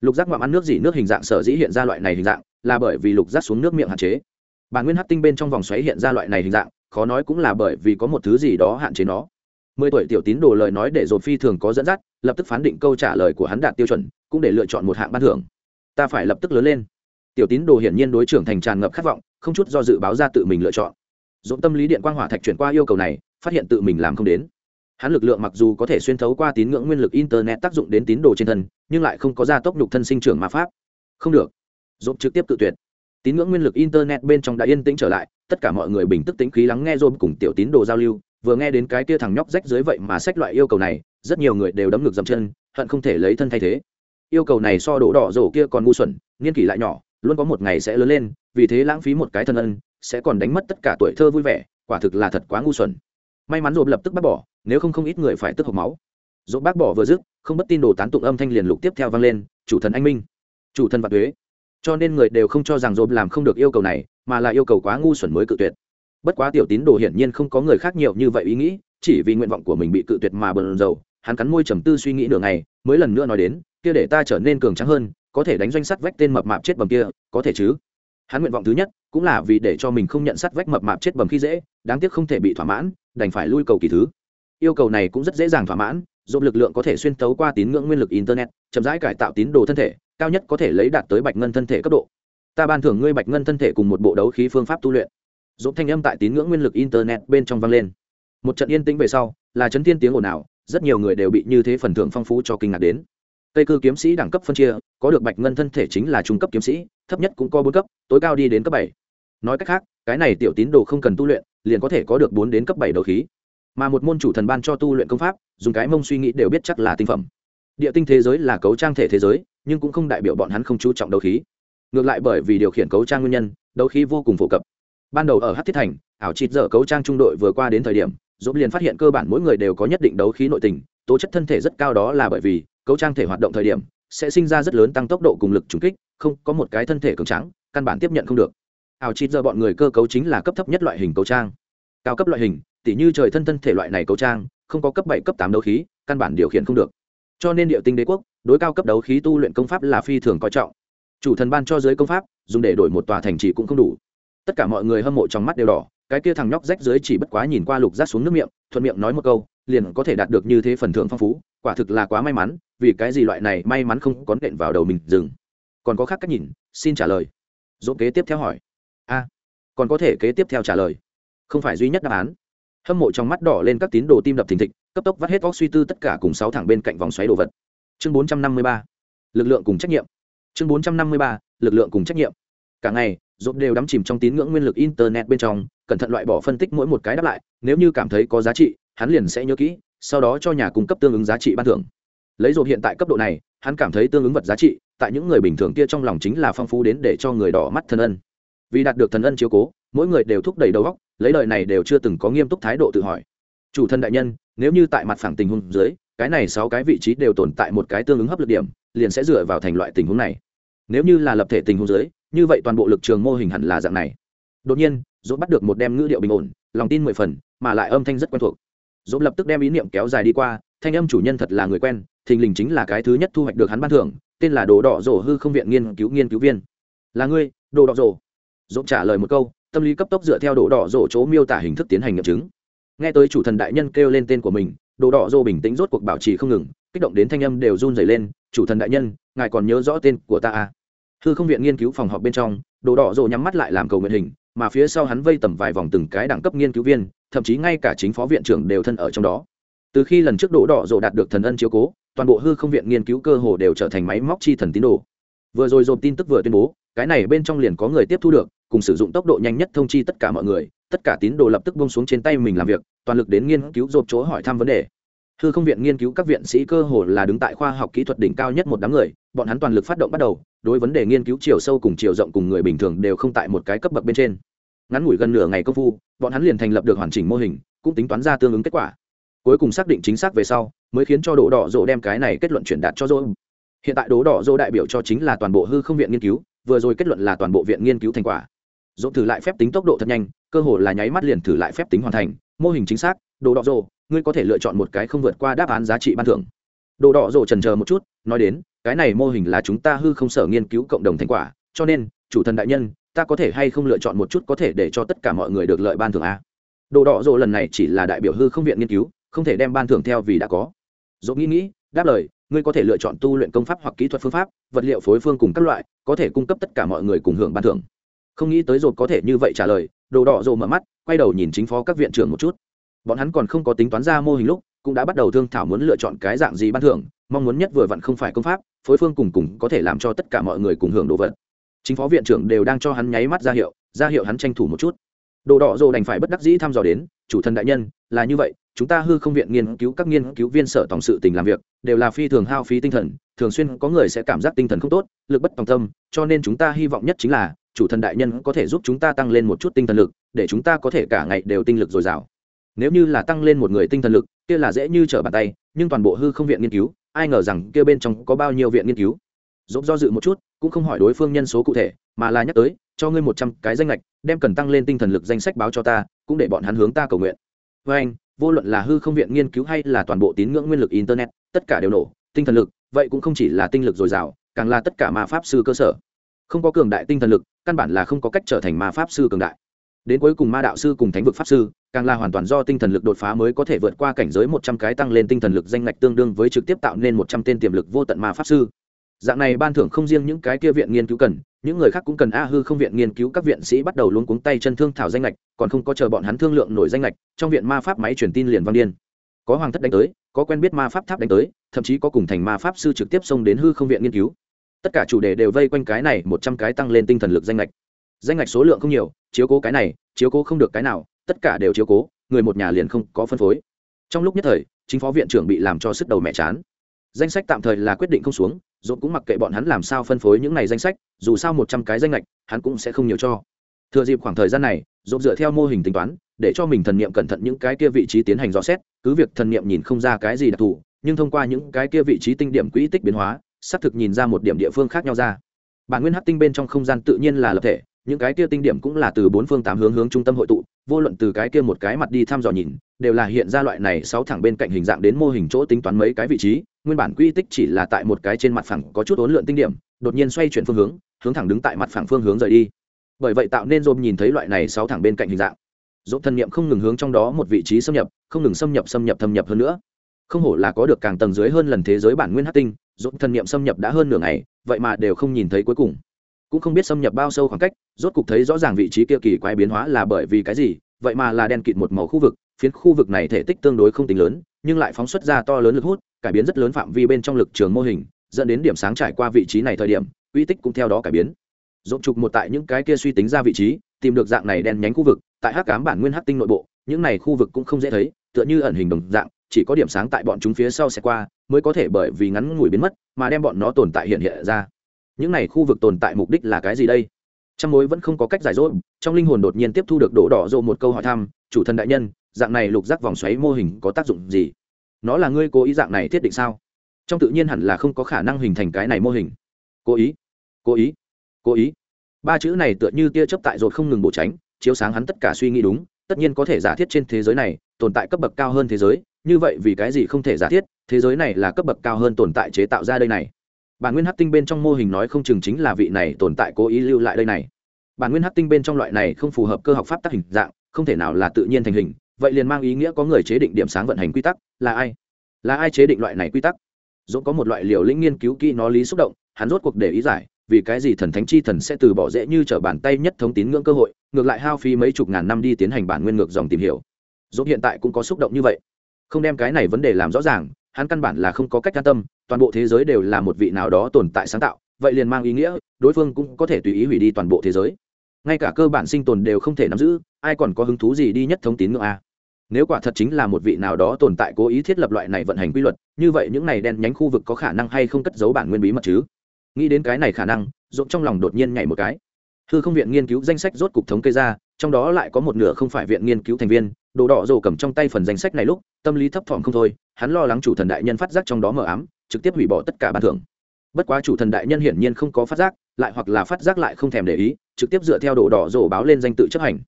Lục rác ngoạm ăn nước dỉ nước hình dạng sở dĩ hiện ra loại này hình dạng, là bởi vì lục rác xuống nước miệng hạn chế. Bản nguyên hát tinh bên trong vòng xoáy hiện ra loại này hình dạng, khó nói cũng là bởi vì có một thứ gì đó hạn chế nó. Mười tuổi tiểu tín đồ lời nói để dồn phi thường có dẫn dắt, lập tức phán định câu trả lời của hắn đạt tiêu chuẩn, cũng để lựa chọn một hạng ban thưởng. Ta phải lập tức lớn lên. Tiểu tín đồ hiển nhiên đối trưởng thành tràn ngập khát vọng, không chút do dự báo ra tự mình lựa chọn dũng tâm lý điện quang hỏa thạch chuyển qua yêu cầu này, phát hiện tự mình làm không đến. Hắn lực lượng mặc dù có thể xuyên thấu qua tín ngưỡng nguyên lực internet tác dụng đến tín đồ trên thân, nhưng lại không có gia tốc nhục thân sinh trưởng ma pháp. Không được. Dũng trực tiếp tự tuyệt. Tín ngưỡng nguyên lực internet bên trong đã yên tĩnh trở lại, tất cả mọi người bình tức tính khí lắng nghe dồn cùng tiểu tín đồ giao lưu, vừa nghe đến cái kia thằng nhóc rách dưới vậy mà sách loại yêu cầu này, rất nhiều người đều đấm ngực dầm chân, hận không thể lấy thân thay thế. Yêu cầu này so đổ đỏ rổ kia còn ngu xuẩn, niên kỷ lại nhỏ, luôn có một ngày sẽ lớn lên, vì thế lãng phí một cái thân ân sẽ còn đánh mất tất cả tuổi thơ vui vẻ, quả thực là thật quá ngu xuẩn. May mắn rồi lập tức bác bỏ, nếu không không ít người phải tức hộc máu. Dỗ bác bỏ vừa dứt, không bất tin đồ tán tụng âm thanh liền lục tiếp theo vang lên, chủ thần anh minh, chủ thần vạn thuế cho nên người đều không cho rằng dồn làm không được yêu cầu này, mà là yêu cầu quá ngu xuẩn mới cự tuyệt. Bất quá tiểu tín đồ hiển nhiên không có người khác nhiều như vậy ý nghĩ, chỉ vì nguyện vọng của mình bị cự tuyệt mà bờn dầu hắn cắn môi trầm tư suy nghĩ nửa ngày, mới lần nữa nói đến, kia để ta trở nên cường trắng hơn, có thể đánh doanh sắt vách tên mập mạp chết bầm kia, có thể chứ? Hắn nguyện vọng thứ nhất cũng là vì để cho mình không nhận sắt vách mập mạp chết bầm khi dễ, đáng tiếc không thể bị thỏa mãn, đành phải lui cầu kỳ thứ. Yêu cầu này cũng rất dễ dàng thỏa mãn, dồn lực lượng có thể xuyên tấu qua tín ngưỡng nguyên lực internet, chậm rãi cải tạo tín đồ thân thể, cao nhất có thể lấy đạt tới bạch ngân thân thể cấp độ. Ta ban thưởng ngươi bạch ngân thân thể cùng một bộ đấu khí phương pháp tu luyện. Dồn thanh âm tại tín ngưỡng nguyên lực internet bên trong vang lên. Một trận yên tĩnh về sau, là chấn thiên tiếng ồn ào, rất nhiều người đều bị như thế phần thưởng phong phú cho kinh ngạc đến. Tây cư kiếm sĩ đẳng cấp phân chia, có được bạch ngân thân thể chính là trung cấp kiếm sĩ, thấp nhất cũng có bốn cấp, tối cao đi đến cấp bảy nói cách khác, cái này tiểu tín đồ không cần tu luyện, liền có thể có được bốn đến cấp bảy đầu khí. Mà một môn chủ thần ban cho tu luyện công pháp, dùng cái mông suy nghĩ đều biết chắc là tinh phẩm. Địa tinh thế giới là cấu trang thể thế giới, nhưng cũng không đại biểu bọn hắn không chú trọng đấu khí. Ngược lại bởi vì điều khiển cấu trang nguyên nhân, đấu khí vô cùng phổ cập. Ban đầu ở hát thiết thành, ảo chịt dở cấu trang trung đội vừa qua đến thời điểm, dũng liền phát hiện cơ bản mỗi người đều có nhất định đấu khí nội tình, tố chất thân thể rất cao đó là bởi vì, cấu trang thể hoạt động thời điểm, sẽ sinh ra rất lớn tăng tốc độ cùng lực trùng kích, không có một cái thân thể cường trắng căn bản tiếp nhận không được ảo chịt giờ bọn người cơ cấu chính là cấp thấp nhất loại hình cấu trang. Cao cấp loại hình, tỉ như trời thân thân thể loại này cấu trang, không có cấp bảy, cấp tám đấu khí, căn bản điều khiển không được. Cho nên địa tinh đế quốc, đối cao cấp đấu khí tu luyện công pháp là phi thường coi trọng. Chủ thần ban cho giới công pháp, dùng để đổi một tòa thành trì cũng không đủ. Tất cả mọi người hâm mộ trong mắt đều đỏ, cái kia thằng nhóc rách dưới chỉ bất quá nhìn qua lục rác xuống nước miệng, thuận miệng nói một câu, liền có thể đạt được như thế phần thưởng phong phú, quả thực là quá may mắn, vì cái gì loại này may mắn không có nện vào đầu mình dừng. Còn có khác cách nhìn, xin trả lời. Dỗ kế tiếp theo hỏi còn có thể kế tiếp theo trả lời. Không phải duy nhất đáp án. Hâm mộ trong mắt đỏ lên các tín đồ tim đập thình thịch, cấp tốc vắt hết vóc suy tư tất cả cùng sáu thẳng bên cạnh vòng xoáy đồ vật. Chương bốn trăm năm mươi ba. Lực lượng cùng trách nhiệm. Chương bốn trăm năm mươi ba, lực lượng cùng trách nhiệm. Cả ngày dốt đều đắm chìm trong tín ngưỡng nguyên lực internet bên trong, cẩn thận loại bỏ phân tích mỗi một cái đáp lại, nếu như cảm thấy có giá trị, hắn liền sẽ nhớ kỹ, sau đó cho nhà cung cấp tương ứng giá trị ban thưởng. Lấy dồn hiện tại cấp độ này, hắn cảm thấy tương ứng vật giá trị, tại những người bình thường kia trong lòng chính là phong phú đến để cho người đỏ mắt thân ân vì đạt được thần ân chiếu cố, mỗi người đều thúc đẩy đầu óc, lấy lời này đều chưa từng có nghiêm túc thái độ tự hỏi. Chủ thân đại nhân, nếu như tại mặt phẳng tình huống dưới, cái này sáu cái vị trí đều tồn tại một cái tương ứng hấp lực điểm, liền sẽ dựa vào thành loại tình huống này. Nếu như là lập thể tình huống dưới, như vậy toàn bộ lực trường mô hình hẳn là dạng này. Đột nhiên dỗ bắt được một đem ngữ điệu bình ổn, lòng tin mười phần, mà lại âm thanh rất quen thuộc. Dỗ lập tức đem ý niệm kéo dài đi qua, thanh âm chủ nhân thật là người quen, thình lình chính là cái thứ nhất thu hoạch được hắn ban thưởng, tên là đồ đỏ rổ hư không viện nghiên cứu nghiên cứu viên. Là ngươi, đồ đỏ rổ dỗ trả lời một câu, tâm lý cấp tốc dựa theo đồ đỏ rổ chỗ miêu tả hình thức tiến hành nghiệm chứng. Nghe tới chủ thần đại nhân kêu lên tên của mình, đồ đỏ rổ bình tĩnh rốt cuộc bảo trì không ngừng, kích động đến thanh âm đều run dày lên, chủ thần đại nhân, ngài còn nhớ rõ tên của ta à? Hư không viện nghiên cứu phòng họp bên trong, đồ đỏ rồ nhắm mắt lại làm cầu nguyện hình, mà phía sau hắn vây tầm vài vòng từng cái đẳng cấp nghiên cứu viên, thậm chí ngay cả chính phó viện trưởng đều thân ở trong đó. Từ khi lần trước đồ đỏ rồ đạt được thần ân chiếu cố, toàn bộ hư không viện nghiên cứu cơ hồ đều trở thành máy móc chi thần tín đồ vừa rồi dồn tin tức vừa tuyên bố, cái này bên trong liền có người tiếp thu được, cùng sử dụng tốc độ nhanh nhất thông chi tất cả mọi người, tất cả tín đồ lập tức bông xuống trên tay mình làm việc, toàn lực đến nghiên cứu dồn chỗ hỏi thăm vấn đề. Hư không viện nghiên cứu các viện sĩ cơ hồ là đứng tại khoa học kỹ thuật đỉnh cao nhất một đám người, bọn hắn toàn lực phát động bắt đầu, đối vấn đề nghiên cứu chiều sâu cùng chiều rộng cùng người bình thường đều không tại một cái cấp bậc bên trên. Ngắn ngủi gần nửa ngày công phu, bọn hắn liền thành lập được hoàn chỉnh mô hình, cũng tính toán ra tương ứng kết quả. Cuối cùng xác định chính xác về sau, mới khiến cho đổ đỏ rộ đem cái này kết luận truyền đạt cho dỗ hiện tại đố đỏ dỗ đại biểu cho chính là toàn bộ hư không viện nghiên cứu, vừa rồi kết luận là toàn bộ viện nghiên cứu thành quả. Dỗ thử lại phép tính tốc độ thật nhanh, cơ hồ là nháy mắt liền thử lại phép tính hoàn thành. Mô hình chính xác đồ đỏ rồ ngươi có thể lựa chọn một cái không vượt qua đáp án giá trị ban thưởng. Đồ đỏ rồ trần chờ một chút, nói đến, cái này mô hình là chúng ta hư không sở nghiên cứu cộng đồng thành quả, cho nên, chủ thần đại nhân, ta có thể hay không lựa chọn một chút có thể để cho tất cả mọi người được lợi ban thưởng a? Đồ đỏ rồ lần này chỉ là đại biểu hư không viện nghiên cứu, không thể đem ban thưởng theo vì đã có. Dỗ nghĩ nghĩ, đáp lời ngươi có thể lựa chọn tu luyện công pháp hoặc kỹ thuật phương pháp, vật liệu phối phương cùng các loại, có thể cung cấp tất cả mọi người cùng hưởng ban thưởng. Không nghĩ tới rột có thể như vậy trả lời, đồ đỏ rộ mở mắt, quay đầu nhìn chính phó các viện trưởng một chút. Bọn hắn còn không có tính toán ra mô hình lúc, cũng đã bắt đầu thương thảo muốn lựa chọn cái dạng gì ban thưởng, mong muốn nhất vừa vặn không phải công pháp, phối phương cùng cùng có thể làm cho tất cả mọi người cùng hưởng đồ vật. Chính phó viện trưởng đều đang cho hắn nháy mắt ra hiệu ra hiệu hắn tranh thủ một chút. Đồ đỏ rộ đành phải bất đắc dĩ thăm dò đến, chủ thần đại nhân, là như vậy chúng ta hư không viện nghiên cứu các nghiên cứu viên sở tổng sự tình làm việc, đều là phi thường hao phí tinh thần, thường xuyên có người sẽ cảm giác tinh thần không tốt, lực bất tòng tâm, cho nên chúng ta hy vọng nhất chính là, chủ thần đại nhân có thể giúp chúng ta tăng lên một chút tinh thần lực, để chúng ta có thể cả ngày đều tinh lực dồi dào. Nếu như là tăng lên một người tinh thần lực, kia là dễ như trở bàn tay, nhưng toàn bộ hư không viện nghiên cứu, ai ngờ rằng kia bên trong có bao nhiêu viện nghiên cứu? Dốt do dự một chút, cũng không hỏi đối phương nhân số cụ thể, mà là nhắc tới, cho ngươi một trăm cái danh lệch đem cần tăng lên tinh thần lực danh sách báo cho ta, cũng để bọn hắn hướng ta cầu nguyện. Với anh vô luận là hư không viện nghiên cứu hay là toàn bộ tín ngưỡng nguyên lực internet, tất cả đều nổ, tinh thần lực, vậy cũng không chỉ là tinh lực dồi dào, càng là tất cả ma pháp sư cơ sở. Không có cường đại tinh thần lực, căn bản là không có cách trở thành ma pháp sư cường đại. Đến cuối cùng ma đạo sư cùng thánh vực pháp sư, càng là hoàn toàn do tinh thần lực đột phá mới có thể vượt qua cảnh giới một trăm cái tăng lên tinh thần lực danh ngạch tương đương với trực tiếp tạo nên một trăm tên tiềm lực vô tận ma pháp sư dạng này ban thưởng không riêng những cái kia viện nghiên cứu cần, những người khác cũng cần. A hư không viện nghiên cứu các viện sĩ bắt đầu luôn cuống tay chân thương thảo danh lệch còn không có chờ bọn hắn thương lượng nổi danh lệch trong viện ma pháp máy truyền tin liền vang điên. Có hoàng thất đánh tới, có quen biết ma pháp tháp đánh tới, thậm chí có cùng thành ma pháp sư trực tiếp xông đến hư không viện nghiên cứu. Tất cả chủ đề đều vây quanh cái này một trăm cái tăng lên tinh thần lực danh lệch danh lệch số lượng không nhiều, chiếu cố cái này, chiếu cố không được cái nào, tất cả đều chiếu cố, người một nhà liền không có phân phối. Trong lúc nhất thời, chính phó viện trưởng bị làm cho sức đầu mẹ chán danh sách tạm thời là quyết định không xuống dốt cũng mặc kệ bọn hắn làm sao phân phối những này danh sách, dù sao một trăm cái danh lệch hắn cũng sẽ không nhiều cho. Thừa dịp khoảng thời gian này dốt dựa theo mô hình tính toán, để cho mình thần niệm cẩn thận những cái kia vị trí tiến hành dò xét, cứ việc thần niệm nhìn không ra cái gì đặc thù, nhưng thông qua những cái kia vị trí tinh điểm quỹ tích biến hóa, xác thực nhìn ra một điểm địa phương khác nhau ra. Bản nguyên hắc tinh bên trong không gian tự nhiên là lập thể, những cái kia tinh điểm cũng là từ bốn phương tám hướng hướng trung tâm hội tụ, vô luận từ cái kia một cái mặt đi thăm dò nhìn, đều là hiện ra loại này sáu thẳng bên cạnh hình dạng đến mô hình chỗ tính toán mấy cái vị trí nguyên bản quy tích chỉ là tại một cái trên mặt phẳng có chút ốn lượn tinh điểm, đột nhiên xoay chuyển phương hướng hướng thẳng đứng tại mặt phẳng phương hướng rời đi. Bởi vậy tạo nên dồn nhìn thấy loại này sáu thẳng bên cạnh hình dạng. Dồn thân nhiệm không ngừng hướng trong đó một vị trí xâm nhập, không ngừng xâm nhập xâm nhập, thâm nhập hơn nữa. Không hổ là có được càng tầng dưới hơn lần thế giới bản nguyên hát tinh dồn thân nhiệm xâm nhập đã hơn nửa ngày, vậy mà đều không nhìn thấy cuối cùng. Cũng không biết xâm nhập bao sâu khoảng cách, rốt cục thấy rõ ràng vị trí kia kỳ quái biến hóa là bởi vì cái gì, vậy mà là đen kịt một màu khu vực, phiến khu vực này thể tích tương đối không tính lớn, nhưng lại phóng xuất ra to lớn lực hút cải biến rất lớn phạm vi bên trong lực trường mô hình, dẫn đến điểm sáng trải qua vị trí này thời điểm uy tích cũng theo đó cải biến. Dộn trục một tại những cái kia suy tính ra vị trí, tìm được dạng này đen nhánh khu vực, tại hắc cám bản nguyên hắc tinh nội bộ, những này khu vực cũng không dễ thấy, tựa như ẩn hình đồng dạng, chỉ có điểm sáng tại bọn chúng phía sau sẽ qua, mới có thể bởi vì ngắn ngủi biến mất, mà đem bọn nó tồn tại hiện hiện ra. Những này khu vực tồn tại mục đích là cái gì đây? Trong mối vẫn không có cách giải dỗ trong linh hồn đột nhiên tiếp thu được đổ đỏ rộ một câu hỏi thăm, chủ thân đại nhân, dạng này lục giác vòng xoáy mô hình có tác dụng gì? Nó là ngươi cố ý dạng này thiết định sao? Trong tự nhiên hẳn là không có khả năng hình thành cái này mô hình. Cố ý cố ý cố ý. Ba chữ này tựa như tia chấp tại rột không ngừng bổ tránh, chiếu sáng hắn tất cả suy nghĩ đúng, tất nhiên có thể giả thiết trên thế giới này, tồn tại cấp bậc cao hơn thế giới. Như vậy vì cái gì không thể giả thiết, thế giới này là cấp bậc cao hơn tồn tại chế tạo ra đây này. Bản nguyên hắc tinh bên trong mô hình nói không chừng chính là vị này tồn tại cố ý lưu lại đây này. Bản nguyên hắc tinh bên trong loại này không phù hợp cơ học pháp tác hình dạng, không thể nào là tự nhiên thành hình vậy liền mang ý nghĩa có người chế định điểm sáng vận hành quy tắc, là ai? Là ai chế định loại này quy tắc? Dũng có một loại liều lĩnh nghiên cứu kỹ nó lý xúc động, hắn rốt cuộc để ý giải, vì cái gì thần thánh chi thần sẽ từ bỏ dễ như trở bàn tay nhất thống tín ngưỡng cơ hội, ngược lại hao phí mấy chục ngàn năm đi tiến hành bản nguyên ngược dòng tìm hiểu. Dũng hiện tại cũng có xúc động như vậy. Không đem cái này vấn đề làm rõ ràng, hắn căn bản là không có cách an tâm, toàn bộ thế giới đều là một vị nào đó tồn tại sáng tạo, vậy liền mang ý nghĩa, đối phương cũng có thể tùy ý hủy đi toàn bộ thế giới. Ngay cả cơ bản sinh tồn đều không thể nắm giữ, ai còn có hứng thú gì đi nhất thống tín ngưỡng a? Nếu quả thật chính là một vị nào đó tồn tại cố ý thiết lập loại này vận hành quy luật, như vậy những này đen nhánh khu vực có khả năng hay không cất giấu bản nguyên bí mật chứ? Nghĩ đến cái này khả năng rộn trong lòng đột nhiên nhảy một cái. Hư không viện nghiên cứu danh sách rốt cục thống kê ra, trong đó lại có một nửa không phải viện nghiên cứu thành viên, đồ đỏ rồ cầm trong tay phần danh sách này lúc, tâm lý thấp thỏm không thôi, hắn lo lắng chủ thần đại nhân phát giác trong đó mờ ám, trực tiếp hủy bỏ tất cả ban thưởng. Bất quá chủ thần đại nhân hiển nhiên không có phát giác, lại hoặc là phát giác lại không thèm để ý, trực tiếp dựa theo đồ đỏ rồ báo lên danh tự chấp hành.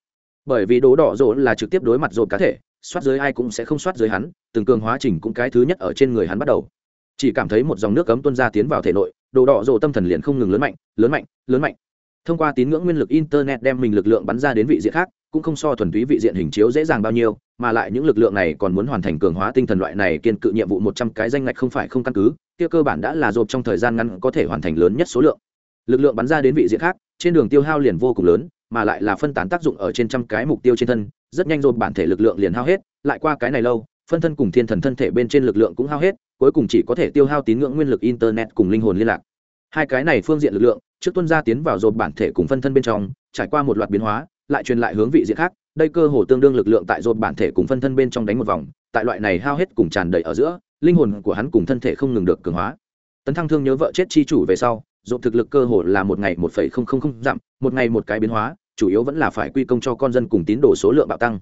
Bởi vì đồ đỏ rồ là trực tiếp đối mặt rồ cá thể soát dưới ai cũng sẽ không soát dưới hắn, từng cường hóa trình cũng cái thứ nhất ở trên người hắn bắt đầu. Chỉ cảm thấy một dòng nước cấm tuôn ra tiến vào thể nội, đồ đỏ rộ tâm thần liền không ngừng lớn mạnh lớn mạnh lớn mạnh. Thông qua tín ngưỡng nguyên lực internet đem mình lực lượng bắn ra đến vị diện khác, cũng không so thuần túy vị diện hình chiếu dễ dàng bao nhiêu, mà lại những lực lượng này còn muốn hoàn thành cường hóa tinh thần loại này kiên cự nhiệm vụ một trăm cái danh ngạch không phải không căn cứ, kia cơ bản đã là dồn trong thời gian ngắn có thể hoàn thành lớn nhất số lượng. Lực lượng bắn ra đến vị diện khác, trên đường tiêu hao liền vô cùng lớn, mà lại là phân tán tác dụng ở trên trăm cái mục tiêu trên thân rất nhanh rồi bản thể lực lượng liền hao hết, lại qua cái này lâu, phân thân cùng thiên thần thân thể bên trên lực lượng cũng hao hết, cuối cùng chỉ có thể tiêu hao tín ngưỡng nguyên lực internet cùng linh hồn liên lạc. Hai cái này phương diện lực lượng, trước tuân ra tiến vào rồi bản thể cùng phân thân bên trong, trải qua một loạt biến hóa, lại truyền lại hướng vị diện khác, đây cơ hồ tương đương lực lượng tại rồi bản thể cùng phân thân bên trong đánh một vòng, tại loại này hao hết cùng tràn đầy ở giữa, linh hồn của hắn cùng thân thể không ngừng được cường hóa. Tấn thăng thương nhớ vợ chết chi chủ về sau dộp thực lực cơ hồ là một ngày một phẩy không không không dặm một ngày một cái biến hóa chủ yếu vẫn là phải quy công cho con dân cùng tín đồ số lượng bạo tăng.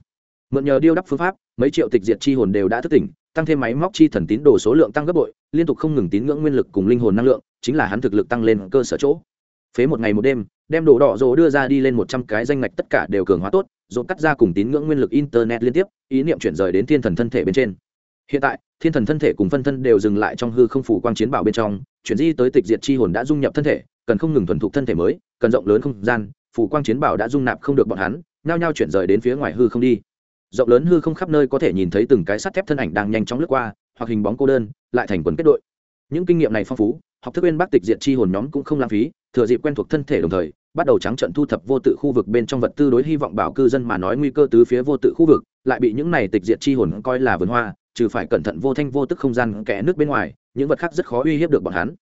Mượn nhờ điêu đắp phương pháp, mấy triệu tịch diệt chi hồn đều đã thức tỉnh, tăng thêm máy móc chi thần tín đồ số lượng tăng gấp bội, liên tục không ngừng tín ngưỡng nguyên lực cùng linh hồn năng lượng, chính là hắn thực lực tăng lên cơ sở chỗ. Phế một ngày một đêm, đem đồ đỏ rồ đưa ra đi lên một trăm cái danh ngạch tất cả đều cường hóa tốt, rồi cắt ra cùng tín ngưỡng nguyên lực internet liên tiếp, ý niệm chuyển rời đến thiên thần thân thể bên trên. Hiện tại, thiên thần thân thể cùng phân thân đều dừng lại trong hư không phủ quang chiến bảo bên trong, chuyển di tới tịch diệt chi hồn đã dung nhập thân thể, cần không ngừng thuần thục thân thể mới, cần rộng lớn không gian phủ quang chiến bảo đã dung nạp không được bọn hắn, nhao nhao chuyển rời đến phía ngoài hư không đi. Rộng lớn hư không khắp nơi có thể nhìn thấy từng cái sắt thép thân ảnh đang nhanh chóng lướt qua, hoặc hình bóng cô đơn, lại thành quần kết đội. Những kinh nghiệm này phong phú, học thức bên bác tịch diện chi hồn nhóm cũng không lãng phí, thừa dịp quen thuộc thân thể đồng thời, bắt đầu trắng trận thu thập vô tự khu vực bên trong vật tư đối hy vọng bảo cư dân mà nói nguy cơ tứ phía vô tự khu vực, lại bị những này tịch diệt chi hồn coi là vườn hoa, trừ phải cẩn thận vô thanh vô tức không gian kẽ nước bên ngoài, những vật khác rất khó uy hiếp được bọn hắn.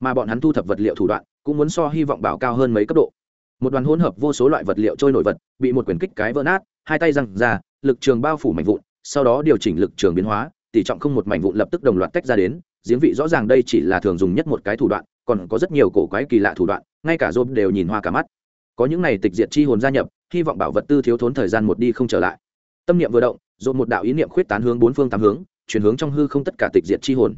Mà bọn hắn thu thập vật liệu thủ đoạn, cũng muốn so hy vọng bảo cao hơn mấy cấp độ một đoàn hỗn hợp vô số loại vật liệu trôi nổi vật, bị một quyền kích cái vỡ nát, hai tay răng ra, lực trường bao phủ mảnh vụn, sau đó điều chỉnh lực trường biến hóa tỷ trọng không một mảnh vụn lập tức đồng loạt tách ra đến, giếng vị rõ ràng đây chỉ là thường dùng nhất một cái thủ đoạn, còn có rất nhiều cổ quái kỳ lạ thủ đoạn, ngay cả dôm đều nhìn hoa cả mắt. Có những này tịch diệt chi hồn gia nhập, hy vọng bảo vật tư thiếu thốn thời gian một đi không trở lại. Tâm niệm vừa động dồn một đạo ý niệm khuyết tán hướng bốn phương tám hướng, chuyển hướng trong hư không tất cả tịch diệt chi hồn.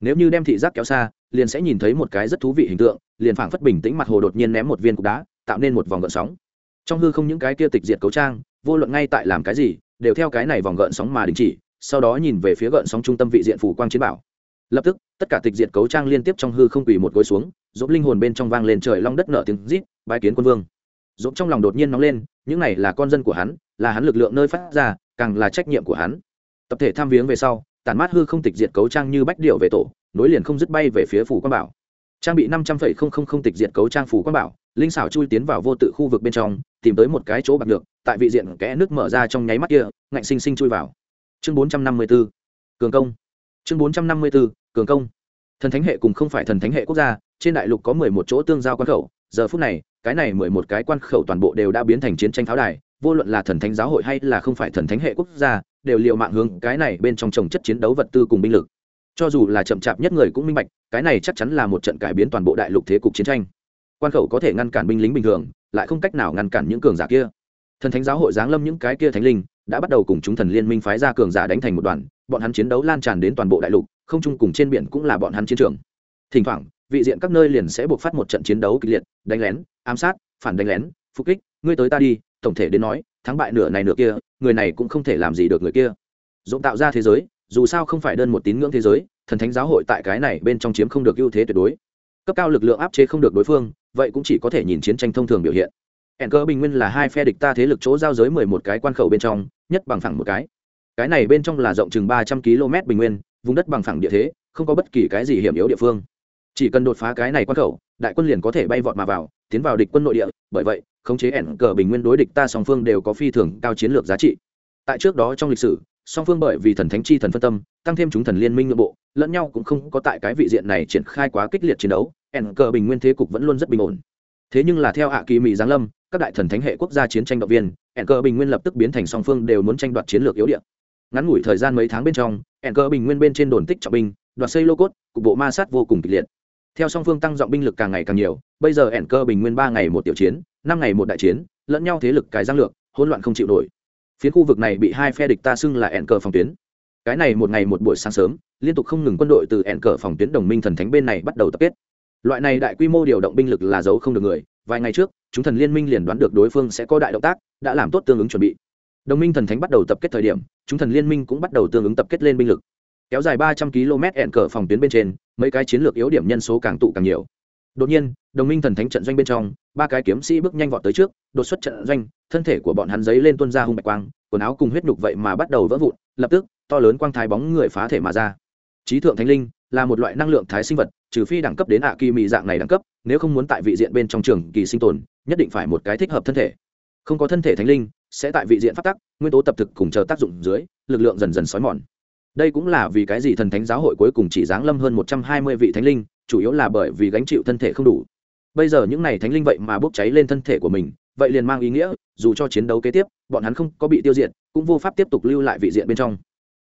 Nếu như đem thị giác kéo xa, liền sẽ nhìn thấy một cái rất thú vị hình tượng, liền phảng phất bình tĩnh mặt hồ đột nhiên ném một viên cục đá tạo nên một vòng gợn sóng. Trong hư không những cái kia tịch diệt cấu trang, vô luận ngay tại làm cái gì, đều theo cái này vòng gợn sóng mà đình chỉ, sau đó nhìn về phía gợn sóng trung tâm vị diện phủ quang chiến bảo. Lập tức, tất cả tịch diệt cấu trang liên tiếp trong hư không quỳ một gối xuống dỗ linh hồn bên trong vang lên trời long đất nở tiếng rít, bái kiến quân vương. Dỗ trong lòng đột nhiên nóng lên, những này là con dân của hắn, là hắn lực lượng nơi phát ra, càng là trách nhiệm của hắn. Tập thể tham viếng về sau, tản mát hư không tịch diệt cấu trang như bách điệu về tổ, nối liền không dứt bay về phía phủ quan bảo trang bị năm trăm phẩy không không không tịch diệt cấu trang phủ quang bảo, linh xảo chui tiến vào vô tự khu vực bên trong, tìm tới một cái chỗ bạc được tại vị diện kẽ nước mở ra trong nháy mắt kia, ngạnh sinh sinh chui vào. Chương bốn trăm năm mươi b ố cường công. Chương bốn trăm năm mươi b ố cường công. Thần thánh hệ cùng không phải thần thánh hệ quốc gia, trên đại lục có mười một chỗ tương giao quan khẩu, giờ phút này, cái này mười một cái quan khẩu toàn bộ đều đã biến thành chiến tranh pháo đài, vô luận là thần thánh giáo hội hay là không phải thần thánh hệ quốc gia, đều liệu mạng hướng cái này bên trong trồng chất chiến đấu vật tư cùng binh lực cho dù là chậm chạp nhất người cũng minh bạch, cái này chắc chắn là một trận cải biến toàn bộ đại lục thế cục chiến tranh. Quan khẩu có thể ngăn cản binh lính bình thường, lại không cách nào ngăn cản những cường giả kia. Thần thánh giáo hội giáng lâm những cái kia thánh linh, đã bắt đầu cùng chúng thần liên minh phái ra cường giả đánh thành một đoàn, bọn hắn chiến đấu lan tràn đến toàn bộ đại lục, không chung cùng trên biển cũng là bọn hắn chiến trường. Thỉnh thoảng, vị diện các nơi liền sẽ buộc phát một trận chiến đấu kịch liệt, đánh lén, ám sát, phản đánh lén, phục kích, ngươi tới ta đi, tổng thể đến nói, thắng bại nửa này nửa kia, người này cũng không thể làm gì được người kia. Dũng tạo ra thế giới dù sao không phải đơn một tín ngưỡng thế giới, thần thánh giáo hội tại cái này bên trong chiếm không được ưu thế tuyệt đối. Cấp cao lực lượng áp chế không được đối phương, vậy cũng chỉ có thể nhìn chiến tranh thông thường biểu hiện. Hẹn cơ bình nguyên là hai phe địch ta thế lực chỗ giao giới mười một cái quan khẩu bên trong, nhất bằng phẳng một cái. Cái này bên trong là rộng chừng ba trăm km bình nguyên, vùng đất bằng phẳng địa thế, không có bất kỳ cái gì hiểm yếu địa phương. Chỉ cần đột phá cái này quan khẩu, đại quân liền có thể bay vọt mà vào, tiến vào địch quân nội địa, bởi vậy, khống chế ẻn cờ bình nguyên đối địch ta song phương đều có phi thường cao chiến lược giá trị. Tại trước đó trong lịch sử song phương bởi vì thần thánh chi thần phân tâm, tăng thêm chúng thần liên minh nội bộ, lẫn nhau cũng không có tại cái vị diện này triển khai quá kích liệt chiến đấu, ẻn cờ bình nguyên thế cục vẫn luôn rất bình ổn. Thế nhưng là theo hạ kỳ mỹ giáng lâm, các đại thần thánh hệ quốc gia chiến tranh động viên, ẻn cờ bình nguyên lập tức biến thành song phương đều muốn tranh đoạt chiến lược yếu điện ngắn ngủi thời gian mấy tháng bên trong, ẻn cờ bình nguyên bên trên đồn tích trọng binh, đoạt xây lô cốt, cục bộ ma sát vô cùng kịch liệt. Theo song phương tăng giọng binh lực càng ngày càng nhiều, bây giờ ẻn cơ bình nguyên ba ngày một tiểu chiến, năm ngày một đại chiến, lẫn nhau thế lực cái giang lược, hỗn loạn không chịu nổi phiến khu vực này bị hai phe địch ta xưng là ẹn cờ phòng tuyến. Cái này một ngày một buổi sáng sớm, liên tục không ngừng quân đội từ ẹn cờ phòng tuyến đồng minh thần thánh bên này bắt đầu tập kết. Loại này đại quy mô điều động binh lực là giấu không được người, vài ngày trước, chúng thần liên minh liền đoán được đối phương sẽ có đại động tác, đã làm tốt tương ứng chuẩn bị. Đồng minh thần thánh bắt đầu tập kết thời điểm, chúng thần liên minh cũng bắt đầu tương ứng tập kết lên binh lực. Kéo dài ba trăm km ẹn cờ phòng tuyến bên trên, mấy cái chiến lược yếu điểm nhân số càng tụ càng nhiều đột nhiên, đồng minh thần thánh trận doanh bên trong, ba cái kiếm sĩ bước nhanh vọt tới trước, đột xuất trận doanh, thân thể của bọn hắn giấy lên tuân ra hung bạch quang, quần áo cùng huyết nhục vậy mà bắt đầu vỡ vụn, lập tức, to lớn quang thái bóng người phá thể mà ra. Trí thượng thánh linh là một loại năng lượng thái sinh vật, trừ phi đẳng cấp đến ạ kỳ mị dạng này đẳng cấp, nếu không muốn tại vị diện bên trong trường kỳ sinh tồn, nhất định phải một cái thích hợp thân thể. Không có thân thể thánh linh, sẽ tại vị diện phát tắc, nguyên tố tập thực cùng chờ tác dụng dưới, lực lượng dần dần xói mòn. Đây cũng là vì cái gì thần thánh giáo hội cuối cùng chỉ giáng lâm hơn một trăm hai mươi vị thánh linh chủ yếu là bởi vì gánh chịu thân thể không đủ. Bây giờ những này thánh linh vậy mà bốc cháy lên thân thể của mình, vậy liền mang ý nghĩa, dù cho chiến đấu kế tiếp, bọn hắn không có bị tiêu diệt, cũng vô pháp tiếp tục lưu lại vị diện bên trong.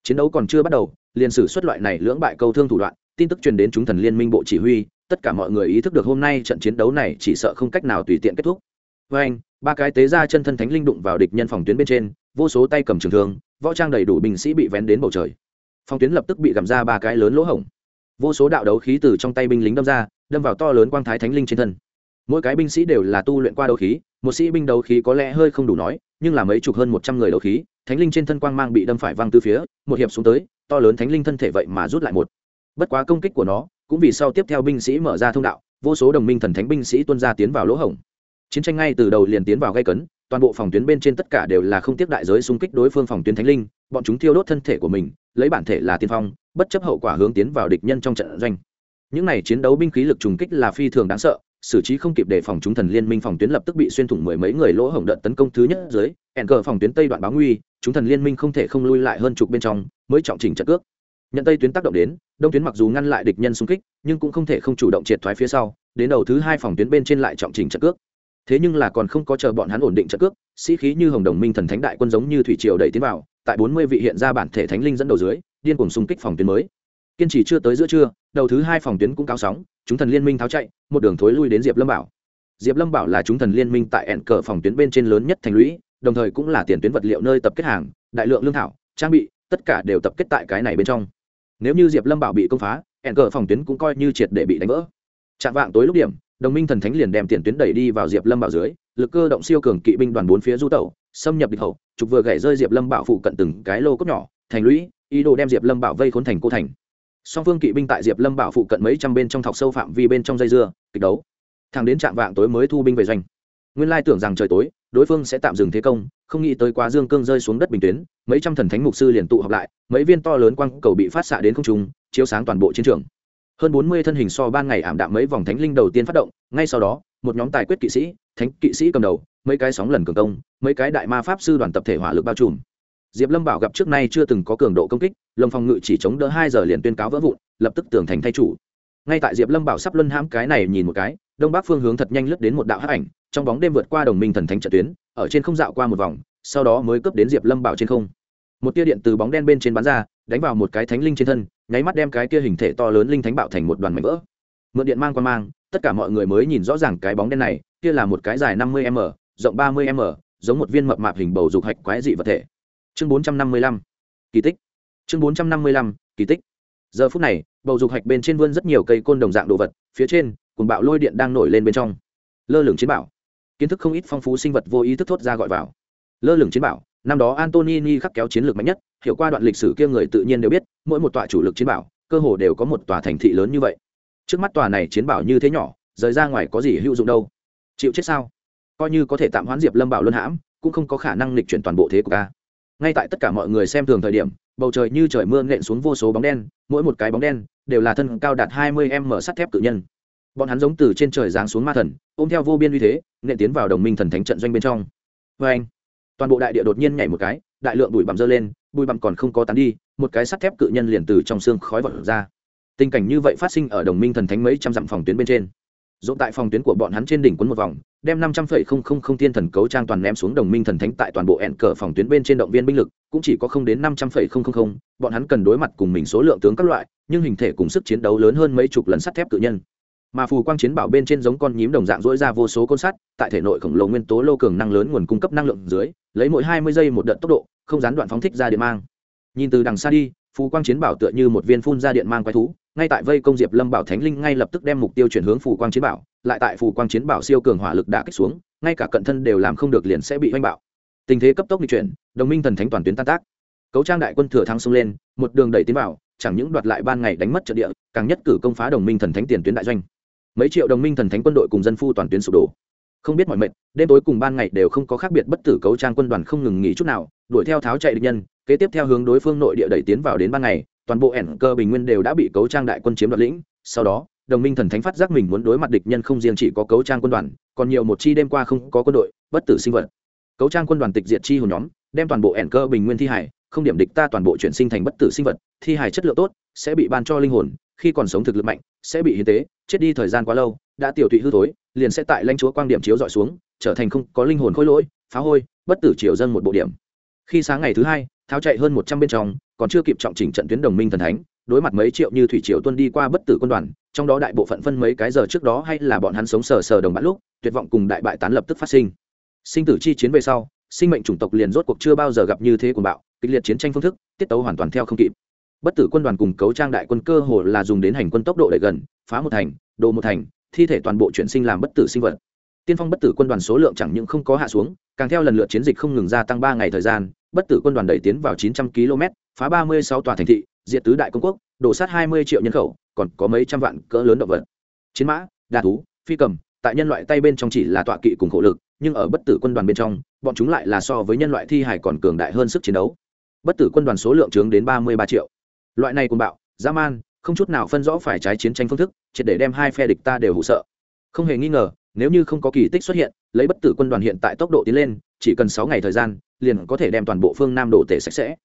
Chiến đấu còn chưa bắt đầu, liền sử xuất loại này lưỡng bại câu thương thủ đoạn, tin tức truyền đến chúng thần liên minh bộ chỉ huy, tất cả mọi người ý thức được hôm nay trận chiến đấu này chỉ sợ không cách nào tùy tiện kết thúc. Với anh, ba cái tế ra chân thân thánh linh đụng vào địch nhân phòng tuyến bên trên, vô số tay cầm trường thương, võ trang đầy đủ binh sĩ bị vén đến bầu trời. Phòng tuyến lập tức bị gầm ra ba cái lớn lỗ hổng vô số đạo đấu khí từ trong tay binh lính đâm ra, đâm vào to lớn quang thái thánh linh trên thân. Mỗi cái binh sĩ đều là tu luyện qua đấu khí, một sĩ binh đấu khí có lẽ hơi không đủ nói, nhưng là mấy chục hơn một trăm người đấu khí, thánh linh trên thân quang mang bị đâm phải văng từ phía, một hiệp xuống tới, to lớn thánh linh thân thể vậy mà rút lại một. Bất quá công kích của nó, cũng vì sau tiếp theo binh sĩ mở ra thông đạo, vô số đồng minh thần thánh binh sĩ tuân ra tiến vào lỗ hổng. Chiến tranh ngay từ đầu liền tiến vào gây cấn toàn bộ phòng tuyến bên trên tất cả đều là không tiếc đại giới xung kích đối phương phòng tuyến thánh linh, bọn chúng thiêu đốt thân thể của mình, lấy bản thể là tiên phong, bất chấp hậu quả hướng tiến vào địch nhân trong trận doanh. Những này chiến đấu binh khí lực trùng kích là phi thường đáng sợ, xử trí không kịp để phòng chúng thần liên minh phòng tuyến lập tức bị xuyên thủng mười mấy người lỗ hổng đợt tấn công thứ nhất dưới ẻn cờ phòng tuyến tây đoạn báo nguy, chúng thần liên minh không thể không lui lại hơn chục bên trong, mới trọng trình trận cước. Nhận tây tuyến tác động đến, đông tuyến mặc dù ngăn lại địch nhân xung kích, nhưng cũng không thể không chủ động triệt thoái phía sau, đến đầu thứ hai phòng tuyến bên trên lại trọng trình trận cước thế nhưng là còn không có chờ bọn hắn ổn định trận cước, sĩ khí như hồng đồng minh thần thánh đại quân giống như thủy triều đẩy tiến vào, tại bốn mươi vị hiện ra bản thể thánh linh dẫn đầu dưới, điên cùng xung kích phòng tuyến mới. Kiên trì chưa tới giữa trưa, đầu thứ hai phòng tuyến cũng cao sóng, chúng thần liên minh tháo chạy, một đường thối lui đến diệp lâm bảo. Diệp lâm bảo là chúng thần liên minh tại ẹn cờ phòng tuyến bên trên lớn nhất thành lũy, đồng thời cũng là tiền tuyến vật liệu nơi tập kết hàng, đại lượng lương thảo, trang bị, tất cả đều tập kết tại cái này bên trong. Nếu như diệp lâm bảo bị công phá, ẹn cờ phòng tuyến cũng coi như triệt để bị đánh vỡ. Chạm vạng tối lúc điểm đồng minh thần thánh liền đem tiền tuyến đẩy đi vào diệp lâm bảo dưới, lực cơ động siêu cường kỵ binh đoàn bốn phía du tẩu, xâm nhập địch hậu, trục vừa gãy rơi diệp lâm bảo phụ cận từng cái lô cốt nhỏ, thành lũy, ý đồ đem diệp lâm bảo vây khốn thành cô thành. Song phương kỵ binh tại diệp lâm bảo phụ cận mấy trăm bên trong thọc sâu phạm vi bên trong dây dưa, kịch đấu. Thằng đến trạm vạng tối mới thu binh về doanh. Nguyên lai tưởng rằng trời tối, đối phương sẽ tạm dừng thế công, không nghĩ tới quá dương cương rơi xuống đất bình tuyến, mấy trăm thần thánh mục sư liền tụ họp lại, mấy viên to lớn quang cầu bị phát xạ đến không trung, chiếu sáng toàn bộ chiến trường hơn bốn mươi thân hình so ban ngày ảm đạm mấy vòng thánh linh đầu tiên phát động, ngay sau đó, một nhóm tài quyết kỵ sĩ, thánh kỵ sĩ cầm đầu, mấy cái sóng lần cường công, mấy cái đại ma pháp sư đoàn tập thể hỏa lực bao trùm. Diệp lâm bảo gặp trước nay chưa từng có cường độ công kích lồng phòng ngự chỉ chống đỡ hai giờ liền tuyên cáo vỡ vụn, lập tức tưởng thành thay chủ. Ngay tại diệp lâm bảo sắp luân hãm cái này nhìn một cái, đông bắc phương hướng thật nhanh lướt đến một đạo hắc ảnh, trong bóng đêm vượt qua đồng minh thần thánh trận tuyến, ở trên không dạo qua một vòng, sau đó mới cướp đến diệp lâm bảo trên không một tia điện từ bóng đen bên trên bắn ra, đánh vào một cái thánh linh trên thân, nháy mắt đem cái kia hình thể to lớn linh thánh bạo thành một đoàn mảnh vỡ. Mượn điện mang qua mang, tất cả mọi người mới nhìn rõ ràng cái bóng đen này, kia là một cái dài năm mươi m, rộng ba mươi m, giống một viên mập mạp hình bầu dục hạch quái dị vật thể. Chương bốn trăm năm mươi lăm, kỳ tích. Chương bốn trăm năm mươi lăm, kỳ tích. Giờ phút này, bầu dục hạch bên trên vươn rất nhiều cây côn đồng dạng đồ vật, phía trên cùng bạo lôi điện đang nổi lên bên trong. Lơ lửng chiến bảo kiến thức không ít phong phú sinh vật vô ý thức thốt ra gọi vào. Lơ lửng chiến bảo năm đó antonini khắc kéo chiến lược mạnh nhất, hiểu qua đoạn lịch sử kia người tự nhiên đều biết, mỗi một tọa chủ lực chiến bảo, cơ hồ đều có một tòa thành thị lớn như vậy. Trước mắt tòa này chiến bảo như thế nhỏ, rời ra ngoài có gì hữu dụng đâu? Chịu chết sao? Coi như có thể tạm hoãn diệp lâm bảo luân hãm, cũng không có khả năng lịch chuyển toàn bộ thế của ca ngay tại tất cả mọi người xem thường thời điểm, bầu trời như trời mưa nện xuống vô số bóng đen, mỗi một cái bóng đen đều là thân cao đạt hai mươi m sắt thép tự nhân. Bọn hắn giống từ trên trời giáng xuống ma thần, ôm theo vô biên uy thế, nện tiến vào đồng minh thần thánh trận doanh bên trong. Vê anh toàn bộ đại địa đột nhiên nhảy một cái, đại lượng bụi bặm dơ lên, bụi bặm còn không có tán đi, một cái sắt thép cự nhân liền từ trong xương khói vọt ra. Tình cảnh như vậy phát sinh ở đồng minh thần thánh mấy trăm dặm phòng tuyến bên trên. Dỗ tại phòng tuyến của bọn hắn trên đỉnh quấn một vòng, đem năm trăm phẩy không không không thiên thần cấu trang toàn ném xuống đồng minh thần thánh tại toàn bộ ẹn cờ phòng tuyến bên trên động viên binh lực, cũng chỉ có không đến năm trăm phẩy không không không, bọn hắn cần đối mặt cùng mình số lượng tướng các loại, nhưng hình thể cùng sức chiến đấu lớn hơn mấy chục lần sắt thép cự nhân mà phù quang chiến bảo bên trên giống con nhím đồng dạng dỗi ra vô số côn sắt, tại thể nội khổng lồ nguyên tố lô cường năng lớn nguồn cung cấp năng lượng dưới, lấy mỗi hai mươi giây một đợt tốc độ, không gián đoạn phóng thích ra điện mang. Nhìn từ đằng xa đi, phù quang chiến bảo tựa như một viên phun ra điện mang quái thú, ngay tại vây công diệp lâm bảo thánh linh ngay lập tức đem mục tiêu chuyển hướng phù quang chiến bảo, lại tại phù quang chiến bảo siêu cường hỏa lực đã kích xuống, ngay cả cận thân đều làm không được liền sẽ bị oanh bạo. Tình thế cấp tốc di chuyển, đồng minh thần thánh toàn tuyến tan tác. Cấu trang đại quân thừa thắng xông lên, một đường đẩy tiến vào, chẳng những đoạt lại ban ngày đánh mất trận địa, càng nhất cử công phá đồng minh thần thánh tiền tuyến đại doanh mấy triệu đồng minh thần thánh quân đội cùng dân phu toàn tuyến sụp đổ. Không biết mọi mệnh, đêm tối cùng ban ngày đều không có khác biệt bất tử cấu trang quân đoàn không ngừng nghỉ chút nào, đuổi theo tháo chạy địch nhân, kế tiếp theo hướng đối phương nội địa đẩy tiến vào đến ban ngày, toàn bộ ẻn cơ bình nguyên đều đã bị cấu trang đại quân chiếm đoạt lĩnh. Sau đó, đồng minh thần thánh phát giác mình muốn đối mặt địch nhân không riêng chỉ có cấu trang quân đoàn, còn nhiều một chi đêm qua không có quân đội, bất tử sinh vật. Cấu trang quân đoàn tịch diệt chi hồn nhóm, đem toàn bộ ẻn cơ bình nguyên thi hải, không điểm địch ta toàn bộ chuyển sinh thành bất tử sinh vật, thi hải chất lượng tốt, sẽ bị ban cho linh hồn, khi còn sống thực lực mạnh, sẽ bị hiến tế chết đi thời gian quá lâu, đã tiểu thụy hư thối, liền sẽ tại lãnh chúa quang điểm chiếu dọi xuống, trở thành không có linh hồn khôi lỗi, phá hôi, bất tử triều dân một bộ điểm. Khi sáng ngày thứ hai, tháo chạy hơn một trăm bên trong, còn chưa kịp trọng chỉnh trận tuyến đồng minh thần thánh, đối mặt mấy triệu như thủy triều tuân đi qua bất tử quân đoàn, trong đó đại bộ phận phân mấy cái giờ trước đó hay là bọn hắn sống sờ sờ đồng bạn lúc, tuyệt vọng cùng đại bại tán lập tức phát sinh. Sinh tử chi chiến về sau, sinh mệnh chủng tộc liền rốt cuộc chưa bao giờ gặp như thế cuồng bạo, kịch liệt chiến tranh phương thức, tiết tấu hoàn toàn theo không kịp bất tử quân đoàn cùng cấu trang đại quân cơ hồ là dùng đến hành quân tốc độ để gần, phá một thành đồ một thành, thi thể toàn bộ chuyển sinh làm bất tử sinh vật. Tiên phong bất tử quân đoàn số lượng chẳng những không có hạ xuống, càng theo lần lượt chiến dịch không ngừng gia tăng ba ngày thời gian, bất tử quân đoàn đẩy tiến vào chín trăm km, phá ba mươi sáu tòa thành thị, diệt tứ đại công quốc, đổ sát hai mươi triệu nhân khẩu, còn có mấy trăm vạn cỡ lớn động vật. Chiến mã, đà thú, phi cầm, tại nhân loại tay bên trong chỉ là tọa kỵ cùng khổ lực, nhưng ở bất tử quân đoàn bên trong, bọn chúng lại là so với nhân loại thi hải còn cường đại hơn sức chiến đấu. Bất tử quân đoàn số lượng chướng đến ba mươi ba triệu loại này cùng bạo, dã man, không chút nào phân rõ phải trái chiến tranh phương thức, triệt để đem hai phe địch ta đều hụ sợ. Không hề nghi ngờ, nếu như không có kỳ tích xuất hiện, lấy bất tử quân đoàn hiện tại tốc độ tiến lên, chỉ cần sáu ngày thời gian, liền có thể đem toàn bộ phương nam đổ tể sạch sẽ.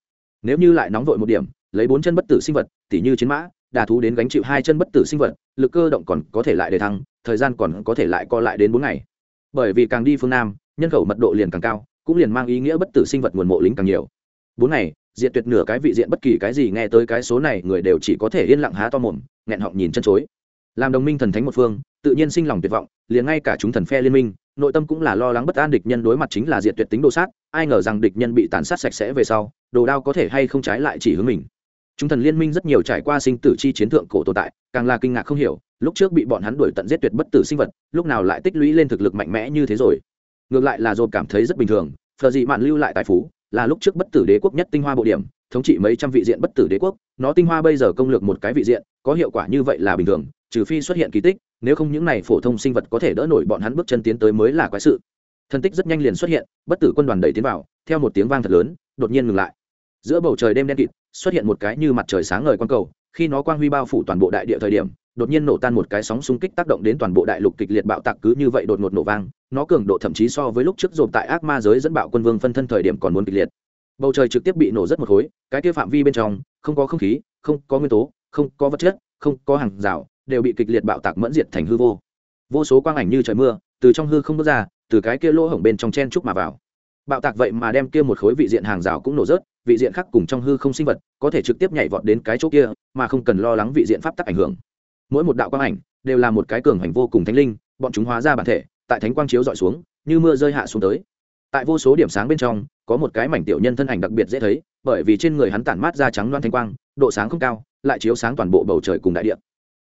Nếu như lại nóng vội một điểm, lấy bốn chân bất tử sinh vật, tỉ như chiến mã, đà thú đến gánh chịu hai chân bất tử sinh vật, lực cơ động còn có thể lại để thăng, thời gian còn có thể lại co lại đến bốn ngày. Bởi vì càng đi phương nam, nhân khẩu mật độ liền càng cao, cũng liền mang ý nghĩa bất tử sinh vật nguồn mộ lính càng nhiều. Bốn ngày diện tuyệt nửa cái vị diện bất kỳ cái gì nghe tới cái số này, người đều chỉ có thể yên lặng há to mồm, nghẹn họng nhìn chân chối. Làm đồng minh thần thánh một phương, tự nhiên sinh lòng tuyệt vọng, liền ngay cả chúng thần phe liên minh, nội tâm cũng là lo lắng bất an địch nhân đối mặt chính là diệt tuyệt tính đồ sát, ai ngờ rằng địch nhân bị tàn sát sạch sẽ về sau, đồ đao có thể hay không trái lại chỉ hướng mình. Chúng thần liên minh rất nhiều trải qua sinh tử chi chiến thượng cổ tồn tại, càng là kinh ngạc không hiểu, lúc trước bị bọn hắn đuổi tận giết tuyệt bất tử sinh vật, lúc nào lại tích lũy lên thực lực mạnh mẽ như thế rồi. Ngược lại là dồn cảm thấy rất bình thường phờ dị mạn lưu lại tài phú là lúc trước bất tử đế quốc nhất tinh hoa bộ điểm, thống trị mấy trăm vị diện bất tử đế quốc, nó tinh hoa bây giờ công lược một cái vị diện, có hiệu quả như vậy là bình thường, trừ phi xuất hiện kỳ tích, nếu không những này phổ thông sinh vật có thể đỡ nổi bọn hắn bước chân tiến tới mới là quái sự. Thân tích rất nhanh liền xuất hiện, bất tử quân đoàn đẩy tiến vào, theo một tiếng vang thật lớn, đột nhiên ngừng lại. Giữa bầu trời đêm đen kịt, xuất hiện một cái như mặt trời sáng ngời quang cầu, khi nó quang huy bao phủ toàn bộ đại địa thời điểm đột nhiên nổ tan một cái sóng xung kích tác động đến toàn bộ đại lục kịch liệt bạo tạc cứ như vậy đột ngột nổ vang, nó cường độ thậm chí so với lúc trước dồn tại ác ma giới dẫn bạo quân vương phân thân thời điểm còn muốn kịch liệt. Bầu trời trực tiếp bị nổ rất một khối, cái kia phạm vi bên trong, không có không khí, không có nguyên tố, không có vật chất, không có hàng rào, đều bị kịch liệt bạo tạc mẫn diệt thành hư vô. Vô số quang ảnh như trời mưa, từ trong hư không bước ra, từ cái kia lỗ hổng bên trong chen trúc mà vào. Bạo tạc vậy mà đem kia một khối vị diện hàng rào cũng nổ rớt, vị diện khác cùng trong hư không sinh vật có thể trực tiếp nhảy vọt đến cái chỗ kia, mà không cần lo lắng vị diện pháp tắc ảnh hưởng mỗi một đạo quang ảnh đều là một cái cường hành vô cùng thánh linh, bọn chúng hóa ra bản thể, tại thánh quang chiếu dọi xuống, như mưa rơi hạ xuống tới. Tại vô số điểm sáng bên trong, có một cái mảnh tiểu nhân thân ảnh đặc biệt dễ thấy, bởi vì trên người hắn tản mát ra trắng loan thanh quang, độ sáng không cao, lại chiếu sáng toàn bộ bầu trời cùng đại địa.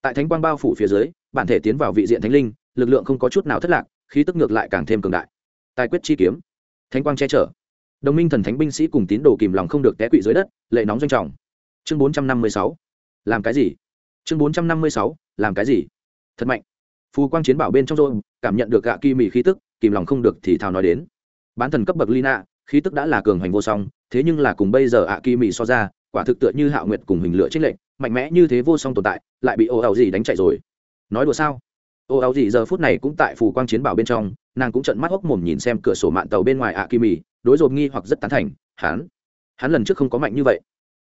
Tại thánh quang bao phủ phía dưới, bản thể tiến vào vị diện thánh linh, lực lượng không có chút nào thất lạc, khí tức ngược lại càng thêm cường đại. Tài quyết chi kiếm. Thánh quang che chở. Đồng minh thần thánh binh sĩ cùng tín đồ kìm lòng không được té quỵ dưới đất, lệ nóng doanh trọng. Chương bốn trăm năm mươi sáu. Làm cái gì? Chương bốn trăm năm mươi sáu, làm cái gì? Thật mạnh. Phù quang chiến bảo bên trong rồi cảm nhận được gạ kỳ mì khí tức, kìm lòng không được thì thào nói đến. Bán thần cấp bậc lina, khí tức đã là cường hành vô song, thế nhưng là cùng bây giờ ạ kỳ mì so ra, quả thực tựa như hạo nguyệt cùng hình lửa trích lệnh mạnh mẽ như thế vô song tồn tại, lại bị ô ảo gì đánh chạy rồi. Nói đùa sao? Ô ảo gì giờ phút này cũng tại phù quang chiến bảo bên trong, nàng cũng trận mắt hốc mồm nhìn xem cửa sổ mạng tàu bên ngoài ạ kỳ mì, đối rồi nghi hoặc rất tán thành. Hắn hắn lần trước không có mạnh như vậy.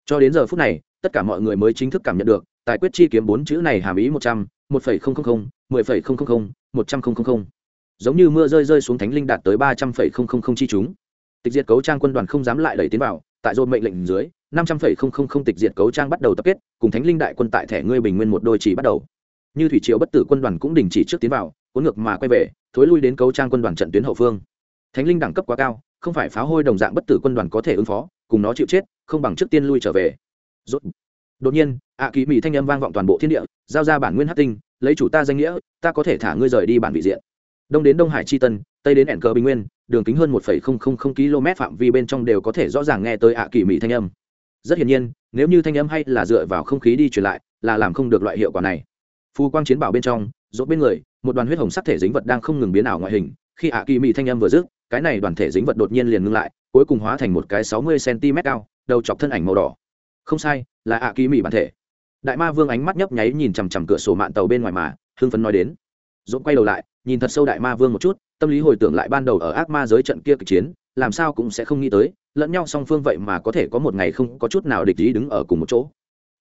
Cho đến giờ phút này, tất cả mọi người mới chính thức cảm nhận được tài quyết chi kiếm bốn chữ này hàm ý một trăm, một phẩy không không không, mười phẩy không không không, một trăm không không không. Giống như mưa rơi rơi xuống thánh linh đạt tới ba trăm phẩy không không không chi chúng. Tịch diệt cấu trang quân đoàn không dám lại đẩy tiến vào, tại dồn mệnh lệnh dưới, năm trăm phẩy không không không tịch diệt cấu trang bắt đầu tập kết, cùng thánh linh đại quân tại thẻ ngươi bình nguyên một đôi chỉ bắt đầu. Như thủy triều bất tử quân đoàn cũng đình chỉ trước tiến vào, cuốn ngược mà quay về, thối lui đến cấu trang quân đoàn trận tuyến hậu phương. Thánh linh đẳng cấp quá cao, không phải phá hôi đồng dạng bất tử quân đoàn có thể ứng phó, cùng nó chịu chết, không bằng trước tiên lui trở về. Rốt đột nhiên, ạ kỳ mỹ thanh âm vang vọng toàn bộ thiên địa, giao ra bản nguyên hát tinh, lấy chủ ta danh nghĩa, ta có thể thả ngươi rời đi bản vị diện. Đông đến đông hải chi tân, tây đến ẻn cờ bình nguyên, đường kính hơn một km phạm vi bên trong đều có thể rõ ràng nghe tới ạ kỳ mỹ thanh âm. Rất hiển nhiên, nếu như thanh âm hay là dựa vào không khí đi truyền lại, là làm không được loại hiệu quả này. Phù quang chiến bảo bên trong rỗ bên người, một đoàn huyết hồng sắc thể dính vật đang không ngừng biến ảo ngoại hình, khi ạ kỳ mỹ thanh âm vừa dứt, cái này đoàn thể dính vật đột nhiên liền ngưng lại, cuối cùng hóa thành một cái sáu mươi cm cao, đầu chọc thân ảnh màu đỏ không sai, là ạ kỳ mỹ bản thể. Đại ma vương ánh mắt nhấp nháy nhìn chằm chằm cửa sổ mạng tàu bên ngoài mà, hưng phấn nói đến. Dũng quay đầu lại, nhìn thật sâu đại ma vương một chút, tâm lý hồi tưởng lại ban đầu ở ác ma giới trận kia kịch chiến, làm sao cũng sẽ không nghĩ tới, lẫn nhau song phương vậy mà có thể có một ngày không có chút nào địch ý đứng ở cùng một chỗ.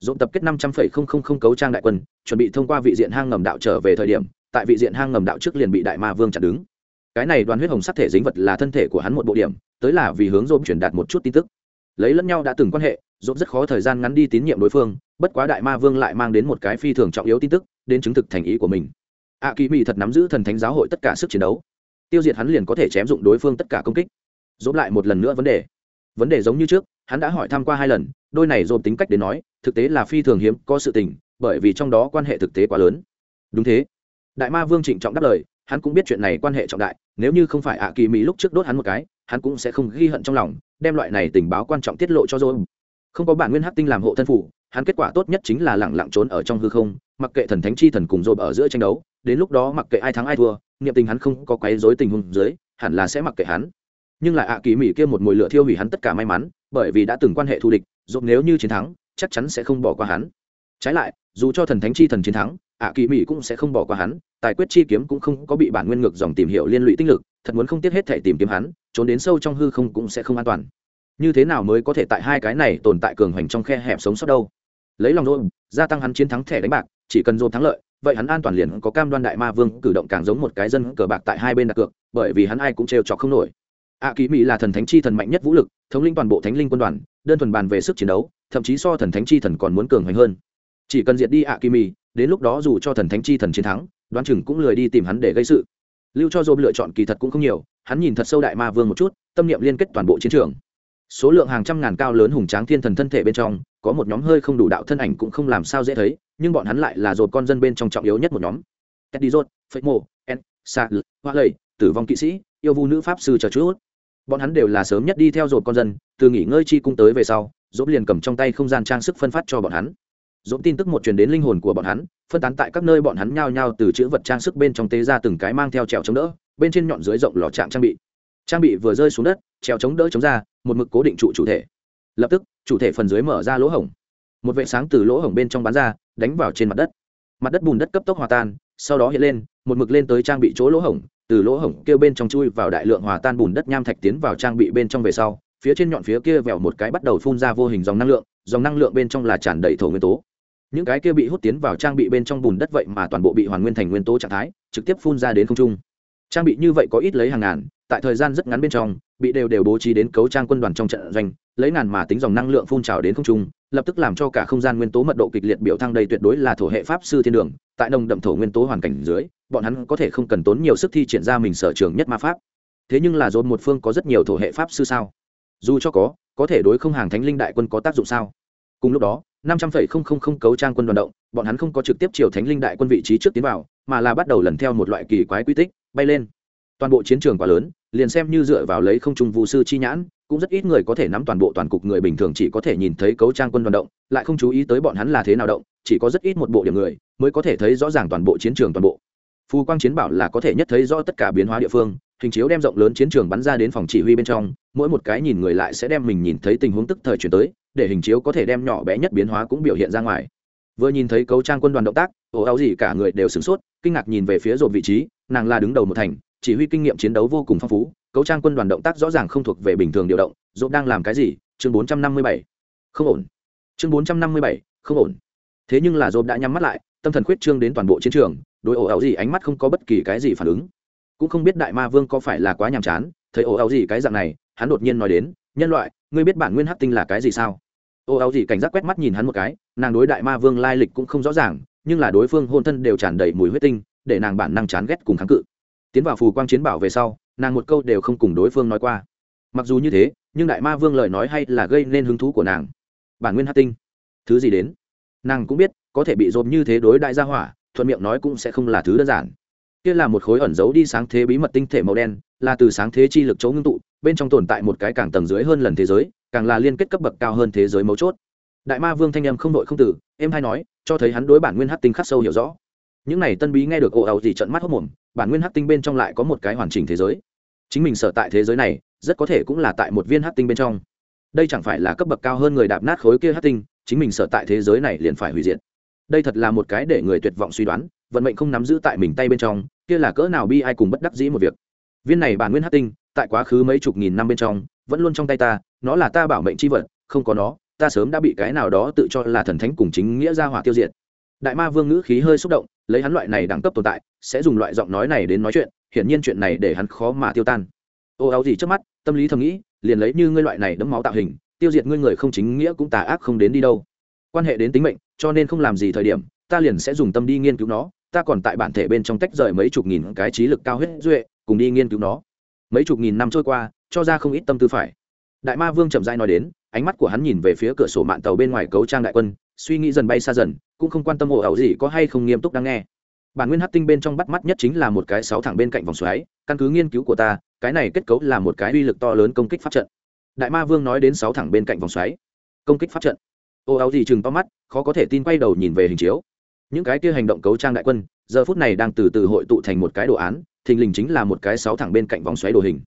Dũng tập kết năm trăm phẩy không không không cấu trang đại quân, chuẩn bị thông qua vị diện hang ngầm đạo trở về thời điểm, tại vị diện hang ngầm đạo trước liền bị đại ma vương chặn đứng. Cái này đoàn huyết hồng sắc thể dính vật là thân thể của hắn một bộ điểm, tới là vì hướng dồn truyền đạt một chút tin tức lấy lẫn nhau đã từng quan hệ dốt rất khó thời gian ngắn đi tín nhiệm đối phương, bất quá đại ma vương lại mang đến một cái phi thường trọng yếu tin tức, đến chứng thực thành ý của mình. Ạ kỳ mỹ thật nắm giữ thần thánh giáo hội tất cả sức chiến đấu. Tiêu diệt hắn liền có thể chém dụng đối phương tất cả công kích. Dốt lại một lần nữa vấn đề. Vấn đề giống như trước, hắn đã hỏi thăm qua hai lần, đôi này dồn tính cách đến nói, thực tế là phi thường hiếm có sự tình, bởi vì trong đó quan hệ thực tế quá lớn. Đúng thế. Đại ma vương trịnh trọng đáp lời, hắn cũng biết chuyện này quan hệ trọng đại, nếu như không phải ạ kỳ mỹ lúc trước đốt hắn một cái, hắn cũng sẽ không ghi hận trong lòng đem loại này tình báo quan trọng tiết lộ cho dồn không có bản nguyên hắc tinh làm hộ thân phủ, hắn kết quả tốt nhất chính là lẳng lặng trốn ở trong hư không, mặc kệ thần thánh chi thần cùng dồn ở giữa tranh đấu, đến lúc đó mặc kệ ai thắng ai thua, niệm tình hắn không có quấy rối tình huống dưới, hẳn là sẽ mặc kệ hắn. Nhưng lại ạ, kỳ mỹ kia một mùi lửa thiêu hủy hắn tất cả may mắn, bởi vì đã từng quan hệ thù địch dồn nếu như chiến thắng, chắc chắn sẽ không bỏ qua hắn. Trái lại, dù cho thần thánh chi thần chiến thắng, ạ, kỳ mỹ cũng sẽ không bỏ qua hắn, tài quyết chi kiếm cũng không có bị bản nguyên ngược dòng tìm hiểu liên lụy tinh lực thật muốn không tiếc hết thể tìm kiếm hắn, trốn đến sâu trong hư không cũng sẽ không an toàn. Như thế nào mới có thể tại hai cái này tồn tại cường hoành trong khe hẹp sống sót đâu? Lấy lòng rôm gia tăng hắn chiến thắng thẻ đánh bạc, chỉ cần rôm thắng lợi, vậy hắn an toàn liền có cam đoan đại ma vương cử động càng giống một cái dân cờ bạc tại hai bên đặt cược, bởi vì hắn ai cũng trêu trọc không nổi. Ạ kỳ mỹ là thần thánh chi thần mạnh nhất vũ lực, thống linh toàn bộ thánh linh quân đoàn, đơn thuần bàn về sức chiến đấu, thậm chí so thần thánh chi thần còn muốn cường hoành hơn. Chỉ cần diệt đi ạ kỳ mỹ đến lúc đó dù cho thần thánh chi thần chiến thắng, đoán chừng cũng lười đi tìm hắn để gây sự lưu cho dôm lựa chọn kỳ thật cũng không nhiều, hắn nhìn thật sâu đại ma vương một chút, tâm niệm liên kết toàn bộ chiến trường. Số lượng hàng trăm ngàn cao lớn hùng tráng thiên thần thân thể bên trong, có một nhóm hơi không đủ đạo thân ảnh cũng không làm sao dễ thấy, nhưng bọn hắn lại là dồn con dân bên trong trọng yếu nhất một nhóm. Teddy rốt phệ mộ, en, sa hoa lầy, tử vong kỵ sĩ, yêu vu nữ pháp sư chờ chút. Bọn hắn đều là sớm nhất đi theo dồn con dân, từ nghỉ ngơi chi cung tới về sau dốt liền cầm trong tay không gian trang sức phân phát cho bọn hắn dốt tin tức một truyền đến linh hồn của bọn hắn, phân tán tại các nơi bọn hắn nhao nhao từ chữ vật trang sức bên trong tế ra từng cái mang theo trèo chống đỡ, bên trên nhọn dưới rộng lò trạng trang bị. Trang bị vừa rơi xuống đất, trèo chống đỡ chống ra, một mực cố định trụ chủ thể. Lập tức, chủ thể phần dưới mở ra lỗ hổng. Một vệ sáng từ lỗ hổng bên trong bán ra, đánh vào trên mặt đất. Mặt đất bùn đất cấp tốc hòa tan, sau đó hiện lên, một mực lên tới trang bị chỗ lỗ hổng, từ lỗ hổng kêu bên trong chui vào đại lượng hòa tan bùn đất nham thạch tiến vào trang bị bên trong về sau, phía trên nhọn phía kia vẹo một cái bắt đầu phun ra vô hình dòng năng lượng, dòng năng lượng bên trong là tràn đầy thổ nguyên tố những cái kia bị hút tiến vào trang bị bên trong bùn đất vậy mà toàn bộ bị hoàn nguyên thành nguyên tố trạng thái, trực tiếp phun ra đến không trung. Trang bị như vậy có ít lấy hàng ngàn, tại thời gian rất ngắn bên trong, bị đều đều bố trí đến cấu trang quân đoàn trong trận doanh, lấy ngàn mà tính dòng năng lượng phun trào đến không trung, lập tức làm cho cả không gian nguyên tố mật độ kịch liệt biểu thăng đây tuyệt đối là thổ hệ pháp sư thiên đường, tại nồng đậm thổ nguyên tố hoàn cảnh dưới, bọn hắn có thể không cần tốn nhiều sức thi triển ra mình sở trường nhất ma pháp. Thế nhưng là dồn một phương có rất nhiều thổ hệ pháp sư sao? Dù cho có có thể đối không hàng thánh linh đại quân có tác dụng sao? Cùng lúc đó năm trăm phẩy không không không cấu trang quân đoàn động, bọn hắn không có trực tiếp chiều thánh linh đại quân vị trí trước tiến vào, mà là bắt đầu lần theo một loại kỳ quái quy tích, bay lên. Toàn bộ chiến trường quá lớn, liền xem như dựa vào lấy không trung vũ sư chi nhãn, cũng rất ít người có thể nắm toàn bộ toàn cục người bình thường chỉ có thể nhìn thấy cấu trang quân đoàn động, lại không chú ý tới bọn hắn là thế nào động, chỉ có rất ít một bộ điểm người mới có thể thấy rõ ràng toàn bộ chiến trường toàn bộ phù quang chiến bảo là có thể nhất thấy rõ tất cả biến hóa địa phương, hình chiếu đem rộng lớn chiến trường bắn ra đến phòng chỉ huy bên trong, mỗi một cái nhìn người lại sẽ đem mình nhìn thấy tình huống tức thời chuyển tới, để hình chiếu có thể đem nhỏ bé nhất biến hóa cũng biểu hiện ra ngoài. Vừa nhìn thấy cấu trang quân đoàn động tác, ồ áo gì cả người đều sửng sốt, kinh ngạc nhìn về phía rộp vị trí, nàng là đứng đầu một thành, chỉ huy kinh nghiệm chiến đấu vô cùng phong phú, cấu trang quân đoàn động tác rõ ràng không thuộc về bình thường điều động rộp đang làm cái gì? Chương bốn trăm năm mươi bảy. Không ổn. Chương bốn trăm năm mươi bảy, không ổn. Thế nhưng là rộp đã nhắm mắt lại, tâm thần khuyết trương đến toàn bộ chiến trường đối ổ ảo gì ánh mắt không có bất kỳ cái gì phản ứng. Cũng không biết đại ma vương có phải là quá nhàm chán, thấy ổ ảo gì cái dạng này, hắn đột nhiên nói đến, nhân loại, ngươi biết bản nguyên hắc tinh là cái gì sao? Ổ ảo gì cảnh giác quét mắt nhìn hắn một cái, nàng đối đại ma vương lai lịch cũng không rõ ràng, nhưng là đối phương hôn thân đều tràn đầy mùi huyết tinh, để nàng bản năng chán ghét cùng kháng cự. Tiến vào phù quang chiến bảo về sau, nàng một câu đều không cùng đối phương nói qua. Mặc dù như thế, nhưng đại ma vương lời nói hay là gây nên hứng thú của nàng. Bản nguyên hát tinh, thứ gì đến? Nàng cũng biết, có thể bị dồn như thế đối đại gia hỏa thuận miệng nói cũng sẽ không là thứ đơn giản. Kia là một khối ẩn giấu đi sáng thế bí mật tinh thể màu đen, là từ sáng thế chi lực chấu ngưng tụ, bên trong tồn tại một cái càng tầng dưới hơn lần thế giới, càng là liên kết cấp bậc cao hơn thế giới mấu chốt. Đại ma vương thanh âm không đội không tử em hay nói, cho thấy hắn đối bản nguyên hắc tinh khắc sâu hiểu rõ. Những này tân bí nghe được ồ ào gì trận mắt hốc mồm, bản nguyên hắc tinh bên trong lại có một cái hoàn chỉnh thế giới. Chính mình sở tại thế giới này, rất có thể cũng là tại một viên hắc tinh bên trong. Đây chẳng phải là cấp bậc cao hơn người đạp nát khối kia hắc tinh, chính mình sở tại thế giới này liền phải hủy diệt đây thật là một cái để người tuyệt vọng suy đoán, vận mệnh không nắm giữ tại mình tay bên trong, kia là cỡ nào bi ai cùng bất đắc dĩ một việc. Viên này bản nguyên hát tinh, tại quá khứ mấy chục nghìn năm bên trong, vẫn luôn trong tay ta, nó là ta bảo mệnh c h i vật, không có nó, ta sớm đã bị cái nào đó tự cho là thần thánh cùng chính nghĩa ra hỏa tiêu diệt. Đại ma vương ngữ khí hơi xúc động, lấy hắn loại này đẳng cấp tồn tại, sẽ dùng loại giọng nói này đến nói chuyện, hiển nhiên chuyện này để hắn khó mà tiêu tan. Ô, áo gì trước mắt, tâm lý thầm nghĩ, liền lấy như ngươi loại này đấm máu tạo hình, tiêu diệt ngươi người không chính nghĩa cũng tà ác không đến đi đâu quan hệ đến tính mệnh, cho nên không làm gì thời điểm, ta liền sẽ dùng tâm đi nghiên cứu nó. Ta còn tại bản thể bên trong tách rời mấy chục nghìn cái trí lực cao huyết duệ, cùng đi nghiên cứu nó. Mấy chục nghìn năm trôi qua, cho ra không ít tâm tư phải. Đại ma vương chậm dai nói đến, ánh mắt của hắn nhìn về phía cửa sổ mạng tàu bên ngoài cấu trang đại quân, suy nghĩ dần bay xa dần, cũng không quan tâm ồ ẩu gì có hay không nghiêm túc đang nghe. Bản nguyên hát tinh bên trong bắt mắt nhất chính là một cái sáu thẳng bên cạnh vòng xoáy, căn cứ nghiên cứu của ta, cái này kết cấu là một cái uy lực to lớn công kích pháp trận. Đại ma vương nói đến sáu thẳng bên cạnh vòng xoáy. Công kích pháp trận ô, áo gì chừng to mắt, khó có thể tin quay đầu nhìn về hình chiếu. Những cái kia hành động cấu trang đại quân, giờ phút này đang từ từ hội tụ thành một cái đồ án, thình lình chính là một cái sáu thẳng bên cạnh vòng xoáy đồ hình.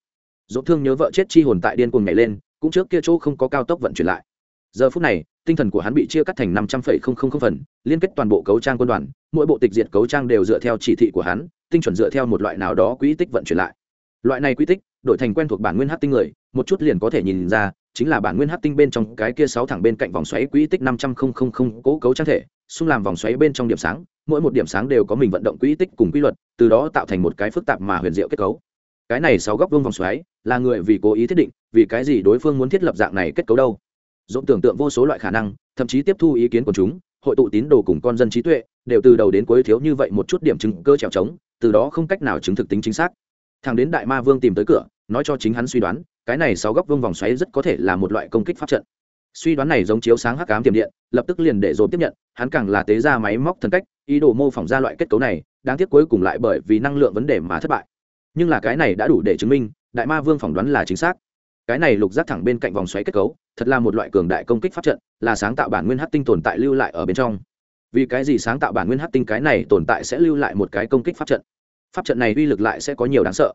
Dỗ thương nhớ vợ chết chi hồn tại điên cuồng nhảy lên, cũng trước kia chỗ không có cao tốc vận chuyển lại. Giờ phút này, tinh thần của hắn bị chia cắt thành năm trăm phẩy không không phần, liên kết toàn bộ cấu trang quân đoàn, mỗi bộ tịch diệt cấu trang đều dựa theo chỉ thị của hắn, tinh chuẩn dựa theo một loại nào đó quỹ tích vận chuyển lại. Loại này quỹ tích, đổi thành quen thuộc bản nguyên hát tinh người, một chút liền có thể nhìn ra chính là bản nguyên hắc tinh bên trong cái kia sáu thẳng bên cạnh vòng xoáy quỹ tích năm trăm không không không cố cấu trang thể, xung làm vòng xoáy bên trong điểm sáng, mỗi một điểm sáng đều có mình vận động quỹ tích cùng quy luật, từ đó tạo thành một cái phức tạp mà huyền diệu kết cấu. Cái này sáu góc vương vòng xoáy, là người vì cố ý thiết định, vì cái gì đối phương muốn thiết lập dạng này kết cấu đâu? Dũng tưởng tượng vô số loại khả năng, thậm chí tiếp thu ý kiến của chúng, hội tụ tín đồ cùng con dân trí tuệ, đều từ đầu đến cuối thiếu như vậy một chút điểm chứng cơ trèo trống, từ đó không cách nào chứng thực tính chính xác. Thằng đến đại ma vương tìm tới cửa, nói cho chính hắn suy đoán cái này sáu góc vương vòng xoáy rất có thể là một loại công kích pháp trận. Suy đoán này giống chiếu sáng hắc ám tiềm điện, lập tức liền để dồn tiếp nhận, hắn càng là tế ra máy móc thần cách, ý đồ mô phỏng ra loại kết cấu này, đáng tiếc cuối cùng lại bởi vì năng lượng vấn đề mà thất bại. Nhưng là cái này đã đủ để chứng minh, đại ma vương phỏng đoán là chính xác. Cái này lục giác thẳng bên cạnh vòng xoáy kết cấu, thật là một loại cường đại công kích pháp trận, là sáng tạo bản nguyên hát tinh tồn tại lưu lại ở bên trong. Vì cái gì sáng tạo bản nguyên hát tinh cái này tồn tại sẽ lưu lại một cái công kích pháp trận? Pháp trận này uy lực lại sẽ có nhiều đáng sợ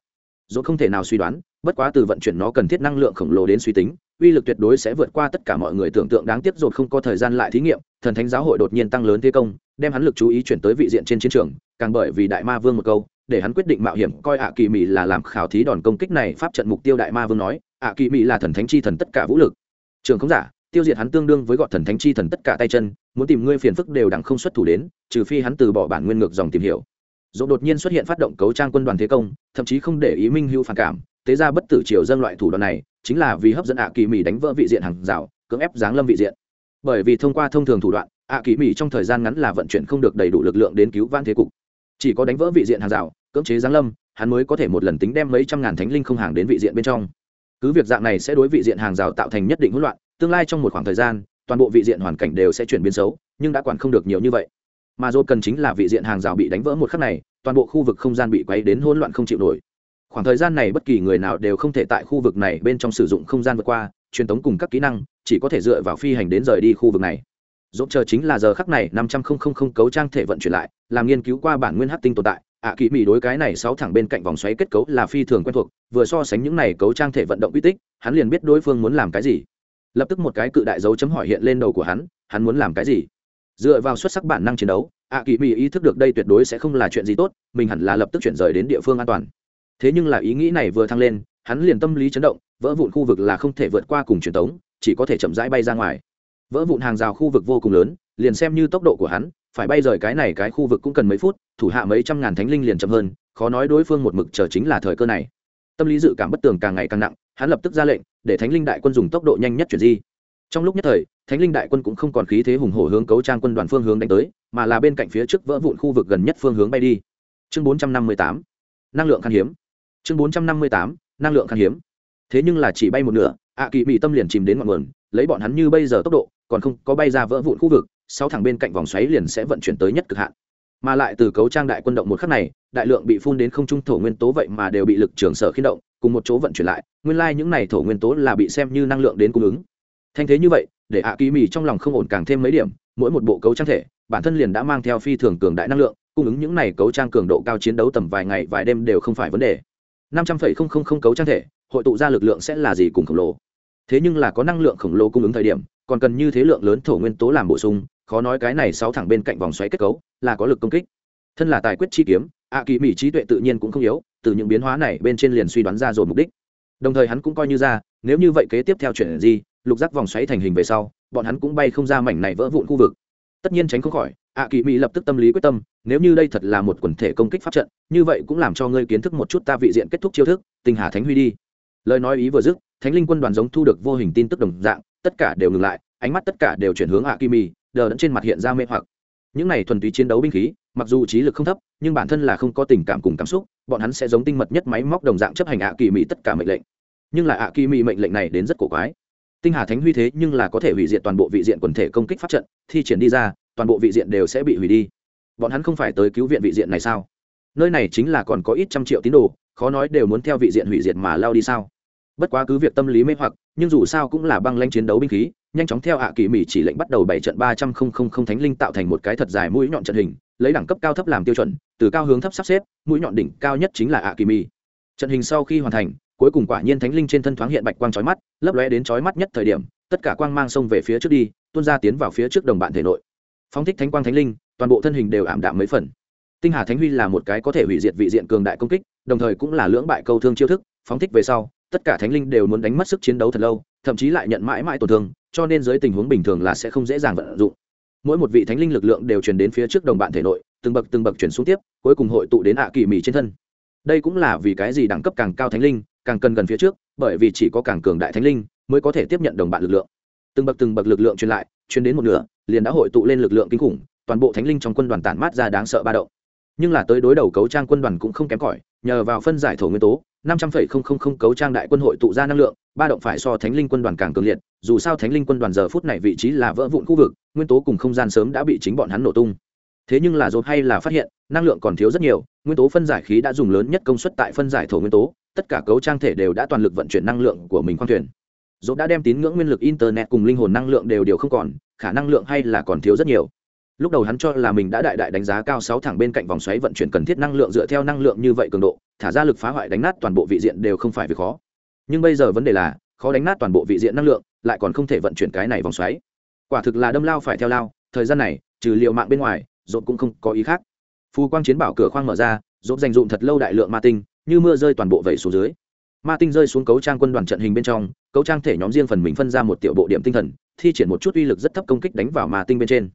dốt không thể nào suy đoán, bất quá từ vận chuyển nó cần thiết năng lượng khổng lồ đến suy tính, uy lực tuyệt đối sẽ vượt qua tất cả mọi người tưởng tượng đáng tiếc dột không có thời gian lại thí nghiệm, thần thánh giáo hội đột nhiên tăng lớn thế công, đem hắn lực chú ý chuyển tới vị diện trên chiến trường, càng bởi vì đại ma vương một câu, để hắn quyết định mạo hiểm, coi ạ kỳ mỹ là làm khảo thí đòn công kích này, pháp trận mục tiêu đại ma vương nói, ạ kỳ mỹ là thần thánh chi thần tất cả vũ lực. Trường không giả, tiêu diệt hắn tương đương với gọt thần thánh chi thần tất cả tay chân, muốn tìm ngươi phiền phức đều đẳng không xuất thủ đến, trừ phi hắn từ bỏ bản nguyên ngược dòng tìm hiểu dỗ đột nhiên xuất hiện phát động cấu trang quân đoàn thế công, thậm chí không để ý minh hữu phản cảm. Tế ra bất tử triều dân loại thủ đoạn này, chính là vì hấp dẫn ạ kỳ mỹ đánh vỡ vị diện hàng rào, cưỡng ép giáng lâm vị diện. Bởi vì thông qua thông thường thủ đoạn, ạ kỳ mỹ trong thời gian ngắn là vận chuyển không được đầy đủ lực lượng đến cứu vãn thế cục. Chỉ có đánh vỡ vị diện hàng rào, cưỡng chế giáng lâm, hắn mới có thể một lần tính đem mấy trăm ngàn thánh linh không hàng đến vị diện bên trong. Cứ việc dạng này sẽ đối vị diện hàng rào tạo thành nhất định hỗn loạn, tương lai trong một khoảng thời gian, toàn bộ vị diện hoàn cảnh đều sẽ chuyển biến xấu, nhưng đã quản không được nhiều như vậy mà dốt cần chính là vị diện hàng rào bị đánh vỡ một khắc này toàn bộ khu vực không gian bị quấy đến hỗn loạn không chịu nổi. Khoảng thời gian này bất kỳ người nào đều không thể tại khu vực này bên trong sử dụng không gian vượt qua truyền tống cùng các kỹ năng chỉ có thể dựa vào phi hành đến rời đi khu vực này. Dốt chờ chính là giờ khắc này năm trăm linh cấu trang thể vận chuyển lại làm nghiên cứu qua bản nguyên hát tinh tồn tại. Ạ à, kỳ mỹ đối cái này sáu thẳng bên cạnh vòng xoáy kết cấu là phi thường quen thuộc vừa so sánh những này cấu trang thể vận động uy tích hắn liền biết đối phương muốn làm cái gì. Lập tức một cái cự đại dấu chấm hỏi hiện lên đầu của hắn hắn muốn làm cái gì? Dựa vào xuất sắc bản năng chiến đấu ạ kỳ mỹ ý thức được đây tuyệt đối sẽ không là chuyện gì tốt, mình hẳn là lập tức chuyển rời đến địa phương an toàn. Thế nhưng là ý nghĩ này vừa thăng lên, hắn liền tâm lý chấn động, vỡ vụn khu vực là không thể vượt qua cùng truyền tống chỉ có thể chậm rãi bay ra ngoài. Vỡ vụn hàng rào khu vực vô cùng lớn, liền xem như tốc độ của hắn, phải bay rời cái này cái khu vực cũng cần mấy phút, thủ hạ mấy trăm ngàn thánh linh liền chậm hơn, khó nói đối phương một mực chờ chính là thời cơ này. Tâm lý dự cảm bất tường càng ngày càng nặng, hắn lập tức ra lệnh, để thánh linh đại quân dùng tốc độ nhanh nhất chuyển di trong lúc nhất thời, thánh linh đại quân cũng không còn khí thế hùng hổ hướng cấu trang quân đoàn phương hướng đánh tới, mà là bên cạnh phía trước vỡ vụn khu vực gần nhất phương hướng bay đi. Chương bốn trăm năm mươi tám, năng lượng khan hiếm. Chương bốn trăm năm mươi tám, năng lượng khan hiếm. Thế nhưng là chỉ bay một nửa, ạ kỳ mỹ tâm liền chìm đến ngọn nguồn, lấy bọn hắn như bây giờ tốc độ, còn không có bay ra vỡ vụn khu vực, sáu thẳng bên cạnh vòng xoáy liền sẽ vận chuyển tới nhất cực hạn. Mà lại từ cấu trang đại quân động một khắc này, đại lượng bị phun đến không trung thổ nguyên tố vậy mà đều bị lực trường sở khiến động, cùng một chỗ vận chuyển lại, nguyên lai、like、những này thổ nguyên tố là bị xem như năng lượng đến cung ứng thanh thế như vậy, để ạ kỳ mì trong lòng không ổn càng thêm mấy điểm, mỗi một bộ cấu trang thể, bản thân liền đã mang theo phi thường cường đại năng lượng, cung ứng những này cấu trang cường độ cao chiến đấu tầm vài ngày, vài đêm đều không phải vấn đề. năm trăm phẩy không không không cấu trang thể, hội tụ ra lực lượng sẽ là gì cùng khổng lồ. Thế nhưng là có năng lượng khổng lồ cung ứng thời điểm, còn cần như thế lượng lớn thổ nguyên tố làm bổ sung, khó nói cái này sáu thẳng bên cạnh vòng xoáy kết cấu, là có lực công kích. Thân là tài quyết chi kiếm, ạ kỳ mỹ trí tuệ tự nhiên cũng không yếu, từ những biến hóa này bên trên liền suy đoán ra rồi mục đích. Đồng thời hắn cũng coi như ra, nếu như vậy kế tiếp theo chuyện gì lục giác vòng xoáy thành hình về sau, bọn hắn cũng bay không ra mảnh này vỡ vụn khu vực. Tất nhiên tránh không khỏi, ạ kỳ mỹ lập tức tâm lý quyết tâm, nếu như đây thật là một quần thể công kích pháp trận, như vậy cũng làm cho ngươi kiến thức một chút ta vị diện kết thúc chiêu thức, tinh hà thánh huy đi. Lời nói ý vừa dứt, thánh linh quân đoàn giống thu được vô hình tin tức đồng dạng, tất cả đều ngừng lại, ánh mắt tất cả đều chuyển hướng ạ kỳ mỹ đờ đẫn trên mặt hiện ra mê hoặc. Những này thuần túy chiến đấu binh khí, mặc dù trí lực không thấp, nhưng bản thân là không có tình cảm cùng cảm xúc, bọn hắn sẽ giống tinh mật nhất máy móc đồng dạng chấp hành ạ kỳ mỹ tất cả mệnh lệnh. Nhưng là ạ kỳ mỹ mệnh lệnh này đến rất cổ quái tinh hà thánh huy thế nhưng là có thể hủy diệt toàn bộ vị diện quần thể công kích pháp trận, thi triển đi ra, toàn bộ vị diện đều sẽ bị hủy đi. Bọn hắn không phải tới cứu viện vị diện này sao? Nơi này chính là còn có ít trăm triệu tín đồ, khó nói đều muốn theo vị diện hủy diệt mà lao đi sao? Bất quá cứ việc tâm lý mê hoặc, nhưng dù sao cũng là băng lanh chiến đấu binh khí, nhanh chóng theo hạ kỳ mỹ chỉ lệnh bắt đầu bảy trận ba trăm không không không thánh linh tạo thành một cái thật dài mũi nhọn trận hình, lấy đẳng cấp cao thấp làm tiêu chuẩn, từ cao hướng thấp sắp xếp, mũi nhọn đỉnh cao nhất chính là hạ kỳ mỹ trận hình sau khi hoàn thành cuối cùng quả nhiên thánh linh trên thân thoáng hiện bạch quang chói mắt, lấp lóe đến chói mắt nhất thời điểm, tất cả quang mang xông về phía trước đi, tuôn ra tiến vào phía trước đồng bạn thể nội. Phóng thích thánh quang thánh linh, toàn bộ thân hình đều ảm đạm mấy phần. Tinh hà thánh huy là một cái có thể hủy diệt vị diện cường đại công kích, đồng thời cũng là lưỡng bại câu thương chiêu thức, phóng thích về sau, tất cả thánh linh đều muốn đánh mất sức chiến đấu thật lâu, thậm chí lại nhận mãi mãi tổn thương, cho nên dưới tình huống bình thường là sẽ không dễ dàng vận dụng. Mỗi một vị thánh linh lực lượng đều truyền đến phía trước đồng bạn thể nội, từng bậc từng bậc chuyển xuống tiếp, cuối cùng hội tụ đến ạ kỳ mì trên thân. Đây cũng là vì cái gì đẳng cấp càng cao thánh linh càng cần gần phía trước, bởi vì chỉ có càng cường đại thánh linh mới có thể tiếp nhận đồng bạn lực lượng. Từng bậc từng bậc lực lượng truyền lại, truyền đến một nửa, liền đã hội tụ lên lực lượng kinh khủng, toàn bộ thánh linh trong quân đoàn tản mát ra đáng sợ ba động. Nhưng là tới đối đầu cấu trang quân đoàn cũng không kém cỏi, nhờ vào phân giải thổ nguyên tố, năm trăm phẩy không không không cấu trang đại quân hội tụ ra năng lượng, ba động phải so thánh linh quân đoàn càng cường liệt, dù sao thánh linh quân đoàn giờ phút này vị trí là vỡ vụn khu vực, nguyên tố cùng không gian sớm đã bị chính bọn hắn nổ tung. Thế nhưng là dồn hay là phát hiện, năng lượng còn thiếu rất nhiều, nguyên tố phân giải khí đã dùng lớn nhất công suất tại phân giải thổ nguyên tố tất cả cấu trang thể đều đã toàn lực vận chuyển năng lượng của mình khoang thuyền. Dốt đã đem tín ngưỡng nguyên lực internet cùng linh hồn năng lượng đều đều không còn, khả năng lượng hay là còn thiếu rất nhiều. Lúc đầu hắn cho là mình đã đại đại đánh giá cao sáu thẳng bên cạnh vòng xoáy vận chuyển cần thiết năng lượng dựa theo năng lượng như vậy cường độ, thả ra lực phá hoại đánh nát toàn bộ vị diện đều không phải việc khó. Nhưng bây giờ vấn đề là, khó đánh nát toàn bộ vị diện năng lượng, lại còn không thể vận chuyển cái này vòng xoáy. Quả thực là đâm lao phải theo lao, thời gian này, trừ liệu mạng bên ngoài dốt cũng không có ý khác. Phù quang chiến bảo cửa khoang mở ra dốt dành dụm thật lâu đại lượng ma tinh như mưa rơi toàn bộ vẩy xuống dưới. Ma tinh rơi xuống cấu trang quân đoàn trận hình bên trong, cấu trang thể nhóm riêng phần mình phân ra một tiểu bộ điểm tinh thần, thi triển một chút uy lực rất thấp công kích đánh vào ma tinh bên trên.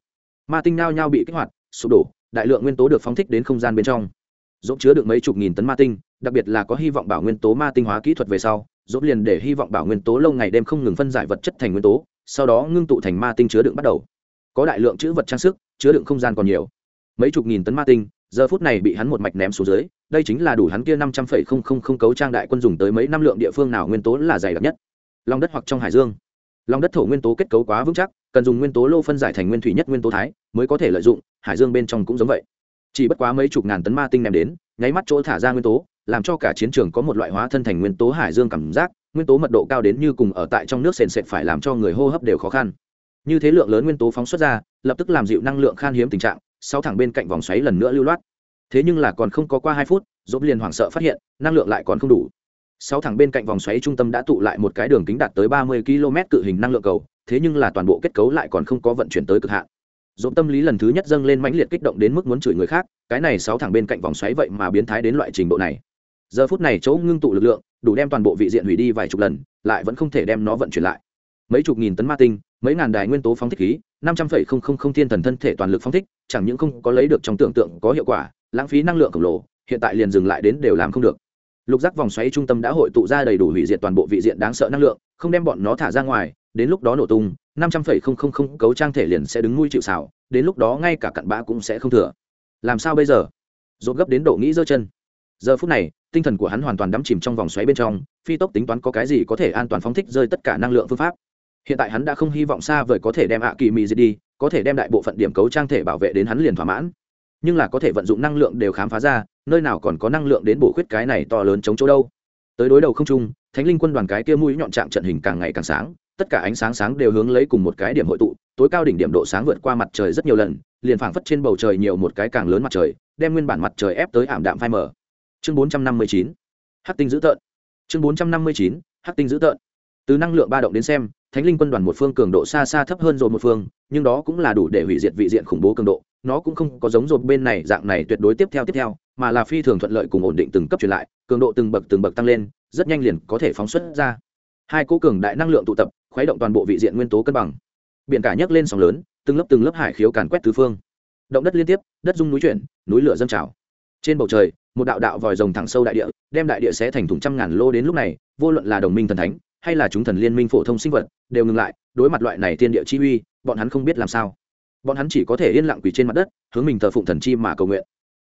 Ma tinh nao nhau bị kích hoạt, sụp đổ, đại lượng nguyên tố được phóng thích đến không gian bên trong. Dốt chứa được mấy chục nghìn tấn ma tinh, đặc biệt là có hy vọng bảo nguyên tố ma tinh hóa kỹ thuật về sau dốt liền để hy vọng bảo nguyên tố lâu ngày đêm không ngừng phân giải vật chất thành nguyên tố, sau đó ngưng tụ thành ma tinh chứa đựng bắt đầu. Có đại lượng chữ vật trang sức, chứa đựng không gian còn nhiều. Mấy chục nghìn tấn ma tinh, giờ phút này bị hắn một mạch ném xuống dưới đây chính là đủ hắn kia năm trăm phẩy không không không cấu trang đại quân dùng tới mấy năm lượng địa phương nào nguyên tố là dày đặc nhất. Lòng đất hoặc trong hải dương. Lòng đất thổ nguyên tố kết cấu quá vững chắc, cần dùng nguyên tố lô phân giải thành nguyên thủy nhất nguyên tố thái, mới có thể lợi dụng, hải dương bên trong cũng giống vậy. Chỉ bất quá mấy chục ngàn tấn ma tinh ném đến, nháy mắt chỗ thả ra nguyên tố, làm cho cả chiến trường có một loại hóa thân thành nguyên tố hải dương cảm giác, nguyên tố mật độ cao đến như cùng ở tại trong nước sền sệt phải làm cho người hô hấp đều khó khăn. Như thế lượng lớn nguyên tố phóng xuất ra, lập tức làm dịu năng lượng khan hiếm tình trạng, sáu thẳng bên cạnh vòng xoáy lần nữa lưu loát thế nhưng là còn không có qua hai phút dốt liền hoảng sợ phát hiện, năng lượng lại còn không đủ. Sáu thẳng bên cạnh vòng xoáy trung tâm đã tụ lại một cái đường kính đạt tới ba mươi km cự hình năng lượng cầu, thế nhưng là toàn bộ kết cấu lại còn không có vận chuyển tới cực hạn. Dốt tâm lý lần thứ nhất dâng lên mãnh liệt kích động đến mức muốn chửi người khác, cái này sáu thẳng bên cạnh vòng xoáy vậy mà biến thái đến loại trình độ này. Giờ phút này chỗ ngưng tụ lực lượng, đủ đem toàn bộ vị diện hủy đi vài chục lần, lại vẫn không thể đem nó vận chuyển lại. Mấy chục nghìn tấn ma tinh, mấy ngàn đài nguyên tố phóng thích khí, năm trăm phẩy không không không thiên thần thân thể toàn lực phóng thích, chẳng những không có lấy được trong tưởng tượng có hiệu quả lãng phí năng lượng khổng lồ, hiện tại liền dừng lại đến đều làm không được. Lục giác vòng xoáy trung tâm đã hội tụ ra đầy đủ hủy diệt toàn bộ vị diện đáng sợ năng lượng, không đem bọn nó thả ra ngoài, đến lúc đó nổ tung, năm trăm phẩy không không không cấu trang thể liền sẽ đứng nuôi chịu xảo đến lúc đó ngay cả cặn bã cũng sẽ không thừa. Làm sao bây giờ? Dồn gấp đến độ nghĩ giơ chân. Giờ phút này, tinh thần của hắn hoàn toàn đắm chìm trong vòng xoáy bên trong, phi tốc tính toán có cái gì có thể an toàn phóng thích rơi tất cả năng lượng phương pháp. Hiện tại hắn đã không hy vọng xa vời có thể đem ạ kỳ mị diệt đi, có thể đem đại bộ phận điểm cấu trang thể bảo vệ đến hắn liền thỏa mãn nhưng là có thể vận dụng năng lượng đều khám phá ra, nơi nào còn có năng lượng đến bổ khuyết cái này to lớn chống chỗ đâu. Tới đối đầu không trung, thánh linh quân đoàn cái kia mũi nhọn chạm trận hình càng ngày càng sáng, tất cả ánh sáng sáng đều hướng lấy cùng một cái điểm hội tụ, tối cao đỉnh điểm độ sáng vượt qua mặt trời rất nhiều lần, liền phảng phất trên bầu trời nhiều một cái càng lớn mặt trời, đem nguyên bản mặt trời ép tới ảm đạm phai mờ. Chương 459 hắc tinh dữ tợn. Chương 459 hắc tinh dữ tợn. Từ năng lượng ba động đến xem, thánh linh quân đoàn một phương cường độ xa xa thấp hơn rồi một phương, nhưng đó cũng là đủ để hủy diệt vị diện khủng bố cường độ nó cũng không có giống rồi bên này dạng này tuyệt đối tiếp theo tiếp theo, mà là phi thường thuận lợi cùng ổn định từng cấp truyền lại, cường độ từng bậc từng bậc tăng lên, rất nhanh liền có thể phóng xuất ra. Hai cố cường đại năng lượng tụ tập, khuấy động toàn bộ vị diện nguyên tố cân bằng. Biển cả nhấc lên sóng lớn, từng lớp từng lớp hải khiếu càn quét tứ phương. Động đất liên tiếp, đất rung núi chuyển, núi lửa dâng trào. Trên bầu trời, một đạo đạo vòi rồng thẳng sâu đại địa, đem đại địa sẽ thành thùng trăm ngàn lô đến lúc này, vô luận là đồng minh thần thánh, hay là chúng thần liên minh phổ thông sinh vật, đều ngừng lại, đối mặt loại này tiên địa chi uy, bọn hắn không biết làm sao bọn hắn chỉ có thể yên lặng quỳ trên mặt đất, hướng mình thờ phụng thần chi mà cầu nguyện.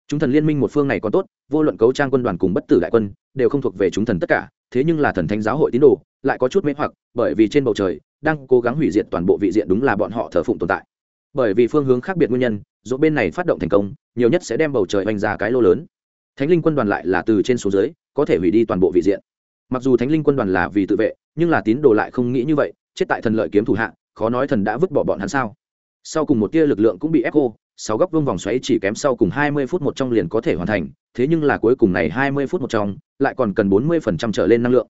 Chúng thần liên minh một phương này còn tốt, vô luận cấu trang quân đoàn cùng bất tử đại quân, đều không thuộc về chúng thần tất cả, thế nhưng là thần thánh giáo hội tín đồ, lại có chút mê hoặc, bởi vì trên bầu trời, đang cố gắng hủy diệt toàn bộ vị diện đúng là bọn họ thờ phụng tồn tại. Bởi vì phương hướng khác biệt nguyên nhân dỗ bên này phát động thành công, nhiều nhất sẽ đem bầu trời oanh ra cái lô lớn. Thánh linh quân đoàn lại là từ trên xuống dưới, có thể hủy đi toàn bộ vị diện. Mặc dù thánh linh quân đoàn là vì tự vệ, nhưng là tín đồ lại không nghĩ như vậy, chết tại thần lợi kiếm thủ hạ, khó nói thần đã vứt bỏ bọn hắn sao sau cùng một tia lực lượng cũng bị ép khô, sáu góc vương vòng xoáy chỉ kém sau cùng hai mươi phút một trong liền có thể hoàn thành, thế nhưng là cuối cùng này hai mươi phút một trong, lại còn cần bốn mươi phần trăm trở lên năng lượng.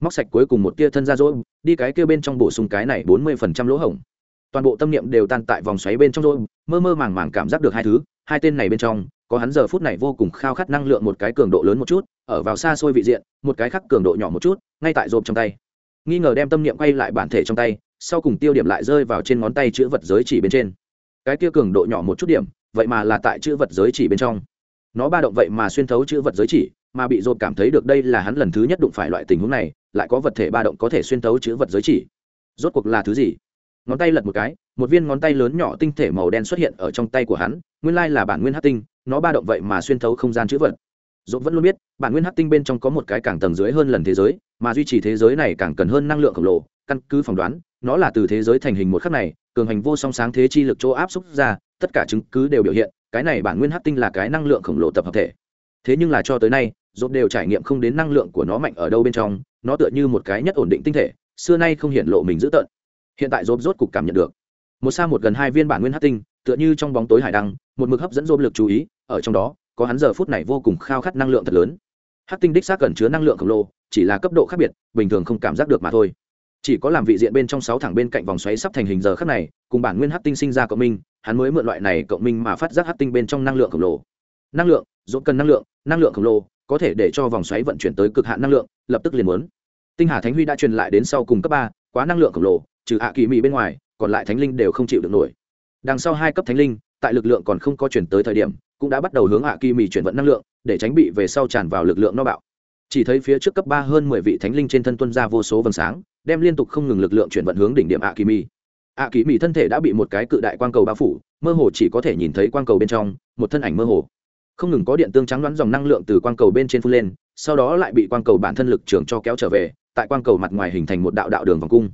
Móc sạch cuối cùng một tia thân ra rỗi đi cái kia bên trong bổ sung cái này bốn mươi phần trăm lỗ hổng. Toàn bộ tâm niệm đều tan tại vòng xoáy bên trong rỗi mơ mơ màng màng cảm giác được hai thứ, hai tên này bên trong, có hắn giờ phút này vô cùng khao khát năng lượng một cái cường độ lớn một chút, ở vào xa xôi vị diện, một cái khác cường độ nhỏ một chút, ngay tại rộp trong tay. Nghi ngờ đem tâm niệm quay lại bản thể trong tay sau cùng tiêu điểm lại rơi vào trên ngón tay chữ vật giới chỉ bên trên. Cái kia cường độ nhỏ một chút điểm, vậy mà là tại chữ vật giới chỉ bên trong. Nó ba động vậy mà xuyên thấu chữ vật giới chỉ, mà bị dồn cảm thấy được đây là hắn lần thứ nhất đụng phải loại tình huống này, lại có vật thể ba động có thể xuyên thấu chữ vật giới chỉ. Rốt cuộc là thứ gì? Ngón tay lật một cái, một viên ngón tay lớn nhỏ tinh thể màu đen xuất hiện ở trong tay của hắn, nguyên lai là bản nguyên hát tinh, nó ba động vậy mà xuyên thấu không gian chữ vật dốt vẫn luôn biết, bản nguyên hát tinh bên trong có một cái càng tầng dưới hơn lần thế giới, mà duy trì thế giới này càng cần hơn năng lượng khổng lồ, căn cứ phỏng đoán, nó là từ thế giới thành hình một khắc này, cường hành vô song sáng thế chi lực chỗ áp xúc ra, tất cả chứng cứ đều biểu hiện, cái này bản nguyên hát tinh là cái năng lượng khổng lồ tập hợp thể. Thế nhưng là cho tới nay dốt đều trải nghiệm không đến năng lượng của nó mạnh ở đâu bên trong, nó tựa như một cái nhất ổn định tinh thể, xưa nay không hiện lộ mình dữ tợn. Hiện tại dốt rốt cục cảm nhận được. Một xa một gần hai viên bản nguyên hát tinh, tựa như trong bóng tối hải đăng, một mực hấp dẫn dốt lực chú ý, ở trong đó có hắn giờ phút này vô cùng khao khát năng lượng thật lớn. Hát tinh đích xác cần chứa năng lượng khổng lồ, chỉ là cấp độ khác biệt, bình thường không cảm giác được mà thôi. Chỉ có làm vị diện bên trong sáu thẳng bên cạnh vòng xoáy sắp thành hình giờ khắc này, cùng bản nguyên hát tinh sinh ra cộng minh, hắn mới mượn loại này cộng minh mà phát giác hát tinh bên trong năng lượng khổng lồ. Năng lượng dốt cần năng lượng năng lượng khổng lồ, có thể để cho vòng xoáy vận chuyển tới cực hạn năng lượng, lập tức liền muốn. Tinh hà thánh huy đã truyền lại đến sau cùng cấp ba, quá năng lượng khổng lồ, trừ hạ kỳ mỹ bên ngoài, còn lại thánh linh đều không chịu được nổi. Đằng sau hai cấp thánh linh, tại lực lượng còn không có chuyển tới thời điểm cũng đã bắt đầu hướng hạ kỳ mì chuyển vận năng lượng, để tránh bị về sau tràn vào lực lượng nó bạo. Chỉ thấy phía trước cấp ba hơn mười vị thánh linh trên thân tuân ra vô số vầng sáng, đem liên tục không ngừng lực lượng chuyển vận hướng đỉnh điểm hạ kỳ mì hạ kỳ mì thân thể đã bị một cái cự đại quang cầu bao phủ, mơ hồ chỉ có thể nhìn thấy quang cầu bên trong, một thân ảnh mơ hồ. Không ngừng có điện tương trắng đoán dòng năng lượng từ quang cầu bên trên phun lên, sau đó lại bị quang cầu bản thân lực trường cho kéo trở về, tại quang cầu mặt ngoài hình thành một đạo đạo đường vòng cung.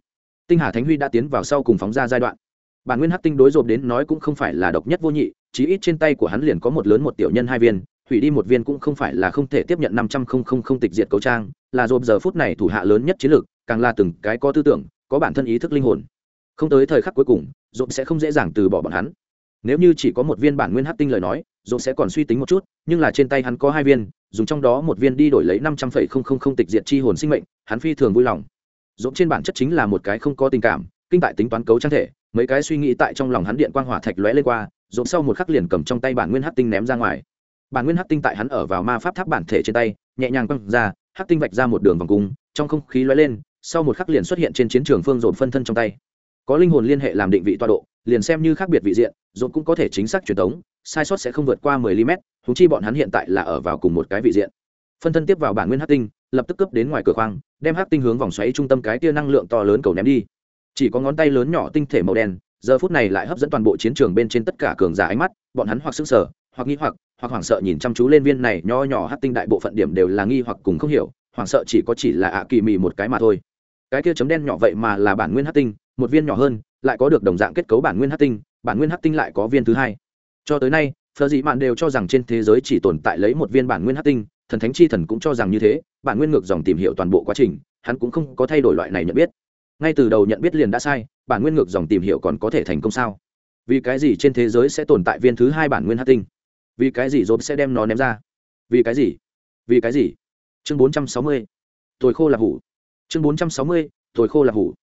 Tinh hà thánh huy đã tiến vào sau cùng phóng ra giai đoạn. Bản nguyên hắc tinh đối rộp đến nói cũng không phải là độc nhất vô nhị chí ít trên tay của hắn liền có một lớn một tiểu nhân hai viên, hủy đi một viên cũng không phải là không thể tiếp nhận năm trăm không không không tịch diệt cấu trang, là rộp giờ phút này thủ hạ lớn nhất chiến lược, càng là từng cái có tư tưởng, có bản thân ý thức linh hồn. Không tới thời khắc cuối cùng, rộp sẽ không dễ dàng từ bỏ bọn hắn. Nếu như chỉ có một viên bản nguyên hát tinh lời nói, rộp sẽ còn suy tính một chút, nhưng là trên tay hắn có hai viên, dùng trong đó một viên đi đổi lấy năm trăm phẩy không không không tịch diệt chi hồn sinh mệnh, hắn phi thường vui lòng. Dỗm trên bản chất chính là một cái không có tình cảm, kinh tại tính toán cấu trang thể, mấy cái suy nghĩ tại trong lòng hắn điện quang hỏa thạch lóe lên qua dỗm sau một khắc liền cầm trong tay bản nguyên hắc tinh ném ra ngoài. Bản nguyên hắc tinh tại hắn ở vào ma pháp tháp bản thể trên tay nhẹ nhàng quăng ra hắc tinh vạch ra một đường vòng cung trong không khí lóe lên sau một khắc liền xuất hiện trên chiến trường phương dồn phân thân trong tay. Có linh hồn liên hệ làm định vị toa độ liền xem như khác biệt vị diện dồn cũng có thể chính xác truyền tống, sai sót sẽ không vượt qua 10 mm thú chi bọn hắn hiện tại là ở vào cùng một cái vị diện. Phân thân tiếp vào bản nguyên hắc tinh lập tức cướp đến ngoài cửa khoang đem hắc tinh hướng vòng xoáy trung tâm cái tia năng lượng to lớn cầu ném đi. Chỉ có ngón tay lớn nhỏ tinh thể màu đen giờ phút này lại hấp dẫn toàn bộ chiến trường bên trên tất cả cường giả ánh mắt, bọn hắn hoặc sững sờ, hoặc nghi hoặc hoặc hoảng sợ nhìn chăm chú lên viên này nho nhỏ hát tinh đại bộ phận điểm đều là nghi hoặc cùng không hiểu, hoảng sợ chỉ có chỉ là ạ kỳ mì một cái mà thôi. Cái kia chấm đen nhỏ vậy mà là bản nguyên hát tinh, một viên nhỏ hơn, lại có được đồng dạng kết cấu bản nguyên hát tinh, bản nguyên hát tinh lại có viên thứ hai. Cho tới nay phờ dị mạn đều cho rằng trên thế giới chỉ tồn tại lấy một viên bản nguyên hát tinh, thần thánh chi thần cũng cho rằng như thế, bản nguyên ngược dòng tìm hiểu toàn bộ quá trình, hắn cũng không có thay đổi loại này nhận biết ngay từ đầu nhận biết liền đã sai, bản nguyên ngược dòng tìm hiểu còn có thể thành công sao? Vì cái gì trên thế giới sẽ tồn tại viên thứ hai bản nguyên hát tinh? Vì cái gì dốt sẽ đem nó ném ra? Vì cái gì? Vì cái gì? Chương bốn trăm sáu mươi. Khô là hủ. Chương bốn trăm sáu mươi khô là hủ.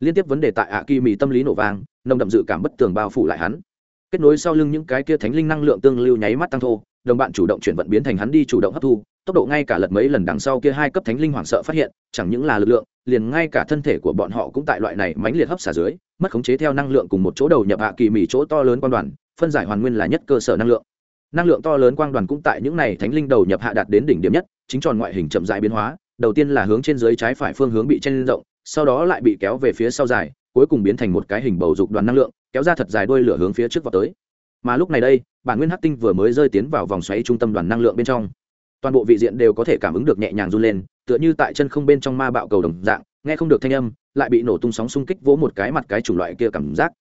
Liên tiếp vấn đề tại ạ kỳ mì tâm lý nổ vàng nồng đậm dự cảm bất tường bao phủ lại hắn. Kết nối sau lưng những cái kia thánh linh năng lượng tương lưu nháy mắt tăng thô, đồng bạn chủ động chuyển vận biến thành hắn đi chủ động hấp thu, tốc độ ngay cả lật mấy lần đằng sau kia hai cấp thánh linh hoảng sợ phát hiện, chẳng những là lực lượng liền ngay cả thân thể của bọn họ cũng tại loại này mãnh liệt hấp xả dưới, mất khống chế theo năng lượng cùng một chỗ đầu nhập hạ kỳ mỉ chỗ to lớn quan đoàn, phân giải hoàn nguyên là nhất cơ sở năng lượng. Năng lượng to lớn quang đoàn cũng tại những này thánh linh đầu nhập hạ đạt đến đỉnh điểm nhất, chính tròn ngoại hình chậm dại biến hóa, đầu tiên là hướng trên dưới trái phải phương hướng bị chen rộng, sau đó lại bị kéo về phía sau dài, cuối cùng biến thành một cái hình bầu dục đoàn năng lượng, kéo ra thật dài đuôi lửa hướng phía trước vào tới. Mà lúc này đây, bản nguyên hắc tinh vừa mới rơi tiến vào vòng xoáy trung tâm đoàn năng lượng bên trong toàn bộ vị diện đều có thể cảm ứng được nhẹ nhàng run lên, tựa như tại chân không bên trong ma bạo cầu đồng dạng, nghe không được thanh âm, lại bị nổ tung sóng xung kích vỗ một cái mặt cái chủng loại kia cảm giác.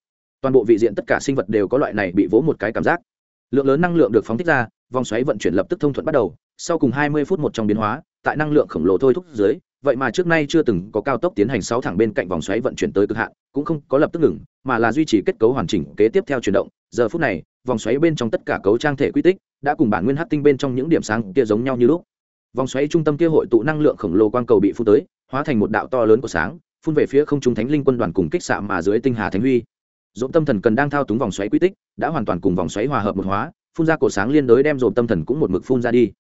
Toàn bộ vị diện tất cả sinh vật đều có loại này bị vỗ một cái cảm giác. Lượng lớn năng lượng được phóng thích ra, vòng xoáy vận chuyển lập tức thông thuận bắt đầu, sau cùng hai mươi phút một trong biến hóa, tại năng lượng khổng lồ thôi thúc dưới, vậy mà trước nay chưa từng có cao tốc tiến hành sáu thẳng bên cạnh vòng xoáy vận chuyển tới cực hạn, cũng không có lập tức ngừng, mà là duy trì kết cấu hoàn chỉnh kế tiếp theo chuyển động giờ phút này, vòng xoáy bên trong tất cả cấu trang thể quy tích đã cùng bản nguyên hắc tinh bên trong những điểm sáng kia giống nhau như lúc. Vòng xoáy trung tâm kia hội tụ năng lượng khổng lồ quang cầu bị phun tới, hóa thành một đạo to lớn của sáng, phun về phía không trung thánh linh quân đoàn cùng kích xạ mà dưới tinh hà thánh huy. Dỗ tâm thần cần đang thao túng vòng xoáy quy tích, đã hoàn toàn cùng vòng xoáy hòa hợp một hóa, phun ra cổ sáng liên đối đem dồn tâm thần cũng một mực phun ra đi.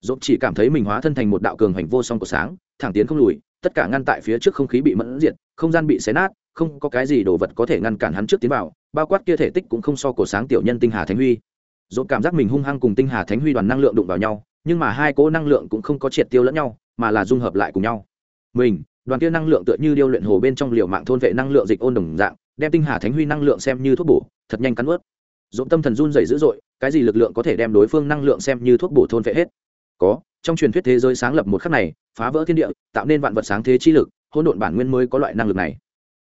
Dồn chỉ cảm thấy mình hóa thân thành một đạo cường hành vô song của sáng, thẳng tiến không lùi, tất cả ngăn tại phía trước không khí bị mẫn diệt, không gian bị xé nát không có cái gì đồ vật có thể ngăn cản hắn trước tiến vào, bao quát kia thể tích cũng không so cổ sáng tiểu nhân tinh hà thánh huy. Dồn cảm giác mình hung hăng cùng tinh hà thánh huy đoàn năng lượng đụng vào nhau, nhưng mà hai cỗ năng lượng cũng không có triệt tiêu lẫn nhau, mà là dung hợp lại cùng nhau. Mình, đoàn kia năng lượng tựa như điêu luyện hồ bên trong liều mạng thôn vệ năng lượng dịch ôn đồng dạng, đem tinh hà thánh huy năng lượng xem như thuốc bổ, thật nhanh cắn ướt. Dồn tâm thần run dày dữ dội, cái gì lực lượng có thể đem đối phương năng lượng xem như thuốc bổ thôn vệ hết? Có, trong truyền thuyết thế giới sáng lập một khắc này, phá vỡ thiên địa, tạo nên vạn vật sáng thế chi lực, hỗn độn bản nguyên mới có loại năng lực này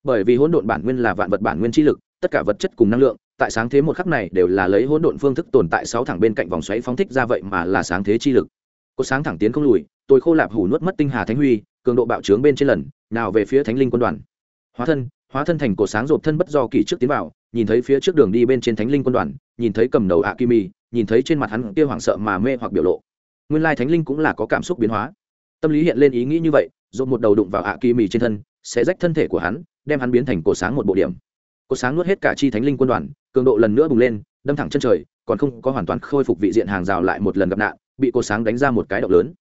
bởi vì hỗn độn bản nguyên là vạn vật bản nguyên chi lực, tất cả vật chất cùng năng lượng, tại sáng thế một khắc này đều là lấy hỗn độn phương thức tồn tại sáu thẳng bên cạnh vòng xoáy phóng thích ra vậy mà là sáng thế chi lực. Cột sáng thẳng tiến không lùi, tôi khô lạp hủ nuốt mất tinh hà thánh huy, cường độ bạo trướng bên trên lần, nào về phía thánh linh quân đoàn. Hóa thân hóa thân thành cột sáng rộp thân bất do kỳ trước tiến vào, nhìn thấy phía trước đường đi bên trên thánh linh quân đoàn, nhìn thấy cầm đầu ạ kim mi nhìn thấy trên mặt hắn kia hoảng sợ mà mê hoặc biểu lộ. Nguyên lai thánh linh cũng là có cảm xúc biến hóa. Tâm lý hiện lên ý nghĩ như vậy dồn một đầu đụng vào ạ kỳ mì trên thân sẽ rách thân thể của hắn, đem hắn biến thành cổ sáng một bộ điểm. Cổ sáng nuốt hết cả chi thánh linh quân đoàn, cường độ lần nữa bùng lên, đâm thẳng chân trời, còn không có hoàn toàn khôi phục vị diện hàng rào lại một lần gặp nạn, bị cổ sáng đánh ra một cái động lớn.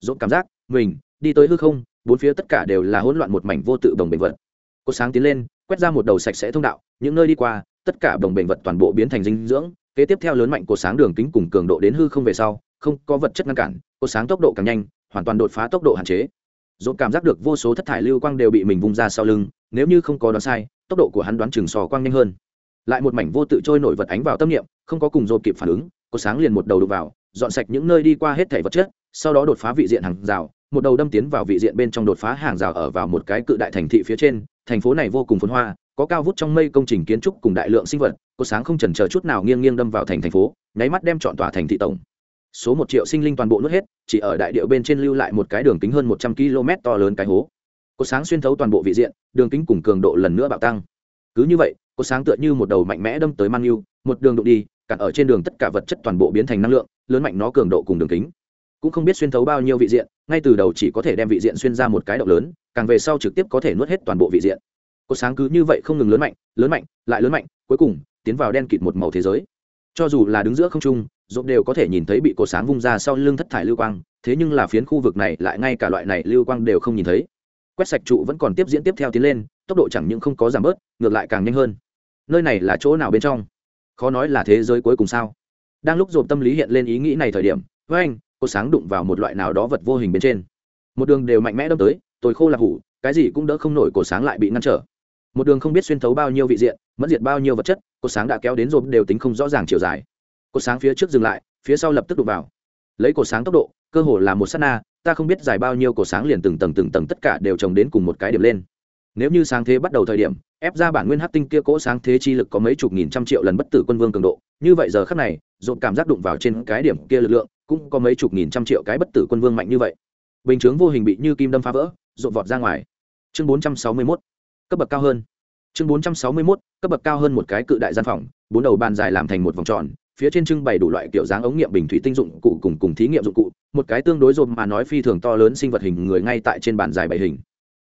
Dồn cảm giác, mình, đi tới hư không, bốn phía tất cả đều là hỗn loạn một mảnh vô tự đồng bệnh vật. Cổ sáng tiến lên, quét ra một đầu sạch sẽ thông đạo, những nơi đi qua, tất cả đồng bệnh vật toàn bộ biến thành dinh dưỡng, kế tiếp theo lớn mạnh cổ sáng đường kính cùng cường độ đến hư không về sau, không có vật chất ngăn cản, cổ sáng tốc độ càng nhanh, hoàn toàn đột phá tốc độ hạn chế dột cảm giác được vô số thất thải lưu quang đều bị mình vung ra sau lưng, nếu như không có đoán sai, tốc độ của hắn đoán chừng sò quang nhanh hơn. Lại một mảnh vô tự trôi nổi vật ánh vào tâm niệm, không có cùng dột kịp phản ứng, có sáng liền một đầu đục vào, dọn sạch những nơi đi qua hết thảy vật chất, sau đó đột phá vị diện hàng rào, một đầu đâm tiến vào vị diện bên trong đột phá hàng rào ở vào một cái cự đại thành thị phía trên, thành phố này vô cùng phồn hoa, có cao vút trong mây công trình kiến trúc cùng đại lượng sinh vật, có sáng không chần chờ chút nào nghiêng nghiêng đâm vào thành thành phố, nháy mắt đem chọn tòa thành thị tổng số một triệu sinh linh toàn bộ nuốt hết, chỉ ở đại điệu bên trên lưu lại một cái đường kính hơn một trăm km to lớn cái hố. Có sáng xuyên thấu toàn bộ vị diện, đường kính cùng cường độ lần nữa bạo tăng. Cứ như vậy có sáng tựa như một đầu mạnh mẽ đâm tới mang yêu, một đường đụng đi, cản ở trên đường tất cả vật chất toàn bộ biến thành năng lượng, lớn mạnh nó cường độ cùng đường kính. Cũng không biết xuyên thấu bao nhiêu vị diện, ngay từ đầu chỉ có thể đem vị diện xuyên ra một cái động lớn, càng về sau trực tiếp có thể nuốt hết toàn bộ vị diện. Có sáng cứ như vậy không ngừng lớn mạnh lớn mạnh, lại lớn mạnh, cuối cùng tiến vào đen kịt một màu thế giới. Cho dù là đứng giữa không trung dộp đều có thể nhìn thấy bị cột sáng vung ra sau lưng thất thải lưu quang, thế nhưng là phiến khu vực này lại ngay cả loại này lưu quang đều không nhìn thấy. Quét sạch trụ vẫn còn tiếp diễn tiếp theo tiến lên, tốc độ chẳng những không có giảm bớt, ngược lại càng nhanh hơn. Nơi này là chỗ nào bên trong? Khó nói là thế giới cuối cùng sao? Đang lúc dộp tâm lý hiện lên ý nghĩ này thời điểm, với anh cột sáng đụng vào một loại nào đó vật vô hình bên trên. Một đường đều mạnh mẽ đâm tới, tôi khô là hủ, cái gì cũng đỡ không nổi cổ sáng lại bị ngăn trở. Một đường không biết xuyên thấu bao nhiêu vị diện, mất diệt bao nhiêu vật chất cột sáng đã kéo đến rộp đều tính không rõ ràng chiều dài cột sáng phía trước dừng lại, phía sau lập tức đụng vào. Lấy cổ sáng tốc độ, cơ hồ là một s á t na, ta không biết dài bao nhiêu cổ sáng liền từng tầng từng tầng tất cả đều trồng đến cùng một cái điểm lên. Nếu như sáng thế bắt đầu thời điểm, ép ra bản nguyên hát tinh kia cỗ sáng thế chi lực có mấy chục nghìn trăm triệu lần bất tử quân vương cường độ, như vậy giờ khắc này, dồn cảm giác đụng vào trên cái điểm kia lực lượng, cũng có mấy chục nghìn trăm triệu cái bất tử quân vương mạnh như vậy. Bình chướng vô hình bị như kim đâm phá vỡ, dồn vọt ra ngoài. Chương bốn trăm sáu mươi mốt, cấp bậc cao hơn. Chương bốn trăm sáu mươi mốt, cấp bậc cao hơn một cái cự đại gian phòng, bốn đầu bàn dài làm thành một vòng tròn phía trên trưng bày đủ loại kiểu dáng ống nghiệm bình thủy tinh dụng cụ cùng cùng thí nghiệm dụng cụ, một cái tương đối rộn mà nói phi thường to lớn sinh vật hình người ngay tại trên bàn dài bày hình.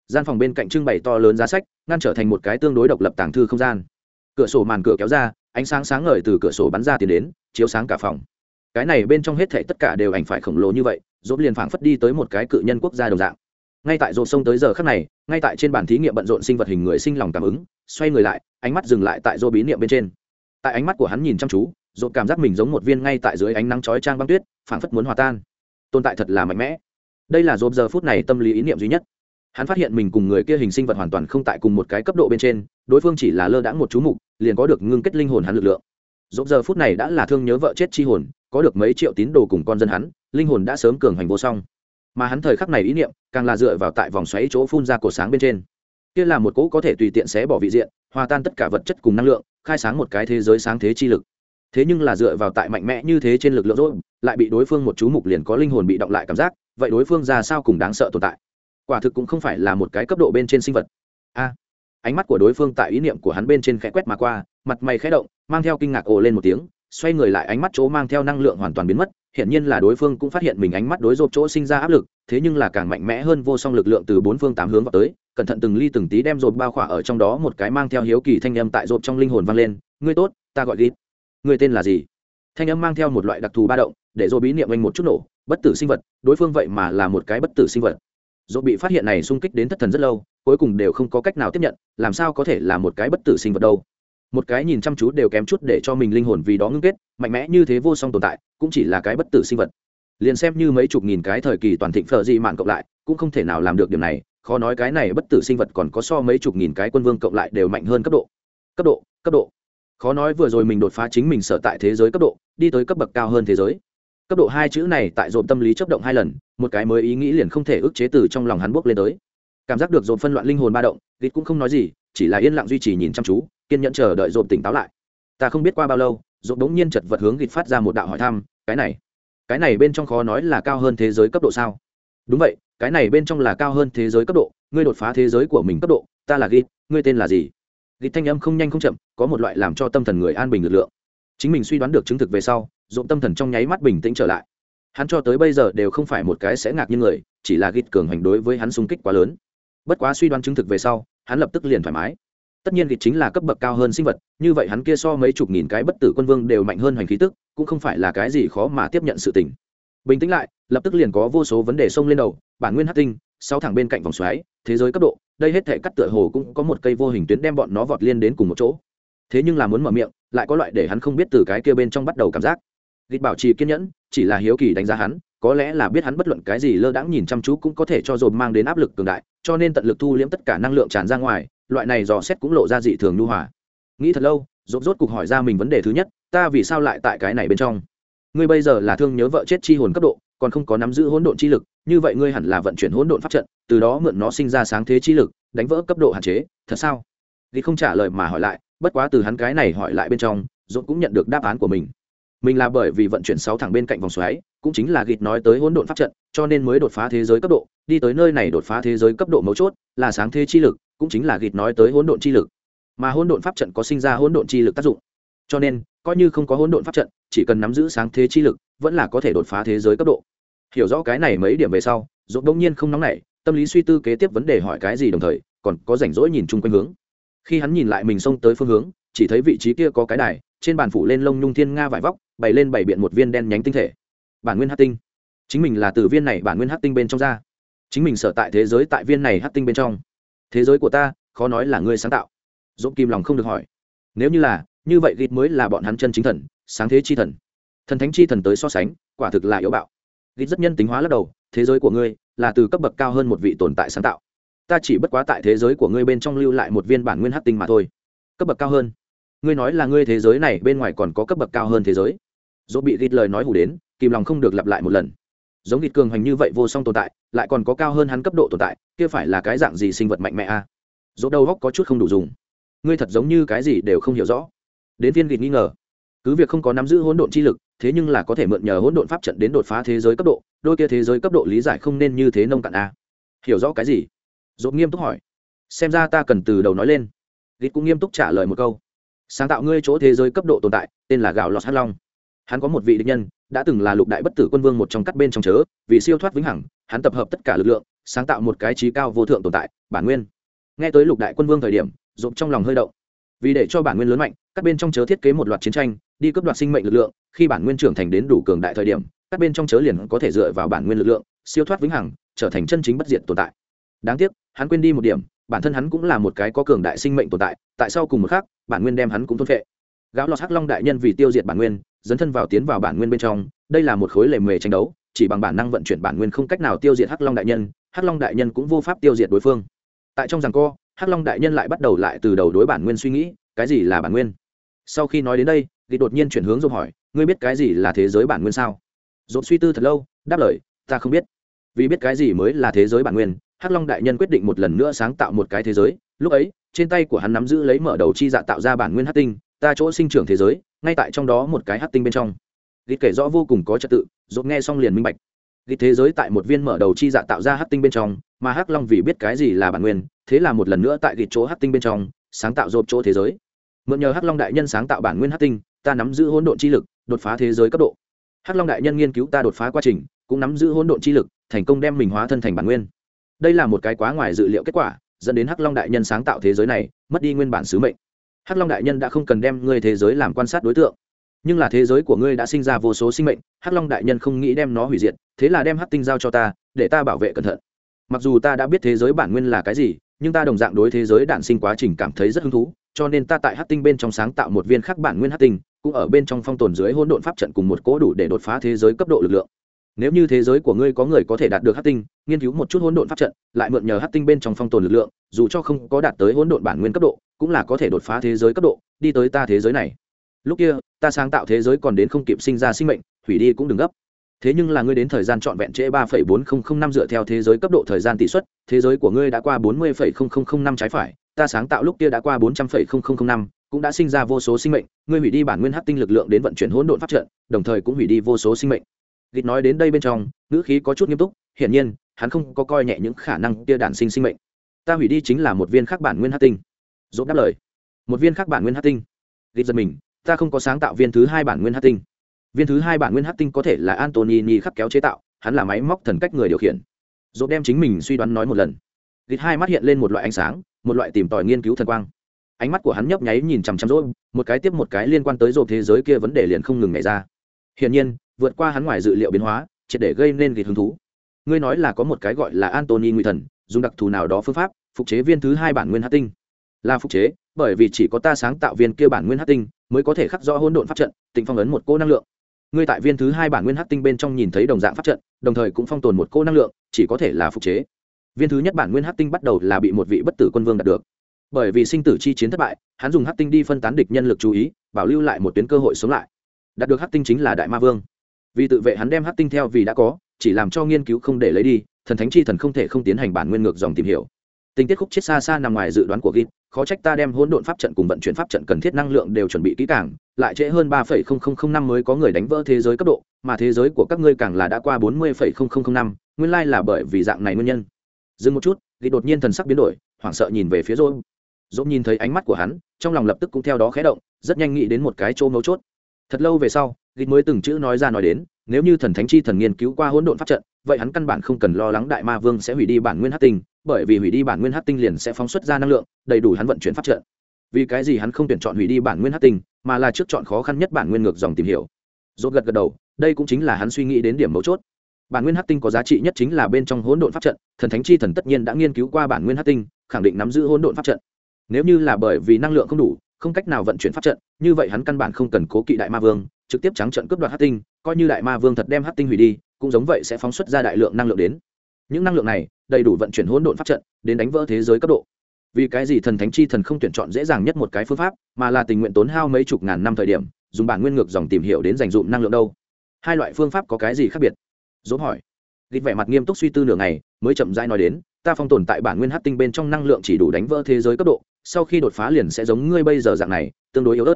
Gian phòng bên cạnh trưng bày to lớn giá sách, ngăn trở thành một cái tương đối độc lập tàng thư không gian. Cửa sổ màn cửa kéo ra, ánh sáng sáng ngời từ cửa sổ bắn ra tiến đến, chiếu sáng cả phòng. Cái này bên trong hết thể tất cả đều ảnh phải khổng lồ như vậy dốt liền phảng phất đi tới một cái cự nhân quốc gia đồng dạng. Ngay tại rộn sông tới giờ khắc này, ngay tại trên bàn thí nghiệm bận rộn sinh vật hình người sinh lòng cảm ứng, xoay người lại, ánh mắt dừng lại tại dô bí niệm bên trên. Tại ánh mắt của hắn nhìn chăm chú dột cảm giác mình giống một viên ngay tại dưới ánh nắng chói trang băng tuyết, phảng phất muốn hòa tan. Tồn tại thật là mạnh mẽ. Đây là dột giờ phút này tâm lý ý niệm duy nhất. Hắn phát hiện mình cùng người kia hình sinh vật hoàn toàn không tại cùng một cái cấp độ bên trên, đối phương chỉ là lơ đãng một chú mục, liền có được ngưng kết linh hồn hắn lực lượng. Dột giờ phút này đã là thương nhớ vợ chết chi hồn, có được mấy triệu tín đồ cùng con dân hắn, linh hồn đã sớm cường hành vô song. Mà hắn thời khắc này ý niệm, càng là dựa vào tại vòng xoáy chỗ phun ra cột sáng bên trên. Kia là một cỗ có thể tùy tiện xé bỏ vị diện, hòa tan tất cả vật chất cùng năng lượng, khai sáng một cái thế giới sáng thế chi lực thế nhưng là dựa vào tại mạnh mẽ như thế trên lực lượng rốt, lại bị đối phương một chú mục liền có linh hồn bị động lại cảm giác, vậy đối phương ra sao cùng đáng sợ tồn tại? Quả thực cũng không phải là một cái cấp độ bên trên sinh vật. A, ánh mắt của đối phương tại ý niệm của hắn bên trên khẽ quét mà qua, mặt mày khẽ động, mang theo kinh ngạc ồ lên một tiếng, xoay người lại ánh mắt chỗ mang theo năng lượng hoàn toàn biến mất hiện nhiên là đối phương cũng phát hiện mình ánh mắt đối rộp chỗ sinh ra áp lực, thế nhưng là càng mạnh mẽ hơn vô song lực lượng từ bốn phương tám hướng vào tới, cẩn thận từng ly từng tí đem rộp bao khỏa ở trong đó một cái mang theo hiếu kỳ thanh âm tại rộp trong linh hồn vang lên, ngươi tốt, ta gọi gít Người tên là gì? Thanh âm mang theo một loại đặc thù ba động, để rộp bí niệm anh một chút nổ, bất tử sinh vật, đối phương vậy mà là một cái bất tử sinh vật. Rộp bị phát hiện này xung kích đến thất thần rất lâu, cuối cùng đều không có cách nào tiếp nhận, làm sao có thể là một cái bất tử sinh vật đâu? Một cái nhìn chăm chú đều kém chút để cho mình linh hồn vì đó ngưng kết, mạnh mẽ như thế vô song tồn tại, cũng chỉ là cái bất tử sinh vật. Liền xem như mấy chục nghìn cái thời kỳ toàn thịnh phở dị mạn cộng lại, cũng không thể nào làm được điểm này, khó nói cái này bất tử sinh vật còn có so mấy chục nghìn cái quân vương cộng lại đều mạnh hơn cấp độ. Cấp độ cấp độ khó nói vừa rồi mình đột phá chính mình sở tại thế giới cấp độ, đi tới cấp bậc cao hơn thế giới. Cấp độ hai chữ này tại dồn tâm lý chấp động hai lần, một cái mới ý nghĩ liền không thể ức chế từ trong lòng hắn bước lên tới. Cảm giác được dồn phân loạn linh hồn ba động gịt cũng không nói gì, chỉ là yên lặng duy trì nhìn chăm chú, kiên nhẫn chờ đợi dồn tỉnh táo lại. Ta không biết qua bao lâu, dồn đống nhiên chật vật hướng gịt phát ra một đạo hỏi thăm, cái này cái này bên trong khó nói là cao hơn thế giới cấp độ sao? Đúng vậy, cái này bên trong là cao hơn thế giới cấp độ, ngươi đột phá thế giới của mình cấp độ, ta là gịt ngươi tên là gì? Gịt thanh âm không nhanh không chậm, có một loại làm cho tâm thần người an bình lực lượng. Chính mình suy đoán được chứng thực về sau dụng tâm thần trong nháy mắt bình tĩnh trở lại. Hắn cho tới bây giờ đều không phải một cái sẽ ngạc như người, chỉ là gịt cường hành đối với hắn xung kích quá lớn. Bất quá suy đoán chứng thực về sau, hắn lập tức liền thoải mái. Tất nhiên gịt chính là cấp bậc cao hơn sinh vật, như vậy hắn kia so mấy chục nghìn cái bất tử quân vương đều mạnh hơn hành khí tức, cũng không phải là cái gì khó mà tiếp nhận sự tình. Bình tĩnh lại, lập tức liền có vô số vấn đề xông lên đầu, bản nguyên hát tinh sáu thẳng bên cạnh vòng xoáy, thế giới cấp độ, đây hết thể cắt tựa hồ cũng có một cây vô hình tuyến đem bọn nó vọt liên đến cùng một chỗ. Thế nhưng là muốn mở miệng, lại có loại để hắn không biết từ cái kia bên trong bắt đầu cảm giác. Gịt bảo trì kiên nhẫn, chỉ là hiếu kỳ đánh giá hắn, có lẽ là biết hắn bất luận cái gì lơ đãng nhìn chăm chú cũng có thể cho dồn mang đến áp lực cường đại, cho nên tận lực thu liễm tất cả năng lượng tràn ra ngoài, loại này dò xét cũng lộ ra dị thường nhu hòa. Nghĩ thật lâu, rốt rốt cục hỏi ra mình vấn đề thứ nhất, ta vì sao lại tại cái này bên trong? Ngươi bây giờ là thương nhớ vợ chết chi hồn cấp độ, còn không có nắm giữ hỗn độn chi lực như vậy ngươi hẳn là vận chuyển hỗn độn pháp trận, từ đó mượn nó sinh ra sáng thế chi lực, đánh vỡ cấp độ hạn chế, thật sao? Lý không trả lời mà hỏi lại, bất quá từ hắn cái này hỏi lại bên trong rốt cũng nhận được đáp án của mình. Mình là bởi vì vận chuyển sáu thẳng bên cạnh vòng xoáy, cũng chính là gịt nói tới hỗn độn pháp trận, cho nên mới đột phá thế giới cấp độ, đi tới nơi này đột phá thế giới cấp độ mấu chốt là sáng thế chi lực, cũng chính là gịt nói tới hỗn độn chi lực. Mà hỗn độn pháp trận có sinh ra hỗn độn chi lực tác dụng. Cho nên, coi như không có hỗn độn pháp trận, chỉ cần nắm giữ sáng thế chi lực, vẫn là có thể đột phá thế giới cấp độ hiểu rõ cái này mấy điểm về sau dốt bỗng nhiên không nóng nảy, tâm lý suy tư kế tiếp vấn đề hỏi cái gì đồng thời, còn có rảnh rỗi nhìn chung quanh hướng. Khi hắn nhìn lại mình xông tới phương hướng, chỉ thấy vị trí kia có cái đài, trên bàn phủ lên lông nhung thiên nga vải vóc, bày lên bày biện một viên đen nhánh tinh thể. Bản nguyên hát tinh. Chính mình là từ viên này bản nguyên hát tinh bên trong ra. Chính mình sở tại thế giới tại viên này hát tinh bên trong. Thế giới của ta, khó nói là ngươi sáng tạo. Dỗ kim lòng không được hỏi. Nếu như là, như vậy gịt mới là bọn hắn chân chính thần, sáng thế chi thần. Thần thánh chi thần tới so sánh, quả thực là yếu bạo gịt rất nhân tính hóa lắc đầu, thế giới của ngươi là từ cấp bậc cao hơn một vị tồn tại sáng tạo. Ta chỉ bất quá tại thế giới của ngươi bên trong lưu lại một viên bản nguyên hát tinh mà thôi. Cấp bậc cao hơn. Ngươi nói là ngươi thế giới này bên ngoài còn có cấp bậc cao hơn thế giới. Dỗ bị gịt lời nói hủ đến, kìm lòng không được lặp lại một lần. Giống gịt cường hành như vậy vô song tồn tại, lại còn có cao hơn hắn cấp độ tồn tại, kia phải là cái dạng gì sinh vật mạnh mẽ a? À? dỗ đầu góc có chút không đủ dùng. Ngươi thật giống như cái gì đều không hiểu rõ. Đến viên gịt nghi ngờ. Cứ việc không có nắm giữ hỗn độn chi lực thế nhưng là có thể mượn nhờ hỗn độn pháp trận đến đột phá thế giới cấp độ, đôi kia thế giới cấp độ lý giải không nên như thế nông cạn a hiểu rõ cái gì? Dột nghiêm túc hỏi. Xem ra ta cần từ đầu nói lên. Gịt cũng nghiêm túc trả lời một câu. Sáng tạo ngươi chỗ thế giới cấp độ tồn tại, tên là gạo lọt hắc long. Hắn có một vị địch nhân, đã từng là lục đại bất tử quân vương một trong các bên trong chớ, vì siêu thoát vĩnh hằng, hắn tập hợp tất cả lực lượng, sáng tạo một cái trí cao vô thượng tồn tại, bản nguyên. Nghe tới lục đại quân vương thời điểm dột trong lòng hơi động vì để cho bản nguyên lớn mạnh, các bên trong chớ thiết kế một loạt chiến tranh, đi cướp đoạt sinh mệnh lực lượng, khi bản nguyên trưởng thành đến đủ cường đại thời điểm, các bên trong chớ liền có thể dựa vào bản nguyên lực lượng, siêu thoát vĩnh hằng, trở thành chân chính bất diệt tồn tại. Đáng tiếc, hắn quên đi một điểm, bản thân hắn cũng là một cái có cường đại sinh mệnh tồn tại tại sao cùng một khác bản nguyên đem hắn cũng thôn phệ. Gáo lọt hắc long đại nhân vì tiêu diệt bản nguyên, dấn thân vào tiến vào bản nguyên bên trong, đây là một khối lề mề tranh đấu, chỉ bằng bản năng vận chuyển bản nguyên không cách nào tiêu diệt hắc long đại nhân, hắc long đại nhân cũng vô pháp tiêu diệt đối phương. Tại trong rằng co hắc long đại nhân lại bắt đầu lại từ đầu đối bản nguyên suy nghĩ, cái gì là bản nguyên? Sau khi nói đến đây thì đột nhiên chuyển hướng dồn hỏi, ngươi biết cái gì là thế giới bản nguyên sao? Dồn suy tư thật lâu, đáp lời, ta không biết. Vì biết cái gì mới là thế giới bản nguyên, hắc long đại nhân quyết định một lần nữa sáng tạo một cái thế giới. Lúc ấy, trên tay của hắn nắm giữ lấy mở đầu chi dạ tạo ra bản nguyên hắc tinh, ta chỗ sinh trưởng thế giới, ngay tại trong đó một cái hắc tinh bên trong. Ghi kể rõ vô cùng có trật tự Dồn nghe xong liền minh bạch ghi thế giới tại một viên mở đầu chi dạ tạo ra hắc tinh bên trong, mà hắc long vì biết cái gì là bản nguyên, thế là một lần nữa tại ghi chỗ hắc tinh bên trong, sáng tạo rộp chỗ thế giới. Mượn nhờ hắc long đại nhân sáng tạo bản nguyên hắc tinh, ta nắm giữ hỗn độn chi lực, đột phá thế giới cấp độ. Hắc long đại nhân nghiên cứu ta đột phá quá trình, cũng nắm giữ hỗn độn chi lực, thành công đem mình hóa thân thành bản nguyên. Đây là một cái quá ngoài dự liệu kết quả, dẫn đến hắc long đại nhân sáng tạo thế giới này, mất đi nguyên bản sứ mệnh. Hắc long đại nhân đã không cần đem ngươi thế giới làm quan sát đối tượng. Nhưng là thế giới của ngươi đã sinh ra vô số sinh mệnh, hắc long đại nhân không nghĩ đem nó hủy diệt thế là đem hắc tinh giao cho ta, để ta bảo vệ cẩn thận. Mặc dù ta đã biết thế giới bản nguyên là cái gì, nhưng ta đồng dạng đối thế giới đản sinh quá trình cảm thấy rất hứng thú, cho nên ta tại hắc tinh bên trong sáng tạo một viên khắc bản nguyên hắc tinh, cũng ở bên trong phong tồn dưới hỗn độn pháp trận cùng một cố đủ để đột phá thế giới cấp độ lực lượng. Nếu như thế giới của ngươi có người có thể đạt được hắc tinh, nghiên cứu một chút hỗn độn pháp trận, lại mượn nhờ hắc tinh bên trong phong tồn lực lượng, dù cho không có đạt tới hỗn độn bản nguyên cấp độ, cũng là có thể đột phá thế giới cấp độ, đi tới ta thế giới này. Lúc kia, ta sáng tạo thế giới còn đến không kịp sinh ra sinh mệnh, hủy đi cũng đừng gấp thế nhưng là ngươi đến thời gian trọn vẹn trễ ba phẩy bốn không không năm dựa theo thế giới cấp độ thời gian tỷ suất, thế giới của ngươi đã qua bốn mươi phẩy không không không năm trái phải, ta sáng tạo lúc kia đã qua bốn trăm phẩy không không không năm, cũng đã sinh ra vô số sinh mệnh, ngươi hủy đi bản nguyên hắc tinh lực lượng đến vận chuyển hỗn độn pháp trận, đồng thời cũng hủy đi vô số sinh mệnh. Gịt nói đến đây bên trong, ngữ khí có chút nghiêm túc, hiển nhiên, hắn không có coi nhẹ những khả năng kia đản sinh sinh mệnh. Ta hủy đi chính là một viên khắc bản nguyên hắc tinh. Dốt đáp lời. Một viên khắc bản nguyên hắc tinh. Gịt giật mình, ta không có sáng tạo viên thứ hai bản nguyên hắc tinh viên thứ hai bản nguyên hắc tinh có thể là antonini khắc kéo chế tạo, hắn là máy móc thần cách người điều khiển. Dốt đem chính mình suy đoán nói một lần. Gịt hai mắt hiện lên một loại ánh sáng, một loại tìm tòi nghiên cứu thần quang. Ánh mắt của hắn nhấp nháy nhìn chằm chằm rốt, một cái tiếp một cái liên quan tới rộp thế giới kia vấn đề liền không ngừng nảy ra. Hiển nhiên, vượt qua hắn ngoài dự liệu biến hóa, triệt để gây nên gịt hứng thú. Ngươi nói là có một cái gọi là antony nguy thần, dùng đặc thù nào đó phương pháp, phục chế viên thứ hai bản nguyên hát tinh. Là phục chế, bởi vì chỉ có ta sáng tạo viên kia bản nguyên hát tinh, mới có thể khắc rõ hỗn độn pháp trận, tịnh phong ấn một cô năng lượng ngươi tại viên thứ hai bản nguyên hắc tinh bên trong nhìn thấy đồng dạng pháp trận, đồng thời cũng phong tồn một cô năng lượng, chỉ có thể là phục chế. Viên thứ nhất bản nguyên hắc tinh bắt đầu là bị một vị bất tử quân vương đạt được. Bởi vì sinh tử chi chiến thất bại, hắn dùng hắc tinh đi phân tán địch nhân lực chú ý, bảo lưu lại một tuyến cơ hội sống lại. Đạt được hắc tinh chính là đại ma vương. Vì tự vệ hắn đem hắc tinh theo vì đã có, chỉ làm cho nghiên cứu không để lấy đi, thần thánh chi thần không thể không tiến hành bản nguyên ngược dòng tìm hiểu tình tiết khúc chết xa xa nằm ngoài dự đoán của git, khó trách ta đem hỗn độn pháp trận cùng vận chuyển pháp trận cần thiết năng lượng đều chuẩn bị kỹ càng, lại trễ hơn ba phẩy không không không năm mới có người đánh vỡ thế giới cấp độ, mà thế giới của các ngươi càng là đã qua bốn mươi phẩy không không không năm, nguyên lai là bởi vì dạng này nguyên nhân. Dừng một chút, git đột nhiên thần sắc biến đổi, hoảng sợ nhìn về phía rô dỗ nhìn thấy ánh mắt của hắn, trong lòng lập tức cũng theo đó khé động, rất nhanh nghĩ đến một cái chỗ mấu chốt. Thật lâu về sau, git mới từng chữ nói ra nói đến, nếu như thần thánh chi thần nghiên cứu qua hỗn độn pháp trận, vậy hắn căn bản không cần lo lắng đại ma vương sẽ hủy đi bản nguyên hát tinh bởi vì hủy đi bản nguyên hắc tinh liền sẽ phóng xuất ra năng lượng, đầy đủ hắn vận chuyển pháp trận. Vì cái gì hắn không tuyển chọn hủy đi bản nguyên hắc tinh, mà là trước chọn khó khăn nhất bản nguyên ngược dòng tìm hiểu. Dốt gật gật đầu, đây cũng chính là hắn suy nghĩ đến điểm mấu chốt. Bản nguyên hắc tinh có giá trị nhất chính là bên trong hỗn độn pháp trận, thần thánh chi thần tất nhiên đã nghiên cứu qua bản nguyên hắc tinh, khẳng định nắm giữ hỗn độn pháp trận. Nếu như là bởi vì năng lượng không đủ, không cách nào vận chuyển pháp trận, như vậy hắn căn bản không cần cố kỵ đại ma vương, trực tiếp trắng trận cướp đoạt hắc tinh, coi như đại ma vương thật đem hắc tinh hủy đi, cũng giống vậy sẽ phóng xuất ra đại lượng năng lượng đến. Những năng lượng này đầy đủ vận chuyển hỗn độn pháp trận, đến đánh vỡ thế giới cấp độ. Vì cái gì thần thánh chi thần không tuyển chọn dễ dàng nhất một cái phương pháp, mà là tình nguyện tốn hao mấy chục ngàn năm thời điểm, dùng bản nguyên ngược dòng tìm hiểu đến dành dụm năng lượng đâu? Hai loại phương pháp có cái gì khác biệt? Dốt hỏi. Gịt vẻ mặt nghiêm túc suy tư nửa ngày, mới chậm rãi nói đến, ta phong tồn tại bản nguyên hát tinh bên trong năng lượng chỉ đủ đánh vỡ thế giới cấp độ, sau khi đột phá liền sẽ giống ngươi bây giờ dạng này, tương đối yếu ớt.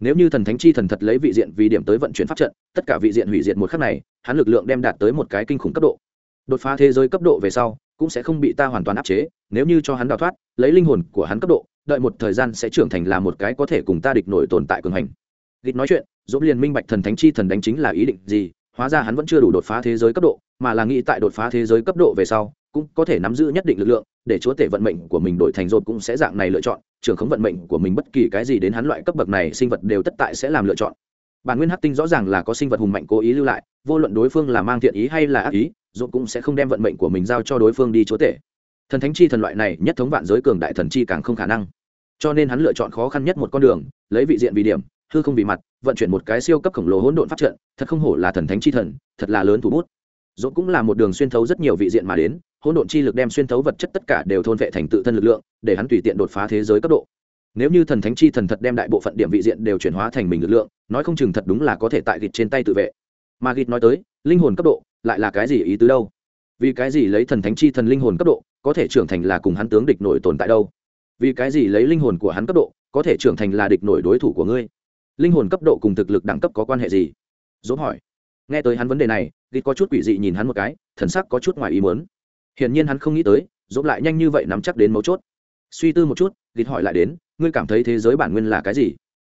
Nếu như thần thánh chi thần thật lấy vị diện vì điểm tới vận chuyển pháp trận, tất cả vị diện hủy diệt một khắc này, hắn lực lượng đem đạt tới một cái kinh khủng cấp độ. Đột phá thế giới cấp độ về sau cũng sẽ không bị ta hoàn toàn áp chế, nếu như cho hắn đào thoát, lấy linh hồn của hắn cấp độ, đợi một thời gian sẽ trưởng thành là một cái có thể cùng ta địch nổi tồn tại cường hành. Gịt nói chuyện, dũng liền minh bạch thần thánh chi thần đánh chính là ý định gì, hóa ra hắn vẫn chưa đủ đột phá thế giới cấp độ, mà là nghĩ tại đột phá thế giới cấp độ về sau, cũng có thể nắm giữ nhất định lực lượng, để chúa tể vận mệnh của mình đổi thành rột cũng sẽ dạng này lựa chọn trường khống vận mệnh của mình bất kỳ cái gì đến hắn loại cấp bậc này, sinh vật đều tất tại sẽ làm lựa chọn bản nguyên hắc tinh rõ ràng là có sinh vật hùng mạnh cố ý lưu lại, vô luận đối phương là mang thiện ý hay là ác ý, dũng cũng sẽ không đem vận mệnh của mình giao cho đối phương đi chúa tể thần thánh chi thần loại này nhất thống vạn giới cường đại thần chi càng không khả năng. Cho nên hắn lựa chọn khó khăn nhất một con đường, lấy vị diện vì điểm, hư không vì mặt, vận chuyển một cái siêu cấp khổng lồ hỗn độn pháp trận, thật không hổ là thần thánh chi thần, thật là lớn thủ bút. Dũng cũng là một đường xuyên thấu rất nhiều vị diện mà đến, hỗn độn chi lực đem xuyên thấu vật chất tất cả đều thôn vệ thành tự thân lực lượng, để hắn tùy tiện đột phá thế giới cấp độ nếu như thần thánh chi thần thật đem đại bộ phận điểm vị diện đều chuyển hóa thành mình lực lượng, nói không chừng thật đúng là có thể tại gịt trên tay tự vệ. Mà gịt nói tới, linh hồn cấp độ lại là cái gì ý tứ đâu? Vì cái gì lấy thần thánh chi thần linh hồn cấp độ có thể trưởng thành là cùng hắn tướng địch nổi tồn tại đâu? Vì cái gì lấy linh hồn của hắn cấp độ có thể trưởng thành là địch nổi đối thủ của ngươi? Linh hồn cấp độ cùng thực lực đẳng cấp có quan hệ gì? Dốt hỏi. Nghe tới hắn vấn đề này, gịt có chút quỷ dị nhìn hắn một cái, thần sắc có chút ngoài ý muốn. Hiển nhiên hắn không nghĩ tới dốt lại nhanh như vậy nắm chắc đến mấu chốt. Suy tư một chút, gịt hỏi lại đến ngươi cảm thấy thế giới bản nguyên là cái gì?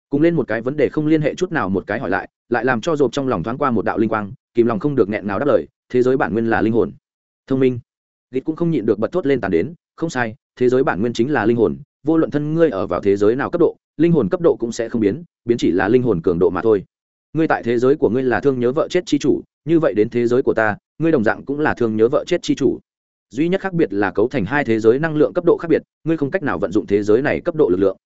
Cùng lên một cái vấn đề không liên hệ chút nào một cái hỏi lại lại làm cho dồn trong lòng thoáng qua một đạo linh quang, kìm lòng không được nghẹn nào đáp lời, thế giới bản nguyên là linh hồn. Thông minh. Gịt cũng không nhịn được bật thốt lên tàn đến, không sai, thế giới bản nguyên chính là linh hồn, vô luận thân ngươi ở vào thế giới nào cấp độ, linh hồn cấp độ cũng sẽ không biến biến chỉ là linh hồn cường độ mà thôi. Ngươi tại thế giới của ngươi là thương nhớ vợ chết chi chủ, như vậy đến thế giới của ta, ngươi đồng dạng cũng là thương nhớ vợ chết chi chủ duy nhất khác biệt là cấu thành hai thế giới năng lượng cấp độ khác biệt, ngươi không cách nào vận dụng thế giới này cấp độ lực lượng.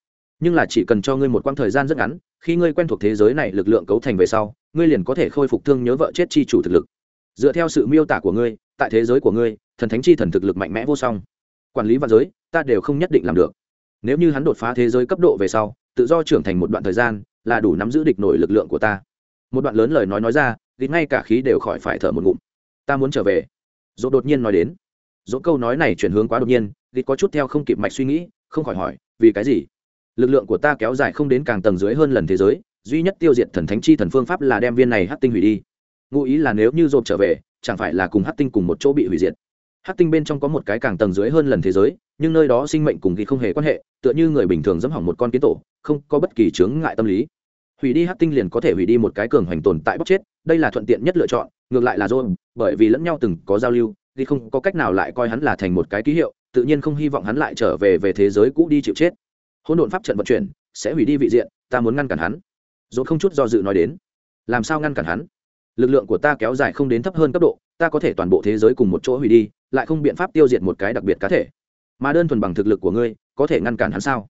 Nhưng là chỉ cần cho ngươi một quãng thời gian rất ngắn, khi ngươi quen thuộc thế giới này lực lượng cấu thành về sau, ngươi liền có thể khôi phục thương nhớ vợ chết chi chủ thực lực. Dựa theo sự miêu tả của ngươi, tại thế giới của ngươi, thần thánh chi thần thực lực mạnh mẽ vô song. Quản lý và giới, ta đều không nhất định làm được. Nếu như hắn đột phá thế giới cấp độ về sau, tự do trưởng thành một đoạn thời gian, là đủ nắm giữ địch nổi lực lượng của ta. Một đoạn lớn lời nói nói ra, thì ngay cả khí đều khỏi phải thở một ngụm. Ta muốn trở về. Dỗ đột nhiên nói đến dỗ câu nói này chuyển hướng quá đột nhiên, thì có chút theo không kịp mạch suy nghĩ, không khỏi hỏi, vì cái gì? Lực lượng của ta kéo dài không đến càng tầng dưới hơn lần thế giới, duy nhất tiêu diệt thần thánh chi thần phương pháp là đem viên này hát tinh hủy đi. Ngụ ý là nếu như dồn trở về, chẳng phải là cùng hát tinh cùng một chỗ bị hủy diệt. Hát tinh bên trong có một cái càng tầng dưới hơn lần thế giới, nhưng nơi đó sinh mệnh cùng ghi không hề quan hệ, tựa như người bình thường dẫm hỏng một con kiến tổ, không có bất kỳ chướng ngại tâm lý. Hủy đi hát tinh liền có thể hủy đi một cái cường hoành tồn tại bóc chết, đây là thuận tiện nhất lựa chọn, ngược lại là dồn, bởi vì lẫn nhau từng có giao lưu thì không có cách nào lại coi hắn là thành một cái ký hiệu, tự nhiên không hy vọng hắn lại trở về về thế giới cũ đi chịu chết. Hỗn độn pháp trận vận chuyển, sẽ hủy đi vị diện, ta muốn ngăn cản hắn. Dồn không chút do dự nói đến. Làm sao ngăn cản hắn? Lực lượng của ta kéo dài không đến thấp hơn cấp độ, ta có thể toàn bộ thế giới cùng một chỗ hủy đi, lại không biện pháp tiêu diệt một cái đặc biệt cá thể. Mà đơn thuần bằng thực lực của ngươi, có thể ngăn cản hắn sao?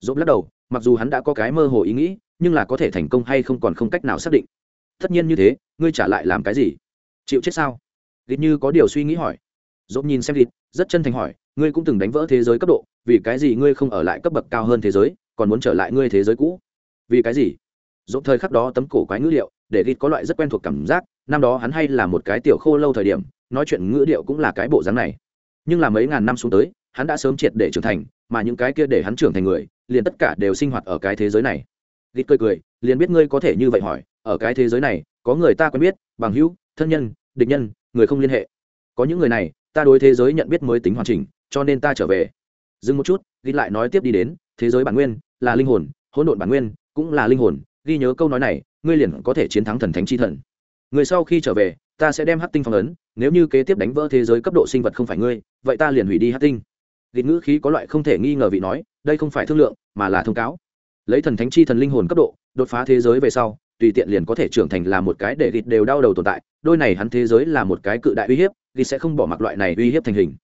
Rốt lắc đầu, mặc dù hắn đã có cái mơ hồ ý nghĩ, nhưng là có thể thành công hay không còn không cách nào xác định. Tất nhiên như thế, ngươi trả lại làm cái gì? Chịu chết sao? Gịt như có điều suy nghĩ hỏi. Dốt nhìn xem gịt, rất chân thành hỏi, ngươi cũng từng đánh vỡ thế giới cấp độ, vì cái gì ngươi không ở lại cấp bậc cao hơn thế giới, còn muốn trở lại ngươi thế giới cũ? Vì cái gì? Dốt thời khắc đó tấm cổ quái ngữ liệu để gịt có loại rất quen thuộc cảm giác, năm đó hắn hay là một cái tiểu khô lâu thời điểm, nói chuyện ngữ điệu cũng là cái bộ dáng này. Nhưng là mấy ngàn năm xuống tới, hắn đã sớm triệt để trưởng thành, mà những cái kia để hắn trưởng thành người, liền tất cả đều sinh hoạt ở cái thế giới này. Gịt cười cười, liền biết ngươi có thể như vậy hỏi, ở cái thế giới này, có người ta quen biết, bằng hữu, thân nhân, địch nhân người không liên hệ. Có những người này, ta đối thế giới nhận biết mới tính hoàn chỉnh, cho nên ta trở về. Dừng một chút, ghi lại nói tiếp đi đến, thế giới bản nguyên, là linh hồn, hỗn độn bản nguyên, cũng là linh hồn. Ghi nhớ câu nói này, ngươi liền có thể chiến thắng thần thánh chi thần. Người sau khi trở về, ta sẽ đem hát tinh phong ấn, nếu như kế tiếp đánh vỡ thế giới cấp độ sinh vật không phải ngươi, vậy ta liền hủy đi hát tinh. Ghi ngữ khí có loại không thể nghi ngờ vị nói, đây không phải thương lượng, mà là thông cáo. Lấy thần thánh chi thần linh hồn cấp độ, đột phá thế giới về sau tùy tiện liền có thể trưởng thành là một cái để gịt đều đau đầu tồn tại, đôi này hắn thế giới là một cái cự đại uy hiếp gịt sẽ không bỏ mặc loại này uy hiếp thành hình.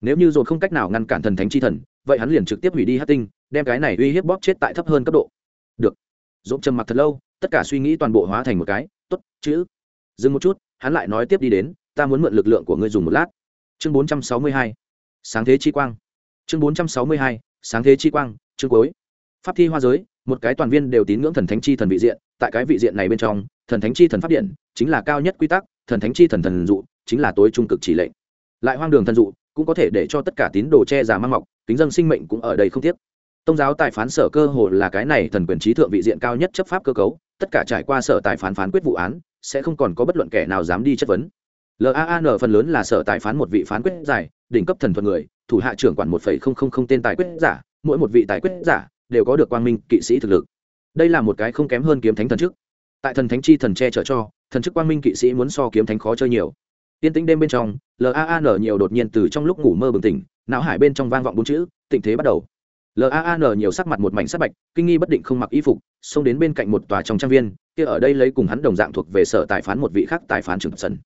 Nếu như dồn không cách nào ngăn cản thần thánh chi thần, vậy hắn liền trực tiếp hủy đi hát tinh, đem cái này uy hiếp bóp chết tại thấp hơn cấp độ. Được. Dồn trầm mặc thật lâu, tất cả suy nghĩ toàn bộ hóa thành một cái t ố t chữ. Dừng một chút, hắn lại nói tiếp đi đến, ta muốn mượn lực lượng của ngươi dùng một lát. Chương bốn trăm sáu mươi hai. Sáng thế chi quang. Chương bốn trăm sáu mươi hai, sáng thế chi quang, chương cuối. Pháp thi hoa giới một cái toàn viên đều tín ngưỡng thần thánh chi thần vị diện, tại cái vị diện này bên trong, thần thánh chi thần pháp điện chính là cao nhất quy tắc, thần thánh chi thần thần dụ chính là tối trung cực chỉ lệnh. Lại hoang đường thần dụ cũng có thể để cho tất cả tín đồ che già mang mọc tính dân sinh mệnh cũng ở đây không tiếc. Tông giáo tài phán sở cơ hồ là cái này thần quyền trí thượng vị diện cao nhất chấp pháp cơ cấu, tất cả trải qua sở tài phán phán quyết vụ án, sẽ không còn có bất luận kẻ nào dám đi chất vấn. Laan phần lớn là sở tài phán một vị phán quyết giải đỉnh cấp thần thuật người, thủ hạ trưởng quản một tên tài quyết giả, mỗi một vị tài quyết giả đều có được quang minh kỵ sĩ thực lực. Đây là một cái không kém hơn kiếm thánh thần chức. Tại thần thánh chi thần che chở cho, thần chức quang minh kỵ sĩ muốn so kiếm thánh khó chơi nhiều. Tiên tĩnh đêm bên trong lan nhiều đột nhiên từ trong lúc ngủ mơ bừng tỉnh, não hải bên trong vang vọng bốn chữ tình thế bắt đầu. Lan nhiều sắc mặt một mảnh sắc bạch, kinh nghi bất định không mặc y phục, xông đến bên cạnh một tòa trong trang viên, kia ở đây lấy cùng hắn đồng dạng thuộc về sở tài phán một vị khác tài phán trưởng sân.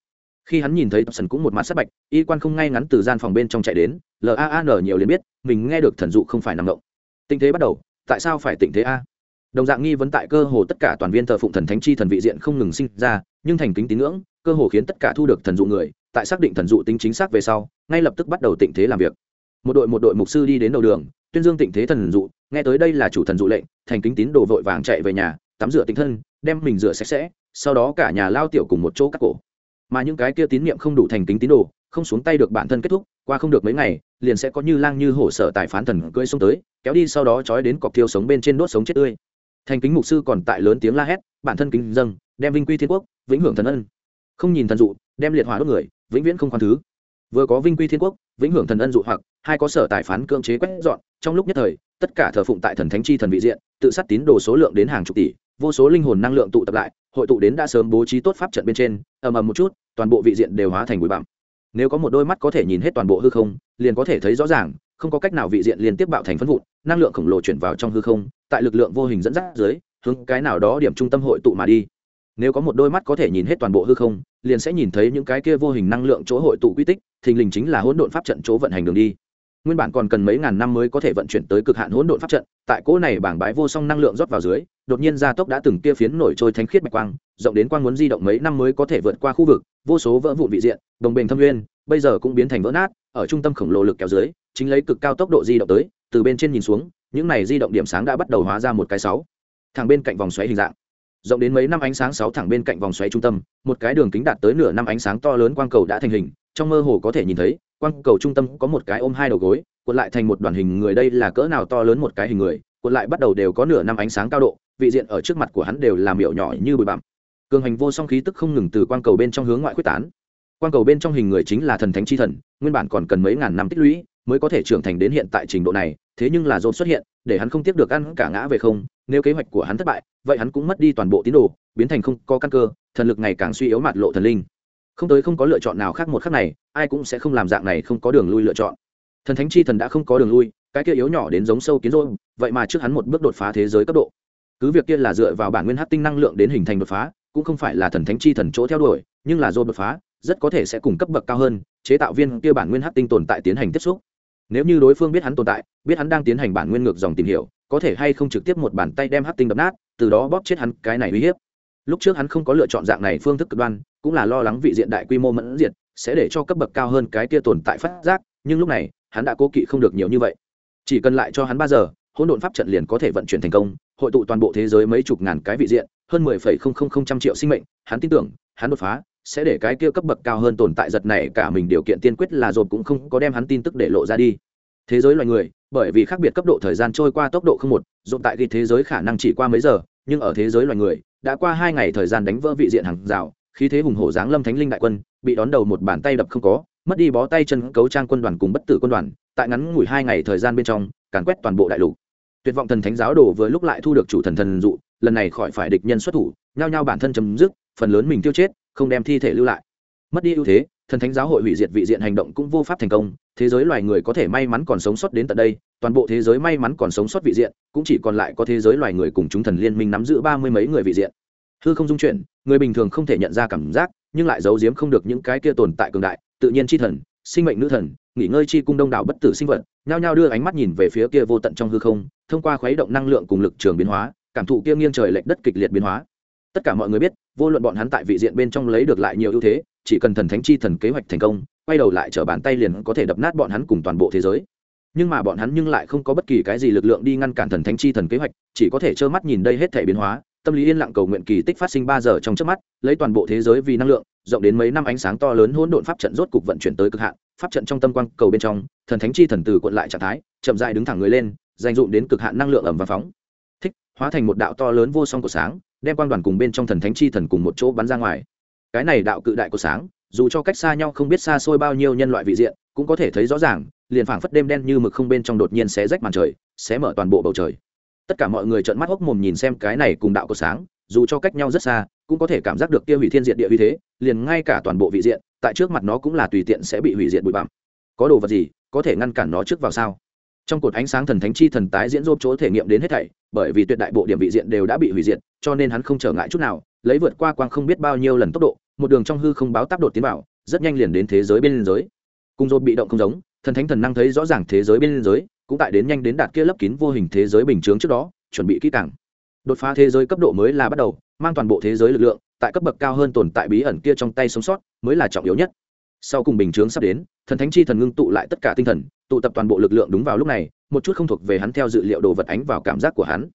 Khi hắn nhìn thấy tập sần cũng một mặt sắc bạch, y quan không ngay ngắn từ gian phòng bên trong chạy đến lan nhiều liền biết, mình nghe được thần dụ không phải nằm động. Tình thế bắt đầu tại sao phải tỉnh thế a? Đồng dạng nghi vấn tại cơ hồ tất cả toàn viên thờ phụng thần thánh chi thần vị diện không ngừng sinh ra, nhưng thành kính tín ngưỡng, cơ hồ khiến tất cả thu được thần dụ người, tại xác định thần dụ tính chính xác về sau, ngay lập tức bắt đầu tịnh thế làm việc. Một đội một đội mục sư đi đến đầu đường, tuyên dương tịnh thế thần dụ, nghe tới đây là chủ thần dụ lệnh, thành kính tín đồ vội vàng chạy về nhà, tắm rửa tinh thân, đem mình rửa sạch sẽ, sau đó cả nhà lao tiểu cùng một chỗ cắt cổ. Mà những cái kia tín niệm không đủ thành kính tín đồ không xuống tay được bản thân kết thúc, qua không được mấy ngày, liền sẽ có như lang như hổ sở tài phán thần cưỡi xuống tới, kéo đi sau đó trói đến cọc thiêu sống bên trên đốt sống chết tươi. Thành kính mục sư còn tại lớn tiếng la hét, bản thân kính dâng, đem vinh quy thiên quốc, vĩnh hưởng thần ân. Không nhìn thần dụ, đem liệt hỏa đốt người, vĩnh viễn không khoan thứ. Vừa có vinh quy thiên quốc, vĩnh hưởng thần ân dụ hoặc, hai có sở tài phán cưỡng chế quét dọn, trong lúc nhất thời, tất cả thờ phụng tại thần thánh chi thần vị diện, tự sát tín đồ số lượng đến hàng chục tỷ, vô số linh hồn năng lượng tụ tập lại, hội tụ đến đã sớm bố trí tốt pháp trận bên trên, ầm ầm một chút, toàn bộ vị diện đều hóa thành bụi bặm nếu có một đôi mắt có thể nhìn hết toàn bộ hư không, liền có thể thấy rõ ràng, không có cách nào vị diện liên tiếp bạo thành phân vụn, năng lượng khổng lồ chuyển vào trong hư không, tại lực lượng vô hình dẫn dắt dưới, hướng cái nào đó điểm trung tâm hội tụ mà đi. Nếu có một đôi mắt có thể nhìn hết toàn bộ hư không, liền sẽ nhìn thấy những cái kia vô hình năng lượng chỗ hội tụ quy tích, thình lình chính là hỗn độn pháp trận chỗ vận hành đường đi nguyên bản còn cần mấy ngàn năm mới có thể vận chuyển tới cực hạn hỗn độn pháp trận, tại cỗ này bảng bái vô song năng lượng rót vào dưới, đột nhiên gia tốc đã từng kia phiến nổi trôi thánh khiết bạch quang, rộng đến quang muốn di động mấy năm mới có thể vượt qua khu vực, vô số vỡ vụn vị diện, đồng bình thâm nguyên, bây giờ cũng biến thành vỡ nát, ở trung tâm khổng lồ lực kéo dưới, chính lấy cực cao tốc độ di động tới, từ bên trên nhìn xuống, những này di động điểm sáng đã bắt đầu hóa ra một cái sáu, thẳng bên cạnh vòng xoáy hình dạng. Rộng đến mấy năm ánh sáng sáu thẳng bên cạnh vòng xoáy trung tâm, một cái đường kính đạt tới nửa năm ánh sáng to lớn quang cầu đã thành hình, trong mơ hồ có thể nhìn thấy quang cầu trung tâm có một cái ôm hai đầu gối, cuộn lại thành một đoàn hình người, đây là cỡ nào to lớn một cái hình người, cuộn lại bắt đầu đều có nửa năm ánh sáng cao độ, vị diện ở trước mặt của hắn đều làm miệu nhỏ như bụi bặm. Cường hành vô song khí tức không ngừng từ quang cầu bên trong hướng ngoại quyết tán. Quang cầu bên trong hình người chính là thần thánh chi thần, nguyên bản còn cần mấy ngàn năm tích lũy mới có thể trưởng thành đến hiện tại trình độ này, thế nhưng là dồn xuất hiện, để hắn không tiếp được ăn cả ngã về không, nếu kế hoạch của hắn thất bại, vậy hắn cũng mất đi toàn bộ tín đồ, biến thành không có căn cơ, thần lực ngày càng suy yếu mặt lộ thần linh không tới không có lựa chọn nào khác một khắc này, ai cũng sẽ không làm dạng này không có đường lui lựa chọn. Thần thánh chi thần đã không có đường lui, cái kia yếu nhỏ đến giống sâu kiến rôi vậy mà trước hắn một bước đột phá thế giới cấp độ. Cứ việc kia là dựa vào bản nguyên hát tinh năng lượng đến hình thành đột phá, cũng không phải là thần thánh chi thần chỗ theo đuổi, nhưng là do đột phá, rất có thể sẽ cùng cấp bậc cao hơn, chế tạo viên kia bản nguyên hát tinh tồn tại tiến hành tiếp xúc. Nếu như đối phương biết hắn tồn tại, biết hắn đang tiến hành bản nguyên ngược dòng tìm hiểu, có thể hay không trực tiếp một bàn tay đem hát tinh đập nát, từ đó bóp chết hắn, cái này uy hiếp. Lúc trước hắn không có lựa chọn dạng này phương thức cực đoan cũng là lo lắng vị diện đại quy mô mẫn diệt sẽ để cho cấp bậc cao hơn cái kia tồn tại phát giác, nhưng lúc này, hắn đã cố kỵ không được nhiều như vậy. Chỉ cần lại cho hắn ba giờ, hỗn độn pháp trận liền có thể vận chuyển thành công, hội tụ toàn bộ thế giới mấy chục ngàn cái vị diện, hơn mười phẩy không không không trăm triệu sinh mệnh, hắn tin tưởng, hắn đột phá sẽ để cái kia cấp bậc cao hơn tồn tại giật này cả mình điều kiện tiên quyết là dồn cũng không có đem hắn tin tức để lộ ra đi. Thế giới loài người, bởi vì khác biệt cấp độ thời gian trôi qua tốc độ không một, dồn tại ghi thế giới khả năng chỉ qua mấy giờ, nhưng ở thế giới loài người, đã qua hai ngày thời gian đánh vỡ vị diện hàng rào khí thế hùng hổ giáng lâm thánh linh đại quân, bị đón đầu một bàn tay đập không có, mất đi bó tay chân cấu trang quân đoàn cùng bất tử quân đoàn, tại ngắn ngủi hai ngày thời gian bên trong, càn quét toàn bộ đại lục. Tuyệt vọng thần thánh giáo đồ vừa lúc lại thu được chủ thần thần dụ, lần này khỏi phải địch nhân xuất thủ, nhao nhao bản thân chấm dứt, phần lớn mình tiêu chết, không đem thi thể lưu lại. Mất đi ưu thế, thần thánh giáo hội hủy diệt vị diện hành động cũng vô pháp thành công, thế giới loài người có thể may mắn còn sống sót đến tận đây, toàn bộ thế giới may mắn còn sống sót vị diện, cũng chỉ còn lại có thế giới loài người cùng chúng thần liên minh nắm giữ ba mươi mấy người vị diện hư không dung chuyển, người bình thường không thể nhận ra cảm giác, nhưng lại giấu giếm không được những cái kia tồn tại cường đại, tự nhiên chi thần, sinh mệnh nữ thần, nghỉ ngơi chi cung đông đảo bất tử sinh vật, nhao nhao đưa ánh mắt nhìn về phía kia vô tận trong hư không, thông qua khuấy động năng lượng cùng lực trường biến hóa, cảm thụ kia nghiêng trời lệch đất kịch liệt biến hóa. Tất cả mọi người biết, vô luận bọn hắn tại vị diện bên trong lấy được lại nhiều ưu thế, chỉ cần thần thánh chi thần kế hoạch thành công, quay đầu lại trở bàn tay liền có thể đập nát bọn hắn cùng toàn bộ thế giới. Nhưng mà bọn hắn nhưng lại không có bất kỳ cái gì lực lượng đi ngăn cản thần thánh chi thần kế hoạch, chỉ có thể trơ mắt nhìn đây hết thể biến hóa tâm lý yên lặng cầu nguyện kỳ tích phát sinh ba giờ trong trước mắt, lấy toàn bộ thế giới vì năng lượng, rộng đến mấy năm ánh sáng to lớn hỗn độn pháp trận rốt cục vận chuyển tới cực hạn, pháp trận trong tâm quang cầu bên trong, thần thánh chi thần từ cuộn lại trạng thái, chậm dại đứng thẳng người lên, dành dụng đến cực hạn năng lượng ẩm và phóng. Thích, hóa thành một đạo to lớn vô song của sáng, đem quang đoàn cùng bên trong thần thánh chi thần cùng một chỗ bắn ra ngoài. Cái này đạo cự đại của sáng, dù cho cách xa nhau không biết xa xôi bao nhiêu nhân loại vị diện, cũng có thể thấy rõ ràng, liền phảng phất đêm đen như mực không bên trong đột nhiên xé rách màn trời, xé mở toàn bộ bầu trời tất cả mọi người trợn mắt hốc mồm nhìn xem cái này cùng đạo của sáng, dù cho cách nhau rất xa, cũng có thể cảm giác được kia hủy thiên diện địa uy thế, liền ngay cả toàn bộ vị diện, tại trước mặt nó cũng là tùy tiện sẽ bị hủy diệt bụi bặm. Có đồ vật gì có thể ngăn cản nó trước vào sao? Trong cột ánh sáng thần thánh chi thần tái diễn rôm chỗ thể nghiệm đến hết thảy, bởi vì tuyệt đại bộ điểm vị diện đều đã bị hủy diệt, cho nên hắn không trở ngại chút nào, lấy vượt qua quang không biết bao nhiêu lần tốc độ, một đường trong hư không báo tác đột tiến vào, rất nhanh liền đến thế giới bên giới cùng rôm bị động không giống, thần thánh thần năng thấy rõ ràng thế giới bên giới cũng tại đến nhanh đến đạt kia lấp kín vô hình thế giới bình chướng trước đó, chuẩn bị kỹ càng. Đột phá thế giới cấp độ mới là bắt đầu, mang toàn bộ thế giới lực lượng, tại cấp bậc cao hơn tồn tại bí ẩn kia trong tay sống sót, mới là trọng yếu nhất. Sau cùng bình chướng sắp đến, thần thánh chi thần ngưng tụ lại tất cả tinh thần, tụ tập toàn bộ lực lượng đúng vào lúc này, một chút không thuộc về hắn theo dự liệu đồ vật ánh vào cảm giác của hắn.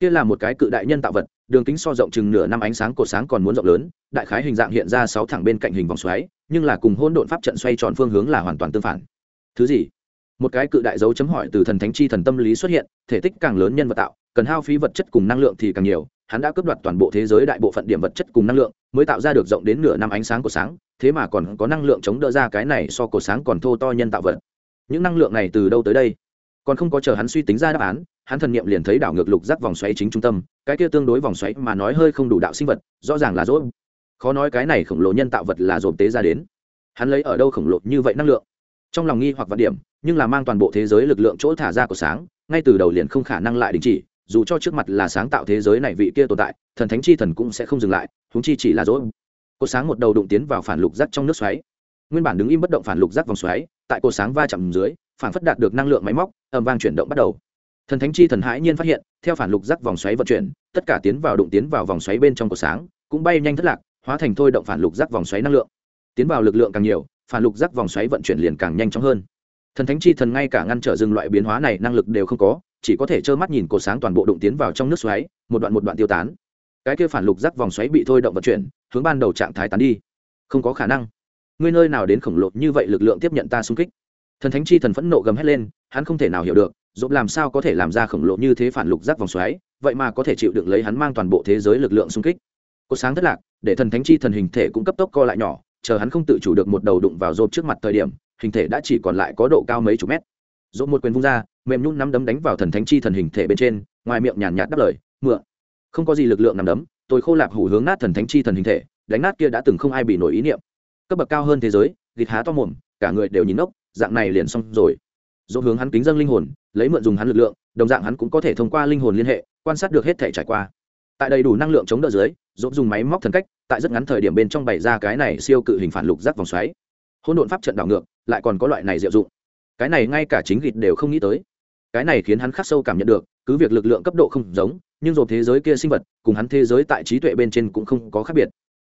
Kia là một cái cự đại nhân tạo vật, đường kính so rộng chừng nửa năm ánh sáng cột sáng còn muốn rộng lớn, đại khái hình dạng hiện ra sáu thẳng bên cạnh hình vòng xoáy, nhưng là cùng hôn độn pháp trận xoay tròn phương hướng là hoàn toàn tương phản. Thứ gì? Một cái cự đại dấu chấm hỏi từ thần thánh chi thần tâm lý xuất hiện, thể tích càng lớn nhân vật tạo, cần hao phí vật chất cùng năng lượng thì càng nhiều, hắn đã cướp đoạt toàn bộ thế giới đại bộ phận điểm vật chất cùng năng lượng, mới tạo ra được rộng đến nửa năm ánh sáng của sáng, thế mà còn có năng lượng chống đỡ ra cái này so cổ sáng còn thô to nhân tạo vật. Những năng lượng này từ đâu tới đây? Còn không có chờ hắn suy tính ra đáp án, hắn thần niệm liền thấy đảo ngược lục rắc vòng xoáy chính trung tâm, cái kia tương đối vòng xoáy mà nói hơi không đủ đạo sinh vật, rõ ràng là dốt khó nói cái này khổng lồ nhân tạo vật là dồn tế ra đến. Hắn lấy ở đâu khổng lồ như vậy năng lượng? Trong lòng nghi hoặc vạn điểm, nhưng là mang toàn bộ thế giới lực lượng chỗ thả ra của sáng, ngay từ đầu liền không khả năng lại đình chỉ, dù cho trước mặt là sáng tạo thế giới này vị kia tồn tại, thần thánh chi thần cũng sẽ không dừng lại húng chi chỉ là dỗ cột sáng một đầu đụng tiến vào phản lục rắc trong nước xoáy. Nguyên bản đứng im bất động phản lục rắc vòng xoáy, tại cột sáng va chạm dưới, phản phất đạt được năng lượng máy móc ầm vang chuyển động bắt đầu. Thần thánh chi thần hãi nhiên phát hiện, theo phản lục rắc vòng xoáy vận chuyển, tất cả tiến vào đụng tiến vào vòng xoáy bên trong cột sáng, cũng bay nhanh thất lạc, hóa thành thôi động phản lục rắc vòng xoáy năng lượng. Tiến vào lực lượng càng nhiều phản lục giác vòng xoáy vận chuyển liền càng nhanh chóng hơn. Thần thánh chi thần ngay cả ngăn trở dừng loại biến hóa này năng lực đều không có, chỉ có thể trơ mắt nhìn cột sáng toàn bộ đụng tiến vào trong nước xoáy, một đoạn một đoạn tiêu tán. Cái kia phản lục giác vòng xoáy bị thôi động vận chuyển, hướng ban đầu trạng thái tán đi. Không có khả năng. Ngươi nơi nào đến khổng lồ như vậy lực lượng tiếp nhận ta xung kích? Thần thánh chi thần phẫn nộ gầm hét lên, hắn không thể nào hiểu được dốt làm sao có thể làm ra khổng lồ như thế phản lục giác vòng xoáy, vậy mà có thể chịu đựng lấy hắn mang toàn bộ thế giới lực lượng xung kích. Cột sáng thất lạc, để thần thánh chi thần hình thể cũng cấp tốc co lại nhỏ chờ hắn không tự chủ được một đầu đụng vào rộp trước mặt thời điểm, hình thể đã chỉ còn lại có độ cao mấy chục mét. Rộp một quyền vung ra, mềm nhún nắm đấm đánh vào thần thánh chi thần hình thể bên trên, ngoài miệng nhàn nhạt đáp lời, mượn. Không có gì lực lượng nắm đấm, tôi khô lạp hủ hướng nát thần thánh chi thần hình thể, đánh nát kia đã từng không ai bị nổi ý niệm. Cấp bậc cao hơn thế giới, gịt há to mồm, cả người đều nhìn ngốc, dạng này liền xong rồi. Dỗ hướng hắn kính dâng linh hồn, lấy mượn dùng hắn lực lượng, đồng dạng hắn cũng có thể thông qua linh hồn liên hệ, quan sát được hết thể trải qua. Tại đầy đủ năng lượng chống đỡ dưới dỗ dùng máy móc thần cách tại rất ngắn thời điểm bên trong bày ra cái này siêu cự hình phản lục giác vòng xoáy. Hỗn độn pháp trận đảo ngược, lại còn có loại này diệu dụng. Cái này ngay cả chính gịt đều không nghĩ tới. Cái này khiến hắn khắc sâu cảm nhận được, cứ việc lực lượng cấp độ không giống, nhưng dồn thế giới kia sinh vật, cùng hắn thế giới tại trí tuệ bên trên cũng không có khác biệt.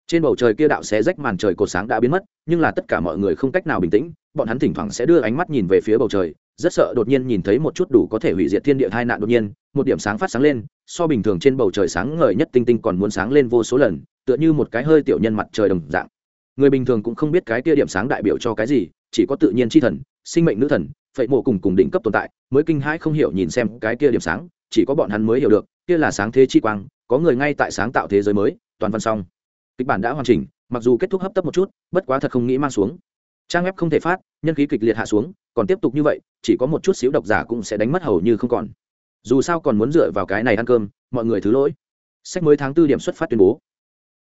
Trên bầu trời kia đạo xé rách màn trời cột sáng đã biến mất, nhưng là tất cả mọi người không cách nào bình tĩnh, bọn hắn thỉnh thoảng sẽ đưa ánh mắt nhìn về phía bầu trời, rất sợ đột nhiên nhìn thấy một chút đủ có thể hủy diệt thiên địa hai nạn đột nhiên, một điểm sáng phát sáng lên, so bình thường trên bầu trời sáng ngời nhất tinh tinh còn muốn sáng lên vô số lần tựa như một cái hơi tiểu nhân mặt trời đồng dạng. Người bình thường cũng không biết cái kia điểm sáng đại biểu cho cái gì, chỉ có tự nhiên c h i thần, sinh mệnh nữ thần, phệ mộ cùng cùng đỉnh cấp tồn tại, mới kinh hãi không hiểu nhìn xem cái kia điểm sáng, chỉ có bọn hắn mới hiểu được, kia là sáng thế chi quang, có người ngay tại sáng tạo thế giới mới, toàn văn xong. Kịch bản đã hoàn chỉnh, mặc dù kết thúc hấp tấp một chút, bất quá thật không nghĩ mang xuống. Trang web không thể phát, nhân khí kịch liệt hạ xuống, còn tiếp tục như vậy, chỉ có một chút xíu độc giả cũng sẽ đánh mất hầu như không còn. Dù sao còn muốn dựa vào cái này ăn cơm, mọi người thứ lỗi. Sách mới tháng tư điểm xuất phát tuyên bố.